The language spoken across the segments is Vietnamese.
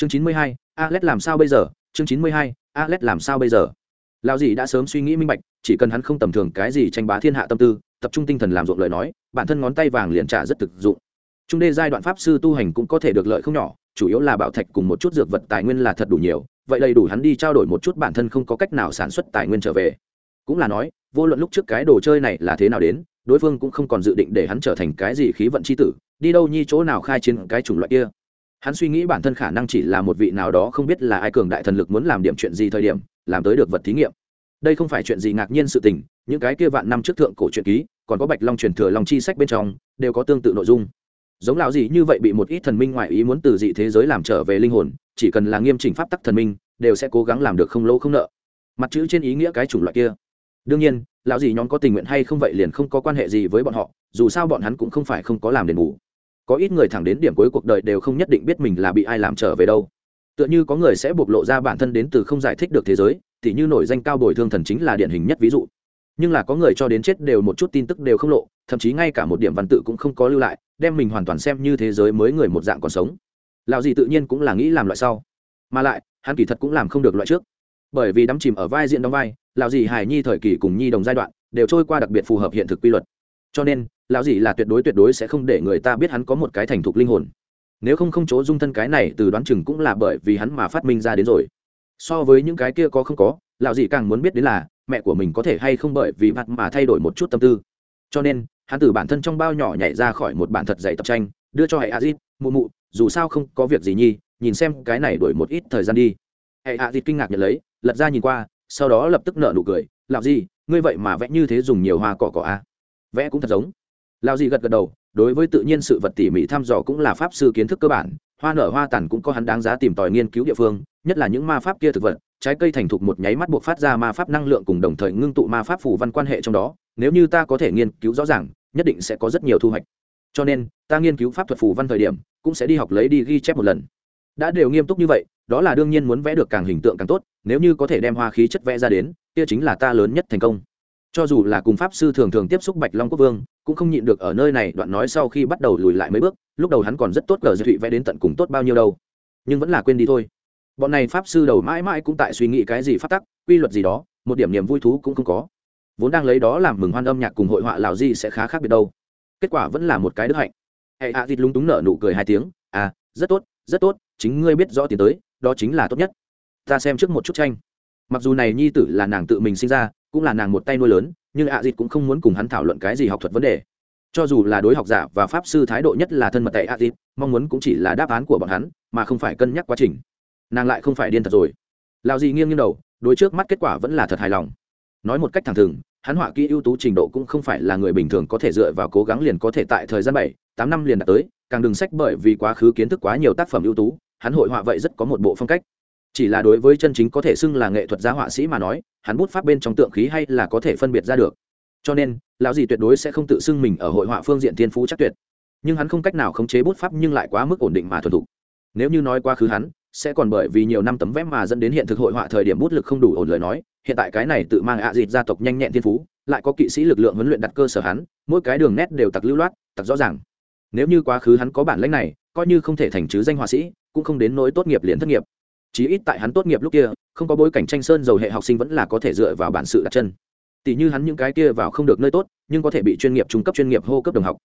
chương chín mươi hai alex làm sao bây giờ? Chương chín mươi hai alex làm sao bây giờ? Lao dì đã sớm suy nghĩ minh bạch, chỉ cần hắn không tầm thường cái gì tranh bá thiên hạ tâm tư, tập trung tinh thần làm ruộng lời nói, bản thân ngón tay vàng liền trả rất thực dụng. Trung đê giai đoạn pháp sư tu hành cũng có thể được lợi không nhỏ, chủ yếu là bảo thạch cùng một chút dược vật tài nguyên là thật đủ nhiều, vậy đầy đủ hắn đi trao đổi một chút bản thân không có cách nào sản xuất tài nguyên trở về. Cũng là nói, vô luận lúc trước cái đồ chơi này là thế nào đến, đối phương cũng không còn dự định để hắn trở thành cái gì khí vận c h i tử, đi đâu nhi chỗ nào khai chiến cái chủng loại kia hắn suy nghĩ bản thân khả năng chỉ là một vị nào đó không biết là ai cường đại thần lực muốn làm điểm chuyện gì thời điểm, làm tới được vật thí nghiệm. Đây không phải chuyện gì ngạc nhiên sự tình, những cái kia vạn năm trước thượng cổ truyện ký, còn có bạch long truyền thừa long chi sách bên trong, đều có tương tự nội dung. Giống lão gì như vậy bị một ít thần minh ngoại ý muốn từ dị thế giới làm trở về linh hồn, chỉ cần là nghiêm chỉnh pháp tắc thần minh, đều sẽ cố gắng làm được không lỗ không nợ. Mặt chữ trên ý nghĩa cái chủng loại kia. Đương nhiên, lão gì nhóm có tình nguyện hay không vậy liền không có quan hệ gì với bọn họ, dù sao bọn hắn cũng không phải không có làm đền bù có ít người thẳng đến điểm cuối cuộc đời đều không nhất định biết mình là bị ai làm trở về đâu. Tựa như có người sẽ bộc lộ ra bản thân đến từ không giải thích được thế giới thì như nổi danh cao bồi thương thần chính là điển hình nhất ví dụ. Nhưng là có người cho đến chết đều một chút tin tức đều không lộ, thậm chí ngay cả một điểm văn tự cũng không có lưu lại, đem mình hoàn toàn xem như thế giới mới người một dạng còn sống. Lạo gì tự nhiên cũng là nghĩ làm loại sau. Mà lại, hắn kỳ thật cũng làm không được loại trước. Bởi vì đắm chìm ở vai diện đóng vai lạo gì hài nhi thời kỳ cùng nhi đồng giai đoạn đều trôi qua đặc biệt phù hợp hiện thực quy luật cho nên, lão dì là tuyệt đối tuyệt đối sẽ không để người ta biết hắn có một cái thành thục linh hồn. Nếu không không chỗ dung thân cái này, từ đoán chừng cũng là bởi vì hắn mà phát minh ra đến rồi. So với những cái kia có không có, lão dì càng muốn biết đến là, mẹ của mình có thể hay không bởi vì mặt mà thay đổi một chút tâm tư. Cho nên, hắn từ bản thân trong bao nhỏ nhảy ra khỏi một bản thật dày tập tranh, đưa cho hệ a dít mụ mụ, dù sao không có việc gì nhi, nhìn xem cái này đổi một ít thời gian đi. Hệ a dít kinh ngạc nhận lấy, lật ra nhìn qua, sau đó lập tức nợ nụ cười làm gì ngươi vậy mà vẽ như thế dùng nhiều hoa cỏ cỏ a vẽ cũng thật giống. Lao gì gật gật đầu, đối với tự nhiên sự vật tỉ mỉ thăm dò cũng là pháp sư kiến thức cơ bản, hoa nở hoa tàn cũng có hắn đáng giá tìm tòi nghiên cứu địa phương, nhất là những ma pháp kia thực vật, trái cây thành thục một nháy mắt buộc phát ra ma pháp năng lượng cùng đồng thời ngưng tụ ma pháp phù văn quan hệ trong đó, nếu như ta có thể nghiên cứu rõ ràng, nhất định sẽ có rất nhiều thu hoạch. Cho nên, ta nghiên cứu pháp thuật phù văn thời điểm, cũng sẽ đi học lấy đi ghi chép một lần. Đã đều nghiêm túc như vậy, đó là đương nhiên muốn vẽ được càng hình tượng càng tốt, nếu như có thể đem hoa khí chất vẽ ra đến, kia chính là ta lớn nhất thành công cho dù là cùng pháp sư thường thường tiếp xúc bạch long quốc vương, cũng không nhịn được ở nơi này đoạn nói sau khi bắt đầu lùi lại mấy bước, lúc đầu hắn còn rất tốt cờ dư thụy vẽ đến tận cùng tốt bao nhiêu đâu. Nhưng vẫn là quên đi thôi. Bọn này pháp sư đầu mãi mãi cũng tại suy nghĩ cái gì phát tắc, quy luật gì đó, một điểm niềm vui thú cũng không có. Vốn đang lấy đó làm mừng hoan âm nhạc cùng hội họa lào gì sẽ khá khác biệt đâu. Kết quả vẫn là một cái đức hạnh. Hệ hạ dịt lúng túng nở nụ cười hai tiếng à rất tốt rất tốt, chính ngươi biết rõ tiến tới, đó chính là tốt nhất. Ta xem trước một chút tranh. Mặc dù này nhi tử là nàng tự mình sinh ra cũng là nàng một tay nuôi lớn, nhưng ạ à dịt cũng không muốn cùng hắn thảo luận cái gì học thuật vấn đề. Cho dù là đối học giả và pháp sư thái độ nhất là thân mật tại ạ dịt, mong muốn cũng chỉ là đáp án của bọn hắn, mà không phải cân nhắc quá trình. Nàng lại không phải điên thật rồi. Lào gì nghiêng nghiêng đầu, đối trước mắt kết quả vẫn là thật hài lòng. Nói một cách thẳng thừng, hắn họa kỹ ưu tú trình độ cũng không phải là người bình thường có thể dựa vào cố gắng liền có thể tại thời gian bảy, tám năm liền đạt tới, càng đừng sách bởi vì quá khứ kiến thức quá nhiều tác phẩm ưu tú, hắn hội họa vậy rất có một bộ phong cách chỉ là đối với chân chính có thể xưng là nghệ thuật gia họa sĩ mà nói, hắn bút pháp bên trong tượng khí hay là có thể phân biệt ra được. Cho nên, lão gì tuyệt đối sẽ không tự xưng mình ở hội họa phương diện thiên phú chắc tuyệt. Nhưng hắn không cách nào khống chế bút pháp nhưng lại quá mức ổn định mà thuần thục. Nếu như nói quá khứ hắn, sẽ còn bởi vì nhiều năm tấm vẽ mà dẫn đến hiện thực hội họa thời điểm bút lực không đủ ổn lời nói, hiện tại cái này tự mang ạ à dịt gia tộc nhanh nhẹn thiên phú, lại có kỵ sĩ lực lượng huấn luyện đặt cơ sở hắn, mỗi cái đường nét đều tặc lưu loát, tặc rõ ràng. Nếu như quá khứ hắn có bản lãnh này, coi như không thể thành chứ danh họa sĩ, cũng không đến nỗi tốt nghiệp liền thất nghiệp chí ít tại hắn tốt nghiệp lúc kia, không có bối cảnh tranh sơn dầu hệ học sinh vẫn là có thể dựa vào bản sự đặt chân. Tỷ như hắn những cái kia vào không được nơi tốt, nhưng có thể bị chuyên nghiệp trung cấp chuyên nghiệp hô cấp đồng học.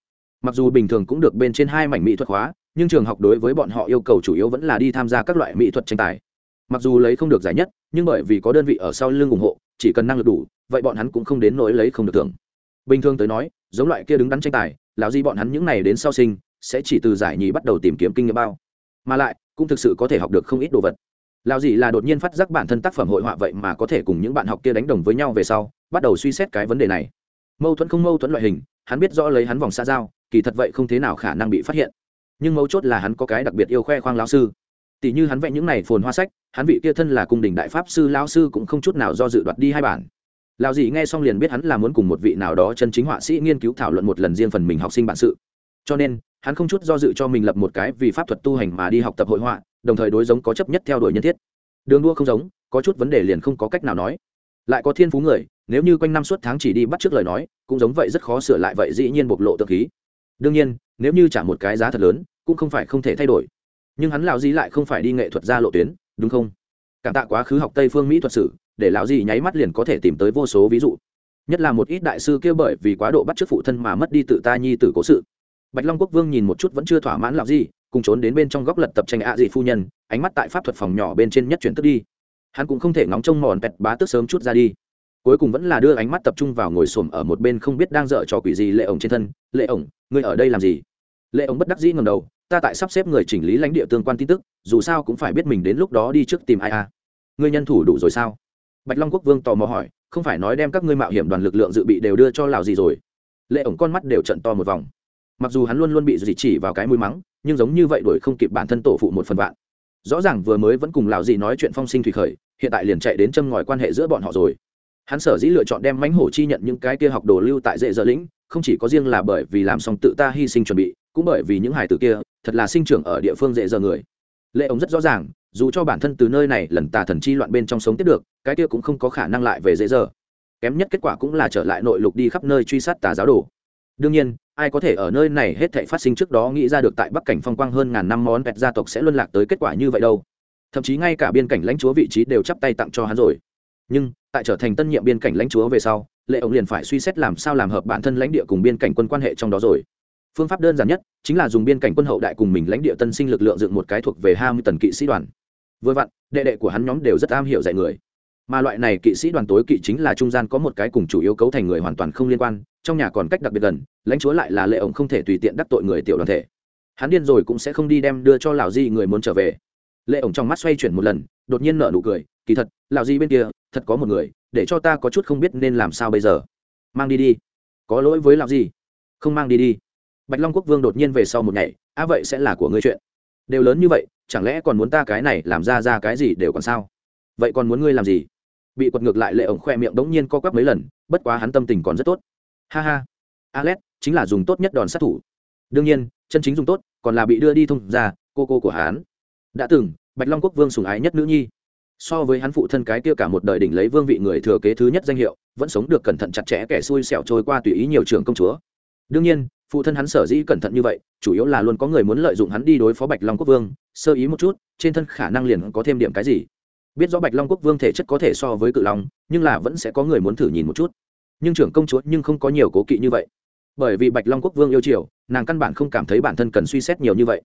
Mặc dù bình thường cũng được bên trên hai mảnh mỹ thuật hóa nhưng trường học đối với bọn họ yêu cầu chủ yếu vẫn là đi tham gia các loại mỹ thuật tranh tài. Mặc dù lấy không được giải nhất, nhưng bởi vì có đơn vị ở sau lưng ủng hộ, chỉ cần năng lực đủ, vậy bọn hắn cũng không đến nỗi lấy không được thưởng. Bình thường tới nói, giống loại kia đứng đắn tranh tài, lão di bọn hắn những này đến sau sinh, sẽ chỉ từ giải nhì bắt đầu tìm kiếm kinh nghiệm bao. Mà lại, cũng thực sự có thể học được không ít đồ vật lão gì là đột nhiên phát giác bản thân tác phẩm hội họa vậy mà có thể cùng những bạn học kia đánh đồng với nhau về sau, bắt đầu suy xét cái vấn đề này. Mâu thuẫn không mâu thuẫn loại hình, hắn biết rõ lấy hắn vòng xa giao, kỳ thật vậy không thế nào khả năng bị phát hiện. Nhưng mấu chốt là hắn có cái đặc biệt yêu khoe khoang lão sư. Tỷ như hắn vẽ những này phồn hoa sách, hắn vị kia thân là cung đình đại pháp sư lão sư cũng không chút nào do dự đoạt đi hai bản. Lão gì nghe xong liền biết hắn là muốn cùng một vị nào đó chân chính họa sĩ nghiên cứu thảo luận một lần riêng phần mình học sinh bản sự. Cho nên, hắn không chút do dự cho mình lập một cái vì pháp thuật tu hành mà đi học tập hội họa đồng thời đối giống có chấp nhất theo đuổi nhân thiết. Đường đua không giống, có chút vấn đề liền không có cách nào nói. Lại có thiên phú người, nếu như quanh năm suốt tháng chỉ đi bắt trước lời nói, cũng giống vậy rất khó sửa lại vậy dĩ nhiên bộc lộ tự khí. Đương nhiên, nếu như trả một cái giá thật lớn, cũng không phải không thể thay đổi. Nhưng hắn lão di lại không phải đi nghệ thuật ra lộ tuyến, đúng không? Cảm tạ quá khứ học tây phương mỹ thuật sử, để lão di nháy mắt liền có thể tìm tới vô số ví dụ. Nhất là một ít đại sư kia bởi vì quá độ bắt chước phụ thân mà mất đi tự ta nhi tử cố sự. Bạch long quốc vương nhìn một chút vẫn chưa thỏa mãn lão di cùng trốn đến bên trong góc lật tập tranh ạ dị phu nhân, ánh mắt tại pháp thuật phòng nhỏ bên trên nhất chuyển tức đi. Hắn cũng không thể ngóng trông mòn pẹt bá tức sớm chút ra đi. Cuối cùng vẫn là đưa ánh mắt tập trung vào ngồi xổm ở một bên không biết đang dở trò quỷ gì lệ ổng trên thân. Lệ ổng, ngươi ở đây làm gì? Lệ ổng bất đắc dĩ ngầm đầu, ta tại sắp xếp người chỉnh lý lãnh địa tương quan tin tức, dù sao cũng phải biết mình đến lúc đó đi trước tìm ai a à. ngươi nhân thủ đủ rồi sao? Bạch long quốc vương tò mò hỏi, không phải nói đem các ngươi mạo hiểm đoàn lực lượng dự bị đều đưa cho lào gì rồi? Lệ ổng con mắt đều trận to một vòng. Mặc dù hắn luôn luôn bị dị chỉ vào cái mũi mắng nhưng giống như vậy đuổi không kịp bản thân tổ phụ một phần vạn. Rõ ràng vừa mới vẫn cùng lào gì nói chuyện phong sinh thủy khởi, hiện tại liền chạy đến châm ngòi quan hệ giữa bọn họ rồi. Hắn sở dĩ lựa chọn đem mãnh hổ chi nhận những cái kia học đồ lưu tại dễ dở lĩnh, không chỉ có riêng là bởi vì làm xong tự ta hy sinh chuẩn bị, cũng bởi vì những hải tử kia, thật là sinh trưởng ở địa phương dễ dở người. Lệ ông rất rõ ràng, dù cho bản thân từ nơi này lần tà thần chi loạn bên trong sống tiếp được, cái kia cũng không có khả năng lại về dễ dở. Kém nhất kết quả cũng là trở lại nội lục đi khắp nơi truy sát tà giáo đồ. Đương nhiên ai có thể ở nơi này hết thảy phát sinh trước đó nghĩ ra được tại bắc cảnh phong quang hơn ngàn năm món pẹt gia tộc sẽ luân lạc tới kết quả như vậy đâu. Thậm chí ngay cả biên cảnh lãnh chúa vị trí đều chắp tay tặng cho hắn rồi. Nhưng, tại trở thành tân nhiệm biên cảnh lãnh chúa về sau, lệ ổng liền phải suy xét làm sao làm hợp bản thân lãnh địa cùng biên cảnh quân quan hệ trong đó rồi. Phương pháp đơn giản nhất, chính là dùng biên cảnh quân hậu đại cùng mình lãnh địa tân sinh lực lượng dựng một cái thuộc về hai mươi tần kỵ sĩ đoàn. Vừa vặn, đệ đệ của hắn nhóm đều rất am hiểu dạy người mà loại này kỵ sĩ đoàn tối kỵ chính là trung gian có một cái cùng chủ yếu cấu thành người hoàn toàn không liên quan, trong nhà còn cách đặc biệt gần, lãnh chúa lại là lệ ổng không thể tùy tiện đắc tội người tiểu đoàn thể. Hắn điên rồi cũng sẽ không đi đem đưa cho lão di người muốn trở về. Lệ ổng trong mắt xoay chuyển một lần, đột nhiên nở nụ cười, kỳ thật, lão di bên kia, thật có một người, để cho ta có chút không biết nên làm sao bây giờ. Mang đi đi. Có lỗi với lão di. Không mang đi đi. Bạch long quốc vương đột nhiên về sau một ngày á vậy sẽ là của ngươi chuyện. Đều lớn như vậy, chẳng lẽ còn muốn ta cái này làm ra ra cái gì đều còn sao? Vậy còn muốn ngươi làm gì? Bị quật ngược lại lệ ổng khoe miệng đống nhiên co quắp mấy lần, bất quá hắn tâm tình còn rất tốt. Ha ha. Alex, chính là dùng tốt nhất đòn sát thủ. Đương nhiên, chân chính dùng tốt, còn là bị đưa đi thông ra cô cô của hắn. Đã từng, bạch long quốc vương sùng ái nhất nữ nhi. So với hắn phụ thân cái kia cả một đời đỉnh lấy vương vị người thừa kế thứ nhất danh hiệu, vẫn sống được cẩn thận chặt chẽ kẻ xui xẻo trôi qua tùy ý nhiều trường công chúa. Đương nhiên, phụ thân hắn sở dĩ cẩn thận như vậy, chủ yếu là luôn có người muốn lợi dụng hắn đi đối phó bạch long quốc vương. Sơ ý một chút, trên thân khả năng liền có thêm điểm cái gì? Biết rõ bạch long quốc vương thể chất có thể so với cự long, nhưng là vẫn sẽ có người muốn thử nhìn một chút. Nhưng trưởng công chúa nhưng không có nhiều cố kỵ như vậy. Bởi vì bạch long quốc vương yêu chiều, nàng căn bản không cảm thấy bản thân cần suy xét nhiều như vậy.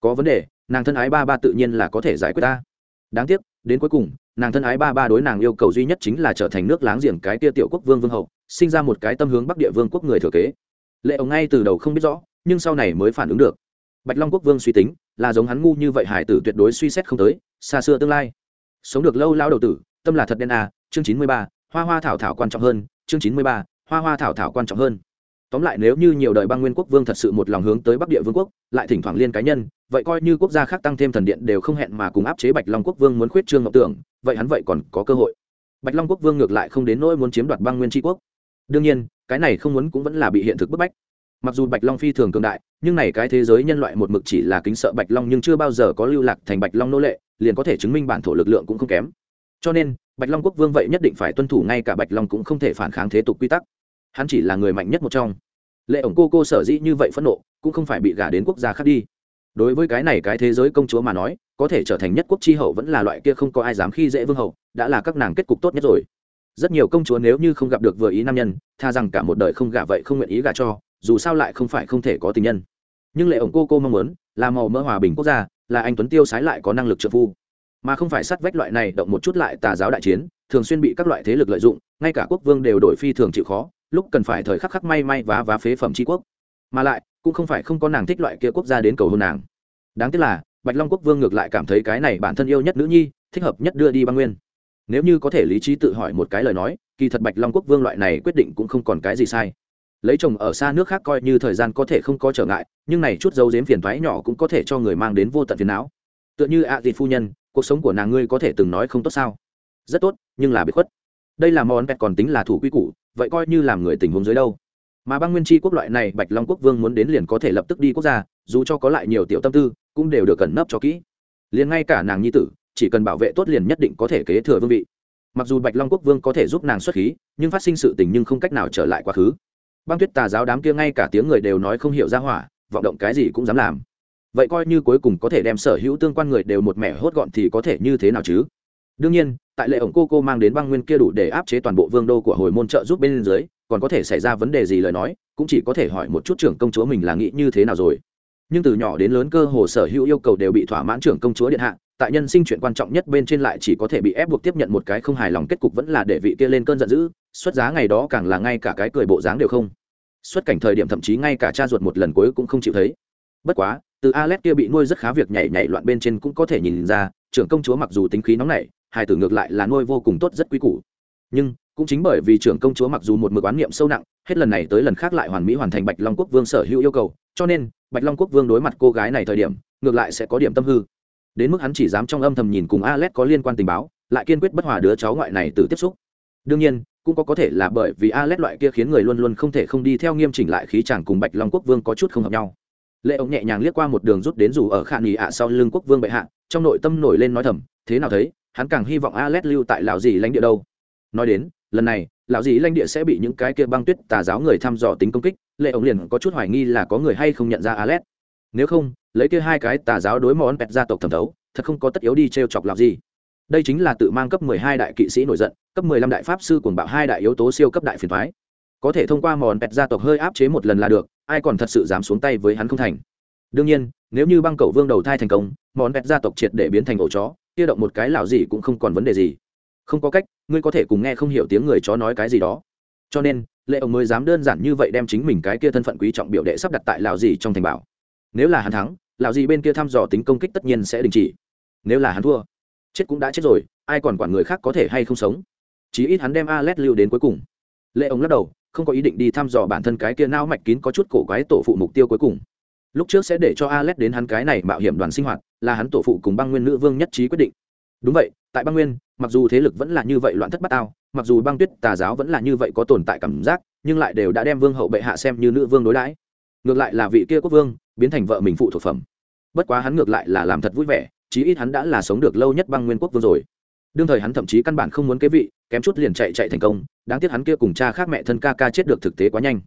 Có vấn đề, nàng thân ái ba ba tự nhiên là có thể giải quyết ta. Đáng tiếc, đến cuối cùng, nàng thân ái ba ba đối nàng yêu cầu duy nhất chính là trở thành nước láng giềng cái tia tiểu quốc vương vương hậu, sinh ra một cái tâm hướng bắc địa vương quốc người thừa kế. Lệ ông ngay từ đầu không biết rõ, nhưng sau này mới phản ứng được. Bạch long quốc vương suy tính, là giống hắn ngu như vậy hải tử tuyệt đối suy xét không tới, xa xưa tương lai sống được lâu lao đầu tử, tâm là thật đen à chương chín mươi ba, hoa hoa thảo thảo quan trọng hơn, chương chín mươi ba, hoa hoa thảo thảo quan trọng hơn. Tóm lại nếu như nhiều đời bang nguyên quốc vương thật sự một lòng hướng tới bắc địa vương quốc, lại thỉnh thoảng liên cá nhân, vậy coi như quốc gia khác tăng thêm thần điện đều không hẹn mà cùng áp chế bạch long quốc vương muốn khuyết trương ngọc tưởng, vậy hắn vậy còn có cơ hội. Bạch long quốc vương ngược lại không đến nỗi muốn chiếm đoạt bang nguyên tri quốc. Đương nhiên, cái này không muốn cũng vẫn là bị hiện thực bức bách mặc dù bạch long phi thường cường đại, nhưng này cái thế giới nhân loại một mực chỉ là kính sợ bạch long nhưng chưa bao giờ có lưu lạc thành bạch long nô lệ, liền có thể chứng minh bản thổ lực lượng cũng không kém. Cho nên, bạch long quốc vương vậy nhất định phải tuân thủ ngay cả bạch long cũng không thể phản kháng thế tục quy tắc. Hắn chỉ là người mạnh nhất một trong. Lệ ổng cô cô sở dĩ như vậy phẫn nộ, cũng không phải bị gả đến quốc gia khác đi. Đối với cái này cái thế giới công chúa mà nói, có thể trở thành nhất quốc tri hậu vẫn là loại kia không có ai dám khi dễ vương hậu, đã là các nàng kết cục tốt nhất rồi. Rất nhiều công chúa nếu như không gặp được vừa ý nam nhân, tha rằng cả một đời không gả vậy không nguyện ý gả cho dù sao lại không phải không thể có tình nhân. Nhưng lệ ổng cô cô mong muốn, là màu mỡ hòa bình quốc gia, là anh tuấn tiêu sái lại có năng lực trợ phu. Mà không phải sát vách loại này động một chút lại tà giáo đại chiến, thường xuyên bị các loại thế lực lợi dụng, ngay cả quốc vương đều đổi phi thường chịu khó, lúc cần phải thời khắc khắc may may vá vá phế phẩm tri quốc. Mà lại, cũng không phải không có nàng thích loại kia quốc gia đến cầu hôn nàng. Đáng tiếc là, bạch long quốc vương ngược lại cảm thấy cái này bản thân yêu nhất nữ nhi, thích hợp nhất đưa đi băng nguyên. Nếu như có thể lý trí tự hỏi một cái lời nói, kỳ thật bạch long quốc vương loại này quyết định cũng không còn cái gì sai lấy chồng ở xa nước khác coi như thời gian có thể không có trở ngại, nhưng này chút dấu dếm phiền thoái nhỏ cũng có thể cho người mang đến vô tận phiền não. Tựa như ạ à dịt phu nhân, cuộc sống của nàng ngươi có thể từng nói không tốt sao? Rất tốt, nhưng là bị khuất. Đây là món vẹt còn tính là thủ quy củ, vậy coi như làm người tình huống dưới đâu. Mà băng nguyên tri quốc loại này bạch long quốc vương muốn đến liền có thể lập tức đi quốc gia, dù cho có lại nhiều tiểu tâm tư, cũng đều được cẩn nấp cho kỹ. Liền ngay cả nàng nhi tử, chỉ cần bảo vệ tốt liền nhất định có thể kế thừa vương vị. Mặc dù bạch long quốc vương có thể giúp nàng xuất khí, nhưng phát sinh sự tình nhưng không cách nào trở lại quá khứ băng tuyết tà giáo đám kia ngay cả tiếng người đều nói không hiểu ra hỏa, vọng động cái gì cũng dám làm. Vậy coi như cuối cùng có thể đem sở hữu tương quan người đều một mẻ hốt gọn thì có thể như thế nào chứ? Đương nhiên, tại lệ ổng cô cô mang đến băng nguyên kia đủ để áp chế toàn bộ vương đô của hồi môn trợ giúp bên dưới, còn có thể xảy ra vấn đề gì lời nói, cũng chỉ có thể hỏi một chút trưởng công chúa mình là nghĩ như thế nào rồi. Nhưng từ nhỏ đến lớn cơ hồ sở hữu yêu cầu đều bị thỏa mãn trưởng công chúa điện hạ, tại nhân sinh chuyện quan trọng nhất bên trên lại chỉ có thể bị ép buộc tiếp nhận một cái không hài lòng, kết cục vẫn là để vị kia lên cơn giận dữ, xuất giá ngày đó càng là ngay cả cái cười bộ dáng đều không xuất cảnh thời điểm thậm chí ngay cả cha ruột một lần cuối cũng không chịu thấy. Bất quá, từ alex kia bị nuôi rất khá việc nhảy nhảy loạn bên trên cũng có thể nhìn ra, trưởng công chúa mặc dù tính khí nóng nảy, hài tử ngược lại là nuôi vô cùng tốt rất quý củ. Nhưng, cũng chính bởi vì trưởng công chúa mặc dù một mực oán niệm sâu nặng, hết lần này tới lần khác lại hoàn mỹ hoàn thành bạch long quốc vương sở hữu yêu cầu, cho nên, bạch long quốc vương đối mặt cô gái này thời điểm, ngược lại sẽ có điểm tâm hư. Đến mức hắn chỉ dám trong âm thầm nhìn cùng alex có liên quan tình báo, lại kiên quyết bất hòa đứa cháu ngoại này từ tiếp xúc. Đương nhiên cũng có có thể là bởi vì alex loại kia khiến người luôn luôn không thể không đi theo nghiêm chỉnh lại khí chàng cùng bạch long quốc vương có chút không hợp nhau. Lệ ông nhẹ nhàng liếc qua một đường rút đến dù ở khả nghỉ ạ sau lưng quốc vương bệ hạ, trong nội tâm nổi lên nói thầm, thế nào thấy, hắn càng hy vọng alex lưu tại lão gì lãnh địa đâu? Nói đến, lần này, lão dì lãnh địa sẽ bị những cái kia băng tuyết tà giáo người thăm dò tính công kích, lệ ông liền có chút hoài nghi là có người hay không nhận ra alex nếu không, lấy kia hai cái tà giáo đối món bẹt gia tộc thẩm thấu, thật không có tất yếu đi trêu chọc lão gì đây chính là tự mang cấp mười hai đại kỵ sĩ nổi giận, cấp mười lăm đại pháp sư cuồng bạo hai đại yếu tố siêu cấp đại phiền thoái có thể thông qua mòn pẹt gia tộc hơi áp chế một lần là được, ai còn thật sự dám xuống tay với hắn không thành. Đương nhiên, nếu như băng cầu vương đầu thai thành công món pẹt gia tộc triệt để biến thành ổ chó, kia động một cái lão gì cũng không còn vấn đề gì. Không có cách, ngươi có thể cùng nghe không hiểu tiếng người chó nói cái gì đó. Cho nên, lệ ông mới dám đơn giản như vậy đem chính mình cái kia thân phận quý trọng biểu đệ sắp đặt tại lão gì trong thành bảo. Nếu là hắn thắng, lão gì bên kia thăm dò tính công kích tất nhiên sẽ đình chỉ. Nếu là hắn thua chết cũng đã chết rồi, ai còn quản người khác có thể hay không sống? Chí ít hắn đem Alet lưu đến cuối cùng. Lệ ông lắc đầu, không có ý định đi thăm dò bản thân cái kia nao mạch kín có chút cổ quái tổ phụ mục tiêu cuối cùng. Lúc trước sẽ để cho Alet đến hắn cái này mạo hiểm đoàn sinh hoạt, là hắn tổ phụ cùng băng nguyên nữ vương nhất trí quyết định. Đúng vậy, tại băng nguyên, mặc dù thế lực vẫn là như vậy loạn thất bát ao, mặc dù băng tuyết tà giáo vẫn là như vậy có tồn tại cảm giác, nhưng lại đều đã đem vương hậu bệ hạ xem như nữ vương đối đãi. Ngược lại là vị kia quốc vương, biến thành vợ mình phụ thuộc phẩm. Bất quá hắn ngược lại là làm thật vui vẻ chí ít hắn đã là sống được lâu nhất băng nguyên quốc vương rồi. Đương thời hắn thậm chí căn bản không muốn kế vị, kém chút liền chạy chạy thành công, đáng tiếc hắn kia cùng cha khác mẹ thân ca ca chết được thực tế quá nhanh.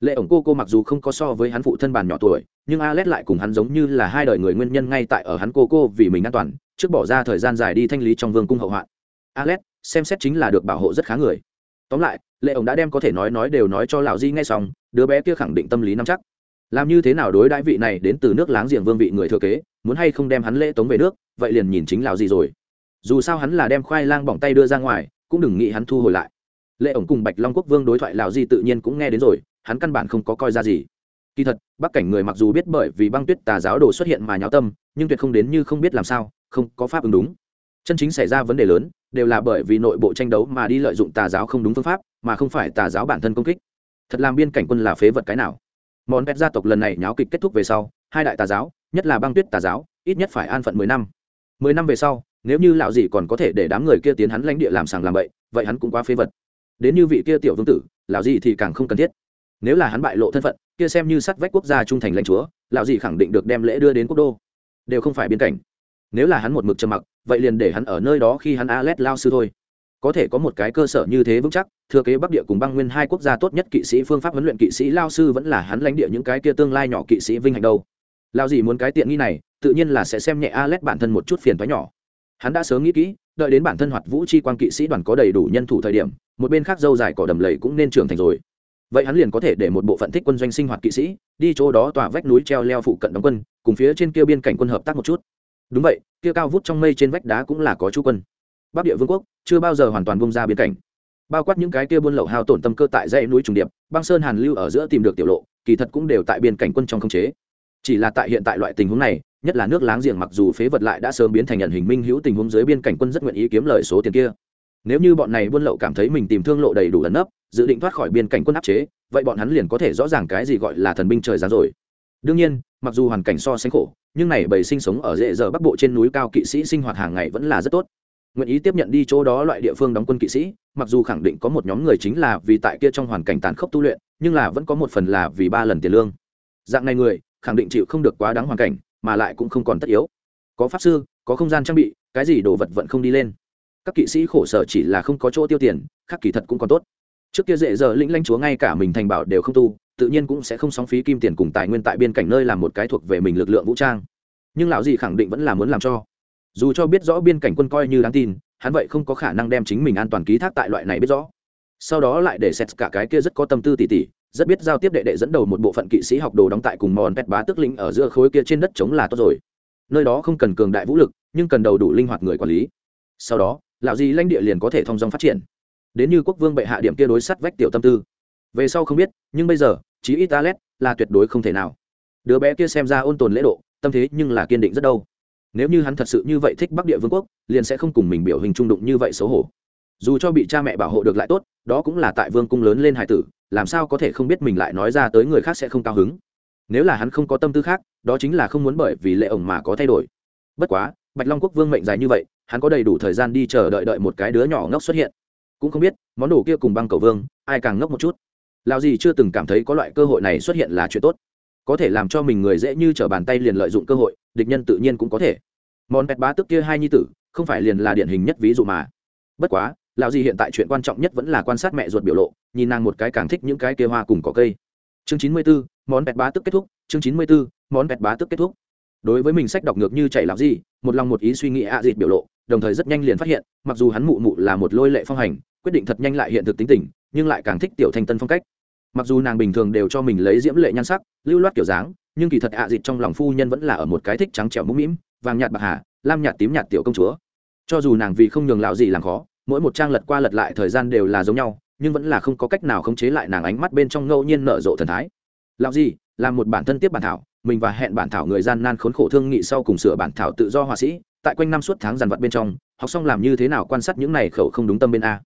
Lệ ổng cô cô mặc dù không có so với hắn phụ thân bàn nhỏ tuổi, nhưng alex lại cùng hắn giống như là hai đời người nguyên nhân ngay tại ở hắn cô cô vì mình an toàn, trước bỏ ra thời gian dài đi thanh lý trong vương cung hậu hoạn. Alex xem xét chính là được bảo hộ rất khá người. Tóm lại, lệ ổng đã đem có thể nói nói đều nói cho lão di ngay xong, đứa bé kia khẳng định tâm lý nắm chắc làm như thế nào đối đãi vị này đến từ nước láng giềng vương vị người thừa kế, muốn hay không đem hắn lễ tống về nước, vậy liền nhìn chính lào di rồi. Dù sao hắn là đem khoai lang bỏng tay đưa ra ngoài, cũng đừng nghĩ hắn thu hồi lại. Lệ ổng cùng bạch long quốc vương đối thoại lão di tự nhiên cũng nghe đến rồi, hắn căn bản không có coi ra gì. Kỳ thật, bắc cảnh người mặc dù biết bởi vì băng tuyết tà giáo đồ xuất hiện mà nháo tâm, nhưng tuyệt không đến như không biết làm sao, không có pháp ứng đúng. Chân chính xảy ra vấn đề lớn, đều là bởi vì nội bộ tranh đấu mà đi lợi dụng tà giáo không đúng phương pháp, mà không phải tà giáo bản thân công kích. Thật làm biên cảnh quân là phế vật cái nào? Món pet gia tộc lần này nháo kịch kết thúc về sau, hai đại tà giáo, nhất là băng tuyết tà giáo, ít nhất phải an phận mười năm. Mười năm về sau, nếu như lão gì còn có thể để đám người kia tiến hắn lãnh địa làm sàng làm bậy, vậy hắn cũng quá phế vật. Đến như vị kia tiểu vương tử, lão gì thì càng không cần thiết. Nếu là hắn bại lộ thân phận, kia xem như sắt vách quốc gia trung thành lãnh chúa, lão gì khẳng định được đem lễ đưa đến quốc đô. Đều không phải biên cảnh. Nếu là hắn một mực trầm mặc, vậy liền để hắn ở nơi đó khi hắn a lét lao sư thôi có thể có một cái cơ sở như thế vững chắc, thừa kế bắc địa cùng băng nguyên hai quốc gia tốt nhất kỵ sĩ phương pháp huấn luyện kỵ sĩ lao sư vẫn là hắn lãnh địa những cái kia tương lai nhỏ kỵ sĩ vinh hạnh đâu. Lao gì muốn cái tiện nghi này, tự nhiên là sẽ xem nhẹ Alet bản thân một chút phiền toái nhỏ. Hắn đã sớm nghĩ kỹ, đợi đến bản thân hoạt vũ chi quan kỵ sĩ đoàn có đầy đủ nhân thủ thời điểm, một bên khác dâu dài cỏ đầm lầy cũng nên trưởng thành rồi. Vậy hắn liền có thể để một bộ phận thích quân doanh sinh hoạt kỵ sĩ, đi chỗ đó tòa vách núi treo leo phụ cận đóng quân, cùng phía trên kia biên cảnh quân hợp tác một chút. Đúng vậy, kia cao vút trong mây trên vách đá cũng là có chú quân bắc địa vương quốc chưa bao giờ hoàn toàn bông ra biên cảnh. Bao quát những cái kia buôn lậu hao tổn tâm cơ tại dãy núi trùng điệp, băng sơn hàn lưu ở giữa tìm được tiểu lộ, kỳ thật cũng đều tại biên cảnh quân trong không chế. Chỉ là tại hiện tại loại tình huống này, nhất là nước láng giềng mặc dù phế vật lại đã sớm biến thành nhận hình minh hữu tình huống dưới biên cảnh quân rất nguyện ý kiếm lời số tiền kia. Nếu như bọn này buôn lậu cảm thấy mình tìm thương lộ đầy đủ ẩn nấp, dự định thoát khỏi biên cảnh quân áp chế, vậy bọn hắn liền có thể rõ ràng cái gì gọi là thần binh trời giá rồi. Đương nhiên, mặc dù hoàn cảnh so sánh khổ, nhưng này bầy sinh sống ở dễ giờ bắc bộ trên núi cao kỵ sĩ sinh hoạt hàng ngày vẫn là rất tốt nguyện ý tiếp nhận đi chỗ đó loại địa phương đóng quân kỵ sĩ, mặc dù khẳng định có một nhóm người chính là vì tại kia trong hoàn cảnh tàn khốc tu luyện, nhưng là vẫn có một phần là vì ba lần tiền lương. Dạng này người, khẳng định chịu không được quá đáng hoàn cảnh, mà lại cũng không còn tất yếu. Có pháp sư, có không gian trang bị, cái gì đồ vật vẫn không đi lên. Các kỵ sĩ khổ sở chỉ là không có chỗ tiêu tiền, khác kỳ thật cũng còn tốt. Trước kia dễ giờ lĩnh lãnh chúa ngay cả mình thành bảo đều không tu, tự nhiên cũng sẽ không sóng phí kim tiền cùng tài nguyên tại biên cảnh nơi làm một cái thuộc về mình lực lượng vũ trang. Nhưng lão gì khẳng định vẫn là muốn làm cho dù cho biết rõ biên cảnh quân coi như đáng tin, hắn vậy không có khả năng đem chính mình an toàn ký thác tại loại này biết rõ. Sau đó lại để xét cả cái kia rất có tâm tư tỉ tỉ, rất biết giao tiếp đệ đệ dẫn đầu một bộ phận kỵ sĩ học đồ đóng tại cùng mòn pet bá tức lĩnh ở giữa khối kia trên đất chống là tốt rồi. Nơi đó không cần cường đại vũ lực, nhưng cần đầu đủ linh hoạt người quản lý. Sau đó, lão gì lãnh địa liền có thể thông dong phát triển. Đến như quốc vương bệ hạ điểm kia đối sắt vách tiểu tâm tư. Về sau không biết, nhưng bây giờ, chí ít là tuyệt đối không thể nào. Đứa bé kia xem ra ôn tồn lễ độ, tâm thế nhưng là kiên định rất đâu nếu như hắn thật sự như vậy thích bắc địa vương quốc, liền sẽ không cùng mình biểu hình trung đụng như vậy xấu hổ. Dù cho bị cha mẹ bảo hộ được lại tốt, đó cũng là tại vương cung lớn lên hải tử, làm sao có thể không biết mình lại nói ra tới người khác sẽ không cao hứng. Nếu là hắn không có tâm tư khác, đó chính là không muốn bởi vì lệ ổng mà có thay đổi. Bất quá, bạch long quốc vương mệnh dài như vậy, hắn có đầy đủ thời gian đi chờ đợi đợi một cái đứa nhỏ ngốc xuất hiện. Cũng không biết, món đồ kia cùng băng cầu vương, ai càng ngốc một chút. Lao gì chưa từng cảm thấy có loại cơ hội này xuất hiện là chuyện tốt. Có thể làm cho mình người dễ như t r ở bàn tay liền lợi dụng cơ hội, địch nhân tự nhiên cũng có thể món pet bá tức kia hai nhi tử không phải liền là điển hình nhất ví dụ mà. Bất quá lão gì hiện tại chuyện quan trọng nhất vẫn là quan sát mẹ ruột biểu lộ nhìn nàng một cái càng thích những cái kia hoa cùng có cây. Chương chín mươi 94, món pet bá tức kết thúc. Chương chín mươi 94, món pet bá tức kết thúc. Đối với mình sách đọc ngược như chảy lão gì một lòng một ý suy nghĩ ạ à dịt biểu lộ đồng thời rất nhanh liền phát hiện mặc dù hắn mụ mụ là một lôi lệ phong hành quyết định thật nhanh lại hiện thực tính tình nhưng lại càng thích tiểu thanh tân phong cách. Mặc dù nàng bình thường đều cho mình lấy diễm lệ nhan sắc lưu loát kiểu dáng nhưng kỳ thật ạ à dịt trong lòng phu nhân vẫn là ở một cái thích trắng trẻo mũm mĩm vàng nhạt bạc hà, lam nhạt tím nhạt tiểu công chúa. Cho dù nàng vì không nhường lão gì làm khó, mỗi một trang lật qua lật lại thời gian đều là giống nhau, nhưng vẫn là không có cách nào khống chế lại nàng ánh mắt bên trong ngẫu nhiên nở rộ thần thái. Lão gì, làm một bản thân tiếp bản thảo, mình và hẹn bản thảo người gian nan khốn khổ thương nghị sau cùng sửa bản thảo tự do họa sĩ, tại quanh năm suốt tháng dàn vặt bên trong, học xong làm như thế nào quan sát những này khẩu không đúng tâm bên a.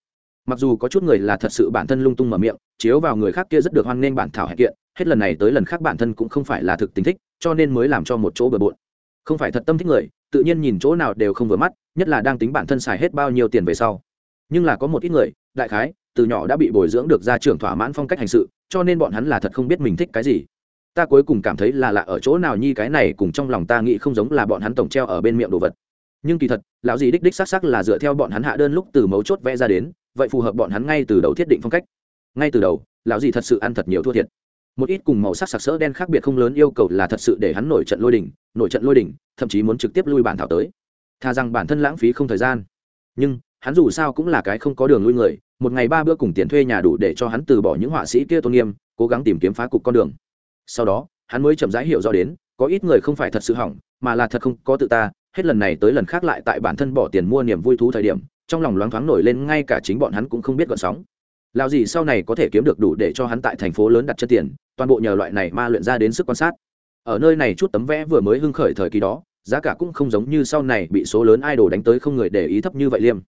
Mặc dù có chút người là thật sự bản thân lung tung mở miệng, chiếu vào người khác kia rất được hoan nghênh bản thảo hẹn kiện, hết lần này tới lần khác bản thân cũng không phải là thực tính thích, cho nên mới làm cho một chỗ bừa bộn không phải thật tâm thích người, tự nhiên nhìn chỗ nào đều không vừa mắt, nhất là đang tính bản thân xài hết bao nhiêu tiền về sau. Nhưng là có một ít người, đại khái, từ nhỏ đã bị bồi dưỡng được ra trưởng thỏa mãn phong cách hành sự, cho nên bọn hắn là thật không biết mình thích cái gì. Ta cuối cùng cảm thấy là lạ ở chỗ nào nhi cái này cùng trong lòng ta nghĩ không giống là bọn hắn tổng treo ở bên miệng đồ vật. Nhưng kỳ thật, lão gì đích đích xác xác là dựa theo bọn hắn hạ đơn lúc từ mấu chốt vẽ ra đến, vậy phù hợp bọn hắn ngay từ đầu thiết định phong cách. Ngay từ đầu, lão gì thật sự ăn thật nhiều thua thiệt một ít cùng màu sắc sặc sỡ đen khác biệt không lớn yêu cầu là thật sự để hắn nổi trận lôi đỉnh, nổi trận lôi đỉnh, thậm chí muốn trực tiếp lui bản thảo tới. Thà rằng bản thân lãng phí không thời gian. Nhưng, hắn dù sao cũng là cái không có đường lui người, một ngày ba bữa cùng tiền thuê nhà đủ để cho hắn từ bỏ những họa sĩ kia tôn nghiêm, cố gắng tìm kiếm phá cục con đường. Sau đó, hắn mới chậm rãi hiểu rõ đến, có ít người không phải thật sự hỏng, mà là thật không có tự ta, hết lần này tới lần khác lại tại bản thân bỏ tiền mua niềm vui thú thời điểm, trong lòng loáng thoáng nổi lên ngay cả chính bọn hắn cũng không biết gọn sóng lao gì sau này có thể kiếm được đủ để cho hắn tại thành phố lớn đặt chân tiền, toàn bộ nhờ loại này ma luyện ra đến sức quan sát. Ở nơi này chút tấm vẽ vừa mới hưng khởi thời kỳ đó, giá cả cũng không giống như sau này bị số lớn idol đánh tới không người để ý thấp như vậy liêm.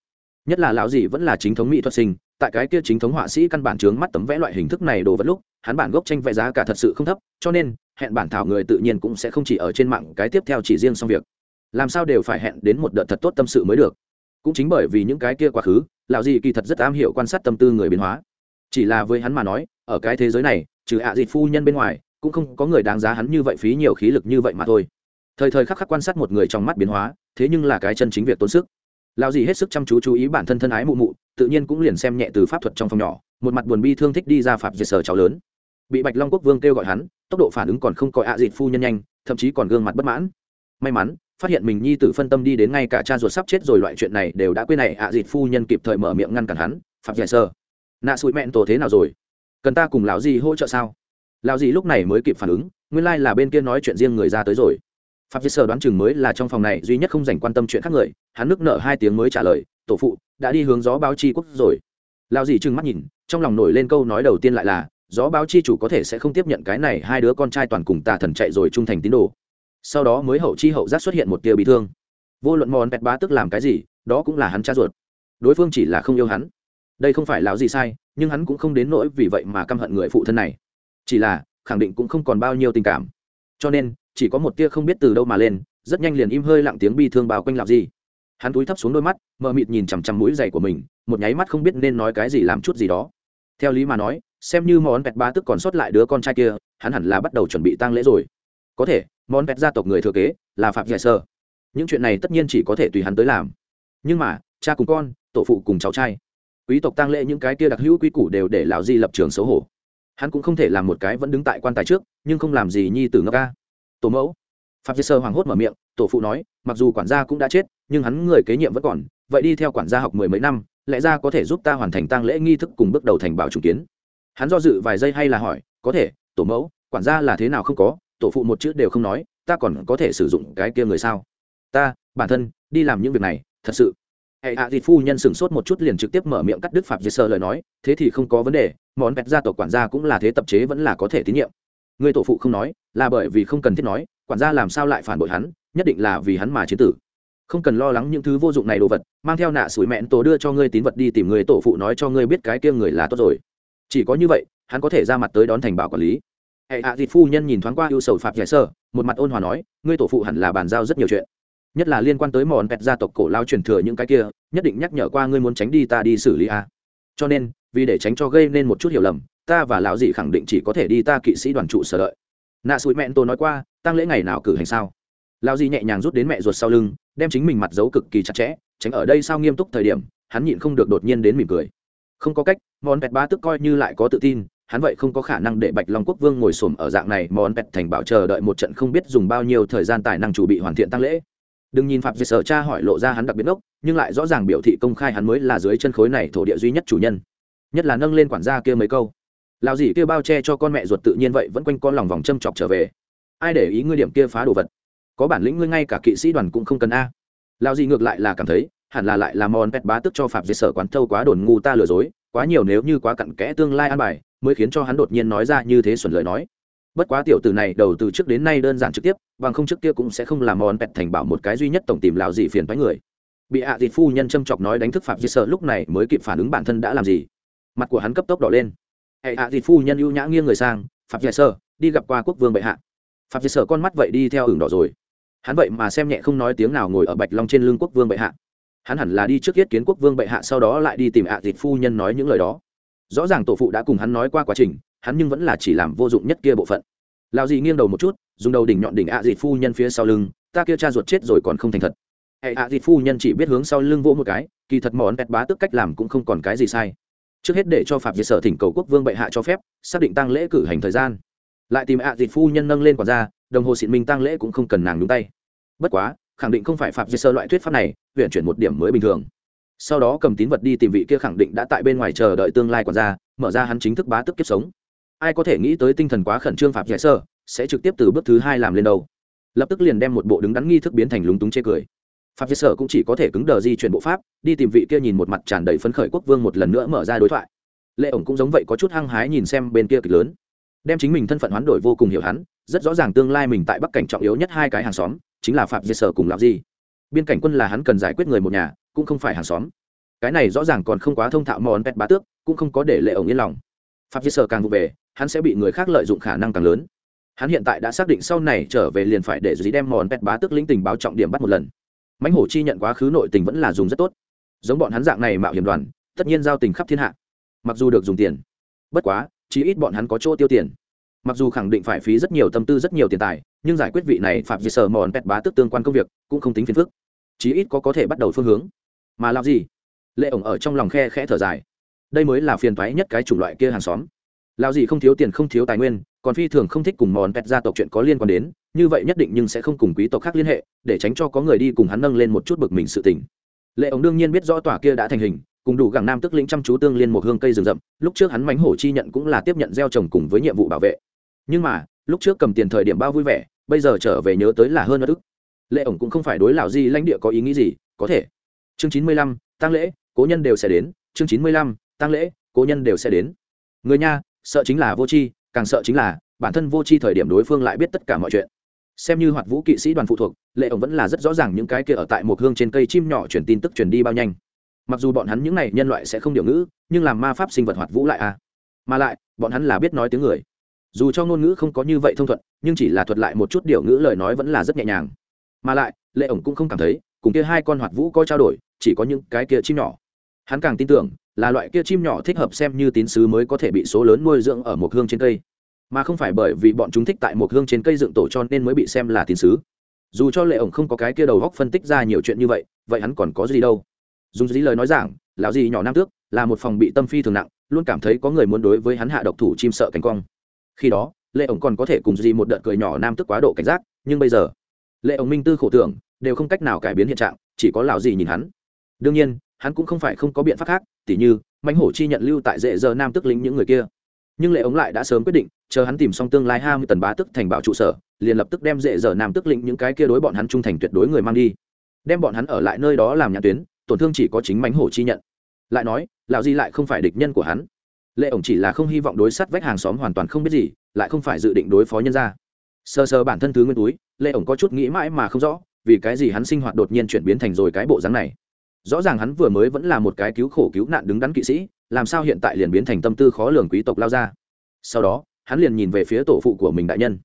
Nhất là lão gì vẫn là chính thống mỹ thuật sinh, tại cái kia chính thống họa sĩ căn bản trướng mắt tấm vẽ loại hình thức này đồ vật lúc, hắn bản gốc tranh vẽ giá cả thật sự không thấp, cho nên, hẹn bản thảo người tự nhiên cũng sẽ không chỉ ở trên mạng cái tiếp theo chỉ riêng xong việc. Làm sao đều phải hẹn đến một đợt thật tốt tâm sự mới được cũng chính bởi vì những cái kia quá khứ, lão dị kỳ thật rất am hiểu quan sát tâm tư người biến hóa. Chỉ là với hắn mà nói, ở cái thế giới này, trừ ạ à dịt phu nhân bên ngoài, cũng không có người đáng giá hắn như vậy phí nhiều khí lực như vậy mà thôi. Thời thời khắc khắc quan sát một người trong mắt biến hóa, thế nhưng là cái chân chính việc tốn sức. Lao dị hết sức chăm chú chú ý bản thân thân ái mụ mụ, tự nhiên cũng liền xem nhẹ từ pháp thuật trong phòng nhỏ, một mặt buồn bi thương thích đi ra phạm dệt sở cháu lớn. Bị bạch long quốc vương kêu gọi hắn, tốc độ phản ứng còn không coi ạ à dịt phu nhân nhanh, thậm chí còn gương mặt bất mãn may mắn, phát hiện mình nhi tử phân tâm đi đến ngay cả cha ruột sắp chết rồi, loại chuyện này đều đã quên này. ạ à dịt phu nhân kịp thời mở miệng ngăn cản hắn, phạm giải sơ, nạ sụi mẹn tổ thế nào rồi? Cần ta cùng lão gì hỗ trợ sao? Lão gì lúc này mới kịp phản ứng, nguyên lai là bên kia nói chuyện riêng người ra tới rồi. Phạm giải sơ đoán chừng mới là trong phòng này duy nhất không dành quan tâm chuyện khác người, hắn nước nợ hai tiếng mới trả lời, tổ phụ, đã đi hướng gió báo chi quốc rồi. Lão gì trừng mắt nhìn, trong lòng nổi lên câu nói đầu tiên lại là, gió báo chi chủ có thể sẽ không tiếp nhận cái này, hai đứa con trai toàn cùng tà thần chạy rồi trung thành tín đồ sau đó mới hậu chi hậu giác xuất hiện một tia bị thương. Vô luận mòn pẹt bá tức làm cái gì, đó cũng là hắn cha ruột. Đối phương chỉ là không yêu hắn. Đây không phải là gì sai, nhưng hắn cũng không đến nỗi vì vậy mà căm hận người phụ thân này. Chỉ là, khẳng định cũng không còn bao nhiêu tình cảm. Cho nên, chỉ có một tia không biết từ đâu mà lên, rất nhanh liền im hơi lặng tiếng bi thương bao quanh làm gì hắn túi thấp xuống đôi mắt, mờ mịt nhìn chằm chằm mũi dày của mình, một nháy mắt không biết nên nói cái gì làm chút gì đó. Theo lý mà nói, xem như món pẹt ba tức còn sót lại đứa con trai kia, hắn hẳn là bắt đầu chuẩn bị tang lễ rồi có thể, món pẹt gia tộc người thừa kế là phạm giải sơ. Những chuyện này tất nhiên chỉ có thể tùy hắn tới làm. Nhưng mà, cha cùng con, tổ phụ cùng cháu trai. Quý tộc tang lễ những cái kia đặc hữu quy củ đều để lão di lập trường xấu hổ. Hắn cũng không thể làm một cái vẫn đứng tại quan tài trước, nhưng không làm gì nhi tử ngốc ca. Tổ mẫu. Phạm giải sơ hoảng hốt mở miệng, tổ phụ nói, mặc dù quản gia cũng đã chết, nhưng hắn người kế nhiệm vẫn còn, vậy đi theo quản gia học mười mấy năm, lẽ ra có thể giúp ta hoàn thành tăng lễ nghi thức cùng bước đầu thành bảo trùng kiến. Hắn do dự vài giây hay là hỏi, có thể, tổ mẫu, quản gia là thế nào không có tổ phụ một chữ đều không nói, ta còn có thể sử dụng cái kia người sao? Ta, bản thân, đi làm những việc này, thật sự. Hệ hạ à phu nhân sửng sốt một chút liền trực tiếp mở miệng cắt đứt phạm dây sơ lời nói, thế thì không có vấn đề, món vẹt gia tộc quản gia cũng là thế tập chế vẫn là có thể tín nhiệm. Người tổ phụ không nói, là bởi vì không cần thiết nói, quản gia làm sao lại phản bội hắn, nhất định là vì hắn mà chế tử. Không cần lo lắng những thứ vô dụng này đồ vật, mang theo nạ sủi mẹn tổ đưa cho ngươi tín vật đi tìm người tổ phụ nói cho ngươi biết cái kia người là tốt rồi. Chỉ có như vậy, hắn có thể ra mặt tới đón thành bảo quản lý hệ hạ à phu nhân nhìn thoáng qua ưu sầu phạm giải sơ, một mặt ôn hòa nói, ngươi tổ phụ hẳn là bàn giao rất nhiều chuyện, nhất là liên quan tới mòn pẹt gia tộc cổ lao truyền thừa những cái kia, nhất định nhắc nhở qua ngươi muốn tránh đi ta đi xử lý a. Cho nên, vì để tránh cho gây nên một chút hiểu lầm, ta và lão dị khẳng định chỉ có thể đi ta kỵ sĩ đoàn trụ sở đợi. Nạ sụi mẹn tôi nói qua, tăng lễ ngày nào cử hành sao? Lão dị nhẹ nhàng rút đến mẹ ruột sau lưng, đem chính mình mặt giấu cực kỳ chặt chẽ, tránh ở đây sao nghiêm túc thời điểm, hắn nhịn không được đột nhiên đến mỉm cười. Không có cách, mòn pẹt ba tức coi như lại có tự tin hắn vậy không có khả năng để bạch long quốc vương ngồi xổm ở dạng này mòn pẹt thành bảo chờ đợi một trận không biết dùng bao nhiêu thời gian tài năng chủ bị hoàn thiện tăng lễ. Đừng nhìn phạm dệt sở cha hỏi lộ ra hắn đặc biệt ốc nhưng lại rõ ràng biểu thị công khai hắn mới là dưới chân khối này thổ địa duy nhất chủ nhân. Nhất là nâng lên quản gia kia mấy câu. Lao gì kia bao che cho con mẹ ruột tự nhiên vậy vẫn quanh con lòng vòng châm chọc trở về. Ai để ý ngươi điểm kia phá đồ vật? Có bản lĩnh ngươi ngay cả kỵ sĩ đoàn cũng không cần a. Lao gì ngược lại là cảm thấy, hẳn là lại là mòn pet bá tức cho phạm dệt sở quán thâu quá đồn ngu ta lừa dối quá nhiều nếu như quá cặn kẽ tương lai an bài, mới khiến cho hắn đột nhiên nói ra như thế xuẩn lời nói. Bất quá tiểu tử này đầu từ trước đến nay đơn giản trực tiếp, bằng không trước kia cũng sẽ không làm món pẹt thành bảo một cái duy nhất tổng tìm lão gì phiền phái người. Bị hạ à thịt phu nhân châm chọc nói đánh thức phạm di sợ lúc này mới kịp phản ứng bản thân đã làm gì. Mặt của hắn cấp tốc đỏ lên. Hệ hạ thịt phu nhân ưu nhã nghiêng người sang, phạm di sợ đi gặp qua quốc vương bệ hạ. Phạm di sợ con mắt vậy đi theo ửng đỏ rồi. Hắn vậy mà xem nhẹ không nói tiếng nào ngồi ở bạch long trên lưng quốc vương bệ hạ hắn hẳn là đi trước yết kiến quốc vương bệ hạ sau đó lại đi tìm hạ à phu nhân nói những lời đó. Rõ ràng tổ phụ đã cùng hắn nói qua quá trình, hắn nhưng vẫn là chỉ làm vô dụng nhất kia bộ phận. Lao dì nghiêng đầu một chút, dùng đầu đỉnh nhọn đỉnh ạ à dịt phu nhân phía sau lưng, ta kia cha ruột chết rồi còn không thành thật. Hệ ạ dịch dịt phu nhân chỉ biết hướng sau lưng vỗ một cái, kỳ thật món bẹt bá tức cách làm cũng không còn cái gì sai. Trước hết để cho phạm diệt sở thỉnh cầu quốc vương bệ hạ cho phép, xác định tăng lễ cử hành thời gian. Lại tìm ạ à dịt phu nhân nâng lên còn ra đồng hồ xịn minh tăng lễ cũng không cần nàng đúng tay. Bất quá khẳng định không phải phạm diệt sơ loại thuyết pháp này huyện chuyển một điểm mới bình thường. Sau đó cầm tín vật đi tìm vị kia khẳng định đã tại bên ngoài chờ đợi tương lai quản gia, mở ra hắn chính thức bá tức kiếp sống. Ai có thể nghĩ tới tinh thần quá khẩn trương phạm giải sơ, sẽ trực tiếp từ bước thứ hai làm lên đâu lập tức liền đem một bộ đứng đắn nghi thức biến thành lúng túng chê cười. Phạm giải sơ cũng chỉ có thể cứng đờ di chuyển bộ pháp, đi tìm vị kia nhìn một mặt tràn đầy phấn khởi quốc vương một lần nữa mở ra đối thoại. Lệ ổng cũng giống vậy có chút hăng hái nhìn xem bên kia kịch lớn. Đem chính mình thân phận hoán đổi vô cùng hiểu hắn, rất rõ ràng tương lai mình tại bắc cảnh trọng yếu nhất hai cái hàng xóm chính là phạm diệt sở cùng làm gì biên cảnh quân là hắn cần giải quyết người một nhà, cũng không phải hàng xóm. Cái này rõ ràng còn không quá thông thạo món pet bá tước, cũng không có để lệ ổng yên lòng. Phạm diệt sở càng vụ về, hắn sẽ bị người khác lợi dụng khả năng càng lớn. Hắn hiện tại đã xác định sau này trở về liền phải để dí đem món pet bá tước lĩnh tình báo trọng điểm bắt một lần. Mãnh hổ chi nhận quá khứ nội tình vẫn là dùng rất tốt. Giống bọn hắn dạng này mạo hiểm đoàn, tất nhiên giao tình khắp thiên hạ. Mặc dù được dùng tiền, bất quá chỉ ít bọn hắn có chỗ tiêu tiền mặc dù khẳng định phải phí rất nhiều tâm tư, rất nhiều tiền tài, nhưng giải quyết vị này phạm di sở mòn pet bá tức tương quan công việc cũng không tính phiền phức. Chí ít có có thể bắt đầu phương hướng. Mà làm gì? Lệ ổng ở trong lòng khe khẽ thở dài. Đây mới là phiền toái nhất cái chủng loại kia hàng xóm. Lao gì không thiếu tiền, không thiếu tài nguyên, còn phi thường không thích cùng mòn pet gia tộc chuyện có liên quan đến, như vậy nhất định nhưng sẽ không cùng quý tộc khác liên hệ, để tránh cho có người đi cùng hắn nâng lên một chút bực mình sự tình. Lệ ổng đương nhiên biết rõ tòa kia đã thành hình, cùng đủ gẳng nam tức lĩnh chăm chú tương liên một hương cây rừng rậm, lúc trước hắn mánh hổ chi nhận cũng là tiếp nhận gieo trồng cùng với nhiệm vụ bảo vệ nhưng mà, lúc trước cầm tiền thời điểm bao vui vẻ, bây giờ trở về nhớ tới là hơn ất ức. Lệ ổng cũng không phải đối lão gì lãnh địa có ý nghĩ gì, có thể. Chương chín mươi lăm tăng lễ, cố nhân đều sẽ đến. Chương chín mươi lăm tăng lễ, cố nhân đều sẽ đến. Người nha, sợ chính là vô tri càng sợ chính là, bản thân vô tri thời điểm đối phương lại biết tất cả mọi chuyện. Xem như hoạt vũ kỵ sĩ đoàn phụ thuộc, lệ ổng vẫn là rất rõ ràng những cái kia ở tại một hương trên cây chim nhỏ truyền tin tức truyền đi bao nhanh. Mặc dù bọn hắn những này nhân loại sẽ không điều ngữ, nhưng làm ma pháp sinh vật hoạt vũ lại à. Mà lại, bọn hắn là biết nói tiếng người dù cho ngôn ngữ không có như vậy thông thuận, nhưng chỉ là thuật lại một chút điều ngữ lời nói vẫn là rất nhẹ nhàng. Mà lại, lệ ổng cũng không cảm thấy, cùng kia hai con hoạt vũ có trao đổi, chỉ có những cái kia chim nhỏ. Hắn càng tin tưởng, là loại kia chim nhỏ thích hợp xem như tín sứ mới có thể bị số lớn nuôi dưỡng ở một hương trên cây. Mà không phải bởi vì bọn chúng thích tại một hương trên cây dựng tổ cho nên mới bị xem là tín sứ. Dù cho lệ ổng không có cái kia đầu góc phân tích ra nhiều chuyện như vậy vậy hắn còn có gì đâu. Dùng dĩ lời nói giảng, lão gì nhỏ nam tước, là một phòng bị tâm phi thường nặng, luôn cảm thấy có người muốn đối với hắn hạ độc thủ chim sợ cánh cong khi đó, lệ ổng còn có thể cùng gì một đợt cười nhỏ nam tức quá độ cảnh giác, nhưng bây giờ, lệ ổng minh tư khổ tưởng, đều không cách nào cải biến hiện trạng, chỉ có lão gì nhìn hắn. Đương nhiên, hắn cũng không phải không có biện pháp khác, tỉ như, mãnh hổ chi nhận lưu tại dễ giờ nam tức lính những người kia. Nhưng lệ ống lại đã sớm quyết định, chờ hắn tìm xong tương lai hai mươi tần bá tức thành bảo trụ sở, liền lập tức đem dễ giờ nam tức lĩnh những cái kia đối bọn hắn trung thành tuyệt đối người mang đi. Đem bọn hắn ở lại nơi đó làm nhà tuyến, tổn thương chỉ có chính mãnh hổ chi nhận. Lại nói, lão di lại không phải địch nhân của hắn lệ ổng chỉ là không hy vọng đối sắt vách hàng xóm hoàn toàn không biết gì, lại không phải dự định đối phó nhân ra sơ sơ bản thân thứ nguyên túi, lệ ổng có chút nghĩ mãi mà không rõ, vì cái gì hắn sinh hoạt đột nhiên chuyển biến thành rồi cái bộ dáng này. Rõ ràng hắn vừa mới vẫn là một cái cứu khổ cứu nạn đứng đắn kỵ sĩ, làm sao hiện tại liền biến thành tâm tư khó lường quý tộc lao ra sau đó, hắn liền nhìn về phía tổ phụ của mình đại nhân.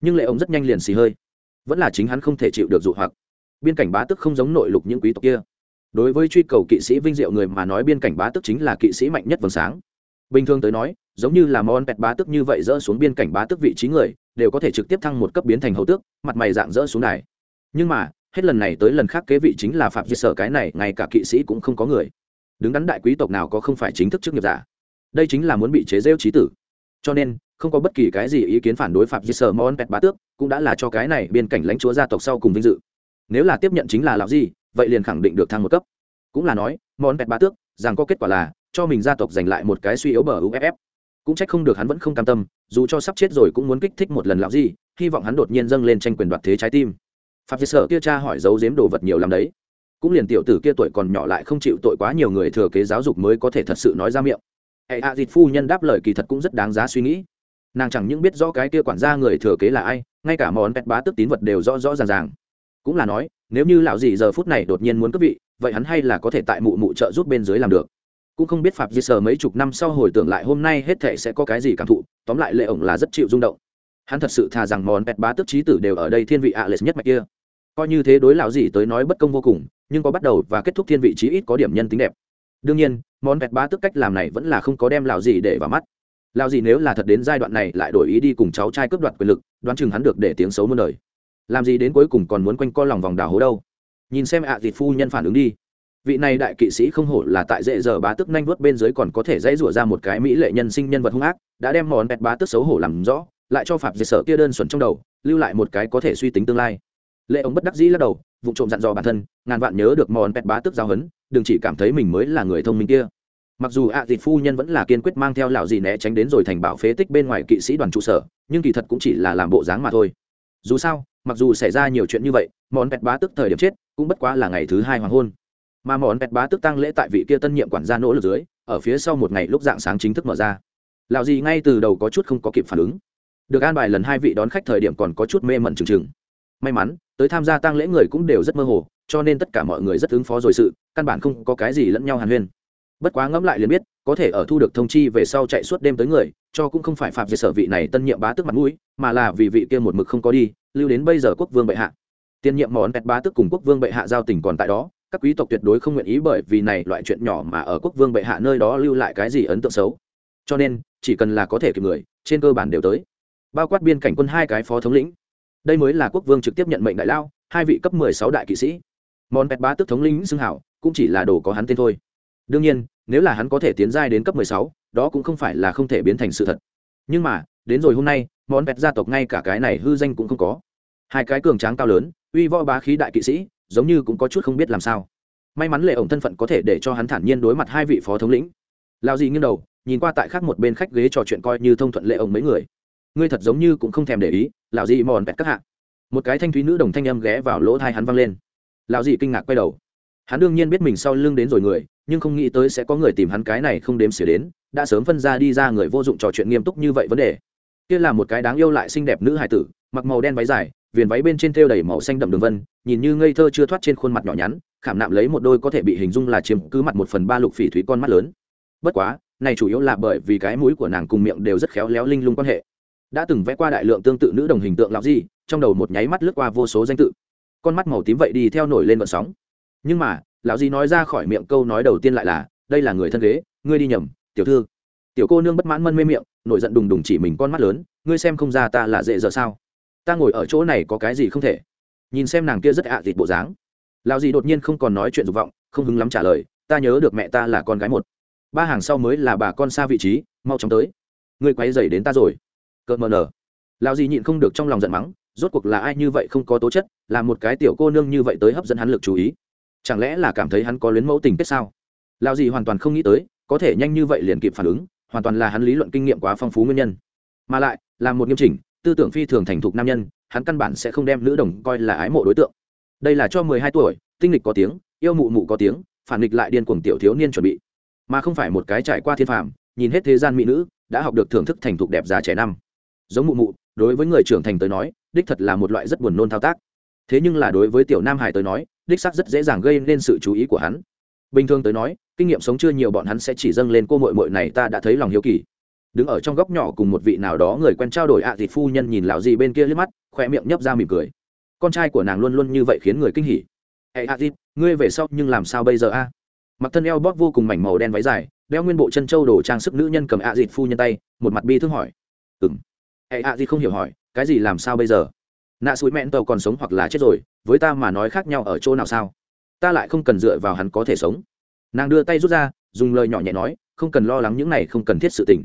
Nhưng lệ ổng rất nhanh liền xì hơi. Vẫn là chính hắn không thể chịu được dụ hoặc. Biên cảnh bá tức không giống nội lục những quý tộc kia. Đối với truy cầu kỵ sĩ vinh diệu người mà nói biên cảnh bá tức chính là kỵ sĩ mạnh nhất vầng sáng bình thường tới nói, giống như là món pẹt bá tức như vậy dỡ xuống biên cảnh bá tức vị trí người, đều có thể trực tiếp thăng một cấp biến thành hầu tước, mặt mày dạng dỡ xuống này nhưng mà, hết lần này tới lần khác kế vị chính là phạm Vi sở cái này, ngay cả kỵ sĩ cũng không có người. Đứng đắn đại quý tộc nào có không phải chính thức chức nghiệp giả? Đây chính là muốn bị chế rêu trí tử. Cho nên, không có bất kỳ cái gì ý kiến phản đối phạm Vi sở món pẹt bá tước, cũng đã là cho cái này biên cảnh lãnh chúa gia tộc sau cùng vinh dự. Nếu là tiếp nhận chính là lão gì vậy liền khẳng định được thăng một cấp. Cũng là nói, món pẹt bá tước, rằng có kết quả là cho mình gia tộc giành lại một cái suy yếu bờ uff cũng trách không được hắn vẫn không cam tâm, dù cho sắp chết rồi cũng muốn kích thích một lần lão gì hy vọng hắn đột nhiên dâng lên tranh quyền đoạt thế trái tim. Phạm diệt sở kia cha hỏi giấu giếm đồ vật nhiều lắm đấy. Cũng liền tiểu tử kia tuổi còn nhỏ lại không chịu tội quá nhiều người thừa kế giáo dục mới có thể thật sự nói ra miệng. Hệ hạ dịt phu nhân đáp lời kỳ thật cũng rất đáng giá suy nghĩ. Nàng chẳng những biết rõ cái kia quản gia người thừa kế là ai, ngay cả món pet bá tức tín vật đều rõ rõ ràng ràng. Cũng là nói, nếu như lão gì giờ phút này đột nhiên muốn cướp vị, vậy hắn hay là có thể tại mụ mụ trợ giúp bên dưới làm được cũng không biết phạm di sờ mấy chục năm sau hồi tưởng lại hôm nay hết thể sẽ có cái gì cảm thụ, tóm lại lệ ổng là rất chịu rung động. Hắn thật sự thà rằng món pẹt bá tức trí tử đều ở đây thiên vị ạ lệ nhất mạch kia. Coi như thế đối lão gì tới nói bất công vô cùng, nhưng có bắt đầu và kết thúc thiên vị trí ít có điểm nhân tính đẹp. Đương nhiên, món pẹt bá tức cách làm này vẫn là không có đem lão gì để vào mắt. Lão gì nếu là thật đến giai đoạn này lại đổi ý đi cùng cháu trai cướp đoạt quyền lực, đoán chừng hắn được để tiếng xấu muôn đời. Làm gì đến cuối cùng còn muốn quanh co lòng vòng đào hố đâu? Nhìn xem ạ à phu nhân phản ứng đi vị này đại kỵ sĩ không hổ là tại dễ giờ bá tức nhanh vớt bên dưới còn có thể dãy rủa ra một cái mỹ lệ nhân sinh nhân vật hung ác, đã đem món bẹt bá tức xấu hổ làm rõ, lại cho phạm dệt sở kia đơn xuẩn trong đầu, lưu lại một cái có thể suy tính tương lai. Lệ ông bất đắc dĩ lắc đầu vụ trộm dặn dò bản thân, ngàn vạn nhớ được món bẹt bá tức giao hấn đừng chỉ cảm thấy mình mới là người thông minh kia. Mặc dù ạ à phu nhân vẫn là kiên quyết mang theo lão gì né tránh đến rồi thành bảo phế tích bên ngoài kỵ sĩ đoàn trụ sở, nhưng kỳ thật cũng chỉ là làm bộ dáng mà thôi. Dù sao, mặc dù xảy ra nhiều chuyện như vậy món bẹt bá tức thời điểm chết, cũng bất quá là ngày thứ hai hoàng hôn mà món pẹt bá tức tăng lễ tại vị kia tân nhiệm quản gia nỗ lực dưới, ở phía sau một ngày lúc dạng sáng chính thức mở ra. Lão gì ngay từ đầu có chút không có kịp phản ứng. Được an bài lần hai vị đón khách thời điểm còn có chút mê mẩn chừng chừng. May mắn, tới tham gia tang lễ người cũng đều rất mơ hồ, cho nên tất cả mọi người rất ứng phó rồi sự, căn bản không có cái gì lẫn nhau hàn huyên. Bất quá ngẫm lại liền biết, có thể ở thu được thông chi về sau chạy suốt đêm tới người, cho cũng không phải phạm về sở vị này tân nhiệm bá tức mặt mũi, mà là vì vị kia một mực không có đi, lưu đến bây giờ quốc vương bệ hạ. Tiên nhiệm món pẹt bá tức cùng quốc vương bệ hạ giao tình còn tại đó các quý tộc tuyệt đối không nguyện ý bởi vì này loại chuyện nhỏ mà ở quốc vương bệ hạ nơi đó lưu lại cái gì ấn tượng xấu. Cho nên, chỉ cần là có thể kịp người, trên cơ bản đều tới. Bao quát biên cảnh quân hai cái phó thống lĩnh. Đây mới là quốc vương trực tiếp nhận mệnh đại lao, hai vị cấp mười sáu đại kỵ sĩ. Món pet bá tức thống lĩnh xưng hảo, cũng chỉ là đồ có hắn tên thôi. Đương nhiên, nếu là hắn có thể tiến giai đến cấp mười sáu, đó cũng không phải là không thể biến thành sự thật. Nhưng mà, đến rồi hôm nay, món pet gia tộc ngay cả cái này hư danh cũng không có. Hai cái cường tráng cao lớn, uy võ bá khí đại kỵ sĩ giống như cũng có chút không biết làm sao. May mắn lệ ổng thân phận có thể để cho hắn thản nhiên đối mặt hai vị phó thống lĩnh. Lao dì nghiêng đầu, nhìn qua tại khác một bên khách ghế trò chuyện coi như thông thuận lệ ổng mấy người. Ngươi thật giống như cũng không thèm để ý, lão dị mòn bẹt các hạ. Một cái thanh thúy nữ đồng thanh âm ghé vào lỗ thai hắn văng lên. Lão dị kinh ngạc quay đầu. Hắn đương nhiên biết mình sau lưng đến rồi người, nhưng không nghĩ tới sẽ có người tìm hắn cái này không đếm xỉa đến, đã sớm phân ra đi ra người vô dụng trò chuyện nghiêm túc như vậy vấn đề. Kia là một cái đáng yêu lại xinh đẹp nữ hải tử, mặc màu đen váy dài viền váy bên trên thêu đầy màu xanh đậm đường vân, nhìn như ngây thơ chưa thoát trên khuôn mặt nhỏ nhắn, khảm nạm lấy một đôi có thể bị hình dung là chiếm cứ mặt một phần ba lục phỉ thúy con mắt lớn. Bất quá, này chủ yếu là bởi vì cái mũi của nàng cùng miệng đều rất khéo léo linh lung quan hệ. Đã từng vẽ qua đại lượng tương tự nữ đồng hình tượng lão gì trong đầu một nháy mắt lướt qua vô số danh tự. Con mắt màu tím vậy đi theo nổi lên vận sóng. Nhưng mà, lão gì nói ra khỏi miệng câu nói đầu tiên lại là, đây là người thân ghế, ngươi đi nhầm, tiểu thư. Tiểu cô nương bất mãn mân mê miệng, nổi giận đùng đùng chỉ mình con mắt lớn, ngươi xem không ra ta là dễ dở sao? Ta ngồi ở chỗ này có cái gì không thể? Nhìn xem nàng kia rất ạ à dịt bộ dáng. Lão gì đột nhiên không còn nói chuyện dục vọng, không hứng lắm trả lời, ta nhớ được mẹ ta là con gái một. Ba hàng sau mới là bà con xa vị trí, mau chóng tới. Ngươi quay dày đến ta rồi. Cợt mờ nở. Lao gì nhịn không được trong lòng giận mắng, rốt cuộc là ai như vậy không có tố chất, là một cái tiểu cô nương như vậy tới hấp dẫn hắn lực chú ý. Chẳng lẽ là cảm thấy hắn có luyến mẫu tình kết sao? Lao gì hoàn toàn không nghĩ tới, có thể nhanh như vậy liền kịp phản ứng, hoàn toàn là hắn lý luận kinh nghiệm quá phong phú nguyên nhân. Mà lại, là một nghiêm chỉnh tư tưởng phi thường thành thục nam nhân, hắn căn bản sẽ không đem nữ đồng coi là ái mộ đối tượng. Đây là cho mười hai tuổi, tinh lịch có tiếng, yêu mụ mụ có tiếng, phản nghịch lại điên cuồng tiểu thiếu niên chuẩn bị. Mà không phải một cái trải qua thiên phàm, nhìn hết thế gian mỹ nữ, đã học được thưởng thức thành thục đẹp giá trẻ năm. Giống mụ mụ, đối với người trưởng thành tới nói, đích thật là một loại rất buồn nôn thao tác. Thế nhưng là đối với tiểu nam hải tới nói, đích xác rất dễ dàng gây nên sự chú ý của hắn. Bình thường tới nói, kinh nghiệm sống chưa nhiều bọn hắn sẽ chỉ dâng lên cô mội mội này, ta đã thấy lòng hiếu kỳ đứng ở trong góc nhỏ cùng một vị nào đó người quen trao đổi ạ à thịt phu nhân nhìn lão gì bên kia liếc mắt, khoe miệng nhấp ra mỉm cười. Con trai của nàng luôn luôn như vậy khiến người kinh hỉ. Hệ ạ thịt, ngươi về sau nhưng làm sao bây giờ a? Mặc thân eo bóp vô cùng mảnh màu đen váy dài, đeo nguyên bộ chân châu đồ trang sức nữ nhân cầm ạ à dịt phu nhân tay, một mặt bi thương hỏi. Ừng hệ ạ dịt không hiểu hỏi, cái gì làm sao bây giờ? Nạ suối mẹn tàu còn sống hoặc là chết rồi, với ta mà nói khác nhau ở chỗ nào sao? Ta lại không cần dựa vào hắn có thể sống. Nàng đưa tay rút ra, dùng lời nhỏ nhẹ nói, không cần lo lắng những này không cần thiết sự tình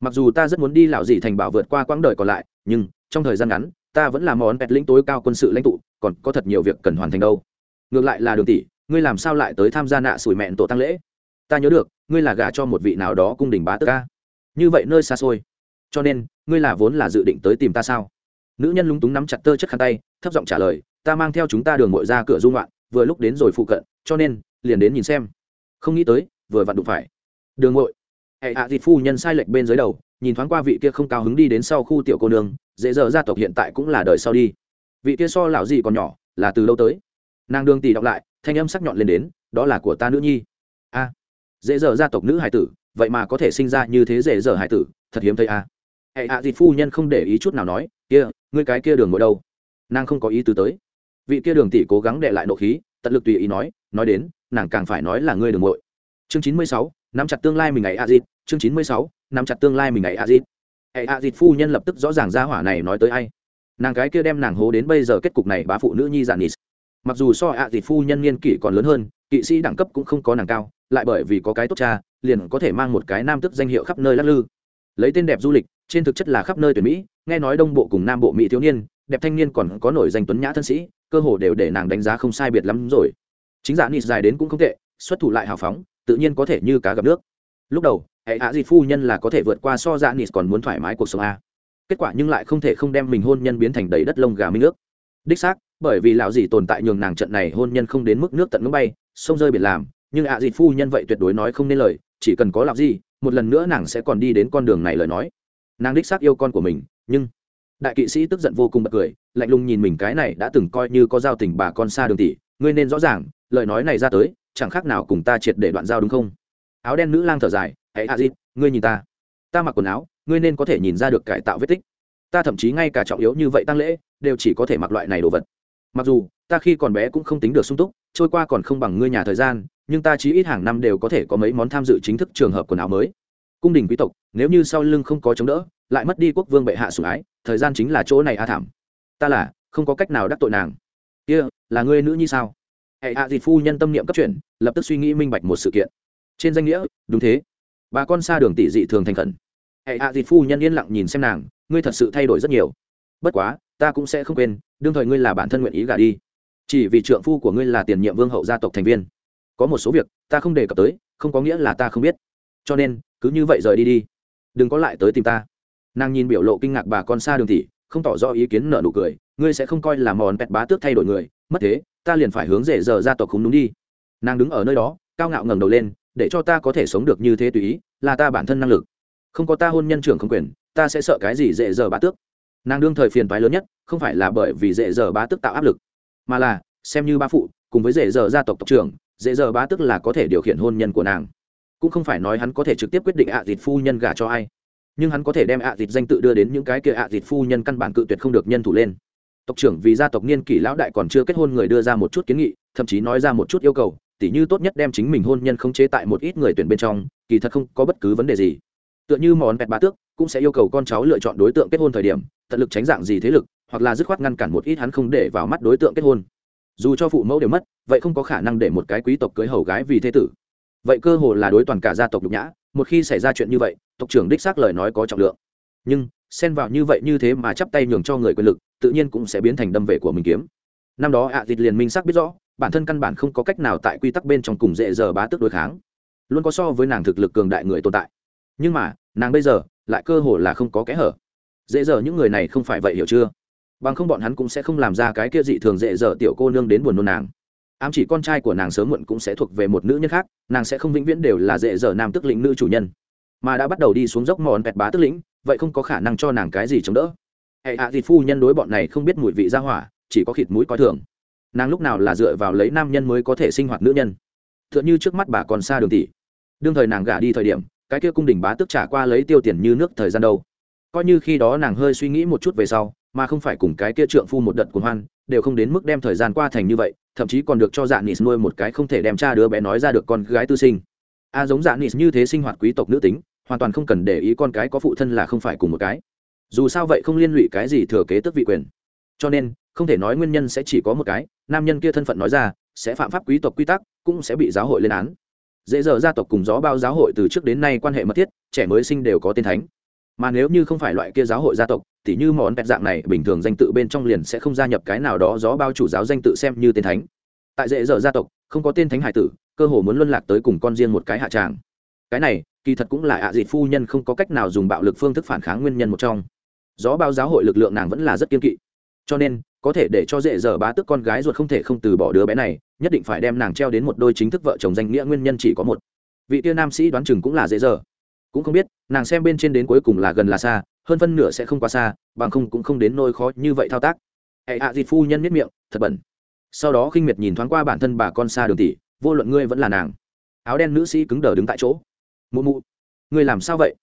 mặc dù ta rất muốn đi lão dị thành bảo vượt qua quãng đời còn lại, nhưng trong thời gian ngắn, ta vẫn là món pẹt lĩnh tối cao quân sự lãnh tụ, còn có thật nhiều việc cần hoàn thành đâu. Ngược lại là đường tỷ, ngươi làm sao lại tới tham gia nạ sủi mẹn tổ tăng lễ? Ta nhớ được, ngươi là gả cho một vị nào đó cung đình bá tước ca như vậy nơi xa xôi. Cho nên, ngươi là vốn là dự định tới tìm ta sao? Nữ nhân lúng túng nắm chặt tơ chất khăn tay, thấp giọng trả lời, ta mang theo chúng ta đường mội ra cửa dung loạn vừa lúc đến rồi phụ cận, cho nên, liền đến nhìn xem. Không nghĩ tới, vừa vặn đụng phải. Đường mội hệ hạ thịt phu nhân sai lệch bên dưới đầu, nhìn thoáng qua vị kia không cao hứng đi đến sau khu tiểu cô nương, dễ dở gia tộc hiện tại cũng là đời sau đi. Vị kia so lão gì còn nhỏ, là từ lâu tới? Nàng đường tỷ đọc lại, thanh âm sắc nhọn lên đến, đó là của ta nữ nhi. A, dễ dở gia tộc nữ hải tử, vậy mà có thể sinh ra như thế dễ dở hải tử, thật hiếm thấy a. Hệ hạ thịt phu nhân không để ý chút nào nói, kia, ngươi cái kia đường ngồi đâu? Nàng không có ý tứ tới. Vị kia đường tỷ cố gắng để lại nộ khí, tận lực tùy ý nói nói đến, nàng càng phải nói là ngươi đường ngội chương chín mươi sáu nắm chặt tương lai mình ngày a dịt chương chín mươi sáu, nắm chặt tương lai mình ngày a dịt hệ a dịt phu nhân lập tức rõ ràng ra hỏa này nói tới ai. Nàng cái kia đem nàng hố đến bây giờ kết cục này bá phụ nữ nhi giản nis mặc dù so a dịt phu nhân niên kỷ còn lớn hơn, kỵ sĩ đẳng cấp cũng không có nàng cao, lại bởi vì có cái tốt cha, liền có thể mang một cái nam tức danh hiệu khắp nơi lắc lư. Lấy tên đẹp du lịch, trên thực chất là khắp nơi tuyển mỹ, nghe nói đông bộ cùng nam bộ mỹ thiếu niên, đẹp thanh niên còn có nổi danh tuấn nhã thân sĩ, cơ hồ đều để nàng đánh giá không sai biệt lắm rồi. Chính giả nịt dài đến cũng không tệ, xuất thủ lại hào phóng tự nhiên có thể như cá gặp nước. Lúc đầu, hệ hạ di phu nhân là có thể vượt qua so ra nịt còn muốn thoải mái cuộc sống a. Kết quả nhưng lại không thể không đem mình hôn nhân biến thành đầy đất lông gà minh nước. Đích xác, bởi vì lão gì tồn tại nhường nàng trận này hôn nhân không đến mức nước tận ngưỡng bay, sông rơi biển làm, nhưng ạ à phu nhân vậy tuyệt đối nói không nên lời, chỉ cần có làm gì một lần nữa nàng sẽ còn đi đến con đường này lời nói. Nàng đích xác yêu con của mình, nhưng đại kỵ sĩ tức giận vô cùng bật cười, lạnh lùng nhìn mình cái này đã từng coi như có giao tình bà con xa đường tỷ, ngươi nên rõ ràng, lời nói này ra tới chẳng khác nào cùng ta triệt để đoạn giao đúng không? Áo đen nữ lang thở dài, hãy a ngươi nhìn ta. Ta mặc quần áo, ngươi nên có thể nhìn ra được cải tạo vết tích. Ta thậm chí ngay cả trọng yếu như vậy tăng lễ, đều chỉ có thể mặc loại này đồ vật. Mặc dù, ta khi còn bé cũng không tính được sung túc, trôi qua còn không bằng ngươi nhà thời gian, nhưng ta chí ít hàng năm đều có thể có mấy món tham dự chính thức trường hợp quần áo mới. Cung đình quý tộc, nếu như sau lưng không có chống đỡ, lại mất đi quốc vương bệ hạ sủng ái, thời gian chính là chỗ này a thảm. Ta là, không có cách nào đắc tội nàng. Kia, là ngươi nữ như sao? Hệ hạ dịt phu nhân tâm niệm cấp chuyển, lập tức suy nghĩ minh bạch một sự kiện. Trên danh nghĩa, đúng thế. Bà con xa đường tỷ dị thường thành khẩn. Hệ hạ dịt phu nhân yên lặng nhìn xem nàng, ngươi thật sự thay đổi rất nhiều. Bất quá, ta cũng sẽ không quên, đương thời ngươi là bản thân nguyện ý gả đi. Chỉ vì trượng phu của ngươi là tiền nhiệm vương hậu gia tộc thành viên. Có một số việc, ta không đề cập tới, không có nghĩa là ta không biết. Cho nên, cứ như vậy rời đi đi. Đừng có lại tới tìm ta. Nàng nhìn biểu lộ kinh ngạc bà con xa đường tỷ, không tỏ rõ ý kiến nợ nụ cười, ngươi sẽ không coi là mòn pẹt bá tước thay đổi người, mất thế ta liền phải hướng rể giờ gia tộc không đúng đi. Nàng đứng ở nơi đó, cao ngạo ngẩng đầu lên, để cho ta có thể sống được như thế tùy ý, là ta bản thân năng lực. Không có ta hôn nhân trưởng không quyền, ta sẽ sợ cái gì dễ giờ bá tước? Nàng đương thời phiền toái lớn nhất, không phải là bởi vì dễ giờ bá tước tạo áp lực, mà là, xem như ba phụ, cùng với dễ giờ gia tộc tộc trưởng dễ giờ bá tước là có thể điều khiển hôn nhân của nàng. Cũng không phải nói hắn có thể trực tiếp quyết định ạ à dịt phu nhân gả cho ai, nhưng hắn có thể đem ạ à dịt danh tự đưa đến những cái kia ạ à dịt phu nhân căn bản cự tuyệt không được nhân thủ lên tộc trưởng vì gia tộc niên kỷ lão đại còn chưa kết hôn người đưa ra một chút kiến nghị, thậm chí nói ra một chút yêu cầu, tỉ như tốt nhất đem chính mình hôn nhân không chế tại một ít người tuyển bên trong, kỳ thật không có bất cứ vấn đề gì. Tựa như món bẹt bá tước, cũng sẽ yêu cầu con cháu lựa chọn đối tượng kết hôn thời điểm, tận lực tránh dạng gì thế lực, hoặc là dứt khoát ngăn cản một ít hắn không để vào mắt đối tượng kết hôn. Dù cho phụ mẫu đều mất, vậy không có khả năng để một cái quý tộc cưới hầu gái vì thế tử. Vậy cơ hồ là đối toàn cả gia tộc nhục nhã, một khi xảy ra chuyện như vậy, tộc trưởng đích xác lời nói có trọng lượng. Nhưng, xen vào như vậy như thế mà chắp tay nhường cho người quyền lực tự nhiên cũng sẽ biến thành đâm về của mình kiếm. Năm đó ạ à liền minh xác biết rõ, bản thân căn bản không có cách nào tại quy tắc bên trong cùng dễ giờ bá tước đối kháng. Luôn có so với nàng thực lực cường đại người tồn tại. Nhưng mà, nàng bây giờ, lại cơ hồ là không có kẽ hở. Dễ dở những người này không phải vậy hiểu chưa? Bằng không bọn hắn cũng sẽ không làm ra cái kia dị thường dễ dở tiểu cô nương đến buồn nôn nàng. Ám chỉ con trai của nàng sớm muộn cũng sẽ thuộc về một nữ nhân khác, nàng sẽ không vĩnh viễn đều là dễ dở nam tức lĩnh nữ chủ nhân. Mà đã bắt đầu đi xuống dốc mòn vẹt bá tức lĩnh, vậy không có khả năng cho nàng cái gì chống đỡ hệ hạ à phu nhân đối bọn này không biết mùi vị ra hỏa, chỉ có khịt mũi coi thường. Nàng lúc nào là dựa vào lấy nam nhân mới có thể sinh hoạt nữ nhân? T h ư ợ n h ư trước mắt bà còn xa đường tỷ. Đương thời nàng gả đi thời điểm, cái kia cung đình bá tức trả qua lấy tiêu tiền như nước thời gian đâu. Coi như khi đó nàng hơi suy nghĩ một chút về sau, mà không phải cùng cái kia trượng phu một đợt cuồng hoan, đều không đến mức đem thời gian qua thành như vậy, thậm chí còn được cho dạ nịt nuôi một cái không thể đem cha đứa bé nói ra được con gái tư sinh. A giống dạ nịt như thế sinh hoạt quý tộc nữ tính, hoàn toàn không cần để ý con cái có phụ thân là không phải cùng một cái dù sao vậy không liên lụy cái gì thừa kế tức vị quyền. Cho nên, không thể nói nguyên nhân sẽ chỉ có một cái, nam nhân kia thân phận nói ra, sẽ phạm pháp quý tộc quy tắc, cũng sẽ bị giáo hội lên án. Dễ dở gia tộc cùng gió bao giáo hội từ trước đến nay quan hệ mật thiết, trẻ mới sinh đều có tên thánh. Mà nếu như không phải loại kia giáo hội gia tộc, thì như món pẹt dạng này, bình thường danh tự bên trong liền sẽ không gia nhập cái nào đó gió bao chủ giáo danh tự xem như tên thánh. Tại dễ dở gia tộc, không có tên thánh hải tử, cơ hồ muốn luân lạc tới cùng con riêng một cái hạ tràng. Cái này, kỳ thật cũng là ạ à dịt phu nhân không có cách nào dùng bạo lực phương thức phản kháng nguyên nhân một trong gió bao giáo hội lực lượng nàng vẫn là rất kiên kỵ. Cho nên, có thể để cho dễ dở bá tức con gái ruột không thể không từ bỏ đứa bé này, nhất định phải đem nàng treo đến một đôi chính thức vợ chồng danh nghĩa nguyên nhân chỉ có một. Vị tia nam sĩ đoán chừng cũng là dễ dở. Cũng không biết, nàng xem bên trên đến cuối cùng là gần là xa, hơn phân nửa sẽ không quá xa, bằng không cũng không đến nôi khó như vậy thao tác. Hệ hạ à dịt phu nhân miết miệng, thật bẩn. Sau đó khinh miệt nhìn thoáng qua bản thân bà con xa đường tỷ, vô luận ngươi vẫn là nàng. Áo đen nữ sĩ cứng đờ đứng tại chỗ. Mụ mụ, ngươi làm sao vậy?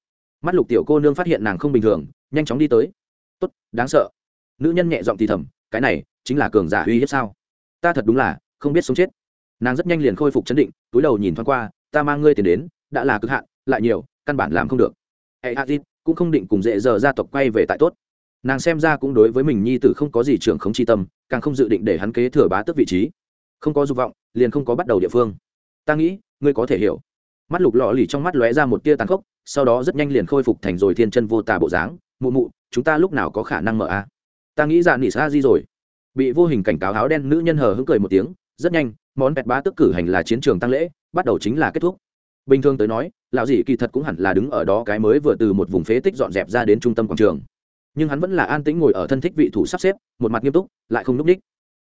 Mắt lục tiểu cô nương phát hiện nàng không bình thường nhanh chóng đi tới. Tốt, đáng sợ. Nữ nhân nhẹ giọng thì thầm, cái này chính là cường giả uy hiếp sao? Ta thật đúng là không biết sống chết. Nàng rất nhanh liền khôi phục chấn định, túi đầu nhìn thoáng qua, ta mang ngươi tiền đến, đã là cực hạn, lại nhiều, căn bản làm không được. Hệ di, cũng không định cùng dễ giờ gia tộc quay về tại tốt. Nàng xem ra cũng đối với mình nhi tử không có gì trưởng không chi tâm, càng không dự định để hắn kế thừa bá tước vị trí. Không có dục vọng, liền không có bắt đầu địa phương. Ta nghĩ, ngươi có thể hiểu. Mắt lục lọ lì trong mắt lóe ra một tia tàn khốc, sau đó rất nhanh liền khôi phục thành rồi thiên chân vô tà bộ dáng mụ mụ, chúng ta lúc nào có khả năng mở a? Ta nghĩ dạ nỉ sa di rồi. Bị vô hình cảnh cáo áo đen nữ nhân hờ hững cười một tiếng, rất nhanh, món bẹt bá tức cử hành là chiến trường tăng lễ, bắt đầu chính là kết thúc. Bình thường tới nói, lão dị kỳ thật cũng hẳn là đứng ở đó cái mới vừa từ một vùng phế tích dọn dẹp ra đến trung tâm quảng trường. Nhưng hắn vẫn là an tĩnh ngồi ở thân thích vị thủ sắp xếp, một mặt nghiêm túc, lại không núp đích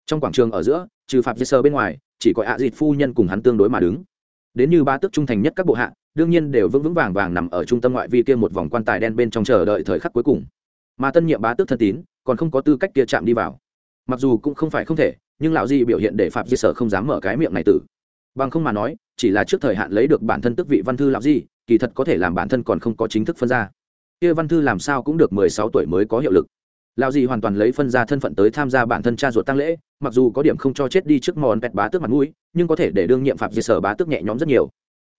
trong quảng trường ở giữa, trừ phạm dê sơ bên ngoài, chỉ có ạ à dịt phu nhân cùng hắn tương đối mà đứng đến như ba tước trung thành nhất các bộ hạ, đương nhiên đều vững vững vàng vàng nằm ở trung tâm ngoại vi kia một vòng quan tài đen bên trong chờ đợi thời khắc cuối cùng. Mà tân nhiệm bá tước thân tín, còn không có tư cách kia chạm đi vào. Mặc dù cũng không phải không thể, nhưng lão di biểu hiện để phạm di sở không dám mở cái miệng này tử. Bằng không mà nói, chỉ là trước thời hạn lấy được bản thân tức vị văn thư lão di, kỳ thật có thể làm bản thân còn không có chính thức phân ra. Kia văn thư làm sao cũng được mười sáu tuổi mới có hiệu lực lão dì hoàn toàn lấy phân ra thân phận tới tham gia bản thân cha ruột tăng lễ, mặc dù có điểm không cho chết đi trước mòn pẹt bá tước mặt mũi, nhưng có thể để đương nhiệm phạm di sở bá tước nhẹ nhõm rất nhiều.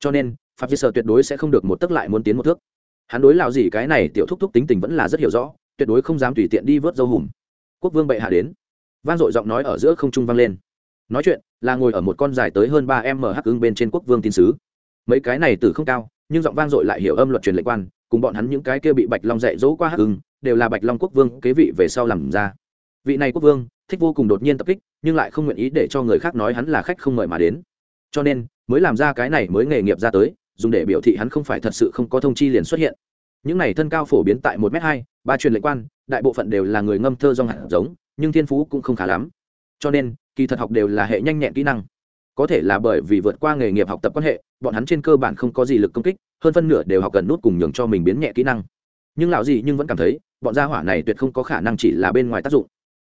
Cho nên phạm di sở tuyệt đối sẽ không được một tức lại muốn tiến một thước. Hắn đối lão gì cái này tiểu thúc thúc tính tình vẫn là rất hiểu rõ, tuyệt đối không dám tùy tiện đi vớt dâu hùm. Quốc vương bệ hạ đến. Vang dội giọng nói ở giữa không trung vang lên. Nói chuyện, là ngồi ở một con dài tới hơn ba m hắc ưng bên trên quốc vương tin sứ. Mấy cái này từ không cao, nhưng giọng vang dội lại hiểu âm luật truyền lệnh quan cùng bọn hắn những cái kia bị bạch long dạy dỗ qua hắc ưng, đều là bạch long quốc vương kế vị về sau làm ra. Vị này quốc vương, thích vô cùng đột nhiên tập kích, nhưng lại không nguyện ý để cho người khác nói hắn là khách không mời mà đến. Cho nên, mới làm ra cái này mới nghề nghiệp ra tới, dùng để biểu thị hắn không phải thật sự không có thông chi liền xuất hiện. Những này thân cao phổ biến tại một m hai, ba truyền lệnh quan, đại bộ phận đều là người ngâm thơ dong hạt giống, nhưng thiên phú cũng không khá lắm. Cho nên, kỳ thật học đều là hệ nhanh nhẹn kỹ năng có thể là bởi vì vượt qua nghề nghiệp học tập quan hệ, bọn hắn trên cơ bản không có gì lực công kích, hơn phân nửa đều học gần nút cùng nhường cho mình biến nhẹ kỹ năng. Nhưng lão gì nhưng vẫn cảm thấy, bọn gia hỏa này tuyệt không có khả năng chỉ là bên ngoài tác dụng.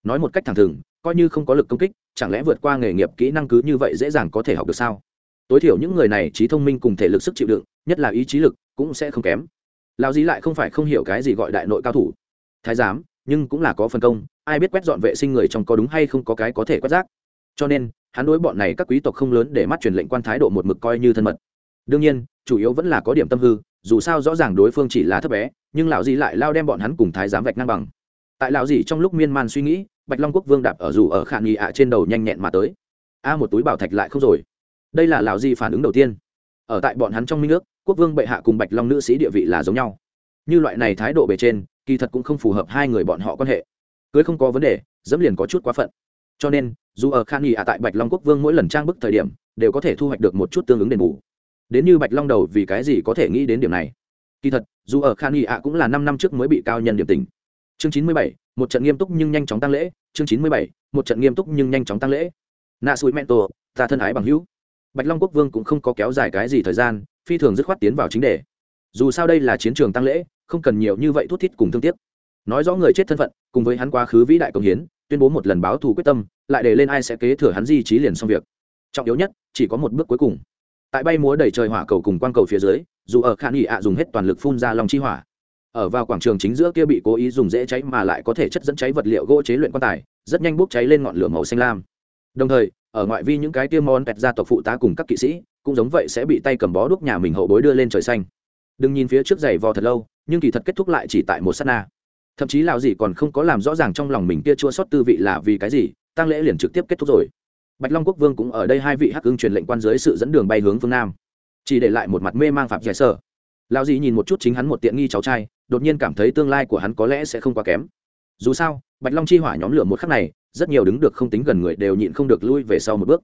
Nói một cách thẳng thừng, coi như không có lực công kích, chẳng lẽ vượt qua nghề nghiệp kỹ năng cứ như vậy dễ dàng có thể học được sao? Tối thiểu những người này trí thông minh cùng thể lực sức chịu đựng, nhất là ý chí lực, cũng sẽ không kém. Lão gì lại không phải không hiểu cái gì gọi đại nội cao thủ. Thái giám, nhưng cũng là có phân công, ai biết quét dọn vệ sinh người trong có đúng hay không có cái có thể quét rác. Cho nên hắn đối bọn này các quý tộc không lớn để mắt truyền lệnh quan thái độ một mực coi như thân mật. Đương nhiên, chủ yếu vẫn là có điểm tâm hư, dù sao rõ ràng đối phương chỉ là thấp bé, nhưng lão dì lại lao đem bọn hắn cùng thái giám vạch ngang bằng. Tại lão dì trong lúc miên man suy nghĩ, bạch long quốc vương đạp ở dù ở khả nghi ạ trên đầu nhanh nhẹn mà tới. A, một túi bảo thạch lại không rồi. Đây là lão dì phản ứng đầu tiên. Ở tại bọn hắn trong minh nước quốc vương bệ hạ cùng bạch long nữ sĩ địa vị là giống nhau. Như loại này thái độ bề trên, kỳ thật cũng không phù hợp hai người bọn họ quan hệ. Cưới không có vấn đề, dẫm liền có chút quá phận. Cho nên dù ở khan nghị ạ tại bạch long quốc vương mỗi lần trang bức thời điểm, đều có thể thu hoạch được một chút tương ứng đền bù. Đến như bạch long đầu vì cái gì có thể nghĩ đến điểm này? Kỳ thật, dù ở khan nghị ạ cũng là năm năm trước mới bị cao nhân điểm tình. Chương chín mươi bảy, một trận nghiêm túc nhưng nhanh chóng tăng lễ. Chương chín mươi bảy, một trận nghiêm túc nhưng nhanh chóng tăng lễ. Nạ sụi mẹn tổ, ta thân ái bằng hữu. Bạch long quốc vương cũng không có kéo dài cái gì thời gian, phi thường dứt khoát tiến vào chính đề. Dù sao đây là chiến trường tăng lễ, không cần nhiều như vậy thút thít cùng thương tiếc. Nói rõ người chết thân phận, cùng với hắn quá khứ vĩ đại công hiến tuyên bố một lần báo thù quyết tâm, lại để lên ai sẽ kế thừa hắn di trí liền xong việc. Trọng yếu nhất, chỉ có một bước cuối cùng. Tại bay múa đầy trời hỏa cầu cùng quang cầu phía dưới, dù ở khả nghị ạ dùng hết toàn lực phun ra lòng chi hỏa. Ở vào quảng trường chính giữa kia bị cố ý dùng dễ cháy mà lại có thể chất dẫn cháy vật liệu gỗ chế luyện quan tài, rất nhanh bốc cháy lên ngọn lửa màu xanh lam. Đồng thời, ở ngoại vi những cái tiêm món pẹt gia tộc phụ tá cùng các kỵ sĩ, cũng giống vậy sẽ bị tay cầm bó đuốc nhà mình hậu bối đưa lên trời xanh. Đừng nhìn phía trước giày vò thật lâu, nhưng kỳ thật kết thúc lại chỉ tại một s á t na thậm chí lào gì còn không có làm rõ ràng trong lòng mình kia chua sót tư vị là vì cái gì tăng lễ liền trực tiếp kết thúc rồi. Bạch long quốc vương cũng ở đây hai vị hắc ưng truyền lệnh quan dưới sự dẫn đường bay hướng phương nam. Chỉ để lại một mặt mê mang phạm giải sở. Lão dì nhìn một chút chính hắn một tiện nghi cháu trai, đột nhiên cảm thấy tương lai của hắn có lẽ sẽ không quá kém. Dù sao, bạch long chi hỏa nhóm lửa một khắc này, rất nhiều đứng được không tính gần người đều nhịn không được lui về sau một bước.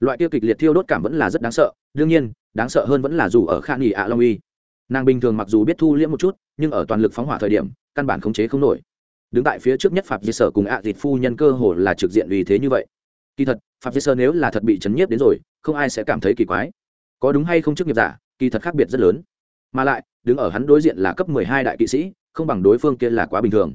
Loại kia kịch liệt thiêu đốt cảm vẫn là rất đáng sợ, đương nhiên, đáng sợ hơn vẫn là dù ở khan nghỉ ạ long uy. Nàng bình thường mặc dù biết thu liễm một chút, nhưng ở toàn lực phóng hỏa thời điểm căn bản khống chế không nổi. Đứng tại phía trước nhất phạm di sở cùng ạ à phu nhân cơ hồ là trực diện vì thế như vậy. Kỳ thật, phạm di sở nếu là thật bị chấn nhiếp đến rồi, không ai sẽ cảm thấy kỳ quái. Có đúng hay không chức nghiệp giả, kỳ thật khác biệt rất lớn. Mà lại, đứng ở hắn đối diện là cấp mười hai đại kỵ sĩ, không bằng đối phương kia là quá bình thường.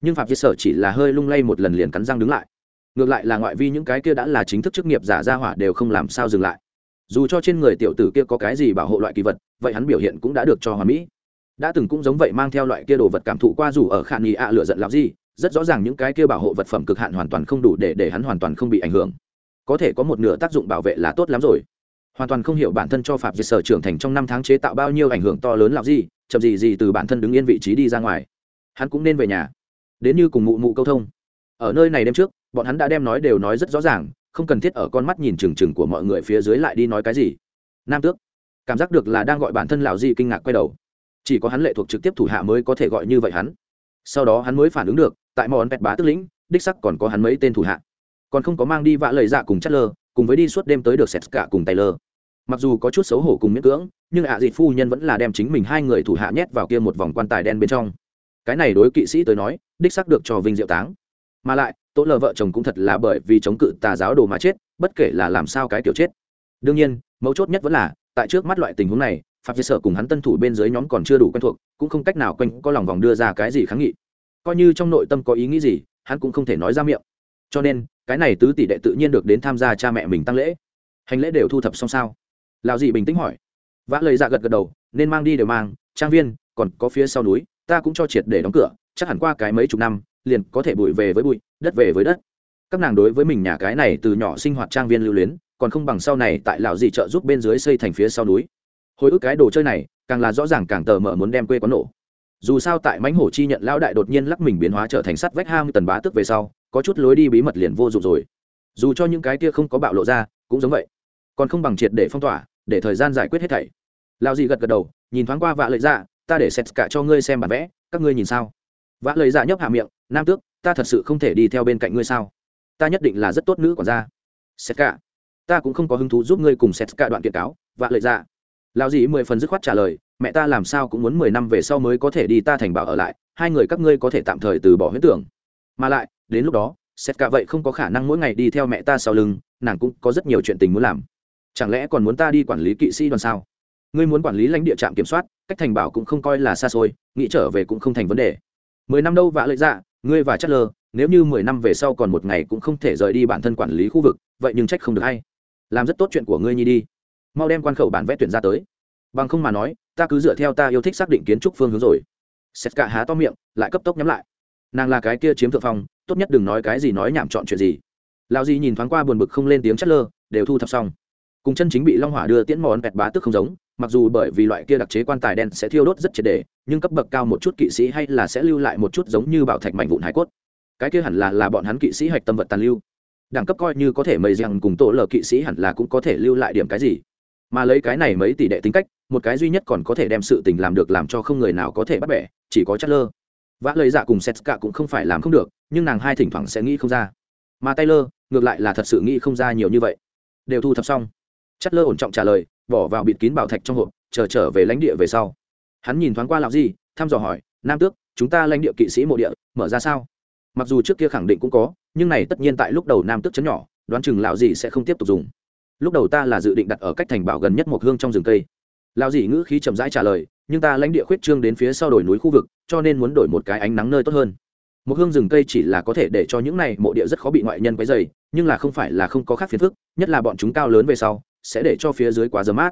Nhưng phạm di sở chỉ là hơi lung lay một lần liền cắn răng đứng lại. Ngược lại là ngoại vi những cái kia đã là chính thức chức nghiệp giả ra hỏa đều không làm sao dừng lại. Dù cho trên người tiểu tử kia có cái gì bảo hộ loại kỳ vật, vậy hắn biểu hiện cũng đã được cho hòa mỹ đã từng cũng giống vậy mang theo loại kia đồ vật cảm thụ qua dù ở khả nghi ạ lựa giận lão gì, rất rõ ràng những cái kia bảo hộ vật phẩm cực hạn hoàn toàn không đủ để để hắn hoàn toàn không bị ảnh hưởng. Có thể có một nửa tác dụng bảo vệ là tốt lắm rồi. Hoàn toàn không hiểu bản thân cho phạm diệt sở trưởng thành trong năm tháng chế tạo bao nhiêu ảnh hưởng to lớn lão gì, chậm gì gì từ bản thân đứng yên vị trí đi ra ngoài. Hắn cũng nên về nhà. Đến như cùng mụ mụ câu thông. Ở nơi này đêm trước, bọn hắn đã đem nói đều nói rất rõ ràng, không cần thiết ở con mắt nhìn trừng trừng của mọi người phía dưới lại đi nói cái gì. Nam tước, cảm giác được là đang gọi bản thân lão di kinh ngạc quay đầu chỉ có hắn lệ thuộc trực tiếp thủ hạ mới có thể gọi như vậy hắn. Sau đó hắn mới phản ứng được, tại món vẹt bá tức lĩnh, đích sắc còn có hắn mấy tên thủ hạ. Còn không có mang đi vạ lời dạ cùng chất lơ, cùng với đi suốt đêm tới được sét cả cùng tay lơ mặc dù có chút xấu hổ cùng miễn cưỡng, nhưng ạ à dịt phu nhân vẫn là đem chính mình hai người thủ hạ nhét vào kia một vòng quan tài đen bên trong. Cái này đối kỵ sĩ tới nói, đích sắc được cho vinh diệu táng. Mà lại tố lờ vợ chồng cũng thật là bởi vì chống cự tà giáo đồ mà chết, bất kể là làm sao cái kiểu chết. Đương nhiên, mấu chốt nhất vẫn là, tại trước mắt loại tình huống này phạm vi sở cùng hắn tân thủ bên dưới nhóm còn chưa đủ quen thuộc, cũng không cách nào quanh có lòng vòng đưa ra cái gì kháng nghị. Coi như trong nội tâm có ý nghĩ gì, hắn cũng không thể nói ra miệng. Cho nên, cái này tứ tỷ đệ tự nhiên được đến tham gia cha mẹ mình tăng lễ. Hành lễ đều thu thập xong sao? Lào dị bình tĩnh hỏi. Vã lời dạ gật gật đầu, nên mang đi đều mang, trang viên, còn có phía sau núi, ta cũng cho triệt để đóng cửa, chắc hẳn qua cái mấy chục năm, liền có thể bụi về với bụi, đất về với đất. Các nàng đối với mình nhà cái này từ nhỏ sinh hoạt trang viên lưu luyến, còn không bằng sau này tại lào dị trợ giúp bên dưới xây thành phía sau núi hồi ức cái đồ chơi này, càng là rõ ràng càng tờ mờ muốn đem quê quán nổ. Dù sao tại mãnh hổ chi nhận, lão đại đột nhiên lắc mình biến hóa trở thành sắt vách ham tần bá tức về sau, có chút lối đi bí mật liền vô dụng rồi. Dù cho những cái kia không có bạo lộ ra, cũng giống vậy. Còn không bằng triệt để phong tỏa, để thời gian giải quyết hết thảy. Lao gì gật gật đầu, nhìn thoáng qua vạ lợi dạ ta để xét cả cho ngươi xem bản vẽ, các ngươi nhìn sao? Vạ lợi dạ nhấp hạ miệng, nam tước, ta thật sự không thể đi theo bên cạnh ngươi sao? Ta nhất định là rất tốt nữ còn ra xét cả, ta cũng không có hứng thú giúp ngươi cùng xét cả đoạn kiện cáo, vạ lợi dạ lão dĩ mười phần dứt khoát trả lời, mẹ ta làm sao cũng muốn mười năm về sau mới có thể đi ta thành bảo ở lại, hai người các ngươi có thể tạm thời từ bỏ huyết tưởng. Mà lại, đến lúc đó xét cả vậy không có khả năng mỗi ngày đi theo mẹ ta sau lưng, nàng cũng có rất nhiều chuyện tình muốn làm. Chẳng lẽ còn muốn ta đi quản lý kỵ sĩ đoàn sao? Ngươi muốn quản lý lãnh địa trạm kiểm soát, cách thành bảo cũng không coi là xa xôi, nghĩ trở về cũng không thành vấn đề. Mười năm đâu vạ lợi dạ ngươi và chất lơ nếu như mười năm về sau còn một ngày cũng không thể rời đi bản thân quản lý khu vực, vậy nhưng trách không được hay. Làm rất tốt chuyện của ngươi nhi đi mau đem quan khẩu bản vẽ tuyển ra tới. Bằng không mà nói, ta cứ dựa theo ta yêu thích xác định kiến trúc phương hướng rồi. Xét cả há to miệng, lại cấp tốc nhắm lại. Nàng là cái kia chiếm thượng phong, tốt nhất đừng nói cái gì nói nhảm chọn chuyện gì. Lao Di nhìn thoáng qua buồn bực không lên tiếng chất lơ, đều thu thập xong. Cùng chân chính bị long hỏa đưa tiễn mòn bẹt bá tức không giống, mặc dù bởi vì loại kia đặc chế quan tài đen sẽ thiêu đốt rất triệt đề nhưng cấp bậc cao một chút kỵ sĩ hay là sẽ lưu lại một chút giống như bảo thạch mảnh vụn hải cốt. Cái kia hẳn là là bọn hắn kỵ sĩ hạch tâm vật tàn lưu. Đẳng cấp coi như có thể mây rằng cùng tổ lờ kỵ sĩ hẳn là cũng có thể lưu lại điểm cái gì mà lấy cái này mấy tỷ đệ tính cách, một cái duy nhất còn có thể đem sự tình làm được làm cho không người nào có thể bắt bẻ, chỉ có chất lơ vã lời dạ cùng setska cũng không phải làm không được, nhưng nàng hai thỉnh thoảng sẽ nghĩ không ra. Mà taylor, ngược lại là thật sự nghĩ không ra nhiều như vậy. Đều thu thập xong. Chất lơ ổn trọng trả lời, bỏ vào bịt kín bảo thạch trong hộp, chờ trở về lãnh địa về sau. Hắn nhìn thoáng qua lão gì, thăm dò hỏi, nam tước, chúng ta lãnh địa kỵ sĩ mộ địa, mở ra sao? Mặc dù trước kia khẳng định cũng có, nhưng này tất nhiên tại lúc đầu nam tước chấn nhỏ, đoán chừng lão gì sẽ không tiếp tục dùng lúc đầu ta là dự định đặt ở cách thành bảo gần nhất một hương trong rừng cây. Lão dì ngữ khí chậm rãi trả lời, nhưng ta lãnh địa khuyết trương đến phía sau đồi núi khu vực, cho nên muốn đổi một cái ánh nắng nơi tốt hơn. Một hương rừng cây chỉ là có thể để cho những này mộ địa rất khó bị ngoại nhân quấy dày nhưng là không phải là không có khác phiền phức, nhất là bọn chúng cao lớn về sau, sẽ để cho phía dưới quá dơ mát.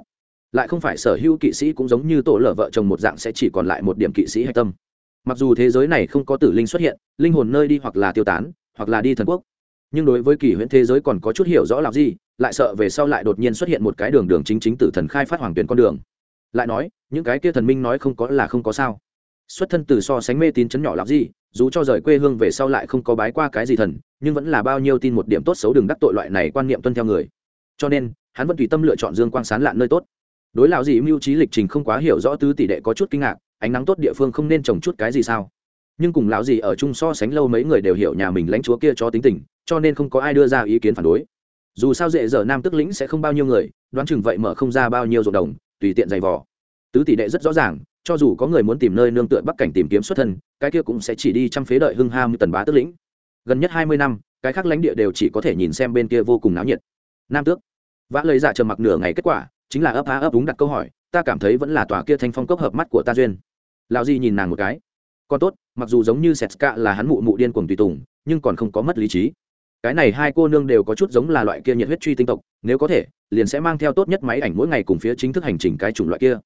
Lại không phải sở hữu kỵ sĩ cũng giống như tổ lở vợ chồng một dạng sẽ chỉ còn lại một điểm kỵ sĩ hạch tâm. Mặc dù thế giới này không có tử linh xuất hiện, linh hồn nơi đi hoặc là tiêu tán, hoặc là đi thần quốc, nhưng đối với kỳ huyễn thế giới còn có chút hiểu rõ làm gì lại sợ về sau lại đột nhiên xuất hiện một cái đường đường chính chính tử thần khai phát hoàng tuyển con đường. Lại nói, những cái kia thần minh nói không có là không có sao. Xuất thân từ so sánh mê tín chấn nhỏ làm gì dù cho rời quê hương về sau lại không có bái qua cái gì thần, nhưng vẫn là bao nhiêu tin một điểm tốt xấu đừng đắc tội loại này quan niệm tuân theo người. Cho nên, hắn vẫn tùy tâm lựa chọn dương quang sán lạn nơi tốt. Đối lão gì mưu trí lịch trình không quá hiểu rõ tứ tỷ đệ có chút kinh ngạc, ánh nắng tốt địa phương không nên trồng chút cái gì sao? Nhưng cùng lão gì ở chung so sánh lâu mấy người đều hiểu nhà mình lãnh chúa kia cho tính tình, cho nên không có ai đưa ra ý kiến phản đối dù sao dễ dở nam tức lĩnh sẽ không bao nhiêu người, đoán chừng vậy mở không ra bao nhiêu ruộng đồng, tùy tiện giày vò. Tứ tỷ đệ rất rõ ràng, cho dù có người muốn tìm nơi nương tựa bắc cảnh tìm kiếm xuất thân, cái kia cũng sẽ chỉ đi chăm phế đợi hưng ham tần bá tức lĩnh. Gần nhất hai mươi năm, cái khác lãnh địa đều chỉ có thể nhìn xem bên kia vô cùng náo nhiệt. Nam tước. Vã lấy dạ trầm mặc nửa ngày kết quả, chính là ấp á ấp đúng đặt câu hỏi, ta cảm thấy vẫn là tòa kia thanh phong cốc hợp mắt của ta duyên. Lão di nhìn nàng một cái. Còn tốt, mặc dù giống như setska là hắn mụ mụ điên cuồng tùy tùng, nhưng còn không có mất lý trí cái này hai cô nương đều có chút giống là loại kia nhiệt huyết truy tinh tộc, nếu có thể, liền sẽ mang theo tốt nhất máy ảnh mỗi ngày cùng phía chính thức hành trình cái chủng loại kia.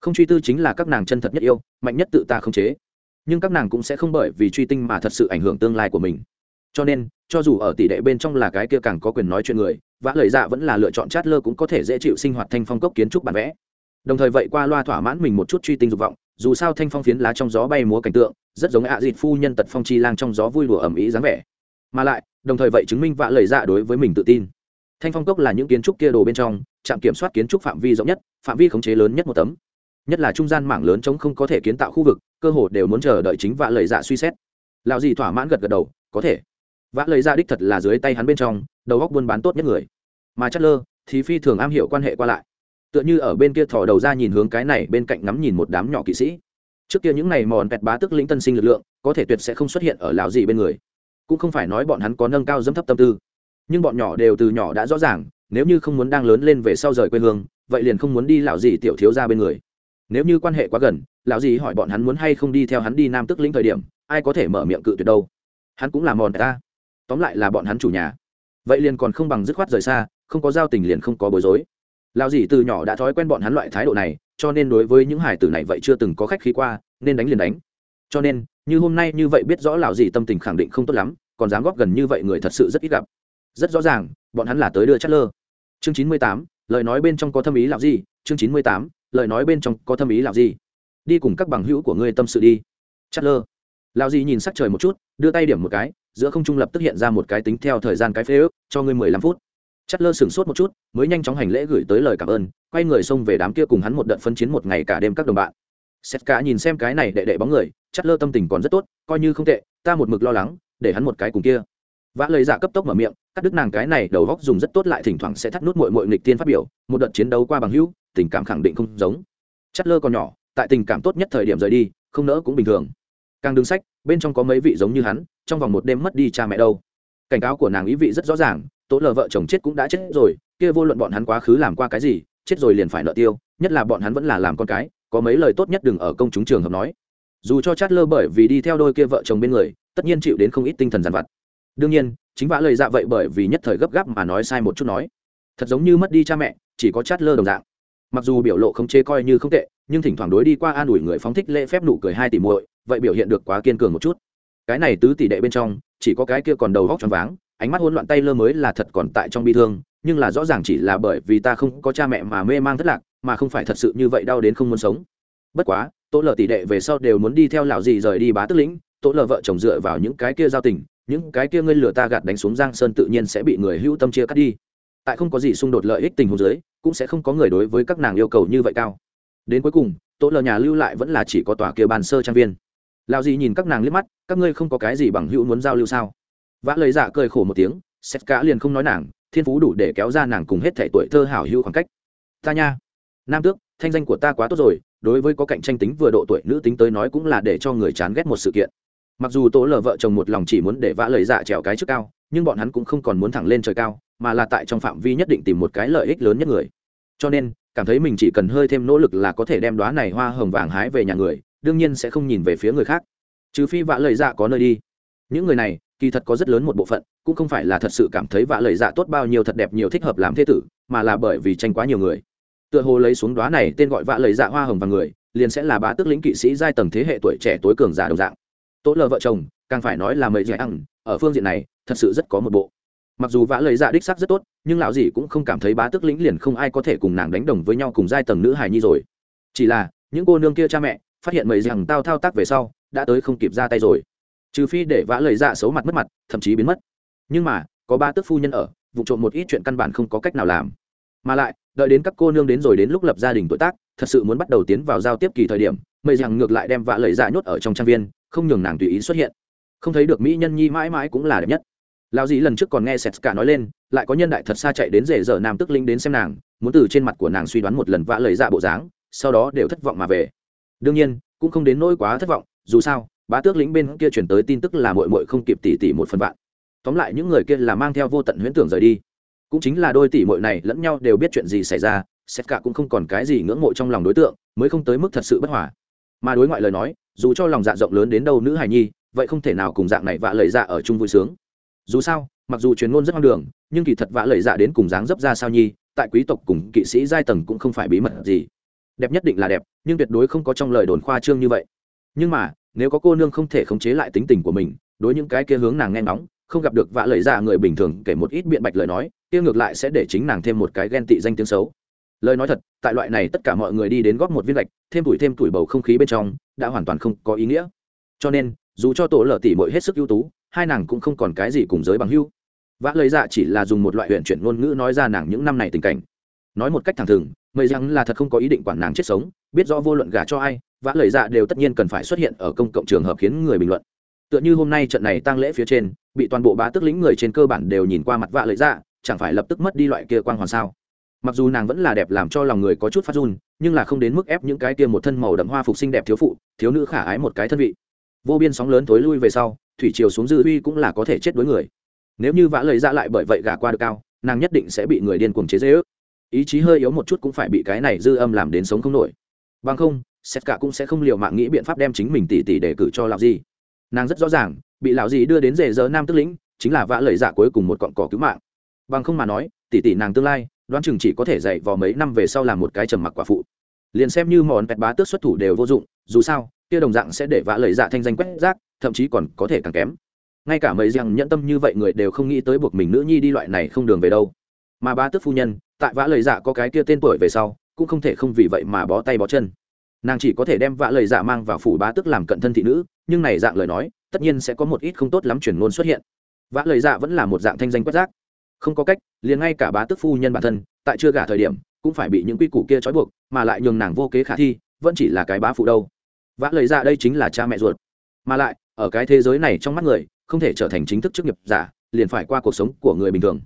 Không truy tư chính là các nàng chân thật nhất yêu, mạnh nhất tự ta không chế. Nhưng các nàng cũng sẽ không bởi vì truy tinh mà thật sự ảnh hưởng tương lai của mình. Cho nên, cho dù ở tỷ đệ bên trong là cái kia càng có quyền nói chuyện người, vã lời dạ vẫn là lựa chọn chát lơ cũng có thể dễ chịu sinh hoạt thanh phong cốc kiến trúc bản vẽ. Đồng thời vậy qua loa thỏa mãn mình một chút truy tinh dục vọng, dù sao thanh phong phiến lá trong gió bay múa cảnh tượng, rất giống ạ à dịt phu nhân tật phong chi lang trong gió vui đùa ẩm ý dáng vẻ mà lại, đồng thời vậy chứng minh vạ lời dạ đối với mình tự tin. Thanh phong cốc là những kiến trúc kia đồ bên trong, trạm kiểm soát kiến trúc phạm vi rộng nhất, phạm vi khống chế lớn nhất một tấm. Nhất là trung gian mảng lớn chống không có thể kiến tạo khu vực, cơ hồ đều muốn chờ đợi chính vạ lời dạ suy xét. Lào gì thỏa mãn gật gật đầu, có thể. Vạ lời dạ đích thật là dưới tay hắn bên trong, đầu góc buôn bán tốt nhất người. Mà chất lơ, thì phi thường am hiểu quan hệ qua lại. Tựa như ở bên kia thò đầu ra nhìn hướng cái này bên cạnh ngắm nhìn một đám nhỏ kỵ sĩ. Trước kia những ngày mòn vẹt bá tức lĩnh tân sinh lực lượng, có thể tuyệt sẽ không xuất hiện ở lào gì bên người cũng không phải nói bọn hắn có nâng cao dâm thấp tâm tư. Nhưng bọn nhỏ đều từ nhỏ đã rõ ràng, nếu như không muốn đang lớn lên về sau rời quê hương, vậy liền không muốn đi lão gì tiểu thiếu ra bên người. Nếu như quan hệ quá gần, lão gì hỏi bọn hắn muốn hay không đi theo hắn đi nam tức lĩnh thời điểm, ai có thể mở miệng cự tuyệt đâu. Hắn cũng là mòn ta. Tóm lại là bọn hắn chủ nhà. Vậy liền còn không bằng dứt khoát rời xa, không có giao tình liền không có bối rối. Lão dì từ nhỏ đã thói quen bọn hắn loại thái độ này, cho nên đối với những hải tử này vậy chưa từng có khách khí qua, nên đánh liền đánh cho nên, như hôm nay như vậy biết rõ lão dì tâm tình khẳng định không tốt lắm, còn dám góp gần như vậy người thật sự rất ít gặp. Rất rõ ràng, bọn hắn là tới đưa chất lơ chương chín mươi tám, lời nói bên trong có thâm ý lão gì chương chín mươi tám, lời nói bên trong có thâm ý lão gì đi cùng các bằng hữu của ngươi tâm sự đi. Chất lơ lão gì nhìn sắc trời một chút, đưa tay điểm một cái, giữa không trung lập tức hiện ra một cái tính theo thời gian cái phê ước, cho ngươi mười lăm phút. Chất lơ sửng sốt một chút, mới nhanh chóng hành lễ gửi tới lời cảm ơn, quay người xông về đám kia cùng hắn một đợt phân chiến một ngày cả đêm các đồng bạn. Sét cả nhìn xem cái này đệ đệ bóng người chất lơ tâm tình còn rất tốt, coi như không tệ, ta một mực lo lắng, để hắn một cái cùng kia. Vã lời giả dạ cấp tốc mở miệng, cắt đứt nàng cái này đầu góc dùng rất tốt lại thỉnh thoảng sẽ thắt nút mội mội nghịch tiên phát biểu, một đợt chiến đấu qua bằng hữu, tình cảm khẳng định không giống. Chất lơ còn nhỏ, tại tình cảm tốt nhất thời điểm rời đi, không nỡ cũng bình thường. Càng đứng sách, bên trong có mấy vị giống như hắn, trong vòng một đêm mất đi cha mẹ đâu. Cảnh cáo của nàng ý vị rất rõ ràng, tố lờ vợ chồng chết cũng đã chết rồi, kia vô luận bọn hắn quá khứ làm qua cái gì, chết rồi liền phải nợ tiêu, nhất là bọn hắn vẫn là làm con cái, có mấy lời tốt nhất đừng ở công chúng trường hợp nói dù cho chát lơ bởi vì đi theo đôi kia vợ chồng bên người, tất nhiên chịu đến không ít tinh thần giàn vặt. Đương nhiên, chính vã lời dạ vậy bởi vì nhất thời gấp gáp mà nói sai một chút nói. Thật giống như mất đi cha mẹ, chỉ có chát lơ đồng dạng. Mặc dù biểu lộ không chê coi như không tệ, nhưng thỉnh thoảng đối đi qua an ủi người phóng thích lễ phép nụ cười hai tỷ muội, vậy biểu hiện được quá kiên cường một chút. Cái này tứ tỷ đệ bên trong, chỉ có cái kia còn đầu góc tròn váng, ánh mắt hỗn loạn tay lơ mới là thật còn tại trong bi thương, nhưng là rõ ràng chỉ là bởi vì ta không có cha mẹ mà mê mang thất lạc, mà không phải thật sự như vậy đau đến không muốn sống. Bất quá Tỗ lờ tỷ đệ về sau đều muốn đi theo lão gì rời đi bá tước lĩnh Tỗ lờ vợ chồng dựa vào những cái kia giao tình, những cái kia ngươi lừa ta gạt đánh xuống giang sơn tự nhiên sẽ bị người hữu tâm chia cắt đi. Tại không có gì xung đột lợi ích tình huống dưới, cũng sẽ không có người đối với các nàng yêu cầu như vậy cao. Đến cuối cùng Tỗ lờ nhà lưu lại vẫn là chỉ có tòa kia bàn sơ trang viên. Lão gì nhìn các nàng liếc mắt, các ngươi không có cái gì bằng hữu muốn giao lưu sao? Vã lời dạ cười khổ một tiếng xét cả liền không nói nàng, thiên phú đủ để kéo ra nàng cùng hết thể tuổi thơ hảo hữu khoảng cách. Ta nha, nam tước thanh danh của ta quá tốt rồi, đối với có cạnh tranh tính vừa độ tuổi nữ tính tới nói cũng là để cho người chán ghét một sự kiện. Mặc dù tố lờ vợ chồng một lòng chỉ muốn để vã lời dạ trèo cái trước cao, nhưng bọn hắn cũng không còn muốn thẳng lên trời cao, mà là tại trong phạm vi nhất định tìm một cái lợi ích lớn nhất người. Cho nên, cảm thấy mình chỉ cần hơi thêm nỗ lực là có thể đem đoá này hoa hồng vàng hái về nhà người, đương nhiên sẽ không nhìn về phía người khác. Trừ phi vã lời dạ có nơi đi. Những người này, kỳ thật có rất lớn một bộ phận, cũng không phải là thật sự cảm thấy vã lời dạ tốt bao nhiêu thật đẹp nhiều thích hợp làm thế tử, mà là bởi vì tranh quá nhiều người tựa hồ lấy xuống đoá này tên gọi vã lời dạ hoa hồng và người, liền sẽ là bá tước lĩnh kỵ sĩ giai tầng thế hệ tuổi trẻ tối cường giả đồng dạng. Tốt lờ vợ chồng, càng phải nói là mấy dạy ăn ở phương diện này, thật sự rất có một bộ. Mặc dù vã lời dạ đích sắc rất tốt, nhưng lão gì cũng không cảm thấy bá tước lĩnh liền không ai có thể cùng nàng đánh đồng với nhau cùng giai tầng nữ hài nhi rồi. Chỉ là, những cô nương kia cha mẹ, phát hiện mấy rằng tao thao tác về sau, đã tới không kịp ra tay rồi. Trừ phi để vã lời dạ xấu mặt mất mặt, thậm chí biến mất. Nhưng mà, có ba tước phu nhân ở, vụ trộm một ít chuyện căn bản không có cách nào làm mà lại, đợi đến các cô nương đến rồi đến lúc lập gia đình tuổi tác, thật sự muốn bắt đầu tiến vào giao tiếp kỳ thời điểm, mây rằng ngược lại đem vạ lời dạ nhốt ở trong trang viên, không nhường nàng tùy ý xuất hiện. Không thấy được mỹ nhân nhi mãi mãi cũng là đẹp nhất. Lao dĩ lần trước còn nghe sét cả nói lên, lại có nhân đại thật xa chạy đến rể giờ nam tức linh đến xem nàng, muốn từ trên mặt của nàng suy đoán một lần vạ lời dạ bộ dáng, sau đó đều thất vọng mà về. Đương nhiên, cũng không đến nỗi quá thất vọng, dù sao, bá tước lính bên kia chuyển tới tin tức là mội mội không kịp tỉ tỉ một phần vạn. Tóm lại những người kia là mang theo vô tận huyễn tưởng rời đi cũng chính là đôi tỷ muội này lẫn nhau đều biết chuyện gì xảy ra xét cả cũng không còn cái gì ngưỡng mộ trong lòng đối tượng, mới không tới mức thật sự bất hòa. Mà đối ngoại lời nói, dù cho lòng dạ rộng lớn đến đâu nữ hài nhi, vậy không thể nào cùng dạng này vạ lời dạ ở chung vui sướng. Dù sao, mặc dù truyền ngôn rất hoang đường, nhưng kỳ thật vạ lời dạ đến cùng dáng dấp ra sao nhi, tại quý tộc cùng kỵ sĩ giai tầng cũng không phải bí mật gì. Đẹp nhất định là đẹp, nhưng tuyệt đối không có trong lời đồn khoa trương như vậy. Nhưng mà, nếu có cô nương không thể khống chế lại tính tình của mình, đối những cái kia hướng nàng nghe ngóng, không gặp được vạ lời dạ người bình thường kể một ít biện bạch lời nói kia ngược lại sẽ để chính nàng thêm một cái ghen tị danh tiếng xấu. Lời nói thật, tại loại này tất cả mọi người đi đến góp một viên gạch, thêm tuổi thêm tuổi bầu không khí bên trong, đã hoàn toàn không có ý nghĩa. Cho nên, dù cho tổ lở tỉ mội hết sức ưu tú, hai nàng cũng không còn cái gì cùng giới bằng hưu vã lời dạ chỉ là dùng một loại huyện chuyển ngôn ngữ nói ra nàng những năm này tình cảnh. Nói một cách thẳng thừng, mây rằng là thật không có ý định quản nàng chết sống, biết rõ vô luận gả cho ai, vã lời dạ đều tất nhiên cần phải xuất hiện ở công cộng trường hợp khiến người bình luận. Tựa như hôm nay trận này tăng lễ phía trên, bị toàn bộ bá tước lĩnh người trên cơ bản đều nhìn qua mặt vạ lợi dạ chẳng phải lập tức mất đi loại kia quan hoàn sao? Mặc dù nàng vẫn là đẹp làm cho lòng người có chút phát run, nhưng là không đến mức ép những cái kia một thân màu đậm hoa phục sinh đẹp thiếu phụ, thiếu nữ khả ái một cái thân vị. Vô biên sóng lớn thối lui về sau, thủy chiều xuống dư uy cũng là có thể chết đối người. Nếu như vã lời ra lại bởi vậy gả qua được cao, nàng nhất định sẽ bị người điên cuồng chế dễ ước ý chí hơi yếu một chút cũng phải bị cái này dư âm làm đến sống không nổi. Bằng không xét cả cũng sẽ không liều mạng nghĩ biện pháp đem chính mình tỉ tỉ để cử cho lão gì nàng rất rõ ràng, bị lão gì đưa đến rể giờ nam tức lĩnh, chính là vã lời dạ cuối cùng một cọn cỏ cứu mạng bằng không mà nói, tỷ tỷ nàng tương lai, đoán chừng chỉ có thể dạy vào mấy năm về sau làm một cái trầm mặc quả phụ. Liền xem như món pẹt bá tước xuất thủ đều vô dụng, dù sao, kia đồng dạng sẽ để vã lời dạ thanh danh quét rác, thậm chí còn có thể càng kém. Ngay cả mấy rằng nhẫn tâm như vậy người đều không nghĩ tới buộc mình nữ nhi đi loại này không đường về đâu. Mà bá tước phu nhân, tại vã lời dạ có cái kia tên tuổi về sau, cũng không thể không vì vậy mà bó tay bó chân. Nàng chỉ có thể đem vã lời dạ mang vào phủ bá tước làm cận thân thị nữ, nhưng này dạng lời nói, tất nhiên sẽ có một ít không tốt lắm chuyển ngôn xuất hiện. Vã lời dạ vẫn là một dạng thanh danh quét rác không có cách liền ngay cả bá tước phu nhân bản thân tại chưa gả thời điểm cũng phải bị những quy củ kia trói buộc mà lại nhường nàng vô kế khả thi vẫn chỉ là cái bá phụ đâu. Vã lời ra dạ đây chính là cha mẹ ruột. Mà lại ở cái thế giới này trong mắt người không thể trở thành chính thức chức nghiệp giả liền phải qua cuộc sống của người bình thường.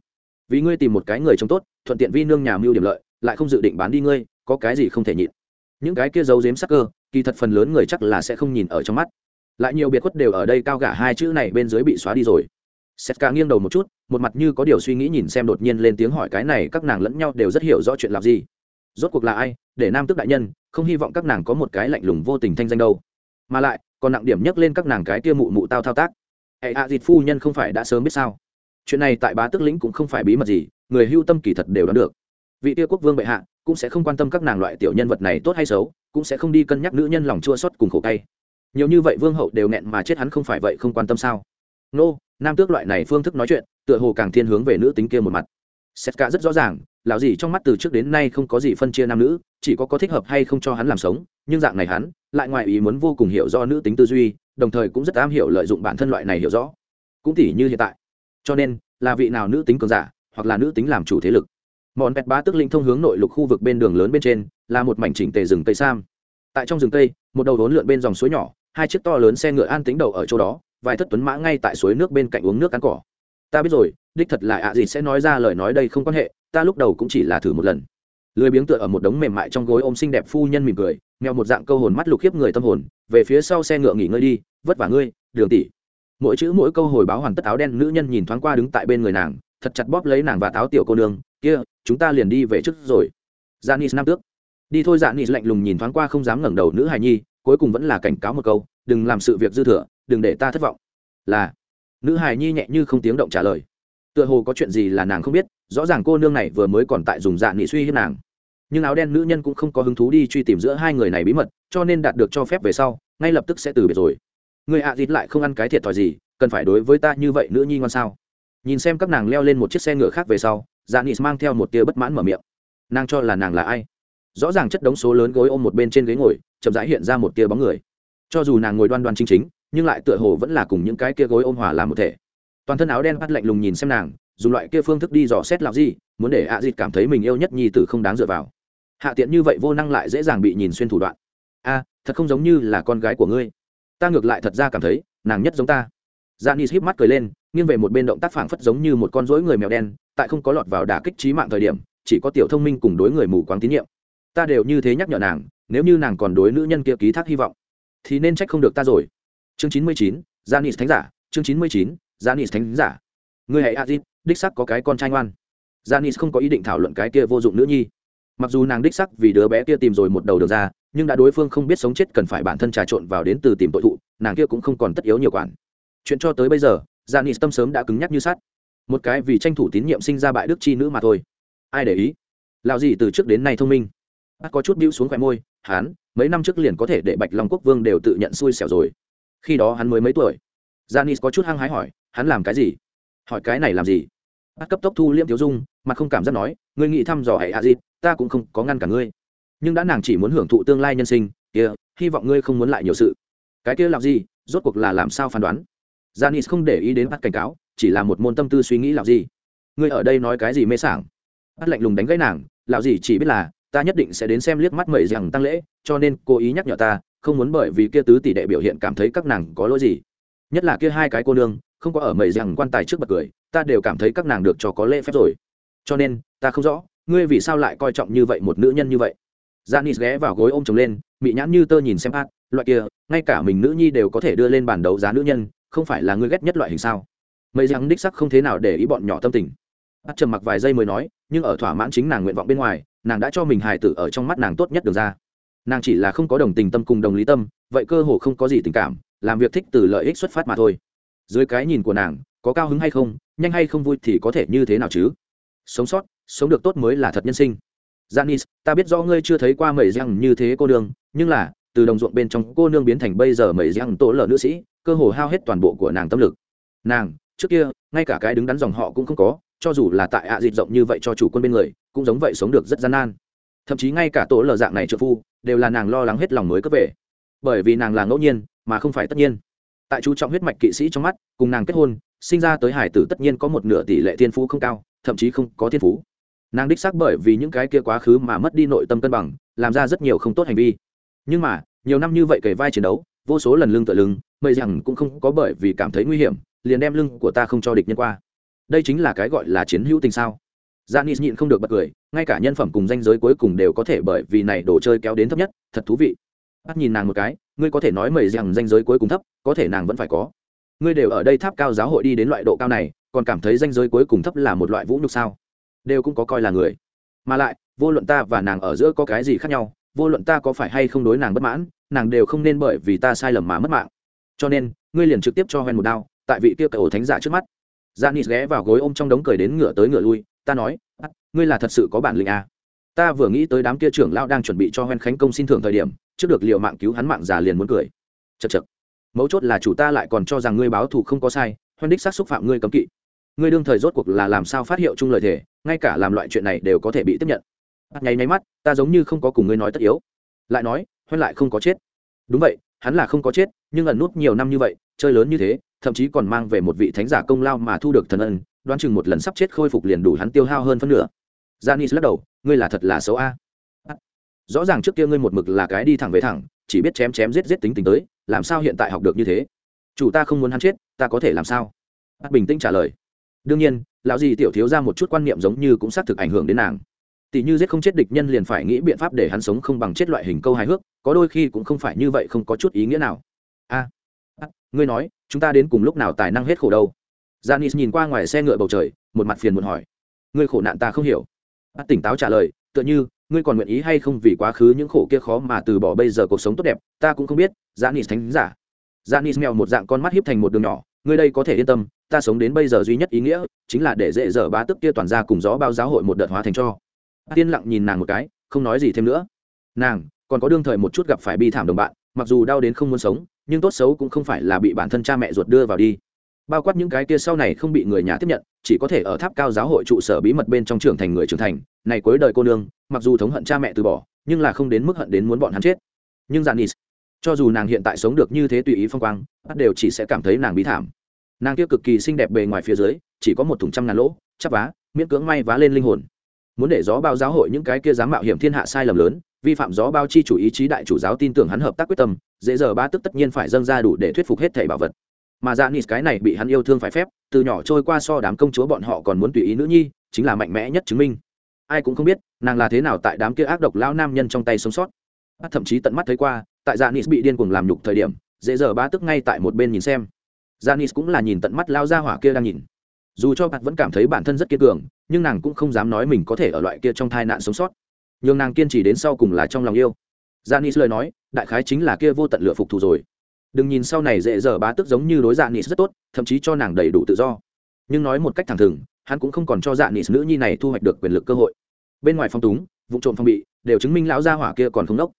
Vì ngươi tìm một cái người trông tốt thuận tiện vi nương nhà mưu điểm lợi lại không dự định bán đi ngươi có cái gì không thể nhịn. Những cái kia giấu giếm sắc cơ kỳ thật phần lớn người chắc là sẽ không nhìn ở trong mắt. Lại nhiều biệt khuất đều ở đây cao gả hai chữ này bên dưới bị xóa đi rồi. Setka nghiêng đầu một chút, một mặt như có điều suy nghĩ nhìn xem đột nhiên lên tiếng hỏi cái này các nàng lẫn nhau đều rất hiểu rõ chuyện làm gì. Rốt cuộc là ai, để nam tức đại nhân, không hy vọng các nàng có một cái lạnh lùng vô tình thanh danh đâu. Mà lại, còn nặng điểm nhắc lên các nàng cái kia mụ mụ tao thao tác. Hệ hạ à phu nhân không phải đã sớm biết sao? Chuyện này tại bá tức lĩnh cũng không phải bí mật gì, người hưu tâm kỳ thật đều đoán được. Vị tia quốc vương bệ hạ cũng sẽ không quan tâm các nàng loại tiểu nhân vật này tốt hay xấu, cũng sẽ không đi cân nhắc nữ nhân lòng chua xót cùng khổ cay. Nhiều như vậy vương hậu đều nẹn mà chết hắn không phải vậy không quan tâm sao? Nô nam tước loại này phương thức nói chuyện tựa hồ càng thiên hướng về nữ tính kia một mặt. Xét cả rất rõ ràng lão gì trong mắt từ trước đến nay không có gì phân chia nam nữ chỉ có có thích hợp hay không cho hắn làm sống nhưng dạng này hắn lại ngoài ý muốn vô cùng hiểu do nữ tính tư duy đồng thời cũng rất am hiểu lợi dụng bản thân loại này hiểu rõ. Cũng tỉ như hiện tại. Cho nên là vị nào nữ tính cường giả hoặc là nữ tính làm chủ thế lực. Mòn pẹt bá tức linh thông hướng nội lục khu vực bên đường lớn bên trên là một mảnh chỉnh tề rừng tây sam. Tại trong rừng tây, một đầu đốn lượn bên dòng suối nhỏ hai chiếc to lớn xe ngựa an tính đầu ở chỗ đó vài thất tuấn mã ngay tại suối nước bên cạnh uống nước ăn cỏ. Ta biết rồi, đích thật là ạ gì sẽ nói ra lời nói đây không quan hệ, ta lúc đầu cũng chỉ là thử một lần. Lười biếng tựa ở một đống mềm mại trong gối ôm xinh đẹp phu nhân mỉm cười nghèo một dạng câu hồn mắt lục khiếp người tâm hồn, về phía sau xe ngựa nghỉ ngơi đi, vất vả ngươi, đường tỷ. Mỗi chữ mỗi câu hồi báo hoàn tất áo đen nữ nhân nhìn thoáng qua đứng tại bên người nàng, thật chặt bóp lấy nàng và táo tiểu cô nương, kia, chúng ta liền đi về trước rồi. Janis nam tước. Đi thôi janis lạnh lùng nhìn thoáng qua không dám ngẩng đầu nữ hài nhi, cuối cùng vẫn là cảnh cáo một câu, đừng làm sự việc dư thừa đừng để ta thất vọng. Là, nữ hài nhi nhẹ như không tiếng động trả lời. Tựa hồ có chuyện gì là nàng không biết, rõ ràng cô nương này vừa mới còn tại dùng dạ nghị suy hiếp nàng. Nhưng áo đen nữ nhân cũng không có hứng thú đi truy tìm giữa hai người này bí mật, cho nên đạt được cho phép về sau, ngay lập tức sẽ từ biệt rồi. Người ạ à dịt lại không ăn cái thiệt thòi gì, cần phải đối với ta như vậy nữ nhi ngoan sao? Nhìn xem các nàng leo lên một chiếc xe ngựa khác về sau dạ nghị mang theo một tia bất mãn mở miệng. Nàng cho là nàng là ai? Rõ ràng chất đống số lớn gối ôm một bên trên ghế ngồi, chậm rãi hiện ra một tia bóng người. Cho dù nàng ngồi đoan đoan chính chính nhưng lại tựa hồ vẫn là cùng những cái kia gối ôm hòa làm một thể. Toàn thân áo đen bắt lạnh lùng nhìn xem nàng dùng loại kia phương thức đi dò xét làm gì muốn để ạ à dịt cảm thấy mình yêu nhất nhi tử không đáng dựa vào. Hạ tiện như vậy vô năng lại dễ dàng bị nhìn xuyên thủ đoạn. A thật không giống như là con gái của ngươi. Ta ngược lại thật ra cảm thấy nàng nhất giống ta. Janis híp mắt cười lên, nghiêng về một bên động tác phảng phất giống như một con rối người mèo đen, tại không có lọt vào đả kích trí mạng thời điểm, chỉ có tiểu thông minh cùng đối người mù quáng tín nhiệm. Ta đều như thế nhắc nhở nàng, nếu như nàng còn đối nữ nhân kia ký thác hy vọng, thì nên trách không được ta rồi. Chương 99, Janis thánh giả, chương 99, Janis thánh giả. Ngươi hãy adit đích xác có cái con trai ngoan. Janis không có ý định thảo luận cái kia vô dụng nữ nhi. Mặc dù nàng đích xác vì đứa bé kia tìm rồi một đầu đường ra, nhưng đã đối phương không biết sống chết cần phải bản thân trà trộn vào đến từ tìm tội thụ, nàng kia cũng không còn tất yếu nhiều quản. Chuyện cho tới bây giờ Janis tâm sớm đã cứng nhắc như sắt. Một cái vì tranh thủ tín nhiệm sinh ra bại đức chi nữ mà thôi. Ai để ý? Lào gì từ trước đến nay thông minh. Bắt có chút bĩu xuống khỏe môi hán, mấy năm trước liền có thể để bạch long quốc vương đều tự nhận xui xẻo rồi khi đó hắn mới mấy tuổi. Janis có chút hăng hái hỏi hắn làm cái gì? Hỏi cái này làm gì? Bắt cấp tốc thu liêm thiếu dung mặt không cảm giác nói ngươi nghĩ thăm dò hệ hạ dịp ta cũng không có ngăn cả ngươi. Nhưng đã nàng chỉ muốn hưởng thụ tương lai nhân sinh kia hy vọng ngươi không muốn lại nhiều sự. Cái kia làm gì rốt cuộc là làm sao phán đoán? Janis không để ý đến bắt cảnh cáo, chỉ là một môn tâm tư suy nghĩ làm gì. Ngươi ở đây nói cái gì mê sảng? Bắt lạnh lùng đánh gãy nàng, lão gì chỉ biết là ta nhất định sẽ đến xem liếc mắt mẩy rằng tăng lễ, cho nên cố ý nhắc nhở ta, không muốn bởi vì kia tứ tỷ đệ biểu hiện cảm thấy các nàng có lỗi gì. Nhất là kia hai cái cô nương, không có ở mầy rằng quan tài trước bật cười, ta đều cảm thấy các nàng được cho có lễ phép rồi. Cho nên, ta không rõ, ngươi vì sao lại coi trọng như vậy một nữ nhân như vậy. Janis ghé vào gối ôm chồng lên, mị nhãn như tơ nhìn xem hát loại kia, ngay cả mình nữ nhi đều có thể đưa lên bàn đấu giá nữ nhân, không phải là ngươi ghét nhất loại hình sao Mầy rằng đích sắc không thế nào để ý bọn nhỏ tâm tình hát trầm mặc vài giây mới nói nhưng ở thỏa mãn chính nàng nguyện vọng bên ngoài nàng đã cho mình hài tử ở trong mắt nàng tốt nhất được ra nàng chỉ là không có đồng tình tâm cùng đồng lý tâm vậy cơ hồ không có gì tình cảm làm việc thích từ lợi ích xuất phát mà thôi. Dưới cái nhìn của nàng có cao hứng hay không nhanh hay không vui thì có thể như thế nào chứ? Sống sót sống được tốt mới là thật nhân sinh. Janis, ta biết rõ ngươi chưa thấy qua mầy răng như thế cô đường nhưng là từ đồng ruộng bên trong cô nương biến thành bây giờ mầy răng tổ lở nữ sĩ cơ hồ hao hết toàn bộ của nàng tâm lực. Nàng trước kia ngay cả cái đứng đắn dòng họ cũng không có cho dù là tại ạ à rộng như vậy cho chủ quân bên người cũng giống vậy sống được rất gian nan. Thậm chí ngay cả tổ lờ dạng này trợ phu đều là nàng lo lắng hết lòng mới cướp về. Bởi vì nàng là ngẫu nhiên, mà không phải tất nhiên. Tại chú trọng huyết mạch kỵ sĩ trong mắt, cùng nàng kết hôn, sinh ra tới hải tử tất nhiên có một nửa tỷ lệ thiên phú không cao, thậm chí không có thiên phú. Nàng đích xác bởi vì những cái kia quá khứ mà mất đi nội tâm cân bằng, làm ra rất nhiều không tốt hành vi. Nhưng mà, nhiều năm như vậy kể vai chiến đấu, vô số lần lưng tựa lưng, mây rằng cũng không có bởi vì cảm thấy nguy hiểm, liền đem lưng của ta không cho địch nhân qua. Đây chính là cái gọi là chiến hữu tình sao? Janis nhịn không được bật cười, ngay cả nhân phẩm cùng danh giới cuối cùng đều có thể bởi vì này đồ chơi kéo đến thấp nhất, thật thú vị. Bắt nhìn nàng một cái, ngươi có thể nói mời rằng danh giới cuối cùng thấp, có thể nàng vẫn phải có. Ngươi đều ở đây tháp cao giáo hội đi đến loại độ cao này, còn cảm thấy danh giới cuối cùng thấp là một loại vũ nhục sao? Đều cũng có coi là người. Mà lại, vô luận ta và nàng ở giữa có cái gì khác nhau, vô luận ta có phải hay không đối nàng bất mãn, nàng đều không nên bởi vì ta sai lầm mà mất mạng cho nên ngươi liền trực tiếp cho hoen một đao tại vị kia cậu thánh giả trước mắt Janis ghé vào gối ôm trong đống cười đến ngửa tới ngửa lui, ta nói, ngươi là thật sự có bản lĩnh à. Ta vừa nghĩ tới đám kia trưởng lão đang chuẩn bị cho Hoen Khánh công xin thưởng thời điểm, trước được liệu mạng cứu hắn mạng già liền muốn cười. Chậc chậc. Mấu chốt là chủ ta lại còn cho rằng ngươi báo thù không có sai, Hoen đích xác xúc phạm ngươi cấm kỵ. Ngươi đương thời rốt cuộc là làm sao phát hiệu chung lời thể, ngay cả làm loại chuyện này đều có thể bị tiếp nhận. Nháy nháy mắt, ta giống như không có cùng ngươi nói tất yếu. Lại nói, Hoen lại không có chết. Đúng vậy, hắn là không có chết nhưng ẩn nút nhiều năm như vậy chơi lớn như thế thậm chí còn mang về một vị thánh giả công lao mà thu được thần ân đoán chừng một lần sắp chết khôi phục liền đủ hắn tiêu hao hơn phân nửa. Janis lắc đầu, ngươi là thật là xấu a. Rõ ràng trước kia ngươi một mực là cái đi thẳng về thẳng, chỉ biết chém chém giết giết tính tính tới, làm sao hiện tại học được như thế? Chủ ta không muốn hắn chết, ta có thể làm sao? Bắt bình tĩnh trả lời. Đương nhiên, lão gì tiểu thiếu ra một chút quan niệm giống như cũng xác thực ảnh hưởng đến nàng. Tỷ như giết không chết địch nhân liền phải nghĩ biện pháp để hắn sống không bằng chết loại hình câu hài hước, có đôi khi cũng không phải như vậy không có chút ý nghĩa nào. A ngươi nói, chúng ta đến cùng lúc nào tài năng hết khổ đâu? Janis nhìn qua ngoài xe ngựa bầu trời, một mặt phiền muốn hỏi. Ngươi khổ nạn ta không hiểu. Bắt tỉnh táo trả lời, tựa như, ngươi còn nguyện ý hay không vì quá khứ những khổ kia khó mà từ bỏ bây giờ cuộc sống tốt đẹp, ta cũng không biết janis thánh giả. Janis mèo một dạng con mắt hiếp thành một đường nhỏ, ngươi đây có thể yên tâm, ta sống đến bây giờ duy nhất ý nghĩa, chính là để dễ dở bá tức kia toàn ra cùng gió bao giáo hội một đợt hóa thành cho. Tiên lặng nhìn nàng một cái, không nói gì thêm nữa. Nàng, còn có đương thời một chút gặp phải bi thảm đồng bạn, mặc dù đau đến không muốn sống, nhưng tốt xấu cũng không phải là bị bản thân cha mẹ ruột đưa vào đi bao quát những cái kia sau này không bị người nhà tiếp nhận, chỉ có thể ở tháp cao giáo hội trụ sở bí mật bên trong trưởng thành người trưởng thành. Này cuối đời cô nương, mặc dù thống hận cha mẹ từ bỏ, nhưng là không đến mức hận đến muốn bọn hắn chết. Nhưng dạn nis cho dù nàng hiện tại sống được như thế tùy ý phong quang, bắt đều chỉ sẽ cảm thấy nàng bí thảm. Nàng kia cực kỳ xinh đẹp bề ngoài phía dưới, chỉ có một thùng trăm ngàn lỗ, chắp vá, miễn cưỡng may vá lên linh hồn. Muốn để gió bao giáo hội những cái kia dám mạo hiểm thiên hạ sai lầm lớn, vi phạm gió bao chi chủ ý chí đại chủ giáo tin tưởng hắn hợp tác quyết tâm, dễ giờ ba tức tất nhiên phải dâng ra đủ để thuyết phục hết thảy bảo vật mà dạ nịt cái này bị hắn yêu thương phải phép từ nhỏ trôi qua so đám công chúa bọn họ còn muốn tùy ý nữ nhi chính là mạnh mẽ nhất chứng minh. Ai cũng không biết nàng là thế nào tại đám kia ác độc lão nam nhân trong tay sống sót. Thậm chí tận mắt thấy qua tại dạ nịt bị điên cuồng làm nhục thời điểm dễ giờ ba tức ngay tại một bên nhìn xem. Dạ nịt cũng là nhìn tận mắt lao ra hỏa kia đang nhìn. Dù cho bạn vẫn cảm thấy bản thân rất kiên cường nhưng nàng cũng không dám nói mình có thể ở loại kia trong tai nạn sống sót. Nhưng nàng kiên trì đến sau cùng là trong lòng yêu. Dạ Janis lời nói, đại khái chính là kia vô tận lựa phục thù rồi. Đừng nhìn sau này dễ dở bá tức giống như đối dạ Janis rất tốt, thậm chí cho nàng đầy đủ tự do. Nhưng nói một cách thẳng thừng, hắn cũng không còn cho dạ Janis nữ nhi này thu hoạch được quyền lực cơ hội. Bên ngoài phong túng, vụ trộm phong bị, đều chứng minh lão gia hỏa kia còn không đốc.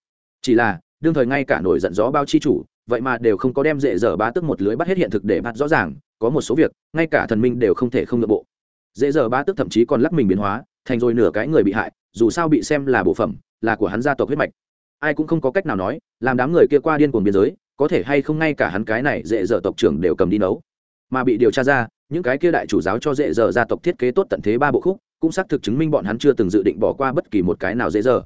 Chỉ là, đương thời ngay cả nổi giận gió bao chi chủ, vậy mà đều không có đem dễ dở bá tức một lưới bắt hết hiện thực để bắt rõ ràng, có một số việc, ngay cả thần minh đều không thể không nội bộ. Dễ dở bá tức thậm chí còn lắc mình biến hóa, thành rồi nửa cái người bị hại, dù sao bị xem là bộ phẩm, là của hắn gia tộc huyết mạch ai cũng không có cách nào nói làm đám người kia qua điên cuồng biên giới có thể hay không ngay cả hắn cái này dễ dở tộc trưởng đều cầm đi nấu. Mà bị điều tra ra, những cái kia đại chủ giáo cho dễ dở gia tộc thiết kế tốt tận thế ba bộ khúc, cũng xác thực chứng minh bọn hắn chưa từng dự định bỏ qua bất kỳ một cái nào dễ dở.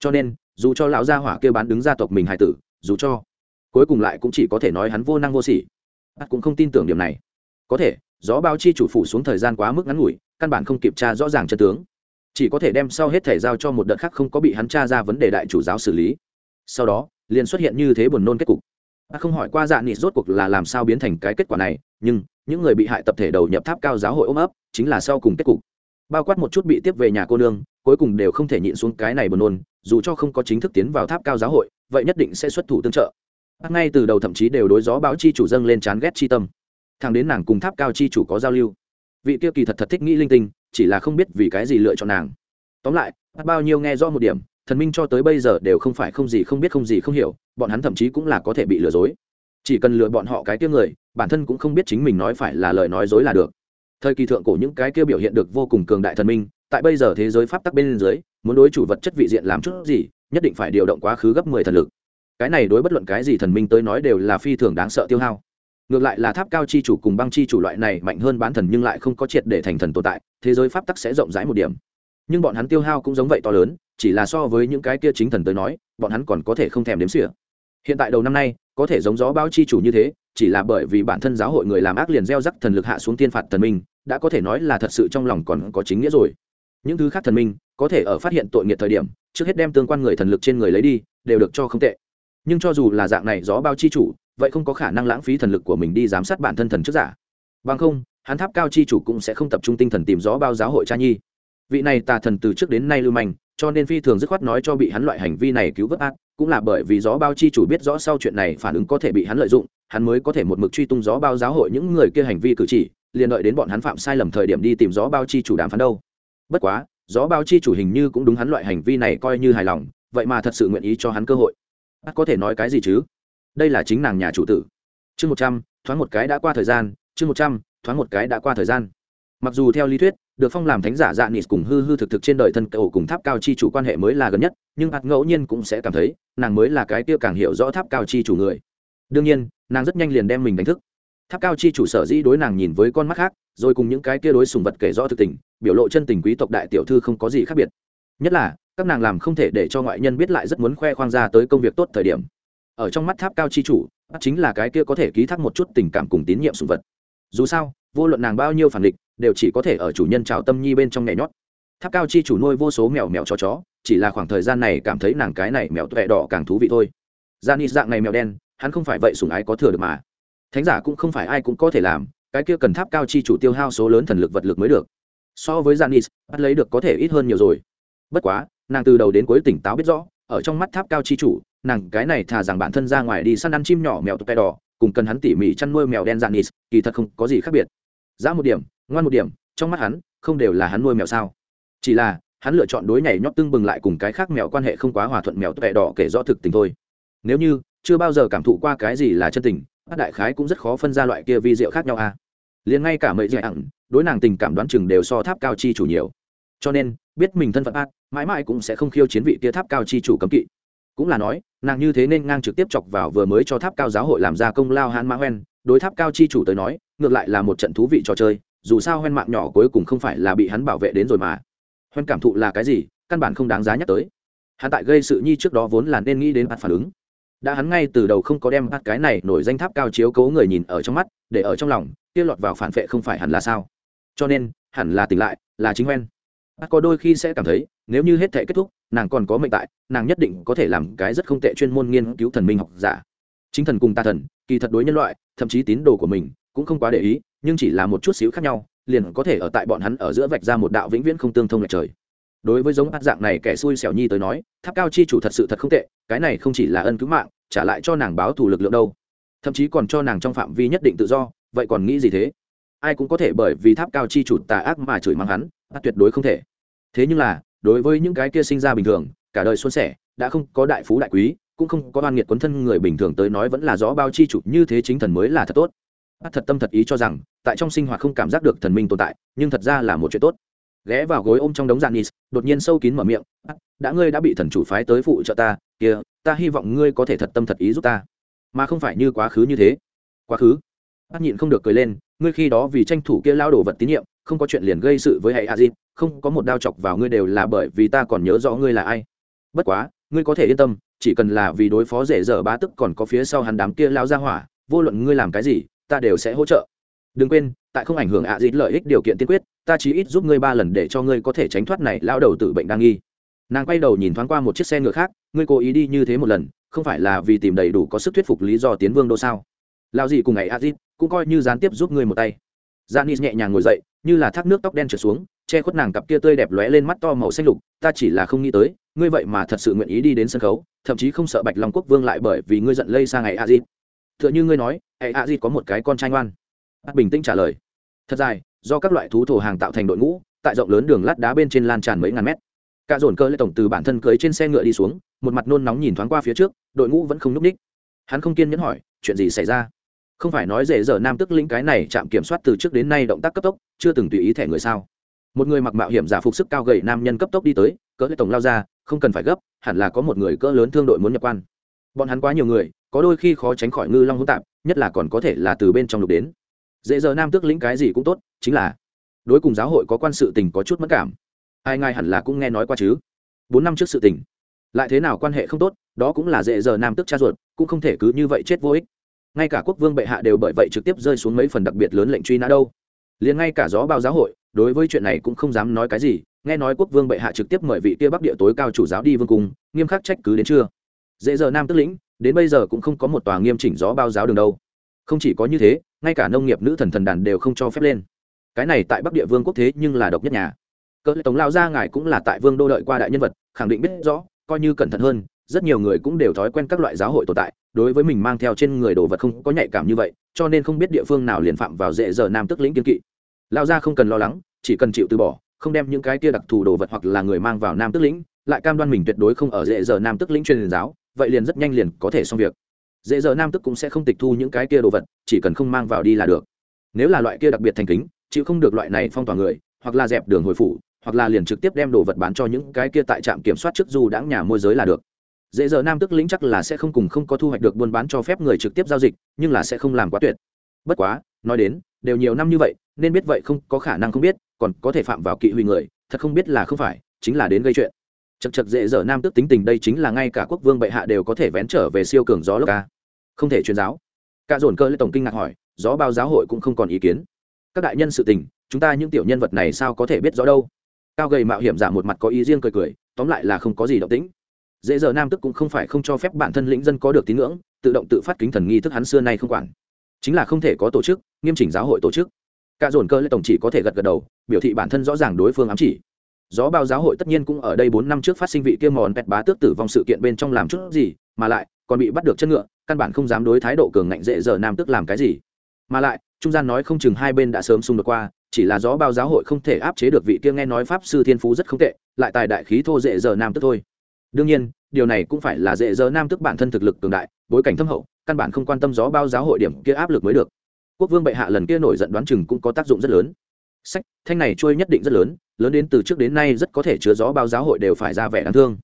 Cho nên, dù cho lão gia hỏa kia bán đứng gia tộc mình hài tử, dù cho cuối cùng lại cũng chỉ có thể nói hắn vô năng vô sỉ. Bắt cũng không tin tưởng điểm này. Có thể, gió báo chi chủ phủ xuống thời gian quá mức ngắn ngủi, căn bản không kiểm tra rõ ràng chân tướng. Chỉ có thể đem sau hết thể giao cho một đợt khác không có bị hắn tra ra vấn đề đại chủ giáo xử lý. Sau đó, liền xuất hiện như thế buồn nôn kết cục ta không hỏi qua dạ nịt rốt cuộc là làm sao biến thành cái kết quả này, nhưng những người bị hại tập thể đầu nhập tháp cao giáo hội ôm ấp, chính là sau cùng kết cục. Bao quát một chút bị tiếp về nhà cô nương, cuối cùng đều không thể nhịn xuống cái này buồn nôn, dù cho không có chính thức tiến vào tháp cao giáo hội, vậy nhất định sẽ xuất thủ tương trợ. Ngay từ đầu thậm chí đều đối gió báo chi chủ dâng lên chán ghét chi tâm. Thằng đến nàng cùng tháp cao chi chủ có giao lưu, vị kia kỳ thật thật thích nghĩ linh tinh, chỉ là không biết vì cái gì lựa chọn nàng. Tóm lại bao nhiêu nghe rõ một điểm, thần minh cho tới bây giờ đều không phải không gì không biết không gì không hiểu bọn hắn thậm chí cũng là có thể bị lừa dối. Chỉ cần lừa bọn họ cái kia người, bản thân cũng không biết chính mình nói phải là lời nói dối là được. Thời kỳ thượng cổ những cái kia biểu hiện được vô cùng cường đại thần minh, tại bây giờ thế giới pháp tắc bên dưới, muốn đối chủ vật chất vị diện làm chút gì, nhất định phải điều động quá khứ gấp mười thần lực. Cái này đối bất luận cái gì thần minh tới nói đều là phi thường đáng sợ tiêu hao. Ngược lại là tháp cao chi chủ cùng băng chi chủ loại này mạnh hơn bán thần nhưng lại không có triệt để thành thần tồn tại, thế giới pháp tắc sẽ rộng rãi một điểm. Nhưng bọn hắn tiêu hao cũng giống vậy to lớn, chỉ là so với những cái kia chính thần tới nói, bọn hắn còn có thể không thèm đếm xỉa hiện tại đầu năm nay, có thể giống gió bao chi chủ như thế, chỉ là bởi vì bản thân giáo hội người làm ác liền gieo rắc thần lực hạ xuống tiên phạt thần minh, đã có thể nói là thật sự trong lòng còn có chính nghĩa rồi. Những thứ khác thần minh, có thể ở phát hiện tội nghiệt thời điểm, trước hết đem tương quan người thần lực trên người lấy đi, đều được cho không tệ. Nhưng cho dù là dạng này gió bao chi chủ, vậy không có khả năng lãng phí thần lực của mình đi giám sát bản thân thần trước giả. Bằng không, hắn tháp cao chi chủ cũng sẽ không tập trung tinh thần tìm gió bao giáo hội cha nhi. Vị này tà thần từ trước đến nay lưu manh, cho nên phi thường dứt khoát nói cho bị hắn loại hành vi này cứu vớt ác cũng là bởi vì gió bao chi chủ biết rõ sau chuyện này phản ứng có thể bị hắn lợi dụng, hắn mới có thể một mực truy tung gió bao giáo hội những người kia hành vi cử chỉ, liền đợi đến bọn hắn phạm sai lầm thời điểm đi tìm gió bao chi chủ đàm phán đâu. Bất quá, gió bao chi chủ hình như cũng đúng hắn loại hành vi này coi như hài lòng, vậy mà thật sự nguyện ý cho hắn cơ hội. Bác có thể nói cái gì chứ? Đây là chính nàng nhà chủ tử. Chương một trăm, thoáng một cái đã qua thời gian, chương một trăm, thoáng một cái đã qua thời gian. Mặc dù theo lý thuyết được phong làm thánh giả dạ nịt cùng hư hư thực thực trên đời thân cầu cùng tháp cao chi chủ quan hệ mới là gần nhất, nhưng hạt ngẫu nhiên cũng sẽ cảm thấy, nàng mới là cái kia càng hiểu rõ tháp cao chi chủ người. Đương nhiên, nàng rất nhanh liền đem mình đánh thức. Tháp cao chi chủ sở dĩ đối nàng nhìn với con mắt khác, rồi cùng những cái kia đối sùng vật kể rõ thực tình, biểu lộ chân tình quý tộc đại tiểu thư không có gì khác biệt. Nhất là, các nàng làm không thể để cho ngoại nhân biết lại rất muốn khoe khoang ra tới công việc tốt thời điểm. Ở trong mắt tháp cao chi chủ chính là cái kia có thể ký thác một chút tình cảm cùng tín nhiệm sùng vật. Dù sao, vô luận nàng bao nhiêu phản địch đều chỉ có thể ở chủ nhân trào tâm nhi bên trong nhảy nhót. Tháp cao chi chủ nuôi vô số mèo mèo chó chó, chỉ là khoảng thời gian này cảm thấy nàng cái này mèo tuệ đỏ càng thú vị thôi. Ra dạng này mèo đen, hắn không phải vậy sùng ái có thừa được mà. Thánh giả cũng không phải ai cũng có thể làm, cái kia cần tháp cao chi chủ tiêu hao số lớn thần lực vật lực mới được. So với janis bắt lấy được có thể ít hơn nhiều rồi. Bất quá, nàng từ đầu đến cuối tỉnh táo biết rõ, ở trong mắt tháp cao chi chủ, nàng cái này thà rằng bản thân ra ngoài đi săn ăn chim nhỏ mèo tuệ đỏ, cùng cần hắn tỉ mỉ chăn nuôi mèo đen janis kỳ thật không có gì khác biệt. Giá một điểm ngoan một điểm, trong mắt hắn, không đều là hắn nuôi mèo sao? Chỉ là, hắn lựa chọn đối nhảy nhót tương bừng lại cùng cái khác mèo quan hệ không quá hòa thuận mèo tệ đỏ kể rõ thực tình thôi. Nếu như, chưa bao giờ cảm thụ qua cái gì là chân tình, các đại khái cũng rất khó phân ra loại kia vi diệu khác nhau à. Liền ngay cả mấy dạy ẳng đối nàng tình cảm đoán chừng đều so tháp cao chi chủ nhiều. Cho nên, biết mình thân phận ác, mãi mãi cũng sẽ không khiêu chiến vị kia tháp cao chi chủ cấm kỵ. Cũng là nói, nàng như thế nên ngang trực tiếp chọc vào vừa mới cho tháp cao giáo hội làm ra công lao hãn mã hoen. Đối tháp cao chi chủ tới nói, ngược lại là một trận thú vị trò chơi dù sao hoen mạng nhỏ cuối cùng không phải là bị hắn bảo vệ đến rồi mà. Hoen cảm thụ là cái gì, căn bản không đáng giá nhắc tới. Hắn tại gây sự nhi trước đó vốn là nên nghĩ đến bắt phản ứng. Đã hắn ngay từ đầu không có đem bắt cái này nổi danh tháp cao chiếu cố người nhìn ở trong mắt, để ở trong lòng, kia lọt vào phản vệ không phải hẳn là sao. Cho nên, hẳn là tỉnh lại, là chính hoen. Bắt có đôi khi sẽ cảm thấy, nếu như hết thể kết thúc, nàng còn có mệnh tại, nàng nhất định có thể làm cái rất không tệ chuyên môn nghiên cứu thần minh học giả. Chính thần cùng tà thần, kỳ thật đối nhân loại, thậm chí tín đồ của mình cũng không quá để ý, nhưng chỉ là một chút xíu khác nhau, liền có thể ở tại bọn hắn ở giữa vạch ra một đạo vĩnh viễn không tương thông lệch trời. Đối với giống ác dạng này kẻ xui xẻo nhi tới nói, tháp cao chi chủ thật sự thật không tệ, cái này không chỉ là ân cứu mạng, trả lại cho nàng báo thù lực lượng đâu. Thậm chí còn cho nàng trong phạm vi nhất định tự do, vậy còn nghĩ gì thế? Ai cũng có thể bởi vì tháp cao chi chủ tà ác mà chửi mắng hắn, ác tuyệt đối không thể. Thế nhưng là, đối với những cái kia sinh ra bình thường, cả đời xuân sẻ, đã không có đại phú đại quý, cũng không có oan nghiệt quấn thân người bình thường tới nói vẫn là rõ bao chi chủ, như thế chính thần mới là thật tốt ác thật tâm thật ý cho rằng, tại trong sinh hoạt không cảm giác được thần minh tồn tại, nhưng thật ra là một chuyện tốt. Ghé vào gối ôm trong đống dạng nis đột nhiên sâu kín mở miệng đã ngươi đã bị thần chủ phái tới phụ trợ ta, kia, ta hy vọng ngươi có thể thật tâm thật ý giúp ta. Mà không phải như quá khứ như thế. Quá khứ? Bác nhịn không được cười lên, ngươi khi đó vì tranh thủ kia lao đồ vật tín nhiệm, không có chuyện liền gây sự với hệ a di không có một đao chọc vào ngươi đều là bởi vì ta còn nhớ rõ ngươi là ai. Bất quá, ngươi có thể yên tâm, chỉ cần là vì đối phó dễ dở bá tức còn có phía sau hắn đám kia lao ra hỏa, vô luận ngươi làm cái gì ta đều sẽ hỗ trợ. Đừng quên tại không ảnh hưởng ạ à dịt lợi ích điều kiện tiên quyết ta chí ít giúp ngươi ba lần để cho ngươi có thể tránh thoát này lao đầu tử bệnh đang nghi. Nàng quay đầu nhìn thoáng qua một chiếc xe ngựa khác ngươi cố ý đi như thế một lần không phải là vì tìm đầy đủ có sức thuyết phục lý do tiến vương đô sao? Lao gì cùng ngày a dịt cũng coi như gián tiếp giúp ngươi một tay. Janis nhẹ nhàng ngồi dậy, như là thác nước tóc đen trượt xuống, che khuất nàng cặp kia tươi đẹp lóe lên mắt to màu xanh lục, ta chỉ là không nghĩ tới, ngươi vậy mà thật sự nguyện ý đi đến sân khấu, thậm chí không sợ Bạch Long Quốc Vương lại bởi vì ngươi giận lây sang ngày Azit. Tựa như ngươi nói, hệ ngày Azit có một cái con trai ngoan. Bác bình tĩnh trả lời. Thật dài, do các loại thú thổ hàng tạo thành đội ngũ, tại rộng lớn đường lát đá bên trên lan tràn mấy ngàn mét. Cả dồn cơ lê tổng từ bản thân cưới trên xe ngựa đi xuống, một mặt nôn nóng nhìn thoáng qua phía trước, đội ngũ vẫn không núp ních Hắn không kiên nhẫn hỏi, chuyện gì xảy ra? không phải nói dễ dở nam tức lĩnh cái này chạm kiểm soát từ trước đến nay động tác cấp tốc chưa từng tùy ý thẻ người sao một người mặc mạo hiểm giả phục sức cao gầy nam nhân cấp tốc đi tới cỡ lệ tổng lao ra không cần phải gấp hẳn là có một người cỡ lớn thương đội muốn nhập quan bọn hắn quá nhiều người có đôi khi khó tránh khỏi ngư long hỗn tạp, nhất là còn có thể là từ bên trong lục đến. Dễ giờ nam tước lĩnh cái gì cũng tốt, chính là đối cùng giáo hội có quan sự tình có chút mất cảm. Ai ngay hẳn là cũng nghe nói qua chứ? Bốn năm trước sự tình. Lại thế nào quan hệ không tốt, đó cũng là dễ giờ nam tước cha ruột, cũng không thể cứ như vậy chết vô ích. Ngay cả quốc vương bệ hạ đều bởi vậy trực tiếp rơi xuống mấy phần đặc biệt lớn lệnh truy nã đâu. Liền ngay cả gió bao giáo hội, đối với chuyện này cũng không dám nói cái gì, nghe nói quốc vương bệ hạ trực tiếp mời vị kia bắc địa tối cao chủ giáo đi vương cung, nghiêm khắc trách cứ đến chưa dễ giờ nam tức lĩnh đến bây giờ cũng không có một tòa nghiêm chỉnh gió bao giáo đường đâu. Không chỉ có như thế, ngay cả nông nghiệp nữ thần thần đàn đều không cho phép lên. Cái này tại bắc địa vương quốc thế nhưng là độc nhất nhà. Cỡ tổng lao ra ngài cũng là tại vương đô đợi qua đại nhân vật, khẳng định biết rõ, coi như cẩn thận hơn, rất nhiều người cũng đều thói quen các loại giáo hội tồn tại, đối với mình mang theo trên người đồ vật không có nhạy cảm như vậy, cho nên không biết địa phương nào liền phạm vào dễ giờ nam tức lĩnh kiên kỵ. Lao ra không cần lo lắng, chỉ cần chịu từ bỏ, không đem những cái kia đặc thù đồ vật hoặc là người mang vào nam tức lĩnh, lại cam đoan mình tuyệt đối không ở dễ giờ nam tức lĩnh truyền giáo vậy liền rất nhanh liền có thể xong việc. Dễ dở nam tức cũng sẽ không tịch thu những cái kia đồ vật, chỉ cần không mang vào đi là được. Nếu là loại kia đặc biệt thành kính, chịu không được loại này phong tỏa người, hoặc là dẹp đường hồi phủ, hoặc là liền trực tiếp đem đồ vật bán cho những cái kia tại trạm kiểm soát trước du đãng nhà môi giới là được. Dễ dở nam tức lĩnh chắc là sẽ không cùng không có thu hoạch được buôn bán cho phép người trực tiếp giao dịch, nhưng là sẽ không làm quá tuyệt. Bất quá, nói đến, đều nhiều năm như vậy, nên biết vậy không có khả năng không biết, còn có thể phạm vào kỵ huy người, thật không biết là không phải, chính là đến gây chuyện chật chật dễ dở nam tức tính tình đây chính là ngay cả quốc vương bệ hạ đều có thể vén trở về siêu cường gió lốc ca. Không thể truyền giáo. Cả dồn cơ lên tổng kinh ngạc hỏi, gió bao giáo hội cũng không còn ý kiến. Các đại nhân sự tình, chúng ta những tiểu nhân vật này sao có thể biết rõ đâu? Cao gầy mạo hiểm giả một mặt có ý riêng cười cười, tóm lại là không có gì động tĩnh. Dễ dở nam tức cũng không phải không cho phép bản thân lĩnh dân có được tín ngưỡng, tự động tự phát kính thần nghi thức hắn xưa nay không quản. Chính là không thể có tổ chức, nghiêm chỉnh giáo hội tổ chức. Cả dồn cơ lê tổng chỉ có thể gật gật đầu, biểu thị bản thân rõ ràng đối phương ám chỉ gió bao giáo hội tất nhiên cũng ở đây bốn năm trước phát sinh vị kia mòn pẹt bá tước tử vong sự kiện bên trong làm chút gì, mà lại, còn bị bắt được chân ngựa, căn bản không dám đối thái độ cường ngạnh dễ giờ nam tức làm cái gì. Mà lại, trung gian nói không chừng hai bên đã sớm xung đột qua, chỉ là gió bao giáo hội không thể áp chế được vị kia nghe nói pháp sư thiên phú rất không tệ, lại tài đại khí thô dễ giờ nam tức thôi. Đương nhiên, điều này cũng phải là dễ giờ nam tức bản thân thực lực cường đại, bối cảnh thâm hậu, căn bản không quan tâm gió bao giáo hội điểm kia áp lực mới được. Quốc vương bệ hạ lần kia nổi giận đoán chừng cũng có tác dụng rất lớn. Sách, thanh này trôi nhất định rất lớn lớn đến từ trước đến nay rất có thể chứa gió bao giáo hội đều phải ra vẻ đáng thương.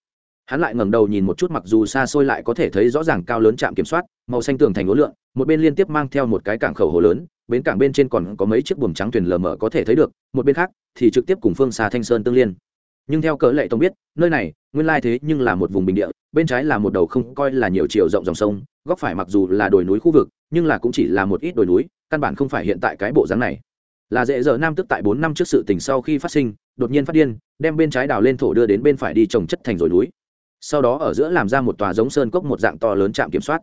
Hắn lại ngẩng đầu nhìn một chút mặc dù xa xôi lại có thể thấy rõ ràng cao lớn trạm kiểm soát, màu xanh tường thành ố lượn một bên liên tiếp mang theo một cái cảng khẩu hồ lớn, bến cảng bên trên còn có mấy chiếc buồm trắng thuyền lờ mờ có thể thấy được, một bên khác thì trực tiếp cùng phương xa thanh sơn tương liên. Nhưng theo cỡ lệ tông biết, nơi này nguyên lai thế nhưng là một vùng bình địa, bên trái là một đầu không coi là nhiều chiều rộng dòng sông, góc phải mặc dù là đồi núi khu vực, nhưng là cũng chỉ là một ít đồi núi, căn bản không phải hiện tại cái bộ dáng này. Là dễ dở nam tức tại bốn năm trước sự tình sau khi phát sinh đột nhiên phát điên, đem bên trái đào lên thổ đưa đến bên phải đi trồng chất thành rồi núi. Sau đó ở giữa làm ra một tòa giống sơn cốc một dạng to lớn trạm kiểm soát.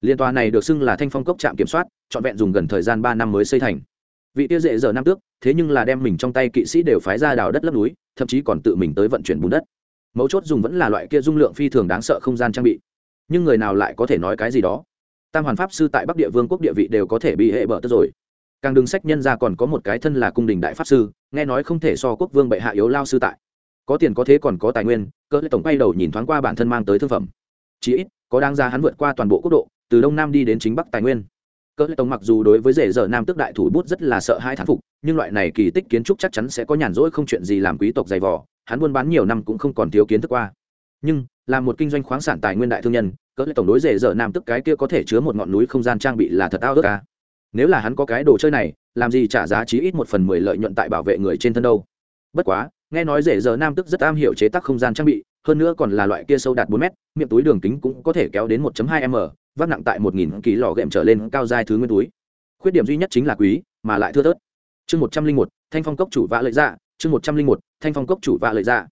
Liên tòa này được xưng là thanh phong cốc trạm kiểm soát, trọn vẹn dùng gần thời gian ba năm mới xây thành. Vị tiêu dễ giờ nam tước, thế nhưng là đem mình trong tay kỵ sĩ đều phái ra đào đất lấp núi, thậm chí còn tự mình tới vận chuyển bùn đất. Mấu chốt dùng vẫn là loại kia dung lượng phi thường đáng sợ không gian trang bị. Nhưng người nào lại có thể nói cái gì đó? Tam hoàn pháp sư tại bắc địa vương quốc địa vị đều có thể bị hệ bở tất rồi càng đừng sách nhân ra còn có một cái thân là cung đình đại pháp sư, nghe nói không thể so quốc vương bệ hạ yếu lao sư tại. Có tiền có thế còn có tài nguyên cỡ tổng bay đầu nhìn thoáng qua bản thân mang tới thương phẩm. Chí ít, có đáng ra hắn vượt qua toàn bộ quốc độ, từ đông nam đi đến chính bắc tài nguyên. Cỡ tổng mặc dù đối với rể giờ nam tức đại thủ bút rất là sợ hai thán phục, nhưng loại này kỳ tích kiến trúc chắc chắn sẽ có nhàn rỗi không chuyện gì làm quý tộc dày vò, hắn buôn bán nhiều năm cũng không còn thiếu kiến thức qua. Nhưng, là một kinh doanh khoáng sản tài nguyên đại thương nhân cỡ tổng đối rể giờ nam tức cái kia có thể chứa một ngọn núi không gian trang bị là thật ao ước ca nếu là hắn có cái đồ chơi này, làm gì trả giá chí ít một phần mười lợi nhuận tại bảo vệ người trên thân đâu? Bất quá, nghe nói rể giờ nam tức rất am hiểu chế tác không gian trang bị, hơn nữa còn là loại kia sâu đạt bốn mét, miệng túi đường kính cũng có thể kéo đến 1 hai m, vác nặng tại một nghìn ký lò ghệm trở lên cao dài thứ nguyên túi. Khuyết điểm duy nhất chính là quý, mà lại thưa thớt. Chương một trăm linh một, thanh phong cốc chủ vạ lợi dạ chương một trăm linh một, thanh phong cốc chủ vạ lợi dạ.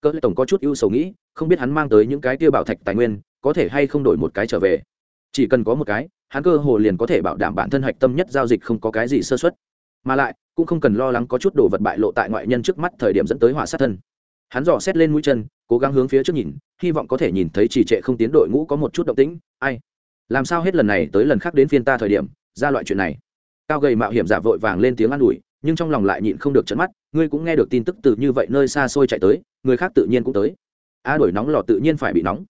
Cỡ tổng có chút ưu sầu nghĩ, không biết hắn mang tới những cái kia bảo thạch tài nguyên, có thể hay không đổi một cái trở về. Chỉ cần có một cái hắn cơ hồ liền có thể bảo đảm bản thân hạch tâm nhất giao dịch không có cái gì sơ xuất mà lại, cũng không cần lo lắng có chút đồ vật bại lộ tại ngoại nhân trước mắt thời điểm dẫn tới hỏa sát thân. Hắn dò xét lên mũi chân, cố gắng hướng phía trước nhìn, hy vọng có thể nhìn thấy trì trệ không tiến đội ngũ có một chút động tĩnh. Ai? Làm sao hết lần này tới lần khác đến phiên ta thời điểm, ra loại chuyện này? Cao gầy mạo hiểm giả vội vàng lên tiếng an ủi, nhưng trong lòng lại nhịn không được chấn mắt, ngươi cũng nghe được tin tức từ như vậy nơi xa xôi chạy tới, người khác tự nhiên cũng tới. A đổi nóng lò tự nhiên phải bị nóng.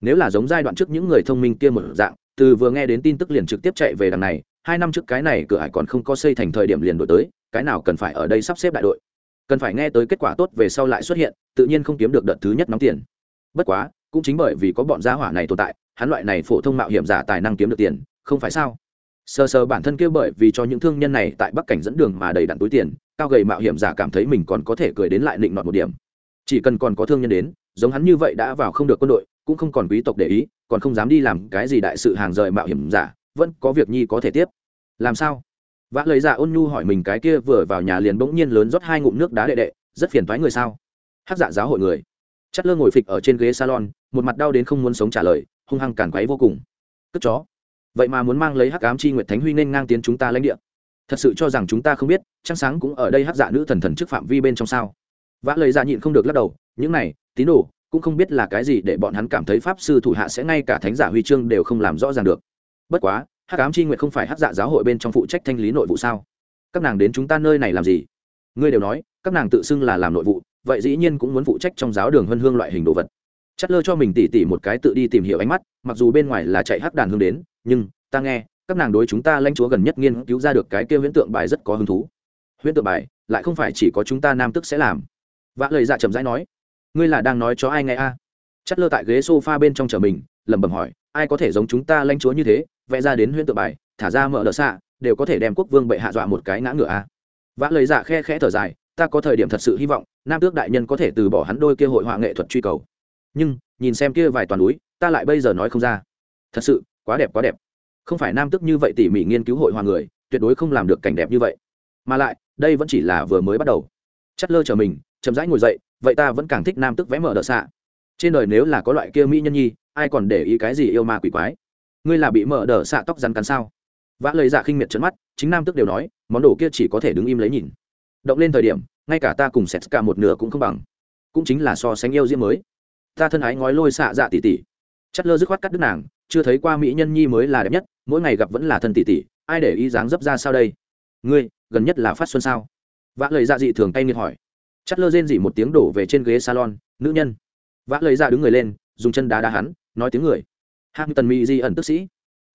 Nếu là giống giai đoạn trước những người thông minh kia một dạng từ vừa nghe đến tin tức liền trực tiếp chạy về đằng này, hai năm trước cái này cửa hải còn không có xây thành thời điểm liền đổi tới, cái nào cần phải ở đây sắp xếp đại đội. Cần phải nghe tới kết quả tốt về sau lại xuất hiện, tự nhiên không kiếm được đợt thứ nhất nóng tiền. Bất quá, cũng chính bởi vì có bọn gia hỏa này tồn tại, hắn loại này phổ thông mạo hiểm giả tài năng kiếm được tiền, không phải sao? Sơ sơ bản thân kêu bởi vì cho những thương nhân này tại bắc cảnh dẫn đường mà đầy đặn túi tiền, cao gầy mạo hiểm giả cảm thấy mình còn có thể cười đến lại định nọt một điểm. Chỉ cần còn có thương nhân đến, giống hắn như vậy đã vào không được quân đội cũng không còn quý tộc để ý, còn không dám đi làm cái gì đại sự hàng rời mạo hiểm giả, vẫn có việc nhi có thể tiếp. Làm sao? Vã lời giả ôn nhu hỏi mình cái kia vừa vào nhà liền bỗng nhiên lớn rót hai ngụm nước đá đệ đệ, rất phiền thoái người sao? Hát dạ giáo hội người. Chất lơ ngồi phịch ở trên ghế salon, một mặt đau đến không muốn sống trả lời, hung hăng cản quấy vô cùng. Cất chó. Vậy mà muốn mang lấy hắc ám chi nguyệt thánh huy nên ngang tiến chúng ta lãnh địa. Thật sự cho rằng chúng ta không biết, trăng sáng cũng ở đây hắc dạ nữ thần thần trước phạm vi bên trong sao? Vã lời ra nhịn không được lắc đầu, những này, tín đồ cũng không biết là cái gì để bọn hắn cảm thấy pháp sư thủ hạ sẽ ngay cả thánh giả huy chương đều không làm rõ ràng được. Bất quá, hắc ám chi nguyệt không phải hắc dạ giáo hội bên trong phụ trách thanh lý nội vụ sao? Các nàng đến chúng ta nơi này làm gì? Ngươi đều nói, các nàng tự xưng là làm nội vụ, vậy dĩ nhiên cũng muốn phụ trách trong giáo đường huân hương loại hình đồ vật. Chất lơ cho mình tỉ tỉ một cái tự đi tìm hiểu ánh mắt, mặc dù bên ngoài là chạy hắc đàn hương đến, nhưng, ta nghe, các nàng đối chúng ta lãnh chúa gần nhất nghiên cứu ra được cái kia huyễn tượng bài rất có hứng thú. Huyễn tượng bài, lại không phải chỉ có chúng ta nam tức sẽ làm. Vạ lời dạ chậm rãi nói ngươi là đang nói cho ai nghe a? À? chất lơ tại ghế s o f a bên trong chở mình, lẩm bẩm hỏi, ai có thể giống chúng ta lãnh chúa như thế, vẽ ra đến huyễn tự bài, thả ra mở đỡ xạ, đều có thể đem quốc vương bệ hạ dọa một cái ngã ngựa a? Vã lời dạ khe khẽ thở dài, ta có thời điểm thật sự hy vọng, nam tước đại nhân có thể từ bỏ hắn đôi kia hội họa nghệ thuật truy cầu. Nhưng, nhìn xem kia vài toàn núi, ta lại bây giờ nói không ra. Thật sự, quá đẹp quá đẹp. Không phải nam tước như vậy tỉ mỉ nghiên cứu hội họa người, tuyệt đối không làm được cảnh đẹp như vậy. Mà lại, đây vẫn chỉ là vừa mới bắt đầu. Chất lơ trở mình chậm rãi ngồi dậy, vậy ta vẫn càng thích nam tức vẽ mở đỡ xạ. Trên đời nếu là có loại kia mỹ nhân nhi, ai còn để ý cái gì yêu ma quỷ quái? Ngươi là bị mở đỡ xạ tóc rắn cắn sao? Vã lời dạ khinh miệt trấn mắt, chính nam tức đều nói, món đồ kia chỉ có thể đứng im lấy nhìn. Động lên thời điểm, ngay cả ta cùng sét cả một nửa cũng không bằng. Cũng chính là so sánh yêu diễm mới. Ta thân ái ngói lôi xạ dạ tỉ tỉ chất lơ dứt khoát cắt đứt nàng, chưa thấy qua mỹ nhân nhi mới là đẹp nhất, mỗi ngày gặp vẫn là thân tỉ tỉ ai để ý dáng dấp ra sao đây? Ngươi, gần nhất là phát xuân sao? Vã lời dạ dị thường tay nghiệt hỏi chất lơ rên dỉ một tiếng đổ về trên ghế salon, nữ nhân. Vã lời ra dạ đứng người lên, dùng chân đá đá hắn, nói tiếng người. Hạng tần mỹ di ẩn tức sĩ.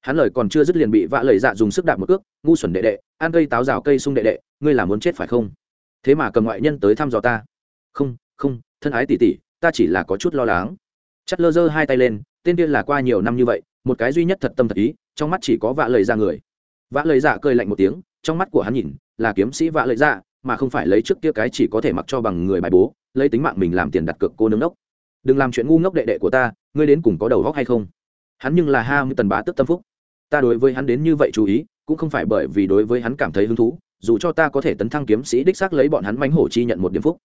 Hắn lời còn chưa dứt liền bị vã lời dạ dùng sức đạp một cước, ngu xuẩn đệ đệ, ăn cây táo rào cây sung đệ đệ, ngươi là muốn chết phải không? Thế mà cầm ngoại nhân tới thăm dò ta. Không không, thân ái tỉ tỉ ta chỉ là có chút lo lắng. Chất lơ giơ hai tay lên, tên kia là qua nhiều năm như vậy, một cái duy nhất thật tâm thật ý, trong mắt chỉ có vạ lời ra người. Vạ lời dạ cười lạnh một tiếng, trong mắt của hắn nhìn, là kiếm sĩ vạ lời dạ mà không phải lấy trước kia cái chỉ có thể mặc cho bằng người bài bố, lấy tính mạng mình làm tiền đặt cược cô nương ngốc đừng làm chuyện ngu ngốc đệ đệ của ta, ngươi đến cùng có đầu góc hay không? Hắn nhưng là ham tần bá tức tâm phúc. Ta đối với hắn đến như vậy chú ý, cũng không phải bởi vì đối với hắn cảm thấy hứng thú, dù cho ta có thể tấn thăng kiếm sĩ đích xác lấy bọn hắn mánh hổ chi nhận một điểm phúc.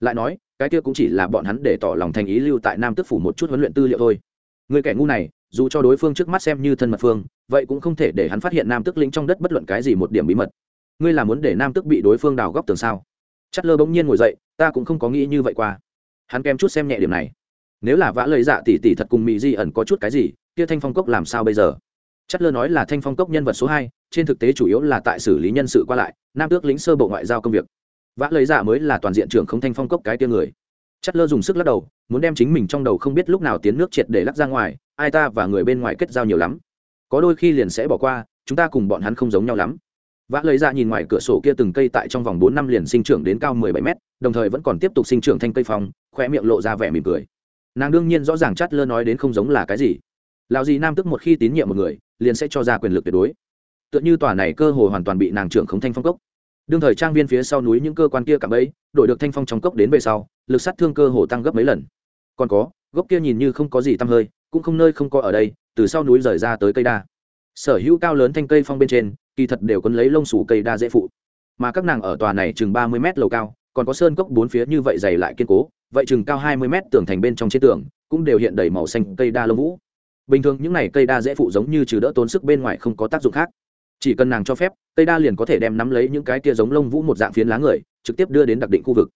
Lại nói, cái kia cũng chỉ là bọn hắn để tỏ lòng thành ý lưu tại nam tức phủ một chút huấn luyện tư liệu thôi. Người kẻ ngu này, dù cho đối phương trước mắt xem như thân mật phương, vậy cũng không thể để hắn phát hiện nam tức lĩnh trong đất bất luận cái gì một điểm bí mật ngươi là muốn để nam tức bị đối phương đào góc tường sao? Chất lơ bỗng nhiên ngồi dậy, ta cũng không có nghĩ như vậy qua. Hắn kém chút xem nhẹ điểm này. Nếu là vã lời dạ tỉ tỉ thật cùng mỹ di ẩn có chút cái gì, kia thanh phong cốc làm sao bây giờ? Chất lơ nói là thanh phong cốc nhân vật số hai, trên thực tế chủ yếu là tại xử lý nhân sự qua lại, nam tước lĩnh sơ bộ ngoại giao công việc. Vã lời dạ mới là toàn diện trưởng không thanh phong cốc cái tia người. Chất lơ dùng sức lắc đầu, muốn đem chính mình trong đầu không biết lúc nào tiến nước triệt để lắc ra ngoài, ai ta và người bên ngoài kết giao nhiều lắm. Có đôi khi liền sẽ bỏ qua, chúng ta cùng bọn hắn không giống nhau lắm vã lấy ra dạ nhìn ngoài cửa sổ kia từng cây tại trong vòng bốn năm liền sinh trưởng đến cao mười bảy mét, đồng thời vẫn còn tiếp tục sinh trưởng thanh cây phong khoe miệng lộ ra vẻ mỉm cười. Nàng đương nhiên rõ ràng chát lơ nói đến không giống là cái gì. Lào gì nam tức một khi tín nhiệm một người, liền sẽ cho ra quyền lực tuyệt đối. Tựa như tòa này cơ hồ hoàn toàn bị nàng trưởng khống thanh phong cốc. Đương thời trang viên phía sau núi những cơ quan kia cảm ấy đổi được thanh phong trong cốc đến về sau, lực sát thương cơ hồ tăng gấp mấy lần. Còn có, gốc kia nhìn như không có gì tăm hơi, cũng không nơi không có ở đây, từ sau núi rời ra tới cây đa. Sở hữu cao lớn thanh cây phong bên trên kỳ thật đều quấn lấy lông sủ cây đa dễ phụ. Mà các nàng ở tòa này chừng ba mươi mét lầu cao, còn có sơn cốc bốn phía như vậy dày lại kiên cố, vậy chừng cao hai mươi mét tường thành bên trong trên tường cũng đều hiện đầy màu xanh cây đa lông vũ. Bình thường những này cây đa dễ phụ giống như trừ đỡ tốn sức bên ngoài không có tác dụng khác. Chỉ cần nàng cho phép, cây đa liền có thể đem nắm lấy những cái kia giống lông vũ một dạng phiến lá người, trực tiếp đưa đến đặc định khu vực.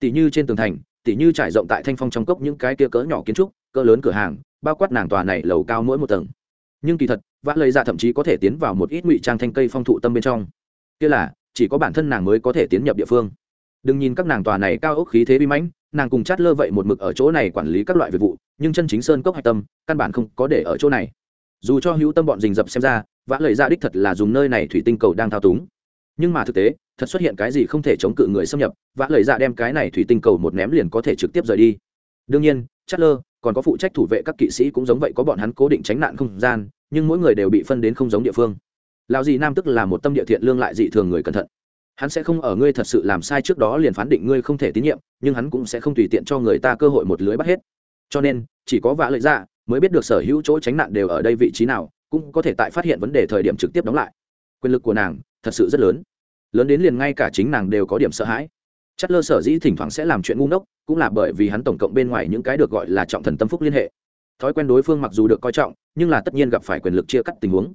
Tỷ như trên tường thành tỷ như trải rộng tại thanh phong trong cốc những cái kia cỡ nhỏ kiến trúc, cỡ lớn cửa hàng, bao quát nàng tòa này lầu cao mỗi một tầng. Nhưng kỳ thật vã lời ra thậm chí có thể tiến vào một ít ngụy trang thanh cây phong thụ tâm bên trong. Kia là, chỉ có bản thân nàng mới có thể tiến nhập địa phương. Đừng nhìn các nàng tòa này cao ốc khí thế bi mãnh, nàng cùng chát lơ vậy một mực ở chỗ này quản lý các loại việc vụ, nhưng chân chính sơn cốc hạch tâm, căn bản không có để ở chỗ này. Dù cho hữu tâm bọn rình rập xem ra, vã lời ra đích thật là dùng nơi này thủy tinh cầu đang thao túng. Nhưng mà thực tế, thật xuất hiện cái gì không thể chống cự người xâm nhập, vã lời ra đem cái này thủy tinh cầu một ném liền có thể trực tiếp rời đi. Đương nhiên, chát lơ, còn có phụ trách thủ vệ các kỵ sĩ cũng giống vậy có bọn hắn cố định tránh nạn không gian nhưng mỗi người đều bị phân đến không giống địa phương. Lão dị nam tức là một tâm địa thiện lương lại dị thường người cẩn thận. Hắn sẽ không ở ngươi thật sự làm sai trước đó liền phán định ngươi không thể tín nhiệm, nhưng hắn cũng sẽ không tùy tiện cho người ta cơ hội một lưới bắt hết. Cho nên, chỉ có vạ lợi dạ mới biết được sở hữu chỗ tránh nạn đều ở đây vị trí nào, cũng có thể tại phát hiện vấn đề thời điểm trực tiếp đóng lại. Quyền lực của nàng thật sự rất lớn. Lớn đến liền ngay cả chính nàng đều có điểm sợ hãi. Chất lơ sở dĩ thỉnh thoảng sẽ làm chuyện ngu ngốc, cũng là bởi vì hắn tổng cộng bên ngoài những cái được gọi là trọng thần tâm phúc liên hệ thói quen đối phương mặc dù được coi trọng, nhưng là tất nhiên gặp phải quyền lực chia cắt tình huống.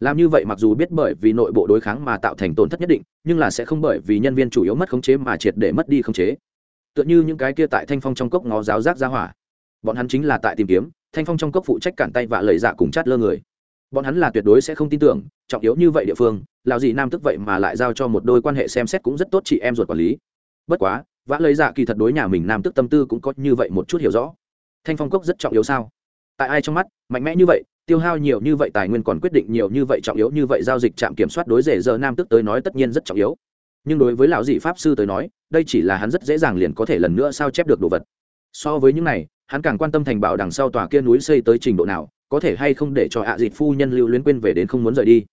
Làm như vậy mặc dù biết bởi vì nội bộ đối kháng mà tạo thành tổn thất nhất định, nhưng là sẽ không bởi vì nhân viên chủ yếu mất khống chế mà triệt để mất đi khống chế. Tựa như những cái kia tại thanh phong trong cốc ngó giáo giác ra hỏa. Bọn hắn chính là tại tìm kiếm, thanh phong trong cốc phụ trách cản tay và lời dạ cùng chát lơ người. Bọn hắn là tuyệt đối sẽ không tin tưởng, trọng yếu như vậy địa phương lào gì nam tức vậy mà lại giao cho một đôi quan hệ xem xét cũng rất tốt chị em ruột quản lý. Bất quá vã lấy dạ kỳ thật đối nhà mình nam tức tâm tư cũng có như vậy một chút hiểu rõ. Thanh phong cốc rất trọng yếu sao? Tại ai trong mắt, mạnh mẽ như vậy, tiêu hao nhiều như vậy, tài nguyên còn quyết định nhiều như vậy, trọng yếu như vậy, giao dịch trạm kiểm soát đối rể giờ nam tức tới nói tất nhiên rất trọng yếu. Nhưng đối với lão dị pháp sư tới nói, đây chỉ là hắn rất dễ dàng liền có thể lần nữa sao chép được đồ vật. So với những này, hắn càng quan tâm thành bảo đằng sau tòa kia núi xây tới trình độ nào, có thể hay không để cho hạ à dịt phu nhân lưu luyến quên về đến không muốn rời đi.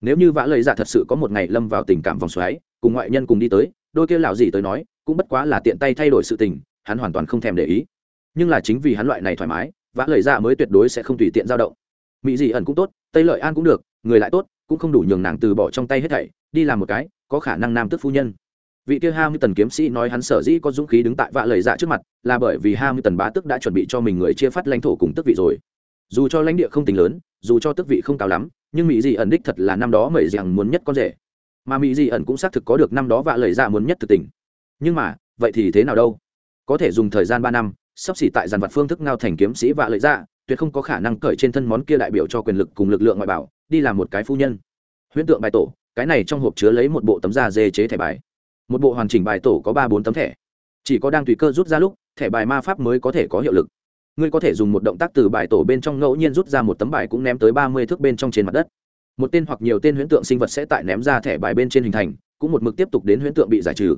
Nếu như vã lời giả thật sự có một ngày lâm vào tình cảm vòng xoáy, cùng ngoại nhân cùng đi tới, đôi kia lão dị tới nói, cũng bất quá là tiện tay thay đổi sự tình, hắn hoàn toàn không thèm để ý. Nhưng là chính vì hắn loại này thoải mái vã lời ra mới tuyệt đối sẽ không tùy tiện dao động. Mỹ dị ẩn cũng tốt, tây lợi an cũng được, người lại tốt, cũng không đủ nhường nàng từ bỏ trong tay hết thảy, đi làm một cái, có khả năng nam tức phu nhân. Vị kia ham tần kiếm sĩ nói hắn sở dĩ có dũng khí đứng tại vạ lời dạ trước mặt, là bởi vì ham tần bá tức đã chuẩn bị cho mình người chia phát lãnh thổ cùng tức vị rồi. Dù cho lãnh địa không tính lớn, dù cho tức vị không cao lắm, nhưng mỹ dị ẩn đích thật là năm đó mẩy rằng muốn nhất con rể. Mà mỹ dị ẩn cũng xác thực có được năm đó vạ lời dạ muốn nhất thực tình. Nhưng mà, vậy thì thế nào đâu? Có thể dùng thời gian ba năm sắp xỉ tại dàn vật phương thức ngao thành kiếm sĩ vạ lợi dạ tuyệt không có khả năng cởi trên thân món kia đại biểu cho quyền lực cùng lực lượng ngoại bảo, đi làm một cái phu nhân. Huyễn tượng bài tổ, cái này trong hộp chứa lấy một bộ tấm da dê chế thẻ bài. Một bộ hoàn chỉnh bài tổ có ba bốn tấm thẻ. Chỉ có đang tùy cơ rút ra lúc, thẻ bài ma pháp mới có thể có hiệu lực. Ngươi có thể dùng một động tác từ bài tổ bên trong ngẫu nhiên rút ra một tấm bài cũng ném tới ba mươi thước bên trong trên mặt đất. Một tên hoặc nhiều tên huyễn tượng sinh vật sẽ tại ném ra thẻ bài bên trên hình thành, cũng một mực tiếp tục đến huyễn tượng bị giải trừ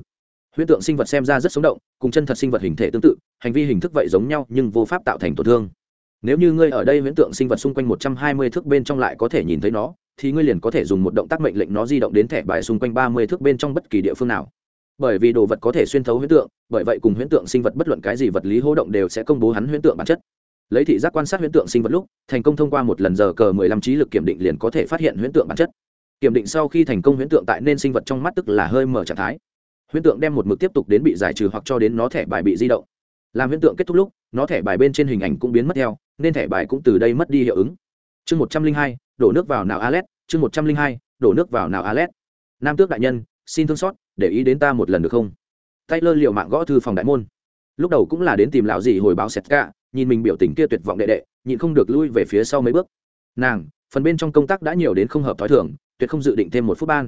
huyễn tượng sinh vật xem ra rất sống động, cùng chân thật sinh vật hình thể tương tự, hành vi hình thức vậy giống nhau nhưng vô pháp tạo thành tổn thương. Nếu như ngươi ở đây huyễn tượng sinh vật xung quanh một trăm hai mươi thước bên trong lại có thể nhìn thấy nó, thì ngươi liền có thể dùng một động tác mệnh lệnh nó di động đến thẻ bài xung quanh ba mươi thước bên trong bất kỳ địa phương nào. Bởi vì đồ vật có thể xuyên thấu huyễn tượng, bởi vậy cùng huyễn tượng sinh vật bất luận cái gì vật lý hô động đều sẽ công bố hắn huyễn tượng bản chất. Lấy thị giác quan sát huyễn tượng sinh vật lúc, thành công thông qua một lần giờ cờ mười lăm trí lực kiểm định liền có thể phát hiện huyễn tượng bản chất. Kiểm định sau khi thành công huyễn tượng tại nên sinh vật trong mắt tức là hơi mở trạng thái huyễn tượng đem một mực tiếp tục đến bị giải trừ hoặc cho đến nó thẻ bài bị di động. Làm huyễn tượng kết thúc lúc, nó thẻ bài bên trên hình ảnh cũng biến mất theo, nên thẻ bài cũng từ đây mất đi hiệu ứng. Chương một trăm linh hai, đổ nước vào nào alet? Chương một trăm linh hai, đổ nước vào nào alet? Nam tước đại nhân, xin thương xót, để ý đến ta một lần được không? Tay lơ liệu mạng gõ thư phòng đại môn. Lúc đầu cũng là đến tìm lão gì hồi báo sét cả nhìn mình biểu tình kia tuyệt vọng đệ đệ, nhịn không được lui về phía sau mấy bước. Nàng, phần bên trong công tác đã nhiều đến không hợp t h ó i thưởng tuyệt không dự định thêm một phút ban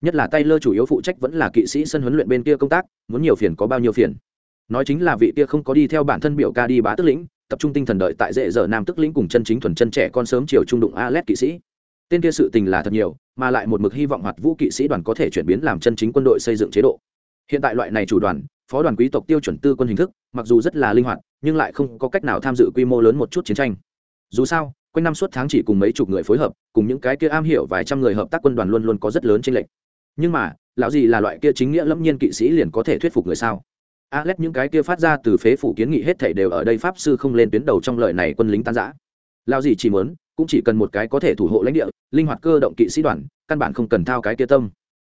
nhất là tay lơ chủ yếu phụ trách vẫn là kỵ sĩ sân huấn luyện bên kia công tác, muốn nhiều phiền có bao nhiêu phiền. Nói chính là vị kia không có đi theo bản thân biểu ca đi bá tức lĩnh, tập trung tinh thần đợi tại dễ giờ nam tức lĩnh cùng chân chính thuần chân trẻ con sớm chiều trung đụng a l kỵ sĩ. Tên kia sự tình là thật nhiều, mà lại một mực hy vọng hoạt vũ kỵ sĩ đoàn có thể chuyển biến làm chân chính quân đội xây dựng chế độ. Hiện tại loại này chủ đoàn, phó đoàn quý tộc tiêu chuẩn tư quân hình thức, mặc dù rất là linh hoạt, nhưng lại không có cách nào tham dự quy mô lớn một chút chiến tranh. Dù sao, quanh năm suốt tháng chỉ cùng mấy chục người phối hợp, cùng những cái kia am hiểu vài trăm người hợp tác quân đoàn luôn luôn có rất lớn trên lệnh nhưng mà lão gì là loại kia chính nghĩa lâm nhiên kỵ sĩ liền có thể thuyết phục người sao? Alex những cái kia phát ra từ phế phủ kiến nghị hết thảy đều ở đây pháp sư không lên tuyến đầu trong lời này quân lính tan rã. Lão gì chỉ muốn, cũng chỉ cần một cái có thể thủ hộ lãnh địa linh hoạt cơ động kỵ sĩ đoàn căn bản không cần thao cái kia tâm.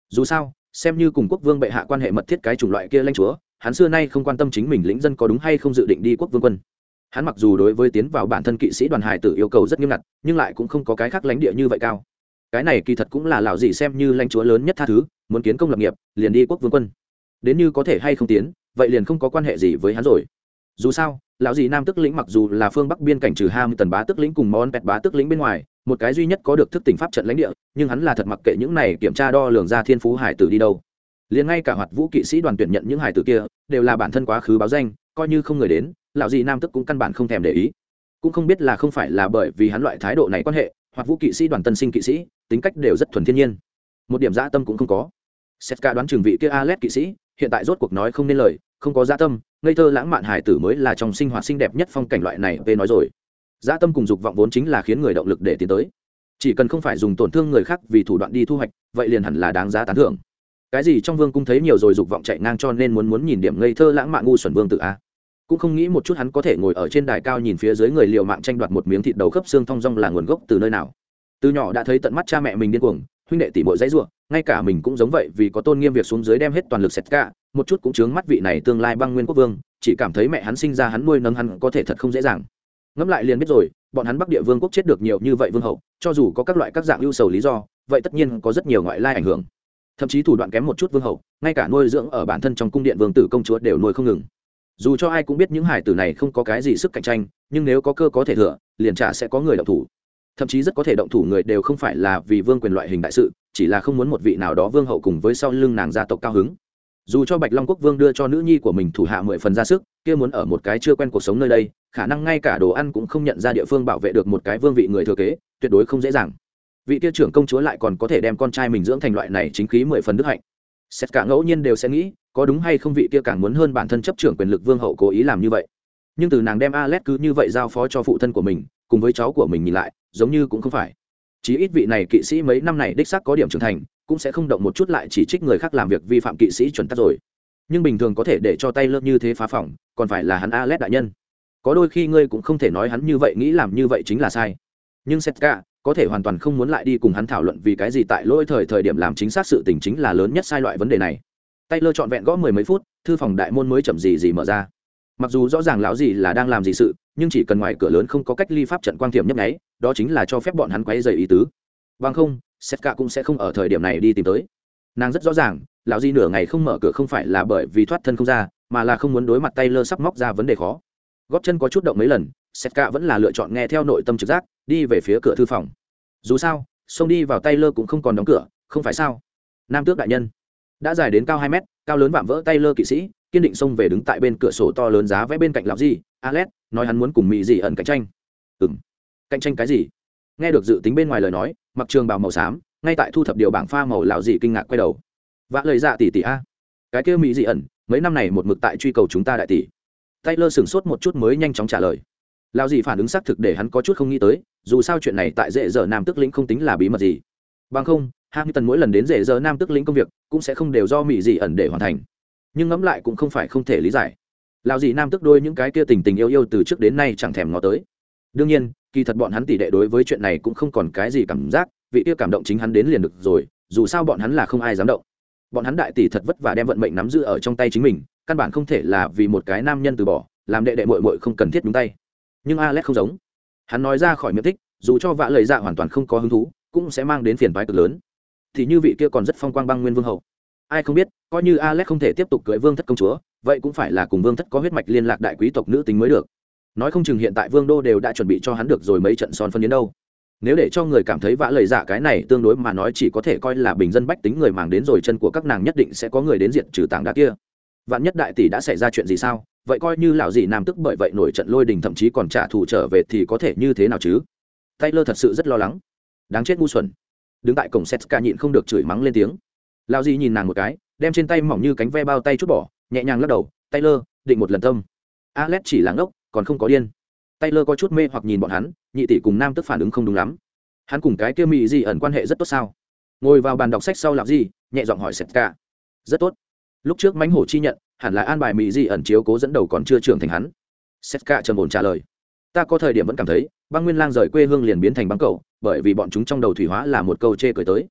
Dù sao xem như cùng quốc vương bệ hạ quan hệ mật thiết cái chủng loại kia lãnh chúa hắn xưa nay không quan tâm chính mình lĩnh dân có đúng hay không dự định đi quốc vương quân. Hắn mặc dù đối với tiến vào bản thân kỵ sĩ đoàn hải tử yêu cầu rất nghiêm ngặt nhưng lại cũng không có cái khác lãnh địa như vậy cao cái này kỳ thật cũng là lão dị xem như lãnh chúa lớn nhất tha thứ, muốn kiến công lập nghiệp, liền đi quốc vương quân. Đến như có thể hay không tiến, vậy liền không có quan hệ gì với hắn rồi. Dù sao, lão dì nam tức lĩnh mặc dù là phương bắc biên cảnh trừ ham tần bá tức lĩnh cùng món pẹt bá tức lĩnh bên ngoài, một cái duy nhất có được thức tỉnh pháp trận lãnh địa, nhưng hắn là thật mặc kệ những này kiểm tra đo lường ra thiên phú hải tử đi đâu. Liền ngay cả hoạt vũ kỵ sĩ đoàn tuyển nhận những hải tử kia, đều là bản thân quá khứ báo danh, coi như không người đến, lão dì nam tức cũng căn bản không thèm để ý. Cũng không biết là không phải là bởi vì hắn loại thái độ này quan hệ hoặc vũ kỵ sĩ đoàn tân sinh kỵ sĩ tính cách đều rất thuần thiên nhiên. Một điểm dã tâm cũng không có. Setka đoán trường vị kia alet kỵ sĩ, hiện tại rốt cuộc nói không nên lời, không có dã tâm, ngây thơ lãng mạn hải tử mới là trong sinh hoạt xinh đẹp nhất phong cảnh loại này về nói rồi. Dã tâm cùng dục vọng vốn chính là khiến người động lực để tiến tới. Chỉ cần không phải dùng tổn thương người khác vì thủ đoạn đi thu hoạch, vậy liền hẳn là đáng giá tán thưởng. Cái gì trong vương cung thấy nhiều rồi dục vọng chạy ngang cho nên muốn muốn nhìn điểm ngây thơ lãng mạn ngu xuẩn vương tự a. Cũng không nghĩ một chút hắn có thể ngồi ở trên đài cao nhìn phía dưới người liều mạng tranh đoạt một miếng thịt đầu khớp xương thong dong là nguồn gốc từ nơi nào từ nhỏ đã thấy tận mắt cha mẹ mình điên cuồng huynh đệ tỷ muội dãy ruộng ngay cả mình cũng giống vậy vì có tôn nghiêm việc xuống dưới đem hết toàn lực sệt cả, một chút cũng chướng mắt vị này tương lai băng nguyên quốc vương, chỉ cảm thấy mẹ hắn sinh ra hắn nuôi nấng hắn có thể thật không dễ dàng. Ngẫm lại liền biết rồi, bọn hắn Bắc Địa Vương quốc chết được nhiều như vậy vương hậu, cho dù có các loại các dạng ưu sầu lý do, vậy tất nhiên có rất nhiều ngoại lai ảnh hưởng. Thậm chí thủ đoạn kém một chút vương hậu, ngay cả nuôi dưỡng ở bản thân trong cung điện vương tử công chúa đều nuôi không ngừng. Dù cho ai cũng biết những hải tử này không có cái gì sức cạnh tranh, nhưng nếu có cơ có thể thừa, liền trả sẽ có người đọc thủ thậm chí rất có thể động thủ người đều không phải là vì vương quyền loại hình đại sự, chỉ là không muốn một vị nào đó vương hậu cùng với sau lưng nàng gia tộc cao hứng. Dù cho bạch long quốc vương đưa cho nữ nhi của mình thủ hạ mười phần ra sức, kia muốn ở một cái chưa quen cuộc sống nơi đây, khả năng ngay cả đồ ăn cũng không nhận ra địa phương bảo vệ được một cái vương vị người thừa kế, tuyệt đối không dễ dàng. Vị kia trưởng công chúa lại còn có thể đem con trai mình dưỡng thành loại này chính khí mười phần đức hạnh. Xét cả ngẫu nhiên đều sẽ nghĩ, có đúng hay không vị kia càng muốn hơn bản thân chấp trưởng quyền lực vương hậu cố ý làm như vậy. Nhưng từ nàng đem Alet cứ như vậy giao phó cho phụ thân của mình, cùng với cháu của mình nhìn lại giống như cũng không phải. Chí ít vị này kỵ sĩ mấy năm này đích xác có điểm trưởng thành, cũng sẽ không động một chút lại chỉ trích người khác làm việc vi phạm kỵ sĩ chuẩn tắc rồi. Nhưng bình thường có thể để cho tay lơ như thế phá phỏng, còn phải là hắn a lét đại nhân. Có đôi khi ngươi cũng không thể nói hắn như vậy nghĩ làm như vậy chính là sai. Nhưng setka có thể hoàn toàn không muốn lại đi cùng hắn thảo luận vì cái gì tại lỗi thời thời điểm làm chính xác sự tình chính là lớn nhất sai loại vấn đề này. Tay lơ trọn vẹn gõ mười mấy phút, thư phòng đại môn mới chậm gì gì mở ra. Mặc dù rõ ràng lão gì là đang làm gì sự, nhưng chỉ cần ngoài cửa lớn không có cách ly pháp trận quang thiểm nhấp nháy đó chính là cho phép bọn hắn quấy rầy ý tứ. Bằng không setka cũng sẽ không ở thời điểm này đi tìm tới. Nàng rất rõ ràng, lão di nửa ngày không mở cửa không phải là bởi vì thoát thân không ra, mà là không muốn đối mặt tay lơ sắp móc ra vấn đề khó. Góp chân có chút động mấy lần setka vẫn là lựa chọn nghe theo nội tâm trực giác, đi về phía cửa thư phòng. Dù sao, xông đi vào tay lơ cũng không còn đóng cửa, không phải sao? Nam tước đại nhân, đã dài đến cao hai mét, cao lớn vạm vỡ tay lơ kỵ sĩ, kiên định xông về đứng tại bên cửa sổ to lớn giá vẽ bên cạnh lão di, alex, nói hắn muốn cùng mỹ dị ẩn cạnh tranh. Ừm cạnh tranh cái gì? Nghe được dự tính bên ngoài lời nói, mặc trường bào màu xám, ngay tại thu thập điều bảng pha màu lão dị kinh ngạc quay đầu. Vã lời dạ tỷ tỷ a. Cái kia mỹ dị ẩn, mấy năm này một mực tại truy cầu chúng ta đại tỷ taylor sửng sốt một chút mới nhanh chóng trả lời. Lão dị phản ứng xác thực để hắn có chút không nghĩ tới, dù sao chuyện này tại dễ dở nam tức lĩnh không tính là bí mật gì. Bằng không tần mỗi lần đến dễ dở nam tức lĩnh công việc, cũng sẽ không đều do mỹ dị ẩn để hoàn thành. Nhưng ngẫm lại cũng không phải không thể lý giải. Lão dị nam tức đôi những cái kia tình tình yêu yêu từ trước đến nay chẳng thèm ngó tới. Đương nhiên kỳ thật bọn hắn tỷ đệ đối với chuyện này cũng không còn cái gì cảm giác, vị kia cảm động chính hắn đến liền được rồi, dù sao bọn hắn là không ai dám động. Bọn hắn đại tỷ thật vất vả đem vận mệnh nắm giữ ở trong tay chính mình, căn bản không thể là vì một cái nam nhân từ bỏ, làm đệ đệ mội mội không cần thiết đúng tay. Nhưng alex không giống. Hắn nói ra khỏi miệng thích, dù cho vạ lời dạ hoàn toàn không có hứng thú, cũng sẽ mang đến phiền toái cực lớn. Thì như vị kia còn rất phong quang băng nguyên vương hậu. Ai không biết, coi như alex không thể tiếp tục cưỡi vương thất công chúa, vậy cũng phải là cùng vương thất có huyết mạch liên lạc đại quý tộc nữ tính mới được nói không chừng hiện tại vương đô đều đã chuẩn bị cho hắn được rồi mấy trận son phân đến đâu. Nếu để cho người cảm thấy vã lời giả cái này tương đối mà nói chỉ có thể coi là bình dân bách tính người màng đến rồi chân của các nàng nhất định sẽ có người đến diện trừ tảng đá kia. Vạn nhất đại tỷ đã xảy ra chuyện gì sao? Vậy coi như lão dị nam tức bởi vậy nổi trận lôi đình thậm chí còn trả thù trở về thì có thể như thế nào chứ? Taylor thật sự rất lo lắng. Đáng chết ngu xuẩn. Đứng tại cổng setka nhịn không được chửi mắng lên tiếng. Lão dị nhìn nàng một cái, đem trên tay mỏng như cánh ve bao tay chút bỏ, nhẹ nhàng lắc đầu, taylor, định một lần tâm. Alex chỉ là ngốc còn không có điên. Taylor có chút mê hoặc nhìn bọn hắn, nhị tỷ cùng nam tức phản ứng không đúng lắm. Hắn cùng cái kia mỹ di ẩn quan hệ rất tốt sao? Ngồi vào bàn đọc sách sau làm gì, nhẹ giọng hỏi setka rất tốt. Lúc trước mãnh hổ chi nhận, hẳn là an bài mỹ di ẩn chiếu cố dẫn đầu còn chưa trưởng thành hắn. Setka trầm ổn trả lời. Ta có thời điểm vẫn cảm thấy, băng nguyên lang rời quê hương liền biến thành băng cầu, bởi vì bọn chúng trong đầu thủy hóa là một câu chê cười tới.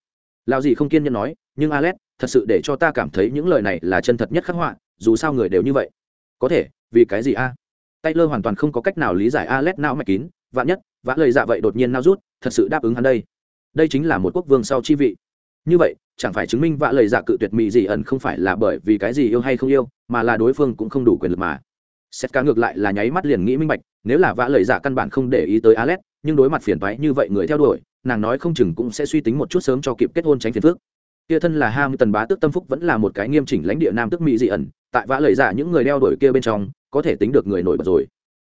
Lao gì không kiên nhẫn nói, nhưng alex, thật sự để cho ta cảm thấy những lời này là chân thật nhất khắc họa, dù sao người đều như vậy. Có thể, vì cái gì a? Taylor hoàn toàn không có cách nào lý giải alex não mạch kín, vạn nhất, vã lời dạ vậy đột nhiên nao rút, thật sự đáp ứng hắn đây. Đây chính là một quốc vương sau chi vị. Như vậy, chẳng phải chứng minh vã lời dạ cự tuyệt mỹ gì ẩn không phải là bởi vì cái gì yêu hay không yêu, mà là đối phương cũng không đủ quyền lực mà. Xét ca ngược lại là nháy mắt liền nghĩ minh bạch, nếu là vã lời dạ căn bản không để ý tới alex, nhưng đối mặt phiền toái như vậy người theo đuổi, nàng nói không chừng cũng sẽ suy tính một chút sớm cho kịp kết hôn tránh phiền phức. kia thân là ham tần bá tước tâm phúc vẫn là một cái nghiêm chỉnh lãnh địa nam tước mỹ dị ẩn, tại vã lời dạ những người đeo đuổi kia bên trong có thể tính được người nổi bật rồi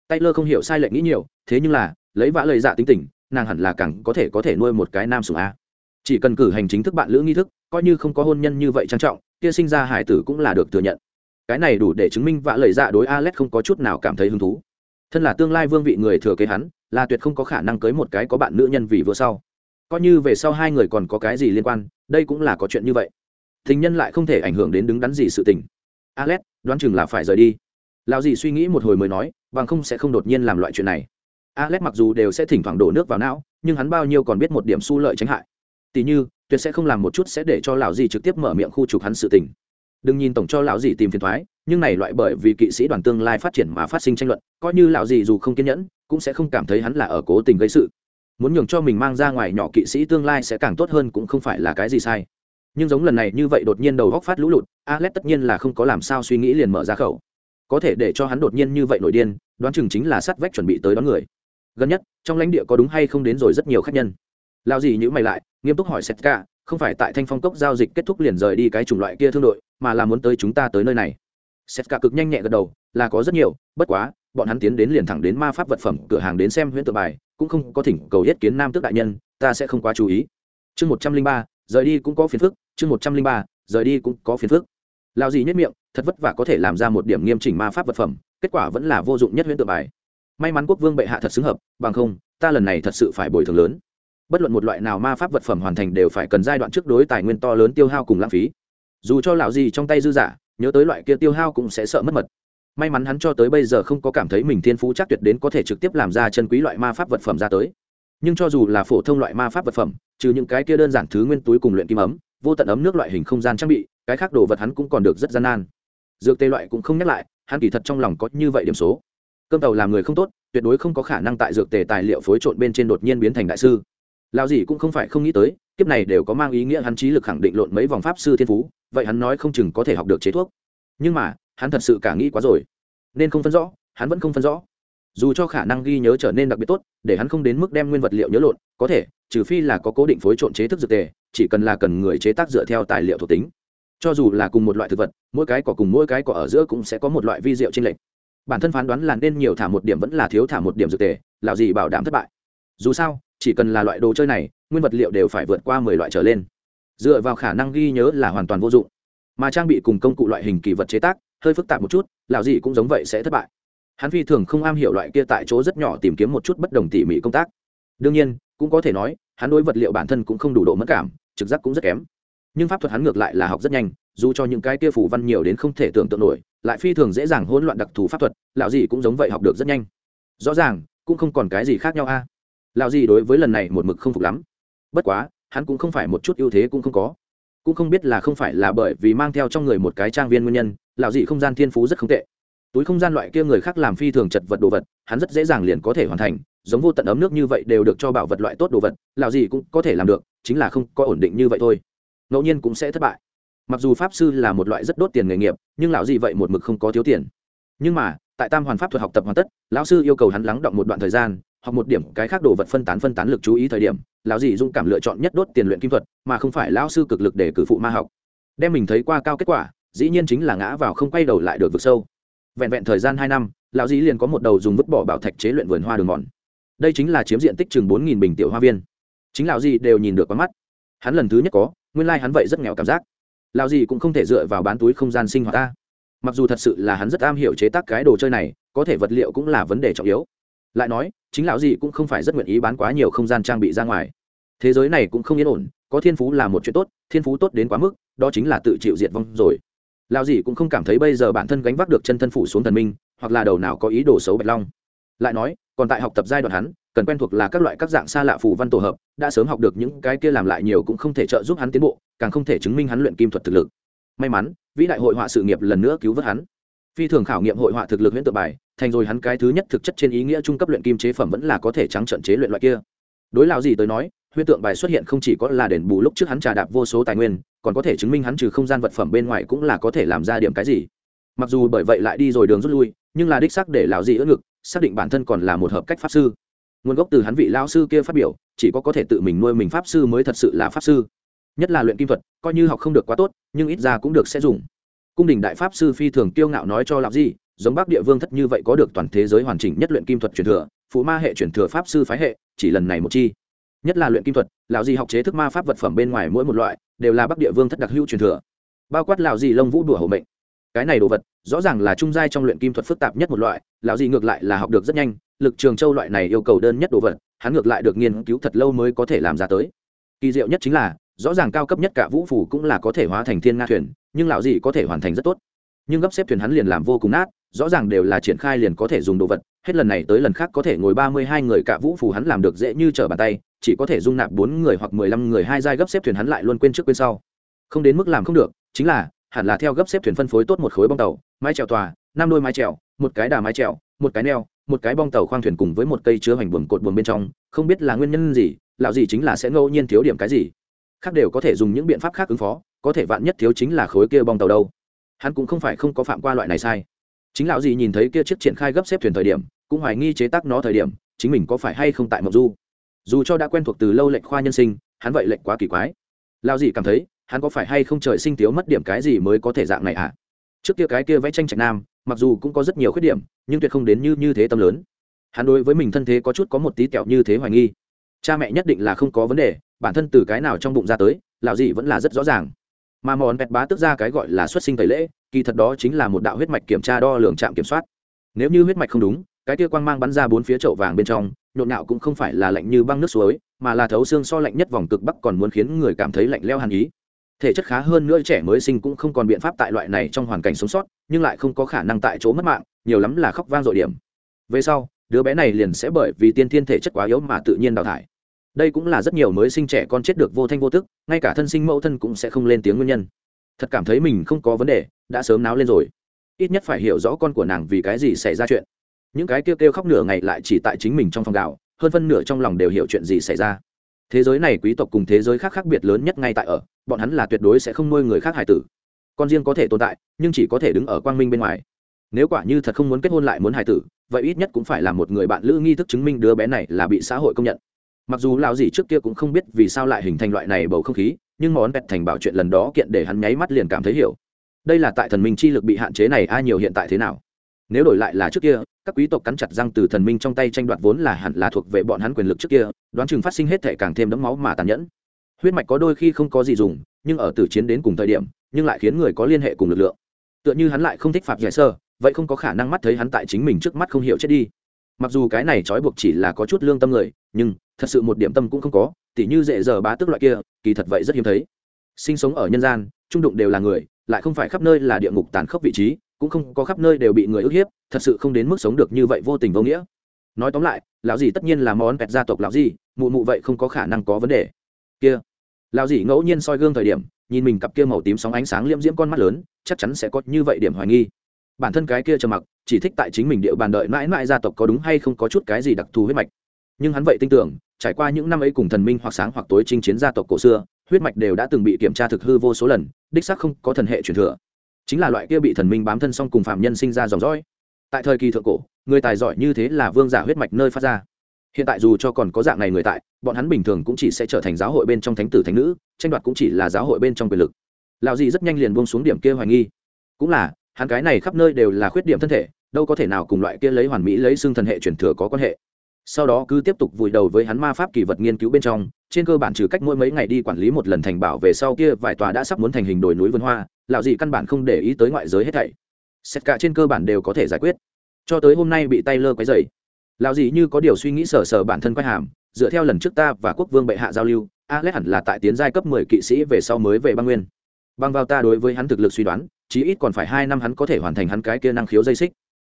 Taylor không hiểu sai lệch nghĩ nhiều, thế nhưng là, lấy vã lời dạ tính tình, nàng hẳn là càng có thể có thể nuôi một cái nam sủng a. Chỉ cần cử hành chính thức bạn lữ nghi thức, coi như không có hôn nhân như vậy trang trọng, kia sinh ra hải tử cũng là được thừa nhận. Cái này đủ để chứng minh vã lời dạ đối Alex không có chút nào cảm thấy hứng thú. Thân là tương lai vương vị người thừa kế hắn, là tuyệt không có khả năng cưới một cái có bạn nữ nhân vì vừa sau. Coi như về sau hai người còn có cái gì liên quan, đây cũng là có chuyện như vậy. Tình nhân lại không thể ảnh hưởng đến đứng đắn gì sự tình. Alex, đoán chừng là phải rời đi. Lão gì suy nghĩ một hồi mới nói, bằng không sẽ không đột nhiên làm loại chuyện này. Alex mặc dù đều sẽ thỉnh thoảng đổ nước vào não nhưng hắn bao nhiêu còn biết một điểm su lợi tránh hại. Tỉ như tuyệt sẽ không làm một chút sẽ để cho lão gì trực tiếp mở miệng khu trục hắn sự tình. Đừng nhìn tổng cho lão gì tìm phiền thoái nhưng này loại bởi vì kỵ sĩ đoàn tương lai phát triển mà phát sinh tranh luận coi như lão gì dù không kiên nhẫn cũng sẽ không cảm thấy hắn là ở cố tình gây sự. Muốn nhường cho mình mang ra ngoài nhỏ kỵ sĩ tương lai sẽ càng tốt hơn cũng không phải là cái gì sai. Nhưng giống lần này như vậy đột nhiên đầu góc phát lũ lụt alex tất nhiên là không có làm sao suy nghĩ liền mở ra khẩu có thể để cho hắn đột nhiên như vậy nổi điên, đoán chừng chính là sát vách chuẩn bị tới đón người. Gần nhất, trong lãnh địa có đúng hay không đến rồi rất nhiều khách nhân. Lao gì nhữ mày lại, nghiêm túc hỏi setka không phải tại thanh phong cốc giao dịch kết thúc liền rời đi cái chủng loại kia thương đội, mà là muốn tới chúng ta tới nơi này. Setka cực nhanh nhẹ gật đầu, là có rất nhiều, bất quá, bọn hắn tiến đến liền thẳng đến ma pháp vật phẩm cửa hàng đến xem huyễn tự bài, cũng không có thỉnh cầu yết kiến nam tước đại nhân, ta sẽ không quá chú ý. Chương một trăm linh ba, rời đi cũng có phiền phức, chương một trăm linh ba, rời đi cũng có phiền phức. Lao gì nhất miệng thật vất vả có thể làm ra một điểm nghiêm chỉnh ma pháp vật phẩm, kết quả vẫn là vô dụng nhất huyễn tự bài. May mắn quốc vương bệ hạ thật xứng hợp, bằng không, ta lần này thật sự phải bồi thường lớn. Bất luận một loại nào ma pháp vật phẩm hoàn thành đều phải cần giai đoạn trước đối tài nguyên to lớn tiêu hao cùng lãng phí. Dù cho lão gì trong tay dư giả, nhớ tới loại kia tiêu hao cũng sẽ sợ mất mật. May mắn hắn cho tới bây giờ không có cảm thấy mình thiên phú chắc tuyệt đến có thể trực tiếp làm ra chân quý loại ma pháp vật phẩm ra tới. Nhưng cho dù là phổ thông loại ma pháp vật phẩm, trừ những cái kia đơn giản thứ nguyên túi cùng luyện kim ấm, vô tận ấm nước loại hình không gian trang bị, cái khác đồ vật hắn cũng còn được rất gian nan dược tê loại cũng không nhắc lại, hắn kỳ thật trong lòng có như vậy điểm số. Cơm tàu làm người không tốt, tuyệt đối không có khả năng tại dược tề tài liệu phối trộn bên trên đột nhiên biến thành đại sư. Lao gì cũng không phải không nghĩ tới, kiếp này đều có mang ý nghĩa hắn trí lực khẳng định lộn mấy vòng pháp sư thiên phú, vậy hắn nói không chừng có thể học được chế thuốc. Nhưng mà, hắn thật sự cả nghĩ quá rồi. Nên không phân rõ, hắn vẫn không phân rõ. Dù cho khả năng ghi nhớ trở nên đặc biệt tốt, để hắn không đến mức đem nguyên vật liệu nhớ lộn, có thể, trừ phi là có cố định phối trộn chế thức dược tề, chỉ cần là cần người chế tác dựa theo tài liệu thuộc tính cho dù là cùng một loại thực vật, mỗi cái cỏ cùng mỗi cái cỏ ở giữa cũng sẽ có một loại vi rượu trên lệch. Bản thân phán đoán là nên nhiều thả một điểm vẫn là thiếu thả một điểm dược tề là gì bảo đảm thất bại. Dù sao, chỉ cần là loại đồ chơi này, nguyên vật liệu đều phải vượt qua mười loại trở lên. Dựa vào khả năng ghi nhớ là hoàn toàn vô dụng. Mà trang bị cùng công cụ loại hình kỳ vật chế tác, hơi phức tạp một chút là gì cũng giống vậy sẽ thất bại. Hắn phi thường không am hiểu loại kia tại chỗ rất nhỏ tìm kiếm một chút bất đồng tỉ mỉ công tác. Đương nhiên, cũng có thể nói, hắn đối vật liệu bản thân cũng không đủ độ mất cảm, trực giác cũng rất kém nhưng pháp thuật hắn ngược lại là học rất nhanh, dù cho những cái kia phủ văn nhiều đến không thể tưởng tượng nổi, lại phi thường dễ dàng hỗn loạn đặc thù pháp thuật, lão gì cũng giống vậy học được rất nhanh. Rõ ràng, cũng không còn cái gì khác nhau a. À. lão gì đối với lần này một mực không phục lắm. Bất quá, hắn cũng không phải một chút ưu thế cũng không có. Cũng không biết là không phải là bởi vì mang theo trong người một cái trang viên nguyên nhân, lão gì không gian thiên phú rất không tệ. Túi không gian loại kia người khác làm phi thường chật vật đồ vật, hắn rất dễ dàng liền có thể hoàn thành, giống vô tận ấm nước như vậy đều được cho bảo vật loại tốt đồ vật, lão gì cũng có thể làm được, chính là không có ổn định như vậy thôi ngẫu nhiên cũng sẽ thất bại. Mặc dù pháp sư là một loại rất đốt tiền nghề nghiệp, nhưng lão gì vậy một mực không có thiếu tiền. Nhưng mà, tại tam hoàn pháp thuật học tập hoàn tất, lão sư yêu cầu hắn lắng động một đoạn thời gian hoặc một điểm cái khác đồ vật phân tán phân tán lực chú ý thời điểm, lão gì dung cảm lựa chọn nhất đốt tiền luyện kim thuật, mà không phải lão sư cực lực để cử phụ ma học. Đem mình thấy qua cao kết quả, dĩ nhiên chính là ngã vào không quay đầu lại được vực sâu. Vẹn vẹn thời gian hai năm, lão dĩ liền có một đầu dùng vứt bỏ bảo thạch chế luyện vườn hoa đường mòn. Đây chính là chiếm diện tích chừng bốn nghìn bình tiểu hoa viên. Chính lão dĩ đều nhìn được qua mắt. Hắn lần thứ nhất có nguyên lai hắn vậy rất nghèo cảm giác. Lão gì cũng không thể dựa vào bán túi không gian sinh hoạt ta. Mặc dù thật sự là hắn rất am hiểu chế tác cái đồ chơi này, có thể vật liệu cũng là vấn đề trọng yếu. Lại nói, chính lão gì cũng không phải rất nguyện ý bán quá nhiều không gian trang bị ra ngoài. Thế giới này cũng không yên ổn, có thiên phú là một chuyện tốt, thiên phú tốt đến quá mức, đó chính là tự chịu diệt vong rồi. Lão gì cũng không cảm thấy bây giờ bản thân gánh vác được chân thân phủ xuống thần minh, hoặc là đầu nào có ý đồ xấu bạch long. Lại nói, còn tại học tập giai đoạn hắn cần quen thuộc là các loại các dạng xa lạ phù văn tổ hợp, đã sớm học được những cái kia làm lại nhiều cũng không thể trợ giúp hắn tiến bộ, càng không thể chứng minh hắn luyện kim thuật thực lực. May mắn, vĩ đại hội họa sự nghiệp lần nữa cứu vớt hắn. Phi thường khảo nghiệm hội họa thực lực huyễn tự bài, thành rồi hắn cái thứ nhất thực chất trên ý nghĩa trung cấp luyện kim chế phẩm vẫn là có thể trắng trận chế luyện loại kia. Đối lão gì tới nói, huyễn tượng bài xuất hiện không chỉ có là đền bù lúc trước hắn trà đạp vô số tài nguyên, còn có thể chứng minh hắn trừ không gian vật phẩm bên ngoài cũng là có thể làm ra điểm cái gì. Mặc dù bởi vậy lại đi rồi đường rút lui, nhưng là đích xác để lão gì ưỡn ngực, xác định bản thân còn là một hợp cách pháp sư nguồn gốc từ hắn vị lão sư kia phát biểu, chỉ có có thể tự mình nuôi mình pháp sư mới thật sự là pháp sư. Nhất là luyện kim thuật, coi như học không được quá tốt, nhưng ít ra cũng được sẽ dùng. Cung đình đại pháp sư phi thường kiêu ngạo nói cho lão gì giống bắc địa vương thất như vậy có được toàn thế giới hoàn chỉnh nhất luyện kim thuật truyền thừa phụ ma hệ truyền thừa pháp sư phái hệ, chỉ lần này một chi. Nhất là luyện kim thuật lão gì học chế thức ma pháp vật phẩm bên ngoài mỗi một loại, đều là bắc địa vương thất đặc hữu truyền thừa. Bao quát lão gì lông vũ đùa hộ mệnh. Cái này đồ vật rõ ràng là trung giai trong luyện kim thuật phức tạp nhất một loại, lão gì ngược lại là học được rất nhanh, lực trường châu loại này yêu cầu đơn nhất đồ vật, hắn ngược lại được nghiên cứu thật lâu mới có thể làm ra tới. Kỳ diệu nhất chính là, rõ ràng cao cấp nhất cả vũ phủ cũng là có thể hóa thành thiên nga thuyền, nhưng lão gì có thể hoàn thành rất tốt. Nhưng gấp xếp thuyền hắn liền làm vô cùng nát, rõ ràng đều là triển khai liền có thể dùng đồ vật, hết lần này tới lần khác có thể ngồi ba mươi hai người cả vũ phủ hắn làm được dễ như trở bàn tay, chỉ có thể dung nạp bốn người hoặc mười lăm người hai giai gấp xếp thuyền hắn lại luôn quên trước quên sau. Không đến mức làm không được, chính là hẳn là theo gấp xếp thuyền phân phối tốt một khối bong tàu, mái trèo tòa, năm đôi mái trèo một cái đà mái trèo một cái neo, một cái bong tàu khoang thuyền cùng với một cây chứa hoành buồm cột buồm bên trong, không biết là nguyên nhân gì, lão gì chính là sẽ ngẫu nhiên thiếu điểm cái gì. Khác đều có thể dùng những biện pháp khác ứng phó, có thể vạn nhất thiếu chính là khối kia bong tàu đâu. Hắn cũng không phải không có phạm qua loại này sai. Chính lão gì nhìn thấy kia chiếc triển khai gấp xếp thuyền thời điểm, cũng hoài nghi chế tác nó thời điểm, chính mình có phải hay không tại mộng du. Dù cho đã quen thuộc từ lâu lệnh khoa nhân sinh, hắn vậy lệnh quá kỳ quái. Lão gì cảm thấy hắn có phải hay không trời sinh tiếu mất điểm cái gì mới có thể dạng này à trước kia cái kia vẽ tranh trạch nam, mặc dù cũng có rất nhiều khuyết điểm, nhưng tuyệt không đến như như thế tâm lớn. Hắn đối với mình thân thế có chút có một tí kẹo như thế hoài nghi. Cha mẹ nhất định là không có vấn đề, bản thân từ cái nào trong bụng ra tới, lão gì vẫn là rất rõ ràng. Mà mòn vẹt bá tức ra cái gọi là xuất sinh tẩy lễ, kỳ thật đó chính là một đạo huyết mạch kiểm tra đo lường trạm kiểm soát. Nếu như huyết mạch không đúng, cái kia quang mang bắn ra bốn phía chậu vàng bên trong, nhộn nhạo cũng không phải là lạnh như băng nước suối, mà là thấu xương so lạnh nhất vòng cực bắc còn muốn khiến người cảm thấy lạnh leo hàn ý thể chất khá hơn nữa trẻ mới sinh cũng không còn biện pháp tại loại này trong hoàn cảnh sống sót, nhưng lại không có khả năng tại chỗ mất mạng, nhiều lắm là khóc vang dội điểm. Về sau, đứa bé này liền sẽ bởi vì tiên thiên thể chất quá yếu mà tự nhiên đào thải. Đây cũng là rất nhiều mới sinh trẻ con chết được vô thanh vô tức, ngay cả thân sinh mẫu thân cũng sẽ không lên tiếng nguyên nhân. Thật cảm thấy mình không có vấn đề, đã sớm náo lên rồi. Ít nhất phải hiểu rõ con của nàng vì cái gì xảy ra chuyện. Những cái kêu kêu khóc nửa ngày lại chỉ tại chính mình trong phòng gạo, hơn phân nửa trong lòng đều hiểu chuyện gì xảy ra thế giới này quý tộc cùng thế giới khác khác biệt lớn nhất ngay tại ở, bọn hắn là tuyệt đối sẽ không nuôi người khác hải tử. Con riêng có thể tồn tại, nhưng chỉ có thể đứng ở quang minh bên ngoài. Nếu quả như thật không muốn kết hôn lại muốn hải tử, vậy ít nhất cũng phải là một người bạn lữ nghi thức chứng minh đứa bé này là bị xã hội công nhận. Mặc dù lão gì trước kia cũng không biết vì sao lại hình thành loại này bầu không khí, nhưng món bẹt thành bảo chuyện lần đó kiện để hắn nháy mắt liền cảm thấy hiểu. Đây là tại thần minh chi lực bị hạn chế này ai nhiều hiện tại thế nào? Nếu đổi lại là trước kia, các quý tộc cắn chặt răng từ thần minh trong tay tranh đoạt vốn là hẳn là thuộc về bọn hắn quyền lực trước kia, đoán chừng phát sinh hết thể càng thêm đẫm máu mà tàn nhẫn. Huyết mạch có đôi khi không có gì dùng, nhưng ở tử chiến đến cùng thời điểm, nhưng lại khiến người có liên hệ cùng lực lượng. Tựa như hắn lại không thích phạm giải sơ, vậy không có khả năng mắt thấy hắn tại chính mình trước mắt không hiểu chết đi. Mặc dù cái này trói buộc chỉ là có chút lương tâm người, nhưng thật sự một điểm tâm cũng không có, tỉ như dễ giờ bá tức loại kia, kỳ thật vậy rất hiếm thấy. Sinh sống ở nhân gian, trung đụng đều là người, lại không phải khắp nơi là địa ngục tàn khốc vị trí cũng không có khắp nơi đều bị người ức hiếp, thật sự không đến mức sống được như vậy vô tình vô nghĩa. Nói tóm lại, lão gì tất nhiên là món pẹt gia tộc lão gì mụ mụ vậy không có khả năng có vấn đề. Kia, lão gì ngẫu nhiên soi gương thời điểm, nhìn mình cặp kia màu tím sóng ánh sáng liễm diễm con mắt lớn, chắc chắn sẽ có như vậy điểm hoài nghi. Bản thân cái kia trầm mặc, chỉ thích tại chính mình địa bàn đợi mãi mãi gia tộc có đúng hay không có chút cái gì đặc thù huyết mạch. Nhưng hắn vậy tin tưởng, trải qua những năm ấy cùng thần minh hoặc sáng hoặc tối chinh chiến gia tộc cổ xưa, huyết mạch đều đã từng bị kiểm tra thực hư vô số lần, đích xác không có thần hệ truyền thừa chính là loại kia bị thần minh bám thân xong cùng phạm nhân sinh ra dòng dõi. Tại thời kỳ thượng cổ, người tài giỏi như thế là vương giả huyết mạch nơi phát ra. Hiện tại dù cho còn có dạng này người tại, bọn hắn bình thường cũng chỉ sẽ trở thành giáo hội bên trong thánh tử thánh nữ, tranh đoạt cũng chỉ là giáo hội bên trong quyền lực. Lào gì rất nhanh liền buông xuống điểm kia hoài nghi. Cũng là, hắn cái này khắp nơi đều là khuyết điểm thân thể, đâu có thể nào cùng loại kia lấy hoàn mỹ lấy xương thần hệ truyền thừa có quan hệ. Sau đó cứ tiếp tục vùi đầu với hắn ma pháp kỳ vật nghiên cứu bên trong, trên cơ bản trừ cách mỗi mấy ngày đi quản lý một lần thành bảo về sau kia vài tòa đã sắp muốn thành hình đồi núi vườn hoa lão dị căn bản không để ý tới ngoại giới hết thảy. Xét cả trên cơ bản đều có thể giải quyết. Cho tới hôm nay bị tay lơ quấy dày lão dị như có điều suy nghĩ sờ sờ bản thân quay hàm, dựa theo lần trước ta và quốc vương bệ hạ giao lưu, alex hẳn là tại tiến giai cấp mười kỵ sĩ về sau mới về băng nguyên. Băng vào ta đối với hắn thực lực suy đoán, chí ít còn phải hai năm hắn có thể hoàn thành hắn cái kia năng khiếu dây xích.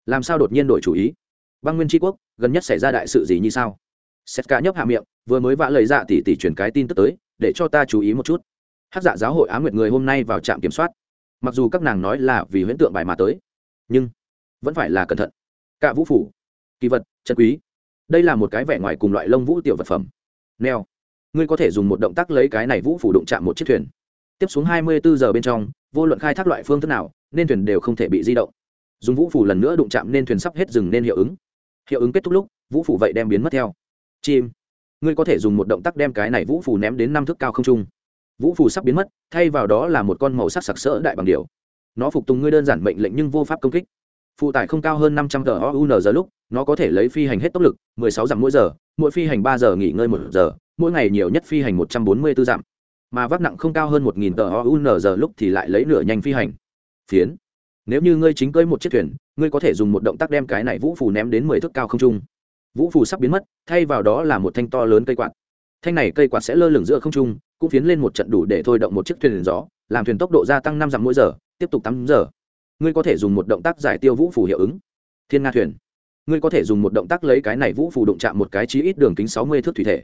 Làm sao đột nhiên đổi chủ ý? Băng nguyên tri quốc, gần nhất xảy ra đại sự gì như sao? Setka nhấp hạ miệng, vừa mới vã lời dạ tỉ tỉ truyền cái tin tức tới, để cho ta chú ý một chút hát dạ giáo hội á nguyệt người hôm nay vào trạm kiểm soát. Mặc dù các nàng nói là vì huyễn tượng bài mà tới, nhưng vẫn phải là cẩn thận. Cả vũ phủ, kỳ vật, chân quý, đây là một cái vẻ ngoài cùng loại lông vũ tiểu vật phẩm. Neo, ngươi có thể dùng một động tác lấy cái này vũ phủ đụng chạm một chiếc thuyền. Tiếp xuống hai mươi bốn giờ bên trong, vô luận khai thác loại phương thức nào, nên thuyền đều không thể bị di động. Dùng vũ phủ lần nữa đụng chạm nên thuyền sắp hết dừng nên hiệu ứng. Hiệu ứng kết thúc lúc, vũ phủ vậy đem biến mất theo. Chim, ngươi có thể dùng một động tác đem cái này vũ phủ ném đến năm thước cao không trung vũ phù sắp biến mất, thay vào đó là một con màu sắc sặc sỡ đại bằng điều nó phục tùng ngươi đơn giản mệnh lệnh nhưng vô pháp công kích. Phụ tải không cao hơn năm trăm tờ giờ lúc, nó có thể lấy phi hành hết tốc lực, mười sáu dặm mỗi giờ, mỗi phi hành ba giờ nghỉ ngơi một giờ, mỗi ngày nhiều nhất phi hành một trăm bốn mươi 144 dặm. Mà vác nặng không cao hơn một nghìn tờ giờ lúc thì lại lấy nửa nhanh phi hành. Phiến. Nếu như ngươi chính cưỡi một chiếc thuyền, ngươi có thể dùng một động tác đem cái này vũ phù ném đến mười thước cao không trung. Vũ phù sắp biến mất, thay vào đó là một thanh to lớn cây quạt. Thanh này cây quạt sẽ lơ lửng giữa không trung cũng phiến lên một trận đủ để thôi động một chiếc thuyền gió, làm thuyền tốc độ gia tăng năm dặm mỗi giờ, tiếp tục tám giờ. Ngươi có thể dùng một động tác giải tiêu vũ phù hiệu ứng. Thiên nga thuyền. Ngươi có thể dùng một động tác lấy cái này vũ phù đụng chạm một cái chí ít đường kính sáu mươi thước thủy thể.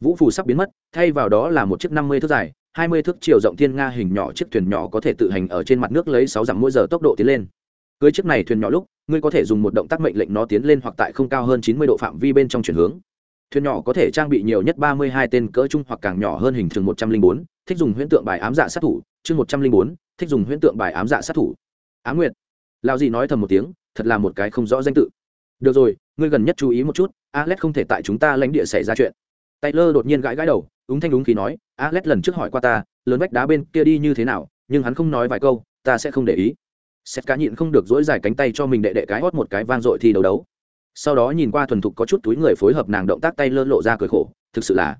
Vũ phù sắp biến mất, thay vào đó là một chiếc năm mươi thước dài, hai mươi thước chiều rộng thiên nga hình nhỏ chiếc thuyền nhỏ có thể tự hành ở trên mặt nước lấy sáu dặm mỗi giờ tốc độ tiến lên. Cưới chiếc này thuyền nhỏ lúc, ngươi có thể dùng một động tác mệnh lệnh nó tiến lên hoặc tại không cao hơn chín mươi độ phạm vi bên trong chuyển hướng thuyền nhỏ có thể trang bị nhiều nhất ba mươi hai tên cỡ trung hoặc càng nhỏ hơn hình thường một trăm linh bốn, thích dùng huyễn tượng bài ám dạ sát thủ, chương một trăm linh bốn, thích dùng huyễn tượng bài ám dạ sát thủ. Á nguyệt. Lao gì nói thầm một tiếng, thật là một cái không rõ danh tự. Được rồi, ngươi gần nhất chú ý một chút, alex không thể tại chúng ta lãnh địa xảy ra chuyện. Taylor đột nhiên gãi gãi đầu, ứng thanh đúng khi nói, alex lần trước hỏi qua ta, lớn vách đá bên kia đi như thế nào, nhưng hắn không nói vài câu, ta sẽ không để ý. Sét cá nhịn không được dỗi dài cánh tay cho mình đệ đệ cái hót một cái vang dội thi đấu đấu sau đó nhìn qua thuần thục có chút túi người phối hợp nàng động tác tay lơ lộ ra cười khổ, thực sự là,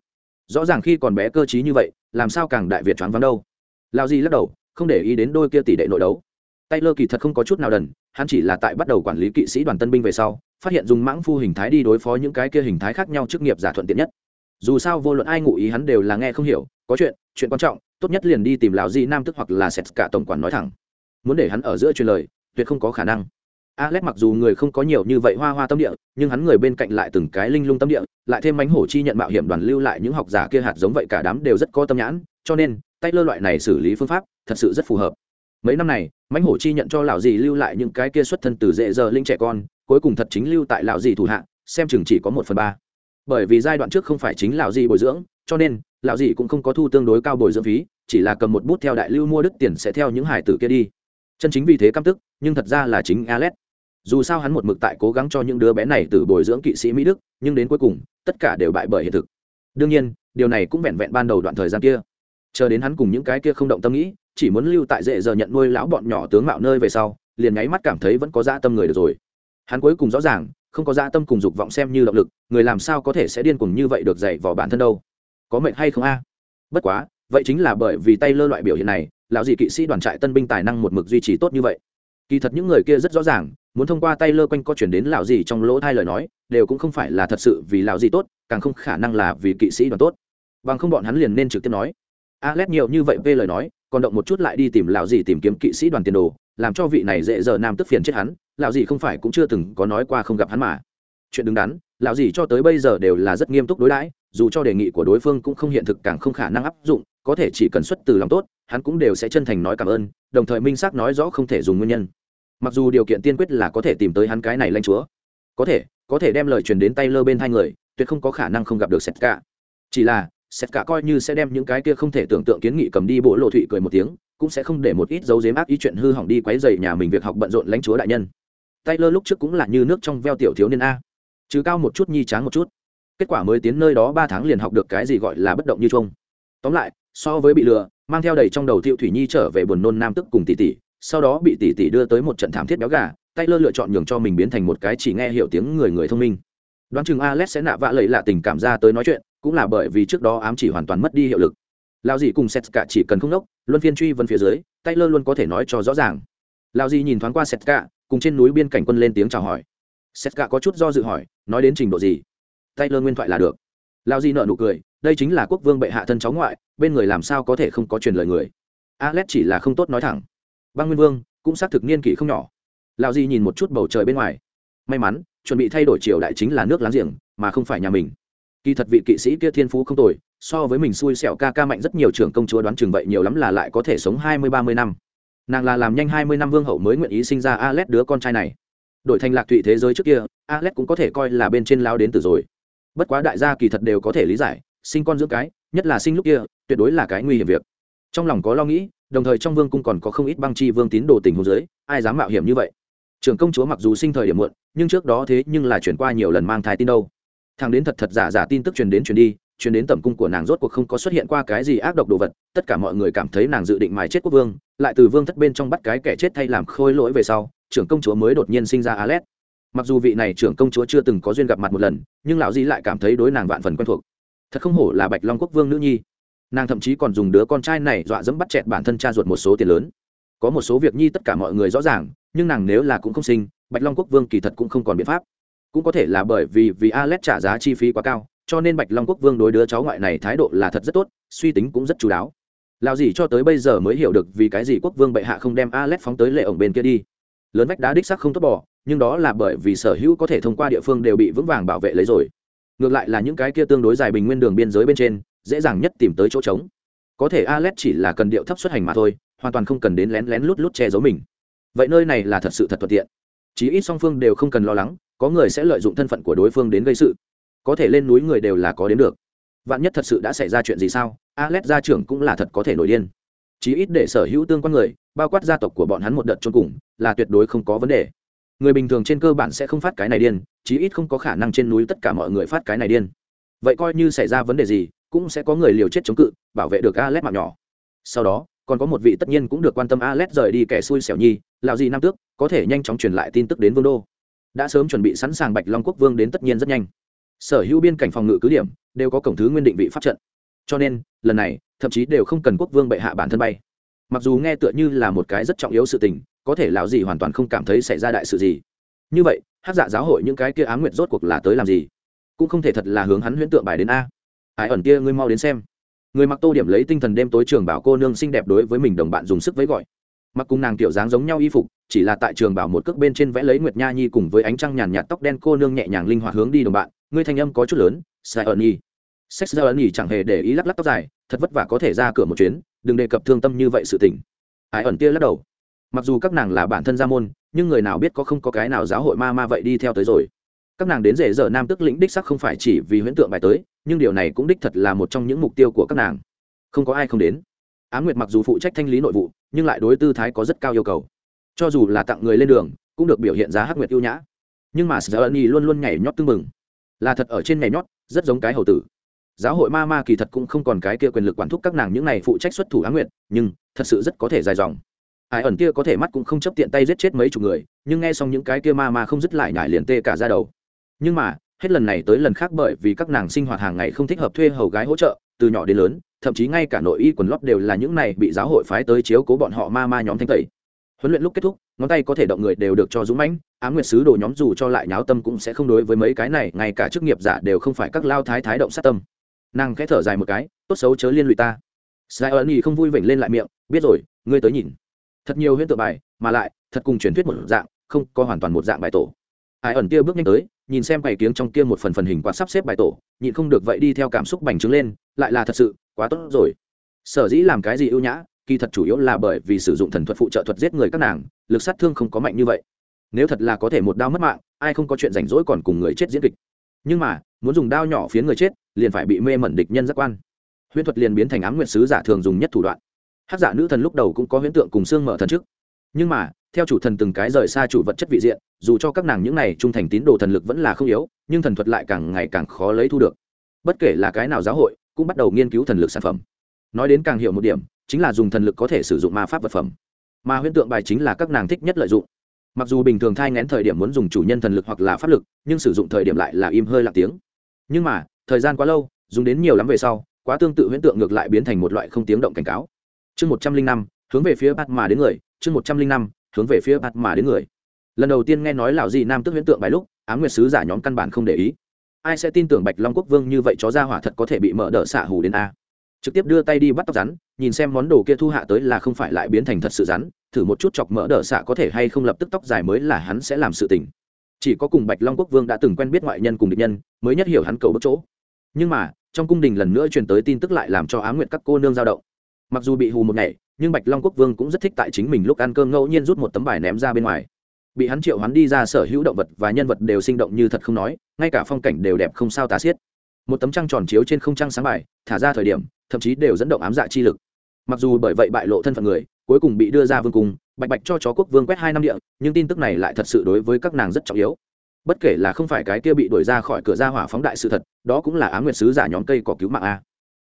rõ ràng khi còn bé cơ t như vậy, làm sao càng đại việt choáng vắng đâu. Lao di lắc đầu, không để ý đến đôi kia tỷ đệ nội đấu. Tay lơ kỳ thật không có chút nào đần, hắn chỉ là tại bắt đầu quản lý kỵ sĩ đoàn tân binh về sau, phát hiện dùng mãng phu hình thái đi đối phó những cái kia hình thái khác nhau chức nghiệp giả thuận tiện nhất. Dù sao vô luận ai ngụ ý hắn đều là nghe không hiểu, có chuyện chuyện quan trọng, tốt nhất liền đi tìm lão di nam tức hoặc là sệt cả tổng quản nói thẳng. Muốn để hắn ở giữa truyền lời, tuyệt không có khả năng. Alex mặc dù người không có nhiều như vậy hoa hoa tâm địa, nhưng hắn người bên cạnh lại từng cái linh lung tâm địa, lại thêm mánh hổ chi nhận mạo hiểm đoàn lưu lại những học giả kia hạt giống vậy cả đám đều rất có tâm nhãn, cho nên, tay lơ loại này xử lý phương pháp, thật sự rất phù hợp. Mấy năm này, mánh hổ chi nhận cho lão dì lưu lại những cái kia xuất thân từ dễ giờ linh trẻ con, cuối cùng thật chính lưu tại lão dì thủ hạ, xem chừng chỉ có một phần ba. Bởi vì giai đoạn trước không phải chính lão dì bồi dưỡng, cho nên, lão dì cũng không có thu tương đối cao bồi dưỡng phí, chỉ là cầm một bút theo đại lưu mua đứt tiền sẽ theo những hải tử kia đi. Chân chính vì thế căm tức, nhưng thật ra là chính Alex dù sao hắn một mực tại cố gắng cho những đứa bé này từ bồi dưỡng kỵ sĩ mỹ đức, nhưng đến cuối cùng, tất cả đều bại bởi hiện thực. Đương nhiên, điều này cũng vẹn vẹn ban đầu đoạn thời gian kia. Chờ đến hắn cùng những cái kia không động tâm nghĩ, chỉ muốn lưu tại dễ giờ nhận nuôi lão bọn nhỏ tướng mạo nơi về sau, liền nháy mắt cảm thấy vẫn có dã tâm người được rồi. Hắn cuối cùng rõ ràng, không có dã tâm cùng dục vọng xem như động lực, người làm sao có thể sẽ điên cùng như vậy được dạy vào bản thân đâu? Có mệnh hay không a? Bất quá, vậy chính là bởi vì tay lơ loại biểu hiện này, lão dị kỵ sĩ đoàn trại tân binh tài năng một mực duy trì tốt như vậy. Kỳ thật những người kia rất rõ ràng muốn thông qua tay lơ quanh co chuyển đến lão gì trong lỗ thai lời nói, đều cũng không phải là thật sự vì lão gì tốt, càng không khả năng là vì kỵ sĩ đoàn tốt. Bằng không bọn hắn liền nên trực tiếp nói. Alex nhiều như vậy về lời nói, còn động một chút lại đi tìm lão gì tìm kiếm kỵ sĩ đoàn tiền đồ, làm cho vị này dễ giờ nam tức phiền chết hắn, lão gì không phải cũng chưa từng có nói qua không gặp hắn mà. Chuyện đứng đắn, lão gì cho tới bây giờ đều là rất nghiêm túc đối đãi, dù cho đề nghị của đối phương cũng không hiện thực càng không khả năng áp dụng, có thể chỉ cần xuất từ lòng tốt, hắn cũng đều sẽ chân thành nói cảm ơn, đồng thời minh xác nói rõ không thể dùng nguyên nhân mặc dù điều kiện tiên quyết là có thể tìm tới hắn cái này lanh chúa. Có thể có thể đem lời truyền đến tay lơ bên hai người, tuyệt không có khả năng không gặp được sét cả chỉ là sét cả coi như sẽ đem những cái kia không thể tưởng tượng kiến nghị cầm đi bộ lộ thụy cười một tiếng, cũng sẽ không để một ít dấu dếm ác ý chuyện hư hỏng đi quấy dày nhà mình việc học bận rộn lãnh chúa đại nhân. Tay lơ lúc trước cũng là như nước trong veo tiểu thiếu niên a. Chứ cao một chút nhi tráng một chút. Kết quả mới tiến nơi đó ba tháng liền học được cái gì gọi là bất động như chung tóm lại, so với bị lừa, mang theo đầy trong đầu thiệu thủy nhi trở về buồn nôn nam tức cùng tỷ tỷ sau đó bị tỷ tỷ đưa tới một trận thảm thiết béo gà tay lơ lựa chọn nhường cho mình biến thành một cái chỉ nghe hiểu tiếng người người thông minh. Đoán chừng alex sẽ nạ vạ lẫy lạ tình cảm ra tới nói chuyện, cũng là bởi vì trước đó ám chỉ hoàn toàn mất đi hiệu lực. Lao dì cùng set cả chỉ cần không đốc luân phiên truy vân phía dưới tay lơ luôn có thể nói cho rõ ràng. Lao dì nhìn thoáng qua set cả cùng trên núi biên cảnh quân lên tiếng chào hỏi. Set cả có chút do dự hỏi, nói đến trình độ gì? Tay lơ nguyên thoại là được. Lao dì nợ nụ cười, đây chính là quốc vương bệ hạ thân cháu ngoại, bên người làm sao có thể không có truyền lời người? Alex chỉ là không tốt nói thẳng băng nguyên vương cũng xác thực niên kỷ không nhỏ. Lão di nhìn một chút bầu trời bên ngoài. May mắn, chuẩn bị thay đổi triều đại chính là nước láng giềng, mà không phải nhà mình. Kỳ thật vị kỵ sĩ kia thiên phú không tồi, so với mình xui xẻo ca ca mạnh rất nhiều trưởng công chúa đoán chừng vậy nhiều lắm là lại có thể sống hai mươi, ba mươi năm. Nàng là làm nhanh hai mươi năm vương hậu mới nguyện ý sinh ra alex đứa con trai này. Đổi thành lạc thụy thế giới trước kia alex cũng có thể coi là bên trên lao đến từ rồi. Bất quá đại gia kỳ thật đều có thể lý giải, sinh con dưỡng cái, nhất là sinh lúc kia, tuyệt đối là cái nguy hiểm việc. Trong lòng có lo nghĩ đồng thời trong vương cung còn có không ít băng chi vương tín đồ tình hồ dưới, ai dám mạo hiểm như vậy? Trưởng công chúa mặc dù sinh thời điểm muộn, nhưng trước đó thế nhưng là chuyển qua nhiều lần mang thai tin đâu. Thằng đến thật thật giả giả tin tức truyền đến truyền đi, truyền đến tầm cung của nàng rốt cuộc không có xuất hiện qua cái gì ác độc đồ vật, tất cả mọi người cảm thấy nàng dự định mài chết quốc vương, lại từ vương thất bên trong bắt cái kẻ chết thay làm khôi lỗi về sau, trưởng công chúa mới đột nhiên sinh ra alet. Mặc dù vị này trưởng công chúa chưa từng có duyên gặp mặt một lần, nhưng lão di lại cảm thấy đối nàng vạn phần quen thuộc. Thật không hổ là bạch long quốc vương nữ nhi nàng thậm chí còn dùng đứa con trai này dọa dẫm bắt chẹt bản thân cha ruột một số tiền lớn. Có một số việc nhi tất cả mọi người rõ ràng, nhưng nàng nếu là cũng không sinh, bạch long quốc vương kỳ thật cũng không còn biện pháp. Cũng có thể là bởi vì vì alex trả giá chi phí quá cao, cho nên bạch long quốc vương đối đứa cháu ngoại này thái độ là thật rất tốt, suy tính cũng rất chú đáo. Lào gì cho tới bây giờ mới hiểu được vì cái gì quốc vương bệ hạ không đem alex phóng tới lệ ổng bên kia đi. Lớn vách đá đích sắc không tốt bỏ nhưng đó là bởi vì sở hữu có thể thông qua địa phương đều bị vững vàng bảo vệ lấy rồi. Ngược lại là những cái kia tương đối dài bình nguyên đường biên giới bên trên dễ dàng nhất tìm tới chỗ trống. Có thể alex chỉ là cần điệu thấp xuất hành mà thôi, hoàn toàn không cần đến lén lén lút lút che giấu mình. Vậy nơi này là thật sự thật thuận tiện. Chí ít song phương đều không cần lo lắng, có người sẽ lợi dụng thân phận của đối phương đến gây sự. Có thể lên núi người đều là có đến được. Vạn nhất thật sự đã xảy ra chuyện gì sao, alex gia trưởng cũng là thật có thể nổi điên. Chí ít để sở hữu tương quan người, bao quát gia tộc của bọn hắn một đợt chôn cùng, là tuyệt đối không có vấn đề. Người bình thường trên cơ bản sẽ không phát cái này điên, chí ít không có khả năng trên núi tất cả mọi người phát cái này điên. Vậy coi như xảy ra vấn đề gì cũng sẽ có người liều chết chống cự, bảo vệ được Alet mạng nhỏ. Sau đó, còn có một vị tất nhiên cũng được quan tâm Alet rời đi kẻ xui xẻo nhi, lão gì nam tước, có thể nhanh chóng truyền lại tin tức đến vương đô. Đã sớm chuẩn bị sẵn sàng bạch long quốc vương đến tất nhiên rất nhanh. Sở hữu biên cảnh phòng ngự cứ điểm đều có cổng thứ nguyên định vị pháp trận. Cho nên, lần này, thậm chí đều không cần quốc vương bệ hạ bản thân bay. Mặc dù nghe tựa như là một cái rất trọng yếu sự tình, có thể lão gì hoàn toàn không cảm thấy xảy ra đại sự gì. Như vậy hát dạ giáo hội những cái kia ám nguyệt rốt cuộc là tới làm gì? Cũng không thể thật là hướng hắn huyễn tượng bài đến a ai ẩn kia ngươi mau đến xem. Người mặc tô điểm lấy tinh thần đêm tối trường bảo cô nương xinh đẹp đối với mình đồng bạn dùng sức với gọi. Mặc cùng nàng kiểu dáng giống nhau y phục, chỉ là tại trường bảo một cước bên trên vẽ lấy nguyệt nha nhi cùng với ánh trăng nhàn nhạt tóc đen cô nương nhẹ nhàng linh hoạt hướng đi đồng bạn, ngươi thanh âm có chút lớn, sai ẩn nhi sex ra ẩn nhi chẳng hề để ý lắc lắc tóc dài, thật vất vả có thể ra cửa một chuyến, đừng đề cập thương tâm như vậy sự tình. Ai ẩn kia lắc đầu. Mặc dù các nàng là bản thân gia môn, nhưng người nào biết có không có cái nào giáo hội ma ma vậy đi theo tới rồi. Các nàng đến rể giờ nam tức lĩnh đích sắc không phải chỉ vì huyễn tượng bài tới nhưng điều này cũng đích thật là một trong những mục tiêu của các nàng. Không có ai không đến. Á nguyệt mặc dù phụ trách thanh lý nội vụ, nhưng lại đối tư thái có rất cao yêu cầu. Cho dù là tặng người lên đường, cũng được biểu hiện giá hắc nguyệt yêu nhã. Nhưng mà sờ ân luôn luôn nhảy nhót tưng mừng là thật ở trên nhảy nhót, rất giống cái hầu tử. Giáo hội ma ma kỳ thật cũng không còn cái kia quyền lực quản thúc các nàng những này phụ trách xuất thủ á nguyệt, nhưng thật sự rất có thể dài dòng. Ai ẩn kia có thể mắt cũng không chấp tiện tay giết chết mấy chục người, nhưng nghe xong những cái kia ma ma không dứt lại nhải liền tê cả ra đầu. Nhưng mà hết lần này tới lần khác bởi vì các nàng sinh hoạt hàng ngày không thích hợp thuê hầu gái hỗ trợ, từ nhỏ đến lớn, thậm chí ngay cả nội y quần lót đều là những này bị giáo hội phái tới chiếu cố bọn họ ma ma nhóm thanh tẩy. Huấn luyện lúc kết thúc, ngón tay có thể động người đều được cho dũng mãnh ám nguyệt sứ đồ nhóm dù cho lại nháo tâm cũng sẽ không đối với mấy cái này, ngay cả chức nghiệp giả đều không phải các lao thái thái động sát tâm. Nàng khẽ thở dài một cái, tốt xấu chớ liên lụy ta. Sai ẩn nhì không vui vểnh lên lại miệng, biết rồi, ngươi tới nhìn. Thật nhiều huyễn tự bài, mà lại, thật cùng truyền thuyết một dạng, không có hoàn toàn một dạng bài tổ. Ai ẩn tia bước nhanh tới nhìn xem bảy kiếng trong kia một phần phần hình quạt sắp xếp bài tổ, nhịn không được vậy đi theo cảm xúc bành trướng lên, lại là thật sự, quá tốt rồi. Sở dĩ làm cái gì ưu nhã, kỳ thật chủ yếu là bởi vì sử dụng thần thuật phụ trợ thuật giết người các nàng, lực sát thương không có mạnh như vậy. Nếu thật là có thể một đao mất mạng, ai không có chuyện rảnh rỗi còn cùng người chết diễn kịch. Nhưng mà, muốn dùng đao nhỏ phiến người chết, liền phải bị mê mẩn địch nhân giác quan. Huyễn thuật liền biến thành ám nguyện sứ giả thường dùng nhất thủ đoạn. Hát giả nữ thần lúc đầu cũng có huyễn tượng cùng xương mở thần trước. Nhưng mà theo chủ thần từng cái rời xa chủ vật chất vị diện, dù cho các nàng những này trung thành tín đồ thần lực vẫn là không yếu, nhưng thần thuật lại càng ngày càng khó lấy thu được. Bất kể là cái nào giáo hội, cũng bắt đầu nghiên cứu thần lực sản phẩm. Nói đến càng hiểu một điểm, chính là dùng thần lực có thể sử dụng ma pháp vật phẩm. Mà huyễn tượng bài chính là các nàng thích nhất lợi dụng. Mặc dù bình thường thai ngén thời điểm muốn dùng chủ nhân thần lực hoặc là pháp lực, nhưng sử dụng thời điểm lại là im hơi lạc tiếng. Nhưng mà, thời gian quá lâu, dùng đến nhiều lắm về sau, quá tương tự huyễn tượng ngược lại biến thành một loại không tiếng động cảnh cáo. Chương một trăm linh năm, hướng về phía bắc mà đến người, chương một trăm linh năm hướng về phía bạt mà đến người. Lần đầu tiên nghe nói lão gì nam tức huyễn tượng bài lúc, ám nguyệt sứ giả nhóm căn bản không để ý. Ai sẽ tin tưởng bạch long quốc vương như vậy chó ra hỏa thật có thể bị mở đỡ xạ hù đến a? Trực tiếp đưa tay đi bắt tóc rắn, nhìn xem món đồ kia thu hạ tới là không phải lại biến thành thật sự rắn, thử một chút chọc mỡ đỡ xạ có thể hay không lập tức tóc dài mới là hắn sẽ làm sự tình. Chỉ có cùng bạch long quốc vương đã từng quen biết ngoại nhân cùng địch nhân, mới nhất hiểu hắn cầu bất chỗ. Nhưng mà, trong cung đình lần nữa truyền tới tin tức lại làm cho á nguyệt các cô nương dao động. Mặc dù bị hù một ngày nhưng bạch long quốc vương cũng rất thích tại chính mình lúc ăn cơm ngẫu nhiên rút một tấm bài ném ra bên ngoài. Bị hắn triệu hắn đi ra sở hữu động vật và nhân vật đều sinh động như thật không nói, ngay cả phong cảnh đều đẹp không sao tả xiết. Một tấm trăng tròn chiếu trên không trăng sáng bài, thả ra thời điểm, thậm chí đều dẫn động ám dạ chi lực. Mặc dù bởi vậy bại lộ thân phận người, cuối cùng bị đưa ra vương cung, bạch bạch cho chó quốc vương quét hai năm địa, nhưng tin tức này lại thật sự đối với các nàng rất trọng yếu. Bất kể là không phải cái kia bị đuổi ra khỏi cửa ra hỏa phóng đại sự thật, đó cũng là ám nguyệt sứ giả nhóm cây cỏ cứu mạng a.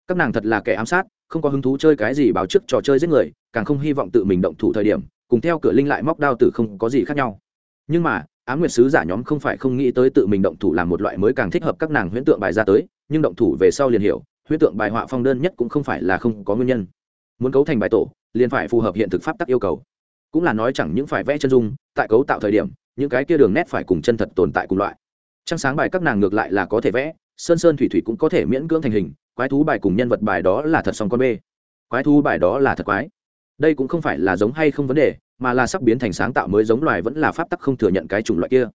Các nàng thật là kẻ ám sát không có hứng thú chơi cái gì báo trước trò chơi giết người, càng không hy vọng tự mình động thủ thời điểm, cùng theo cửa linh lại móc đao tử không có gì khác nhau. Nhưng mà, á nguyệt sứ giả nhóm không phải không nghĩ tới tự mình động thủ làm một loại mới càng thích hợp các nàng huyễn tượng bài ra tới, nhưng động thủ về sau liền hiểu, huyễn tượng bài họa phong đơn nhất cũng không phải là không có nguyên nhân. Muốn cấu thành bài tổ, liền phải phù hợp hiện thực pháp tắc yêu cầu. Cũng là nói chẳng những phải vẽ chân dung, tại cấu tạo thời điểm, những cái kia đường nét phải cùng chân thật tồn tại cùng loại. Trăng sáng bài các nàng ngược lại là có thể vẽ sơn sơn thủy thủy cũng có thể miễn cưỡng thành hình, quái thú bài cùng nhân vật bài đó là thật song con bê quái thú bài đó là thật quái. Đây cũng không phải là giống hay không vấn đề, mà là sắp biến thành sáng tạo mới giống loài vẫn là pháp tắc không thừa nhận cái chủng loại kia.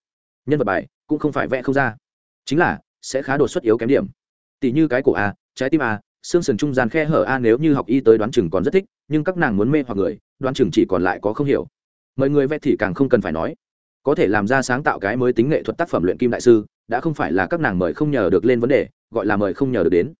Nhân vật bài cũng không phải vẽ không ra. Chính là, sẽ khá đột xuất yếu kém điểm. Tỷ như cái cổ a, trái tim a, xương sườn trung gian khe hở a nếu như học y tới đoán chừng còn rất thích, nhưng các nàng muốn mê hoặc người, đoán chừng chỉ còn lại có không hiểu. Mọi người vẽ thì càng không cần phải nói. Có thể làm ra sáng tạo cái mới tính nghệ thuật tác phẩm luyện kim đại sư đã không phải là các nàng mời không nhờ được lên vấn đề, gọi là mời không nhờ được đến.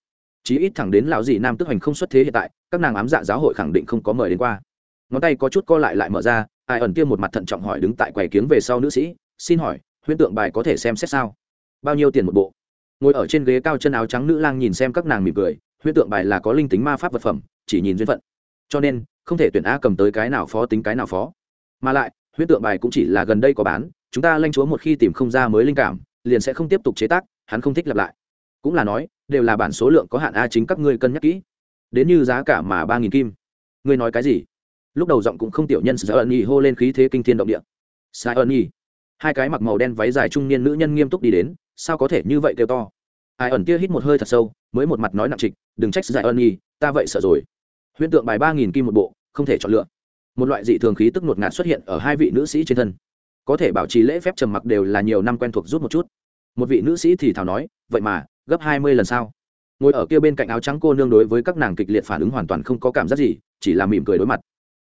Chí ít thẳng đến lão dị nam tức hành không xuất thế hiện tại, các nàng ám dạ giáo hội khẳng định không có mời đến qua. Ngón tay có chút co lại lại mở ra, ai ẩn kia một mặt thận trọng hỏi đứng tại quầy kiếng về sau nữ sĩ, xin hỏi, huyễn tượng bài có thể xem xét sao? Bao nhiêu tiền một bộ? Ngồi ở trên ghế cao chân áo trắng nữ lang nhìn xem các nàng mỉm cười, huyễn tượng bài là có linh tính ma pháp vật phẩm, chỉ nhìn duyên phận. Cho nên, không thể tuyển a cầm tới cái nào phó tính cái nào phó. Mà lại, huyễn tượng bài cũng chỉ là gần đây có bán, chúng ta lanh chúa một khi tìm không ra mới linh cảm liền sẽ không tiếp tục chế tác, hắn không thích lặp lại. Cũng là nói, đều là bản số lượng có hạn a chính các ngươi cân nhắc kỹ. Đến như giá cả mà ba nghìn kim. Ngươi nói cái gì? Lúc đầu giọng cũng không tiểu nhân sợ ẩn nhì hô lên khí thế kinh thiên động địa. Sai ẩn nhì hai cái mặc màu đen váy dài trung niên nữ nhân nghiêm túc đi đến, sao có thể như vậy kêu to? Ai ẩn kia hít một hơi thật sâu, mới một mặt nói nặng trịch, đừng trách giải ân nhi ta vậy sợ rồi. Huyễn tượng bài ba nghìn kim một bộ, không thể chọn lựa. Một loại dị thường khí tức ngột ngạt xuất hiện ở hai vị nữ sĩ trên thân có thể bảo trì lễ phép trầm mặc đều là nhiều năm quen thuộc rút một chút. Một vị nữ sĩ thì thào nói, vậy mà, gấp hai mươi lần sao? Ngồi ở kia bên cạnh áo trắng cô nương đối với các nàng kịch liệt phản ứng hoàn toàn không có cảm giác gì, chỉ là mỉm cười đối mặt.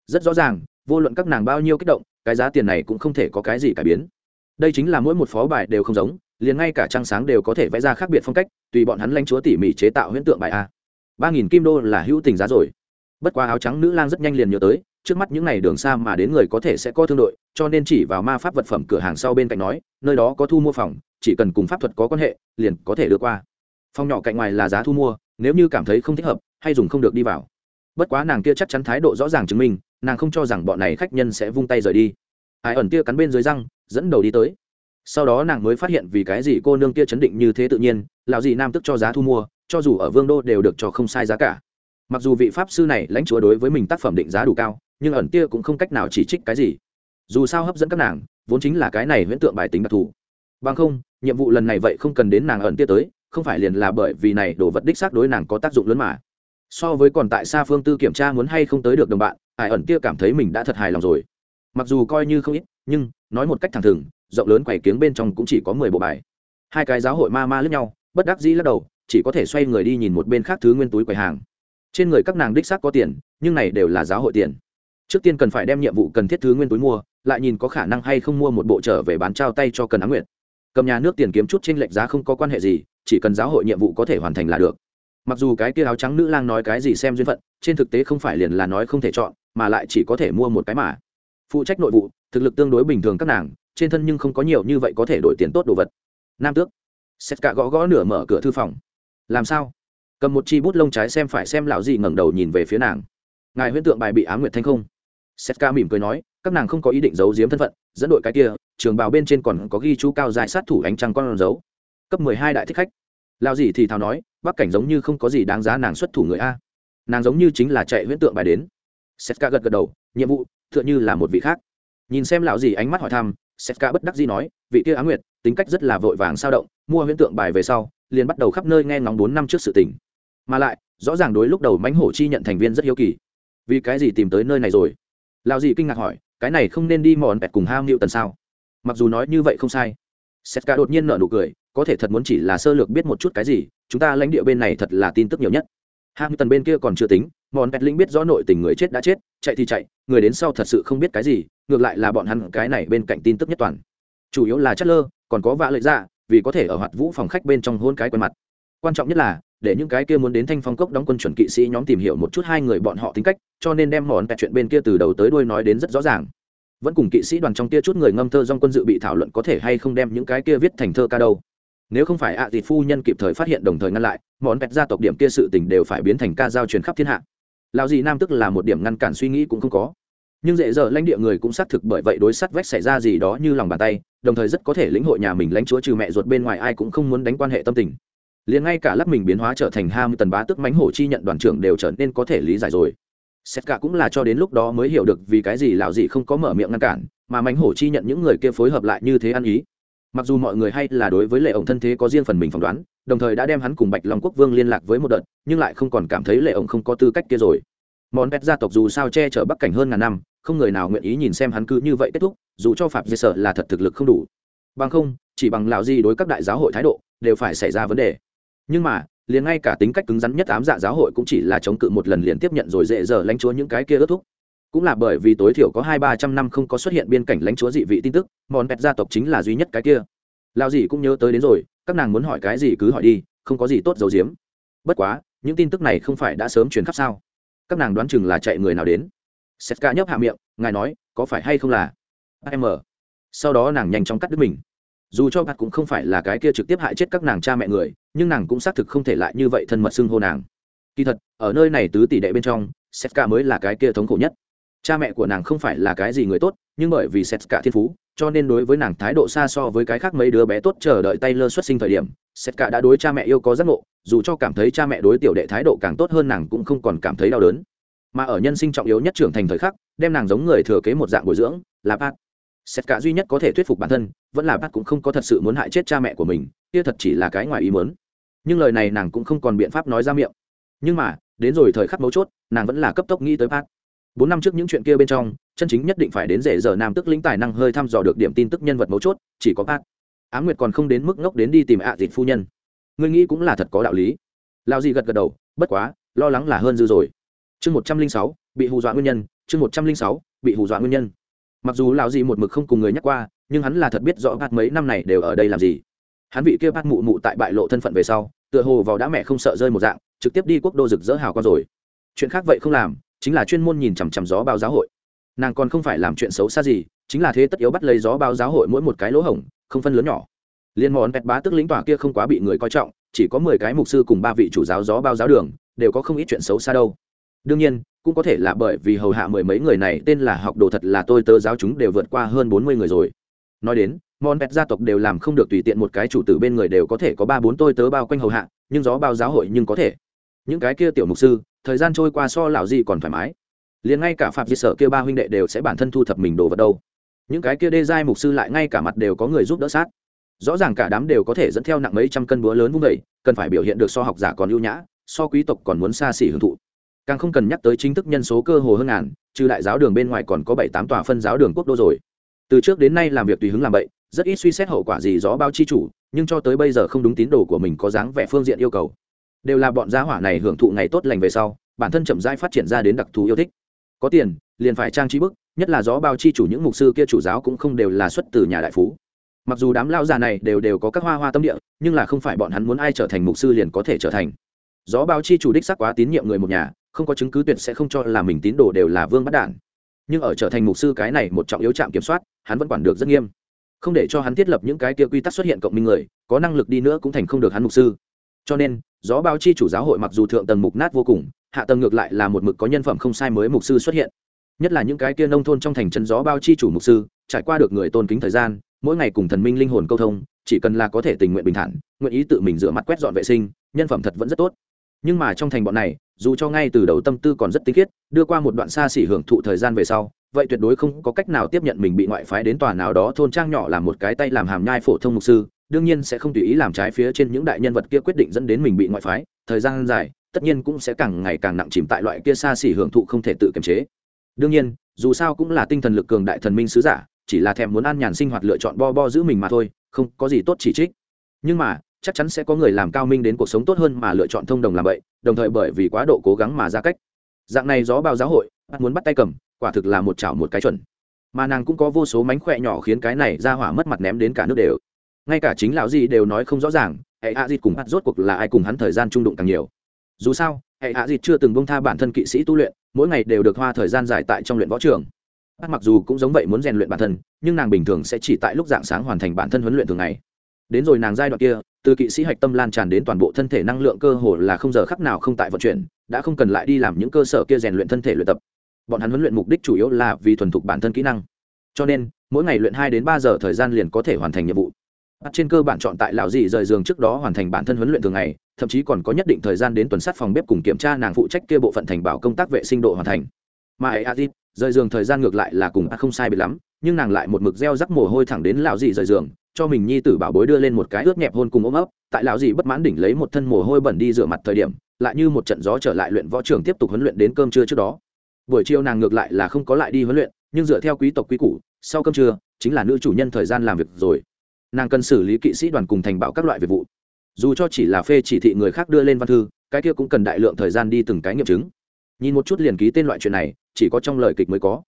Rất rõ ràng, vô luận các nàng bao nhiêu kích động, cái giá tiền này cũng không thể có cái gì cải biến. Đây chính là mỗi một phó bài đều không giống, liền ngay cả trăng sáng đều có thể vẽ ra khác biệt phong cách, tùy bọn hắn lanh chúa tỉ mỉ chế tạo huyễn tượng bài a. Ba nghìn kim đô là hữu tình giá rồi. Bất quá áo trắng nữ lang rất nhanh liền nhớ tới trước mắt những n à y đường xa mà đến người có thể sẽ có thương đội, cho nên chỉ vào ma pháp vật phẩm cửa hàng sau bên cạnh nói, nơi đó có thu mua phòng, chỉ cần cùng pháp thuật có quan hệ, liền có thể đưa qua. Phòng nhỏ cạnh ngoài là giá thu mua, nếu như cảm thấy không thích hợp, hay dùng không được đi vào. Bất quá nàng kia chắc chắn thái độ rõ ràng chứng minh, nàng không cho rằng bọn này khách nhân sẽ vung tay rời đi. Ai ẩn kia cắn bên dưới răng, dẫn đầu đi tới. Sau đó nàng mới phát hiện vì cái gì cô nương kia chấn định như thế tự nhiên, lão gì nam tức cho giá thu mua, cho dù ở vương đô đều được cho không sai giá cả. Mặc dù vị pháp sư này lãnh chúa đối với mình tác phẩm định giá đủ cao nhưng ẩn tia cũng không cách nào chỉ trích cái gì. Dù sao hấp dẫn các nàng, vốn chính là cái này huyễn tượng bài tính đặc thù. Bằng không, nhiệm vụ lần này vậy không cần đến nàng ẩn tia tới, không phải liền là bởi vì này đồ vật đích xác đối nàng có tác dụng lớn mà. So với còn tại xa phương tư kiểm tra muốn hay không tới được đồng bạn ải ẩn tia cảm thấy mình đã thật hài lòng rồi. Mặc dù coi như không ít, nhưng, nói một cách thẳng thừng, rộng lớn quầy kiếng bên trong cũng chỉ có mười bộ bài. Hai cái giáo hội ma ma lướt nhau, bất đắc dĩ lắc đầu, chỉ có thể xoay người đi nhìn một bên khác thứ nguyên túi quầy hàng. Trên người các nàng đích xác có tiền, nhưng này đều là giáo hội tiền trước tiên cần phải đem nhiệm vụ cần thiết thứ nguyên túi mua, lại nhìn có khả năng hay không mua một bộ trở về bán trao tay cho cần á nguyện cầm nhà nước tiền kiếm chút trên lệch giá không có quan hệ gì, chỉ cần giáo hội nhiệm vụ có thể hoàn thành là được. Mặc dù cái kia áo trắng nữ lang nói cái gì xem duyên phận, trên thực tế không phải liền là nói không thể chọn, mà lại chỉ có thể mua một cái mà. Phụ trách nội vụ, thực lực tương đối bình thường các nàng, trên thân nhưng không có nhiều như vậy có thể đổi tiền tốt đồ vật. Nam tước. Xét cả gõ gõ nửa mở cửa thư phòng. Làm sao? Cầm một chi bút lông trái xem phải xem lão gì ngẩng đầu nhìn về phía nàng. Ngài huyễn tượng bài bị á nguyệt thanh không? Setka mỉm cười nói, các nàng không có ý định giấu giếm thân phận, dẫn đội cái kia, trường bào bên trên còn có ghi chú cao dài sát thủ ánh trăng con dấu cấp mười hai đại thích khách. Lao gì thì thào nói bắc cảnh giống như không có gì đáng giá nàng xuất thủ người a. Nàng giống như chính là chạy huyễn tượng bài đến. Setka gật gật đầu, nhiệm vụ, tựa như là một vị khác. Nhìn xem lão gì ánh mắt hỏi thăm, setka bất đắc dĩ nói, vị kia á nguyệt, tính cách rất là vội vàng sao động, mua huyễn tượng bài về sau, liền bắt đầu khắp nơi nghe ngóng bốn năm trước sự tình. Mà lại, rõ ràng đối lúc đầu mãnh hổ chi nhận thành viên rất hiếu kỳ. Vì cái gì tìm tới nơi này rồi? Lao gì kinh ngạc hỏi cái này không nên đi mòn bẹt cùng ham hiệu tần sao? Mặc dù nói như vậy không sai. Setka đột nhiên nợ nụ cười có thể thật muốn chỉ là sơ lược biết một chút cái gì chúng ta lãnh địa bên này thật là tin tức nhiều nhất. Ham tần bên kia còn chưa tính mòn bẹt linh biết rõ nội tình người chết đã chết chạy thì chạy người đến sau thật sự không biết cái gì ngược lại là bọn hắn cái này bên cạnh tin tức nhất toàn. Chủ yếu là chất lơ còn có vạ lợi ra dạ, vì có thể ở hoạt vũ phòng khách bên trong hôn cái quen mặt. Quan trọng nhất là để những cái kia muốn đến thanh phong cốc đóng quân chuẩn kỵ sĩ nhóm tìm hiểu một chút hai người bọn họ tính cách, cho nên đem món chuyện bên kia từ đầu tới đuôi nói đến rất rõ ràng. Vẫn cùng kỵ sĩ đoàn trong kia chút người ngâm thơ dong quân dự bị thảo luận có thể hay không đem những cái kia viết thành thơ ca đâu. Nếu không phải ạ à thì phu nhân kịp thời phát hiện đồng thời ngăn lại, món pẹt gia tộc điểm kia sự tình đều phải biến thành ca giao truyền khắp thiên hạ. Lao gì nam tức là một điểm ngăn cản suy nghĩ cũng không có. Nhưng dễ dở lãnh địa người cũng xác thực bởi vậy đối sắt vách xảy ra gì đó như lòng bàn tay, đồng thời rất có thể lĩnh hội nhà mình lãnh chúa trừ mẹ ruột bên ngoài ai cũng không muốn đánh quan hệ tâm tình liền ngay cả lắc mình biến hóa trở thành ham tần bá tức mánh hổ chi nhận đoàn trưởng đều trở nên có thể lý giải rồi. Xét cả cũng là cho đến lúc đó mới hiểu được vì cái gì lão gì không có mở miệng ngăn cản, mà mánh hổ chi nhận những người kia phối hợp lại như thế ăn ý. Mặc dù mọi người hay là đối với lệ ổng thân thế có riêng phần mình phỏng đoán, đồng thời đã đem hắn cùng bạch long quốc vương liên lạc với một đợt, nhưng lại không còn cảm thấy lệ ổng không có tư cách kia rồi. Món pet gia tộc dù sao che chở bắc cảnh hơn ngàn năm, không người nào nguyện ý nhìn xem hắn cứ như vậy kết thúc, dù cho phạm dây sợ là thật thực lực không đủ. Bằng không, chỉ bằng lão gì đối các đại giáo hội thái độ, đều phải xảy ra vấn đề nhưng mà, liền ngay cả tính cách cứng rắn nhất ám dạ giáo hội cũng chỉ là chống cự một lần liền tiếp nhận rồi dễ dở lãnh chúa những cái kia ước thúc. Cũng là bởi vì tối thiểu có hai ba trăm năm không có xuất hiện biên cảnh lãnh chúa dị vị tin tức, mòn pet gia tộc chính là duy nhất cái kia. Lao gì cũng nhớ tới đến rồi, các nàng muốn hỏi cái gì cứ hỏi đi, không có gì tốt giấu giếm. Bất quá, những tin tức này không phải đã sớm truyền khắp sao? Các nàng đoán chừng là chạy người nào đến. Setka nhấp hạ miệng, ngài nói, có phải hay không là m? Sau đó nàng nhanh chóng cắt đứt mình. Dù cho bạt cũng không phải là cái kia trực tiếp hại chết các nàng cha mẹ người nhưng nàng cũng xác thực không thể lại như vậy thân mật xưng hô nàng. Kỳ thật, ở nơi này tứ tỷ đệ bên trong, setka mới là cái kia thống khổ nhất. Cha mẹ của nàng không phải là cái gì người tốt, nhưng bởi vì setka thiên phú, cho nên đối với nàng thái độ xa so với cái khác mấy đứa bé tốt chờ đợi tay lơ xuất sinh thời điểm, setka đã đối cha mẹ yêu có giác ngộ, dù cho cảm thấy cha mẹ đối tiểu đệ thái độ càng tốt hơn nàng cũng không còn cảm thấy đau đớn. Mà ở nhân sinh trọng yếu nhất trưởng thành thời khắc, đem nàng giống người thừa kế một dạng bồi dưỡng, là bác xét cả duy nhất có thể thuyết phục bản thân, vẫn là bác cũng không có thật sự muốn hại chết cha mẹ của mình, kia thật chỉ là cái ngoài ý muốn. Nhưng lời này nàng cũng không còn biện pháp nói ra miệng. Nhưng mà, đến rồi thời khắc mấu chốt, nàng vẫn là cấp tốc nghĩ tới bác. bốn năm trước những chuyện kia bên trong, chân chính nhất định phải đến rể giờ nam tức lĩnh tài năng hơi thăm dò được điểm tin tức nhân vật mấu chốt, chỉ có bác á nguyệt còn không đến mức ngốc đến đi tìm ạ à phu nhân. Ngươi nghĩ cũng là thật có đạo lý. Lao gì gật gật đầu, bất quá, lo lắng là hơn dư rồi. Chương một trăm linh sáu, bị hù dọa nguyên nhân, chương một trăm linh sáu, bị hù dọa nguyên nhân mặc dù lão gì một mực không cùng người nhắc qua, nhưng hắn là thật biết rõ bát mấy năm này đều ở đây làm gì. Hắn vị kia bát mụ mụ tại bại lộ thân phận về sau, tựa hồ vào đã mẹ không sợ rơi một dạng, trực tiếp đi quốc đô rực rỡ hào con rồi. Chuyện khác vậy không làm, chính là chuyên môn nhìn chằm chằm gió bao giáo hội. Nàng còn không phải làm chuyện xấu xa gì, chính là thế tất yếu bắt lấy gió bao giáo hội mỗi một cái lỗ hổng, không phân lớn nhỏ. Liên món bẹt bá tức lính tòa kia không quá bị người coi trọng, chỉ có mười cái mục sư cùng ba vị chủ giáo gió bao giáo đường, đều có không ít chuyện xấu xa đâu đương nhiên, cũng có thể là bởi vì hầu hạ mười mấy người này tên là học đồ thật là tôi tớ giáo chúng đều vượt qua hơn bốn mươi người rồi. Nói đến, món pet gia tộc đều làm không được tùy tiện một cái chủ tử bên người đều có thể có ba bốn tôi tớ bao quanh hầu hạ, nhưng gió bao giáo hội nhưng có thể. Những cái kia tiểu mục sư, thời gian trôi qua so lão gì còn thoải mái. Liền ngay cả phạm di sở kia ba huynh đệ đều sẽ bản thân thu thập mình đồ vật đâu. Những cái kia đê giai mục sư lại ngay cả mặt đều có người giúp đỡ sát. Rõ ràng cả đám đều có thể dẫn theo nặng mấy trăm cân búa lớn vung đầy cần phải biểu hiện được so học giả còn ưu nhã, so quý tộc còn muốn xa xỉ hưởng thụ càng không cần nhắc tới chính thức nhân số cơ hồ hơn ngàn, trừ đại giáo đường bên ngoài còn có bảy tám tòa phân giáo đường quốc đô rồi. Từ trước đến nay làm việc tùy hứng làm bậy, rất ít suy xét hậu quả gì gió bao chi chủ, nhưng cho tới bây giờ không đúng tín đồ của mình có dáng vẻ phương diện yêu cầu. Đều là bọn giá hỏa này hưởng thụ ngày tốt lành về sau, bản thân chậm rãi phát triển ra đến đặc thù yêu thích. Có tiền, liền phải trang trí bức, nhất là gió bao chi chủ những mục sư kia chủ giáo cũng không đều là xuất từ nhà đại phú. Mặc dù đám lao già này đều đều có các hoa hoa tâm địa, nhưng là không phải bọn hắn muốn ai trở thành mục sư liền có thể trở thành. Gió bao chi chủ đích sắc quá tín nhiệm người một nhà không có chứng cứ tuyệt sẽ không cho là mình tín đồ đều là vương bắt đản. Nhưng ở trở thành mục sư cái này một trọng yếu trạm kiểm soát, hắn vẫn quản được rất nghiêm. Không để cho hắn thiết lập những cái kia quy tắc xuất hiện cộng minh người, có năng lực đi nữa cũng thành không được hắn mục sư. Cho nên, gió bao chi chủ giáo hội mặc dù thượng tầng mục nát vô cùng, hạ tầng ngược lại là một mực có nhân phẩm không sai mới mục sư xuất hiện. Nhất là những cái kia nông thôn trong thành chân gió bao chi chủ mục sư, trải qua được người tôn kính thời gian, mỗi ngày cùng thần minh linh hồn câu thông, chỉ cần là có thể tình nguyện bình thản, nguyện ý tự mình rửa mặt quét dọn vệ sinh, nhân phẩm thật vẫn rất tốt. Nhưng mà trong thành bọn này dù cho ngay từ đầu tâm tư còn rất tinh khiết, đưa qua một đoạn xa xỉ hưởng thụ thời gian về sau, vậy tuyệt đối không có cách nào tiếp nhận mình bị ngoại phái đến tòa nào đó thôn trang nhỏ làm một cái tay làm hàm nhai phổ thông mục sư, đương nhiên sẽ không tùy ý làm trái phía trên những đại nhân vật kia quyết định dẫn đến mình bị ngoại phái, thời gian dài, tất nhiên cũng sẽ càng ngày càng nặng chìm tại loại kia xa xỉ hưởng thụ không thể tự kiềm chế. Đương nhiên, dù sao cũng là tinh thần lực cường đại thần minh sứ giả, chỉ là thèm muốn ăn nhàn sinh hoạt lựa chọn bo bo giữ mình mà thôi, không có gì tốt chỉ trích. Nhưng mà chắc chắn sẽ có người làm cao minh đến cuộc sống tốt hơn mà lựa chọn thông đồng làm vậy đồng thời bởi vì quá độ cố gắng mà ra cách. Dạng này gió bao giáo hội, bắt muốn bắt tay cầm, quả thực là một chảo một cái chuẩn. Mà nàng cũng có vô số mánh khỏe nhỏ khiến cái này ra hỏa mất mặt ném đến cả nước đều. Ngay cả chính lão gì đều nói không rõ ràng, hệ hạ dịt cùng bắt rốt cuộc là ai cùng hắn thời gian trung đụng càng nhiều. Dù sao, hệ hạ dịt chưa từng bông tha bản thân kỵ sĩ tu luyện, mỗi ngày đều được hoa thời gian dài tại trong luyện võ trường. Bắt mặc dù cũng giống vậy muốn rèn luyện bản thân, nhưng nàng bình thường sẽ chỉ tại lúc dạng sáng hoàn thành bản thân huấn luyện thường ngày đến rồi nàng giai đoạn kia, từ kỵ sĩ hạch tâm lan tràn đến toàn bộ thân thể năng lượng cơ hồ là không giờ khắc nào không tại vận chuyển, đã không cần lại đi làm những cơ sở kia rèn luyện thân thể luyện tập. Bọn hắn huấn luyện mục đích chủ yếu là vì thuần thục bản thân kỹ năng. Cho nên, mỗi ngày luyện hai đến ba giờ thời gian liền có thể hoàn thành nhiệm vụ. Trên cơ bản chọn tại lão dị rời giường trước đó hoàn thành bản thân huấn luyện thường ngày, thậm chí còn có nhất định thời gian đến tuần sát phòng bếp cùng kiểm tra nàng phụ trách kia bộ phận thành bảo công tác vệ sinh độ hoàn thành. Mà ấy adit rời giường thời gian ngược lại là cùng không sai bị lắm nhưng nàng lại một mực gieo rắc mồ hôi thẳng đến lão dị rời giường, cho mình nhi tử bảo bối đưa lên một cái ướt nhẹp hôn cùng ôm ấp. Tại lão dị bất mãn đỉnh lấy một thân mồ hôi bẩn đi rửa mặt thời điểm, lại như một trận gió trở lại luyện võ trường tiếp tục huấn luyện đến cơm trưa trước đó. Buổi chiều nàng ngược lại là không có lại đi huấn luyện, nhưng dựa theo quý tộc quý củ, sau cơm trưa, chính là nữ chủ nhân thời gian làm việc rồi. Nàng cần xử lý kỵ sĩ đoàn cùng thành bảo các loại việc vụ. Dù cho chỉ là phê chỉ thị người khác đưa lên văn thư, cái kia cũng cần đại lượng thời gian đi từng cái nghiệm chứng. Nhìn một chút liền ký tên loại chuyện này, chỉ có trong lời kịch mới có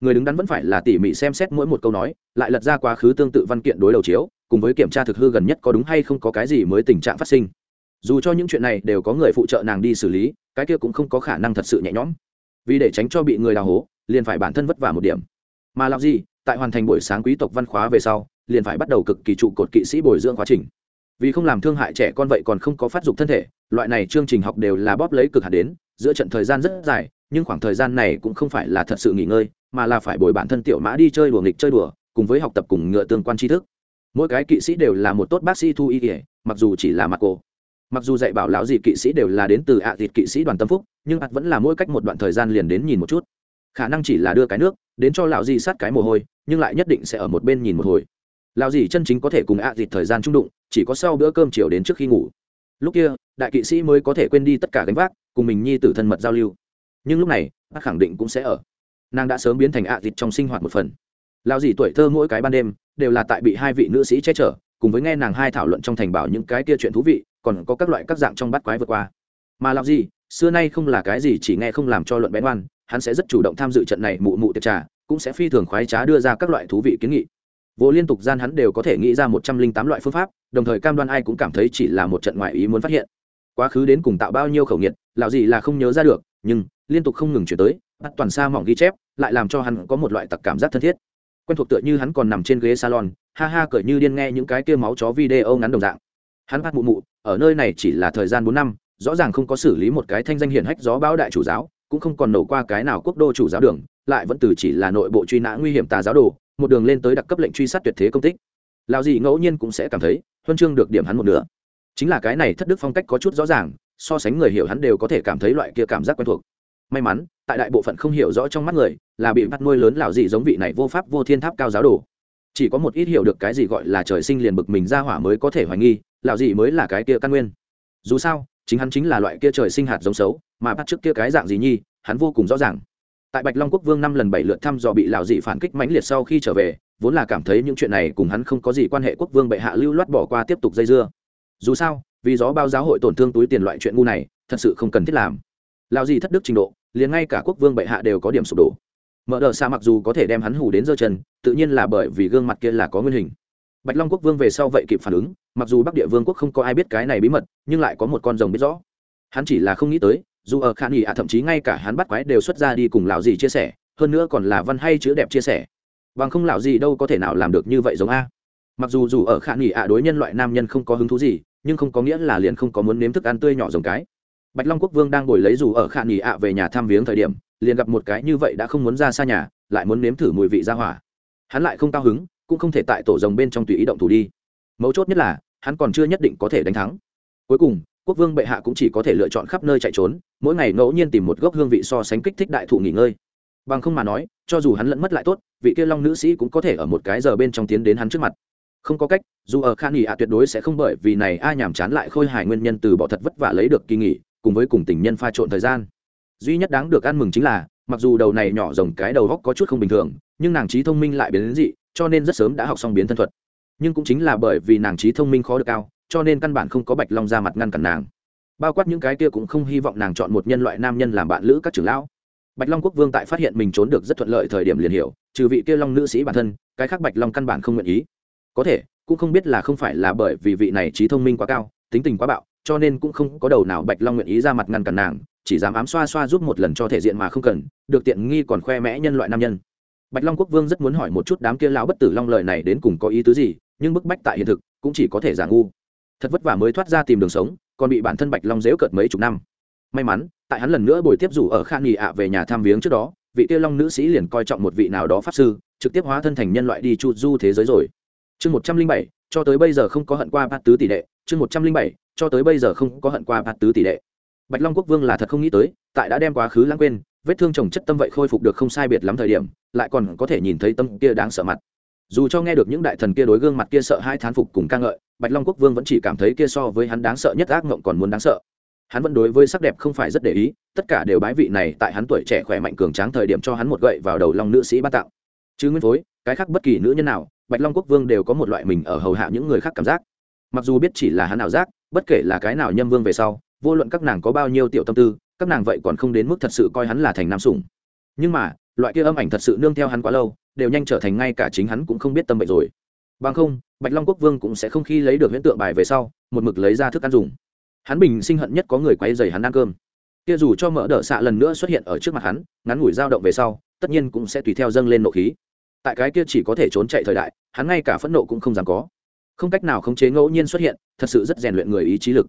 người đứng đắn vẫn phải là tỉ mỉ xem xét mỗi một câu nói, lại lật ra quá khứ tương tự văn kiện đối đầu chiếu, cùng với kiểm tra thực hư gần nhất có đúng hay không có cái gì mới tình trạng phát sinh. Dù cho những chuyện này đều có người phụ trợ nàng đi xử lý, cái kia cũng không có khả năng thật sự nhẹ nhõm. Vì để tránh cho bị người đào hố, liền phải bản thân vất vả một điểm. Mà làm gì tại hoàn thành buổi sáng quý tộc văn khóa về sau, liền phải bắt đầu cực kỳ trụ cột kỵ sĩ bồi dưỡng quá trình. Vì không làm thương hại trẻ con vậy còn không có phát dục thân thể, loại này chương trình học đều là bóp lấy cực hạt đến, giữa trận thời gian rất dài, nhưng khoảng thời gian này cũng không phải là thật sự nghỉ ngơi mà là phải bồi bản thân tiểu mã đi chơi đùa nghịch chơi đùa, cùng với học tập cùng ngựa tương quan tri thức. Mỗi cái kỵ sĩ đều là một tốt bác sĩ thu y kể mặc dù chỉ là mặt cổ. Mặc dù dạy bảo lão gì kỵ sĩ đều là đến từ ạ à thịt kỵ sĩ đoàn tâm phúc, nhưng ạt vẫn là mỗi cách một đoạn thời gian liền đến nhìn một chút. Khả năng chỉ là đưa cái nước, đến cho lão gì sát cái mồ hôi, nhưng lại nhất định sẽ ở một bên nhìn một hồi. Lão gì chân chính có thể cùng ạ à thịt thời gian trung đụng, chỉ có sau bữa cơm chiều đến trước khi ngủ. Lúc kia, đại kỵ sĩ mới có thể quên đi tất cả gánh vác, cùng mình nhi tử thân mật giao lưu. Nhưng lúc này ạt khẳng định cũng sẽ ở nàng đã sớm biến thành ạ à trong sinh hoạt một phần. Lao gì tuổi thơ mỗi cái ban đêm đều là tại bị hai vị nữ sĩ che chở, cùng với nghe nàng hai thảo luận trong thành bảo những cái kia chuyện thú vị, còn có các loại các dạng trong bắt quái vượt qua. Mà làm gì xưa nay không là cái gì chỉ nghe không làm cho luận bén oan, hắn sẽ rất chủ động tham dự trận này mụ mụ tiệc trà, cũng sẽ phi thường khoái trá đưa ra các loại thú vị kiến nghị. Vô liên tục gian hắn đều có thể nghĩ ra một trăm linh tám loại phương pháp, đồng thời cam đoan ai cũng cảm thấy chỉ là một trận ngoại ý muốn phát hiện. Quá khứ đến cùng tạo bao nhiêu khẩu nghiệt, lão gì là không nhớ ra được, nhưng liên tục không ngừng chuyển tới bắt toàn xa mỏng ghi chép, lại làm cho hắn có một loại tặc cảm giác thân thiết. Quen thuộc tựa như hắn còn nằm trên ghế salon, ha ha cởi như điên nghe những cái kia máu chó video ngắn đồng dạng. Hắn bắt mụ mụ, ở nơi này chỉ là thời gian bốn năm, rõ ràng không có xử lý một cái thanh danh hiển hách gió bão đại chủ giáo, cũng không còn nổ qua cái nào quốc đô chủ giáo đường, lại vẫn từ chỉ là nội bộ truy nã nguy hiểm tà giáo đồ, một đường lên tới đặc cấp lệnh truy sát tuyệt thế công tích. Lao gì ngẫu nhiên cũng sẽ cảm thấy, huân chương được điểm hắn một nửa. Chính là cái này thất đức phong cách có chút rõ ràng, so sánh người hiểu hắn đều có thể cảm thấy loại kia cảm giác quen thuộc may mắn, tại đại bộ phận không hiểu rõ trong mắt người, là bị bắt nuôi lớn lão gì giống vị này vô pháp vô thiên tháp cao giáo đồ. Chỉ có một ít hiểu được cái gì gọi là trời sinh liền bực mình ra hỏa mới có thể hoài nghi, lão gì mới là cái kia căn nguyên. Dù sao, chính hắn chính là loại kia trời sinh hạt giống xấu, mà bắt trước kia cái dạng gì nhi, hắn vô cùng rõ ràng. Tại bạch long quốc vương năm lần bảy lượt thăm dò bị lão dị phản kích mãnh liệt sau khi trở về, vốn là cảm thấy những chuyện này cùng hắn không có gì quan hệ quốc vương bệ hạ lưu loát bỏ qua tiếp tục dây dưa. Dù sao, vì gió bao giáo hội tổn thương túi tiền loại chuyện ngu này, thật sự không cần thiết làm. Lão dị thất đức trình độ liền ngay cả quốc vương bệ hạ đều có điểm sụp đổ. Mở đờ xa mặc dù có thể đem hắn hủ đến giơ chân, tự nhiên là bởi vì gương mặt kia là có nguyên hình. Bạch long quốc vương về sau vậy kịp phản ứng, mặc dù bắc địa vương quốc không có ai biết cái này bí mật, nhưng lại có một con rồng biết rõ. Hắn chỉ là không nghĩ tới, dù ở khả nghỉ ạ, thậm chí ngay cả hắn bắt quái đều xuất ra đi cùng lão gì chia sẻ, hơn nữa còn là văn hay chữ đẹp chia sẻ. Bằng không lão gì đâu có thể nào làm được như vậy giống a. Mặc dù dù ở khả nghỉ ạ đối nhân loại nam nhân không có hứng thú gì, nhưng không có nghĩa là liền không có muốn nếm thức ăn tươi nhỏ giống cái bạch long quốc vương đang ngồi lấy dù ở khả nghỉ ạ về nhà thăm viếng thời điểm, liền gặp một cái như vậy đã không muốn ra xa nhà, lại muốn nếm thử mùi vị ra hỏa. Hắn lại không cao hứng, cũng không thể tại tổ rồng bên trong tùy ý động thủ đi. Mấu chốt nhất là, hắn còn chưa nhất định có thể đánh thắng. Cuối cùng, quốc vương bệ hạ cũng chỉ có thể lựa chọn khắp nơi chạy trốn, mỗi ngày ngẫu nhiên tìm một gốc hương vị so sánh kích thích đại thụ nghỉ ngơi. Bằng không mà nói, cho dù hắn lẫn mất lại tốt, vị kia long nữ sĩ cũng có thể ở một cái giờ bên trong tiến đến hắn trước mặt. Không có cách, dù ở khan nghỉ ạ tuyệt đối sẽ không bởi vì này ai nhàm chán lại khôi hài nguyên nhân từ bỏ thật vất vả lấy được kỳ nghỉ cùng với cùng tình nhân pha trộn thời gian. Duy nhất đáng được ăn mừng chính là, mặc dù đầu này nhỏ rồng cái đầu góc có chút không bình thường, nhưng nàng trí thông minh lại biến đến dị, cho nên rất sớm đã học xong biến thân thuật. Nhưng cũng chính là bởi vì nàng trí thông minh khó được cao, cho nên căn bản không có bạch long ra mặt ngăn cản nàng. Bao quát những cái kia cũng không hy vọng nàng chọn một nhân loại nam nhân làm bạn lữ các trưởng lão. Bạch long quốc vương tại phát hiện mình trốn được rất thuận lợi thời điểm liền hiểu, trừ vị kia long nữ sĩ bản thân, cái khác bạch long căn bản không nguyện ý. Có thể, cũng không biết là không phải là bởi vì vị này trí thông minh quá cao, tính tình quá bạo cho nên cũng không có đầu nào bạch long nguyện ý ra mặt ngăn cản nàng, chỉ dám ám xoa xoa giúp một lần cho thể diện mà không cần, được tiện nghi còn khoe mẽ nhân loại nam nhân. Bạch long quốc vương rất muốn hỏi một chút đám kia lão bất tử long lời này đến cùng có ý tứ gì, nhưng bức bách tại hiện thực, cũng chỉ có thể giả ngu. Thật vất vả mới thoát ra tìm đường sống, còn bị bản thân bạch long dễu cợt mấy chục năm. May mắn, tại hắn lần nữa buổi tiếp rủ ở khan nghỉ ạ về nhà tham viếng trước đó, vị kia long nữ sĩ liền coi trọng một vị nào đó pháp sư, trực tiếp hóa thân thành nhân loại đi chu du thế giới rồi. Chương một trăm linh bảy, cho tới bây giờ không có hận qua bát tứ tỷ đệ, chương một trăm linh bảy cho tới bây giờ không có hận qua bạt tứ tỷ đệ. Bạch long quốc vương là thật không nghĩ tới, tại đã đem quá khứ lãng quên, vết thương chồng chất tâm vậy khôi phục được không sai biệt lắm thời điểm, lại còn có thể nhìn thấy tâm kia đáng sợ mặt. Dù cho nghe được những đại thần kia đối gương mặt kia sợ hai thán phục cùng ca ngợi, bạch long quốc vương vẫn chỉ cảm thấy kia so với hắn đáng sợ nhất ác mộng còn muốn đáng sợ. Hắn vẫn đối với sắc đẹp không phải rất để ý, tất cả đều bái vị này tại hắn tuổi trẻ khỏe mạnh cường tráng thời điểm cho hắn một gậy vào đầu long nữ sĩ ban tặng chứ nguyên phối, cái khác bất kỳ nữ nhân nào, bạch long quốc vương đều có một loại mình ở hầu hạ những người khác cảm giác mặc dù biết chỉ là hắn ảo giác, bất kể là cái nào nhâm vương về sau, vô luận các nàng có bao nhiêu tiểu tâm tư, các nàng vậy còn không đến mức thật sự coi hắn là thành nam sủng. Nhưng mà, loại kia âm ảnh thật sự nương theo hắn quá lâu, đều nhanh trở thành ngay cả chính hắn cũng không biết tâm bệnh rồi. Bằng không, bạch long quốc vương cũng sẽ không khi lấy được huyễn tượng bài về sau, một mực lấy ra thức ăn dùng. Hắn bình sinh hận nhất có người quay dày hắn ăn cơm. Kia dù cho mỡ đỡ xạ lần nữa xuất hiện ở trước mặt hắn, ngắn ngủi dao động về sau, tất nhiên cũng sẽ tùy theo dâng lên nộ khí. Tại cái kia chỉ có thể trốn chạy thời đại, hắn ngay cả phẫn nộ cũng không dám có không cách nào khống chế ngẫu nhiên xuất hiện, thật sự rất rèn luyện người ý chí lực.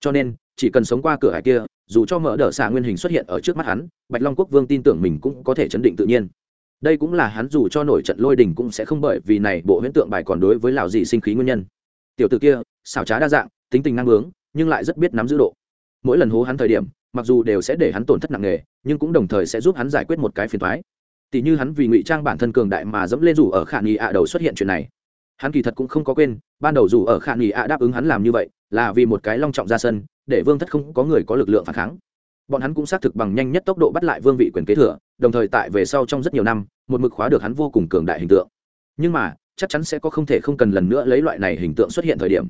Cho nên, chỉ cần sống qua cửa hải kia, dù cho mở đỡ xạ nguyên hình xuất hiện ở trước mắt hắn, bạch long quốc vương tin tưởng mình cũng có thể chấn định tự nhiên. Đây cũng là hắn dù cho nổi trận lôi đình cũng sẽ không bởi vì này bộ huyễn tượng bài còn đối với lào dị sinh khí nguyên nhân. Tiểu t ử kia, xảo trá đa dạng, tính tình năng bướng, nhưng lại rất biết nắm giữ độ. Mỗi lần hố hắn thời điểm, mặc dù đều sẽ để hắn tổn thất nặng nề, nhưng cũng đồng thời sẽ giúp hắn giải quyết một cái phiền thoái tỷ như hắn vì ngụy trang bản thân cường đại mà dẫm lên rủ ở khả nghi ạ đầu xuất hiện chuyện này hắn kỳ thật cũng không có quên, ban đầu dù ở khả nghỉ ạ đáp ứng hắn làm như vậy, là vì một cái long trọng ra sân, để vương thất không có người có lực lượng phản kháng. Bọn hắn cũng xác thực bằng nhanh nhất tốc độ bắt lại vương vị quyền kế thừa, đồng thời tại về sau trong rất nhiều năm, một mực khóa được hắn vô cùng cường đại hình tượng. Nhưng mà, chắc chắn sẽ có không thể không cần lần nữa lấy loại này hình tượng xuất hiện thời điểm.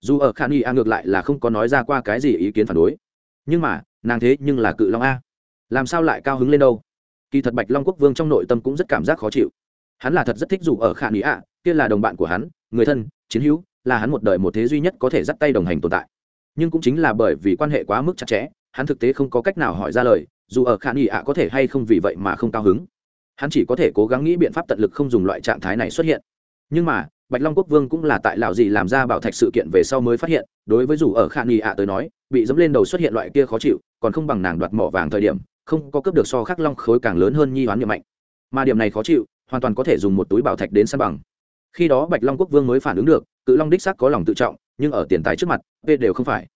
Dù ở khả nghi a ngược lại là không có nói ra qua cái gì ý kiến phản đối. Nhưng mà, nàng thế nhưng là cự long a. Làm sao lại cao hứng lên đâu? Kỳ thật bạch long quốc vương trong nội tâm cũng rất cảm giác khó chịu hắn là thật rất thích dù ở khả nghi a kia là đồng bạn của hắn, người thân, chiến hữu, là hắn một đời một thế duy nhất có thể dắt tay đồng hành tồn tại. Nhưng cũng chính là bởi vì quan hệ quá mức chặt chẽ, hắn thực tế không có cách nào hỏi ra lời, dù ở khả nghi ạ có thể hay không vì vậy mà không cao hứng. Hắn chỉ có thể cố gắng nghĩ biện pháp tận lực không dùng loại trạng thái này xuất hiện. Nhưng mà, bạch long quốc vương cũng là tại lạo gì làm ra bảo thạch sự kiện về sau mới phát hiện, đối với dù ở khả nghi ạ tới nói, bị dẫm lên đầu xuất hiện loại kia khó chịu, còn không bằng nàng đoạt mỏ vàng thời điểm, không có cấp được so khắc long khối càng lớn hơn nhi hoán nhiệm mạnh. Mà điểm này khó chịu hoàn toàn có thể dùng một túi bảo thạch đến san bằng. Khi đó bạch long quốc vương mới phản ứng được, cự long đích sắc có lòng tự trọng, nhưng ở tiền tài trước mặt, p đều không phải.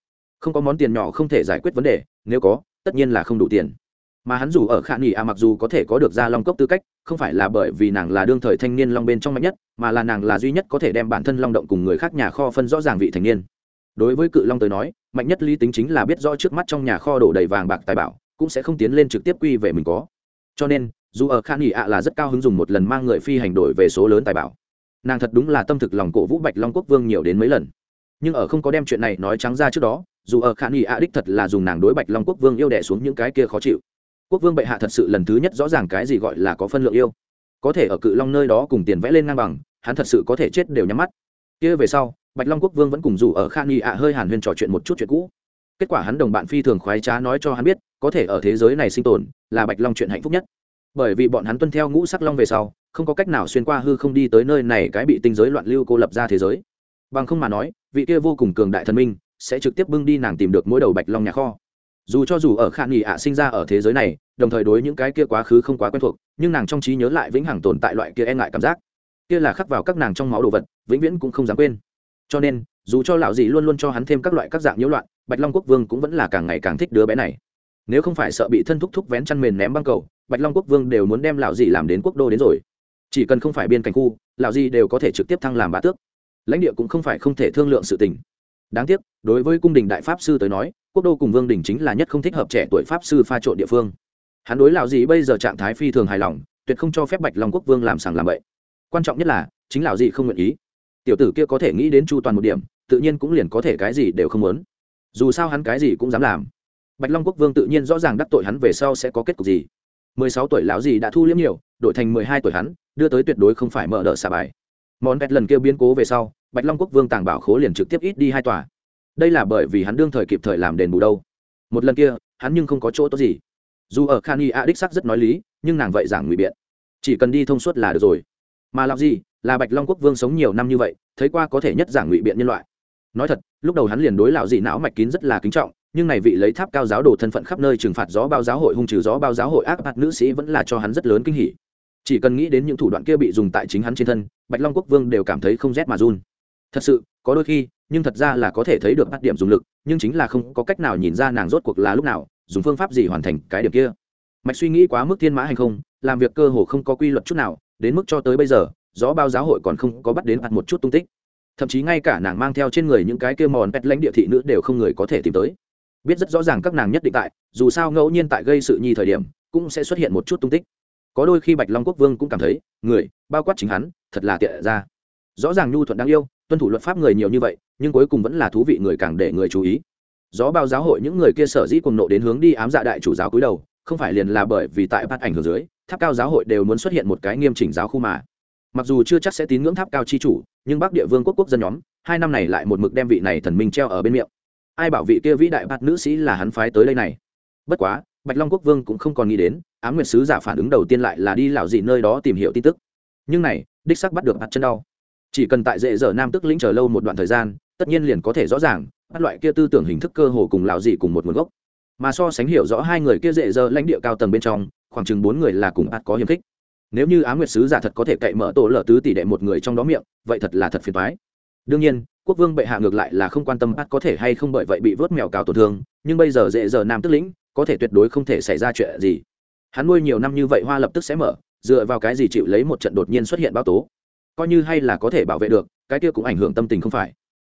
Không có món tiền nhỏ không thể giải quyết vấn đề, nếu có, tất nhiên là không đủ tiền. Mà hắn dù ở khả nghỉ à mặc dù có thể có được ra long cốc tư cách, không phải là bởi vì nàng là đương thời thanh niên long bên trong mạnh nhất, mà là nàng là duy nhất có thể đem bản thân long động cùng người khác nhà kho phân rõ ràng vị thành niên. Đối với cự long tới nói, mạnh nhất lý tính chính là biết rõ trước mắt trong nhà kho đổ đầy vàng bạc tài bảo, cũng sẽ không tiến lên trực tiếp quy về mình có. Cho nên dù ở khan nghỉ ạ là rất cao hứng dùng một lần mang người phi hành đổi về số lớn tài bảo. Nàng thật đúng là tâm thực lòng cổ vũ bạch long quốc vương nhiều đến mấy lần. Nhưng ở không có đem chuyện này nói trắng ra trước đó, dù ở khả nghi ạ đích thật là dùng nàng đối bạch long quốc vương yêu đẻ xuống những cái kia khó chịu. Quốc vương bệ hạ thật sự lần thứ nhất rõ ràng cái gì gọi là có phân lượng yêu. Có thể ở cự long nơi đó cùng tiền vẽ lên ngang bằng, hắn thật sự có thể chết đều nhắm mắt. Kia về sau, bạch long quốc vương vẫn cùng dù ở khả nghi ạ hơi hàn huyên trò chuyện một chút chuyện cũ. Kết quả hắn đồng bạn phi thường khoái trá nói cho hắn biết, có thể ở thế giới này sinh tồn, là bạch long chuyện hạnh phúc nhất bởi vì bọn hắn tuân theo ngũ sắc long về sau, không có cách nào xuyên qua hư không đi tới nơi này cái bị tinh giới loạn lưu cô lập ra thế giới. Bằng không mà nói, vị kia vô cùng cường đại thần minh sẽ trực tiếp bưng đi nàng tìm được mỗi đầu bạch long nhà kho. Dù cho dù ở khả nghỉ ạ sinh ra ở thế giới này, đồng thời đối những cái kia quá khứ không quá quen thuộc, nhưng nàng trong trí nhớ lại vĩnh hằng tồn tại loại kia e ngại cảm giác. Kia là khắc vào các nàng trong máu đồ vật, vĩnh viễn cũng không dám quên. Cho nên, dù cho lão gì luôn luôn cho hắn thêm các loại các dạng nhiễu loạn, bạch long quốc vương cũng vẫn là càng ngày càng thích đứa bé này. Nếu không phải sợ bị thân thúc thúc vén chăn mền ném băng cầu bạch long quốc vương đều muốn đem lão Dị làm đến quốc đô đến rồi. Chỉ cần không phải biên cảnh khu, lão Dị đều có thể trực tiếp thăng làm bá tước. Lãnh địa cũng không phải không thể thương lượng sự tình. Đáng tiếc, đối với cung đình đại pháp sư tới nói, quốc đô cùng vương đình chính là nhất không thích hợp trẻ tuổi pháp sư pha trộn địa phương. Hắn đối lão Dị bây giờ trạng thái phi thường hài lòng, tuyệt không cho phép bạch long quốc vương làm sàng làm bậy. Quan trọng nhất là, chính lão Dị không nguyện ý. Tiểu tử kia có thể nghĩ đến chu toàn một điểm, tự nhiên cũng liền có thể cái gì đều không muốn. Dù sao hắn cái gì cũng dám làm. Bạch long quốc vương tự nhiên rõ ràng đắc tội hắn về sau sẽ có kết cục gì mười sáu tuổi lão gì đã thu liễm nhiều, đổi thành mười hai tuổi hắn, đưa tới tuyệt đối không phải mở đỡ xả bài. Món pet lần kia biến cố về sau, bạch long quốc vương tàng bảo khố liền trực tiếp ít đi hai tòa. Đây là bởi vì hắn đương thời kịp thời làm đền bù đâu. Một lần kia, hắn nhưng không có chỗ tốt gì. Dù ở khan y a đích sắc rất nói lý, nhưng nàng vậy giảng ngụy biện. Chỉ cần đi thông suốt là được rồi. Mà làm gì, là bạch long quốc vương sống nhiều năm như vậy, thấy qua có thể nhất giảng ngụy biện nhân loại. Nói thật, lúc đầu hắn liền đối lão dị não mạch kín rất là kính trọng nhưng này vị lấy tháp cao giáo đồ thân phận khắp nơi trừng phạt gió bao giáo hội hung trừ gió bao giáo hội ác bạt nữ sĩ vẫn là cho hắn rất lớn kinh hỉ. Chỉ cần nghĩ đến những thủ đoạn kia bị dùng tại chính hắn trên thân, bạch long quốc vương đều cảm thấy không rét mà run. Thật sự, có đôi khi, nhưng thật ra là có thể thấy được bắt điểm dùng lực, nhưng chính là không có cách nào nhìn ra nàng rốt cuộc là lúc nào, dùng phương pháp gì hoàn thành cái điểm kia. Mạch suy nghĩ quá mức thiên mã hành không, làm việc cơ hồ không có quy luật chút nào, đến mức cho tới bây giờ, gió bao giáo hội còn không có bắt đến ạt một chút tung tích. Thậm chí ngay cả nàng mang theo trên người những cái kia mòn pet lãnh địa thị nữ đều không người có thể tìm tới biết rất rõ ràng các nàng nhất định tại, dù sao ngẫu nhiên tại gây sự nhi thời điểm, cũng sẽ xuất hiện một chút tung tích. Có đôi khi bạch long quốc vương cũng cảm thấy, người, bao quát chính hắn, thật là tiện ra. Rõ ràng nhu thuận đáng yêu, tuân thủ luật pháp người nhiều như vậy, nhưng cuối cùng vẫn là thú vị người càng để người chú ý. Gió bao giáo hội những người kia sở dĩ cùng nộ đến hướng đi ám dạ đại chủ giáo cúi đầu, không phải liền là bởi vì tại bát ảnh hưởng dưới, tháp cao giáo hội đều muốn xuất hiện một cái nghiêm chỉnh giáo khu mà. Mặc dù chưa chắc sẽ tín ngưỡng tháp cao chi chủ, nhưng bắc địa vương quốc quốc dân nhóm, hai năm này lại một mực đem vị này thần minh treo ở bên miệng ai bảo vị kia vĩ đại bát nữ sĩ là hắn phái tới đây này? Bất quá, bạch long quốc vương cũng không còn nghĩ đến ám nguyệt sứ giả phản ứng đầu tiên lại là đi lạo dị nơi đó tìm hiểu tin tức. Nhưng này, đích sắc bắt được bắt chân đau. Chỉ cần tại dễ dở nam tức lĩnh chờ lâu một đoạn thời gian, tất nhiên liền có thể rõ ràng bắt loại kia tư tưởng hình thức cơ hồ cùng lạo dị cùng một nguồn gốc. Mà so sánh hiểu rõ hai người kia dễ dở lãnh địa cao tầng bên trong, khoảng chừng bốn người là cùng bắt có hiềm khích. Nếu như Ám nguyệt sứ giả thật có thể cậy mở tổ lở tứ tỷ đệ một người trong đó miệng, vậy thật là thật phiền toái đương nhiên, quốc vương bệ hạ ngược lại là không quan tâm bắt có thể hay không bởi vậy bị vớt mèo cào tổn thương, nhưng bây giờ dễ giờ nam tức lĩnh, có thể tuyệt đối không thể xảy ra chuyện gì. Hắn nuôi nhiều năm như vậy hoa lập tức sẽ mở, dựa vào cái gì chịu lấy một trận đột nhiên xuất hiện báo tố? Coi như hay là có thể bảo vệ được, cái kia cũng ảnh hưởng tâm tình không phải.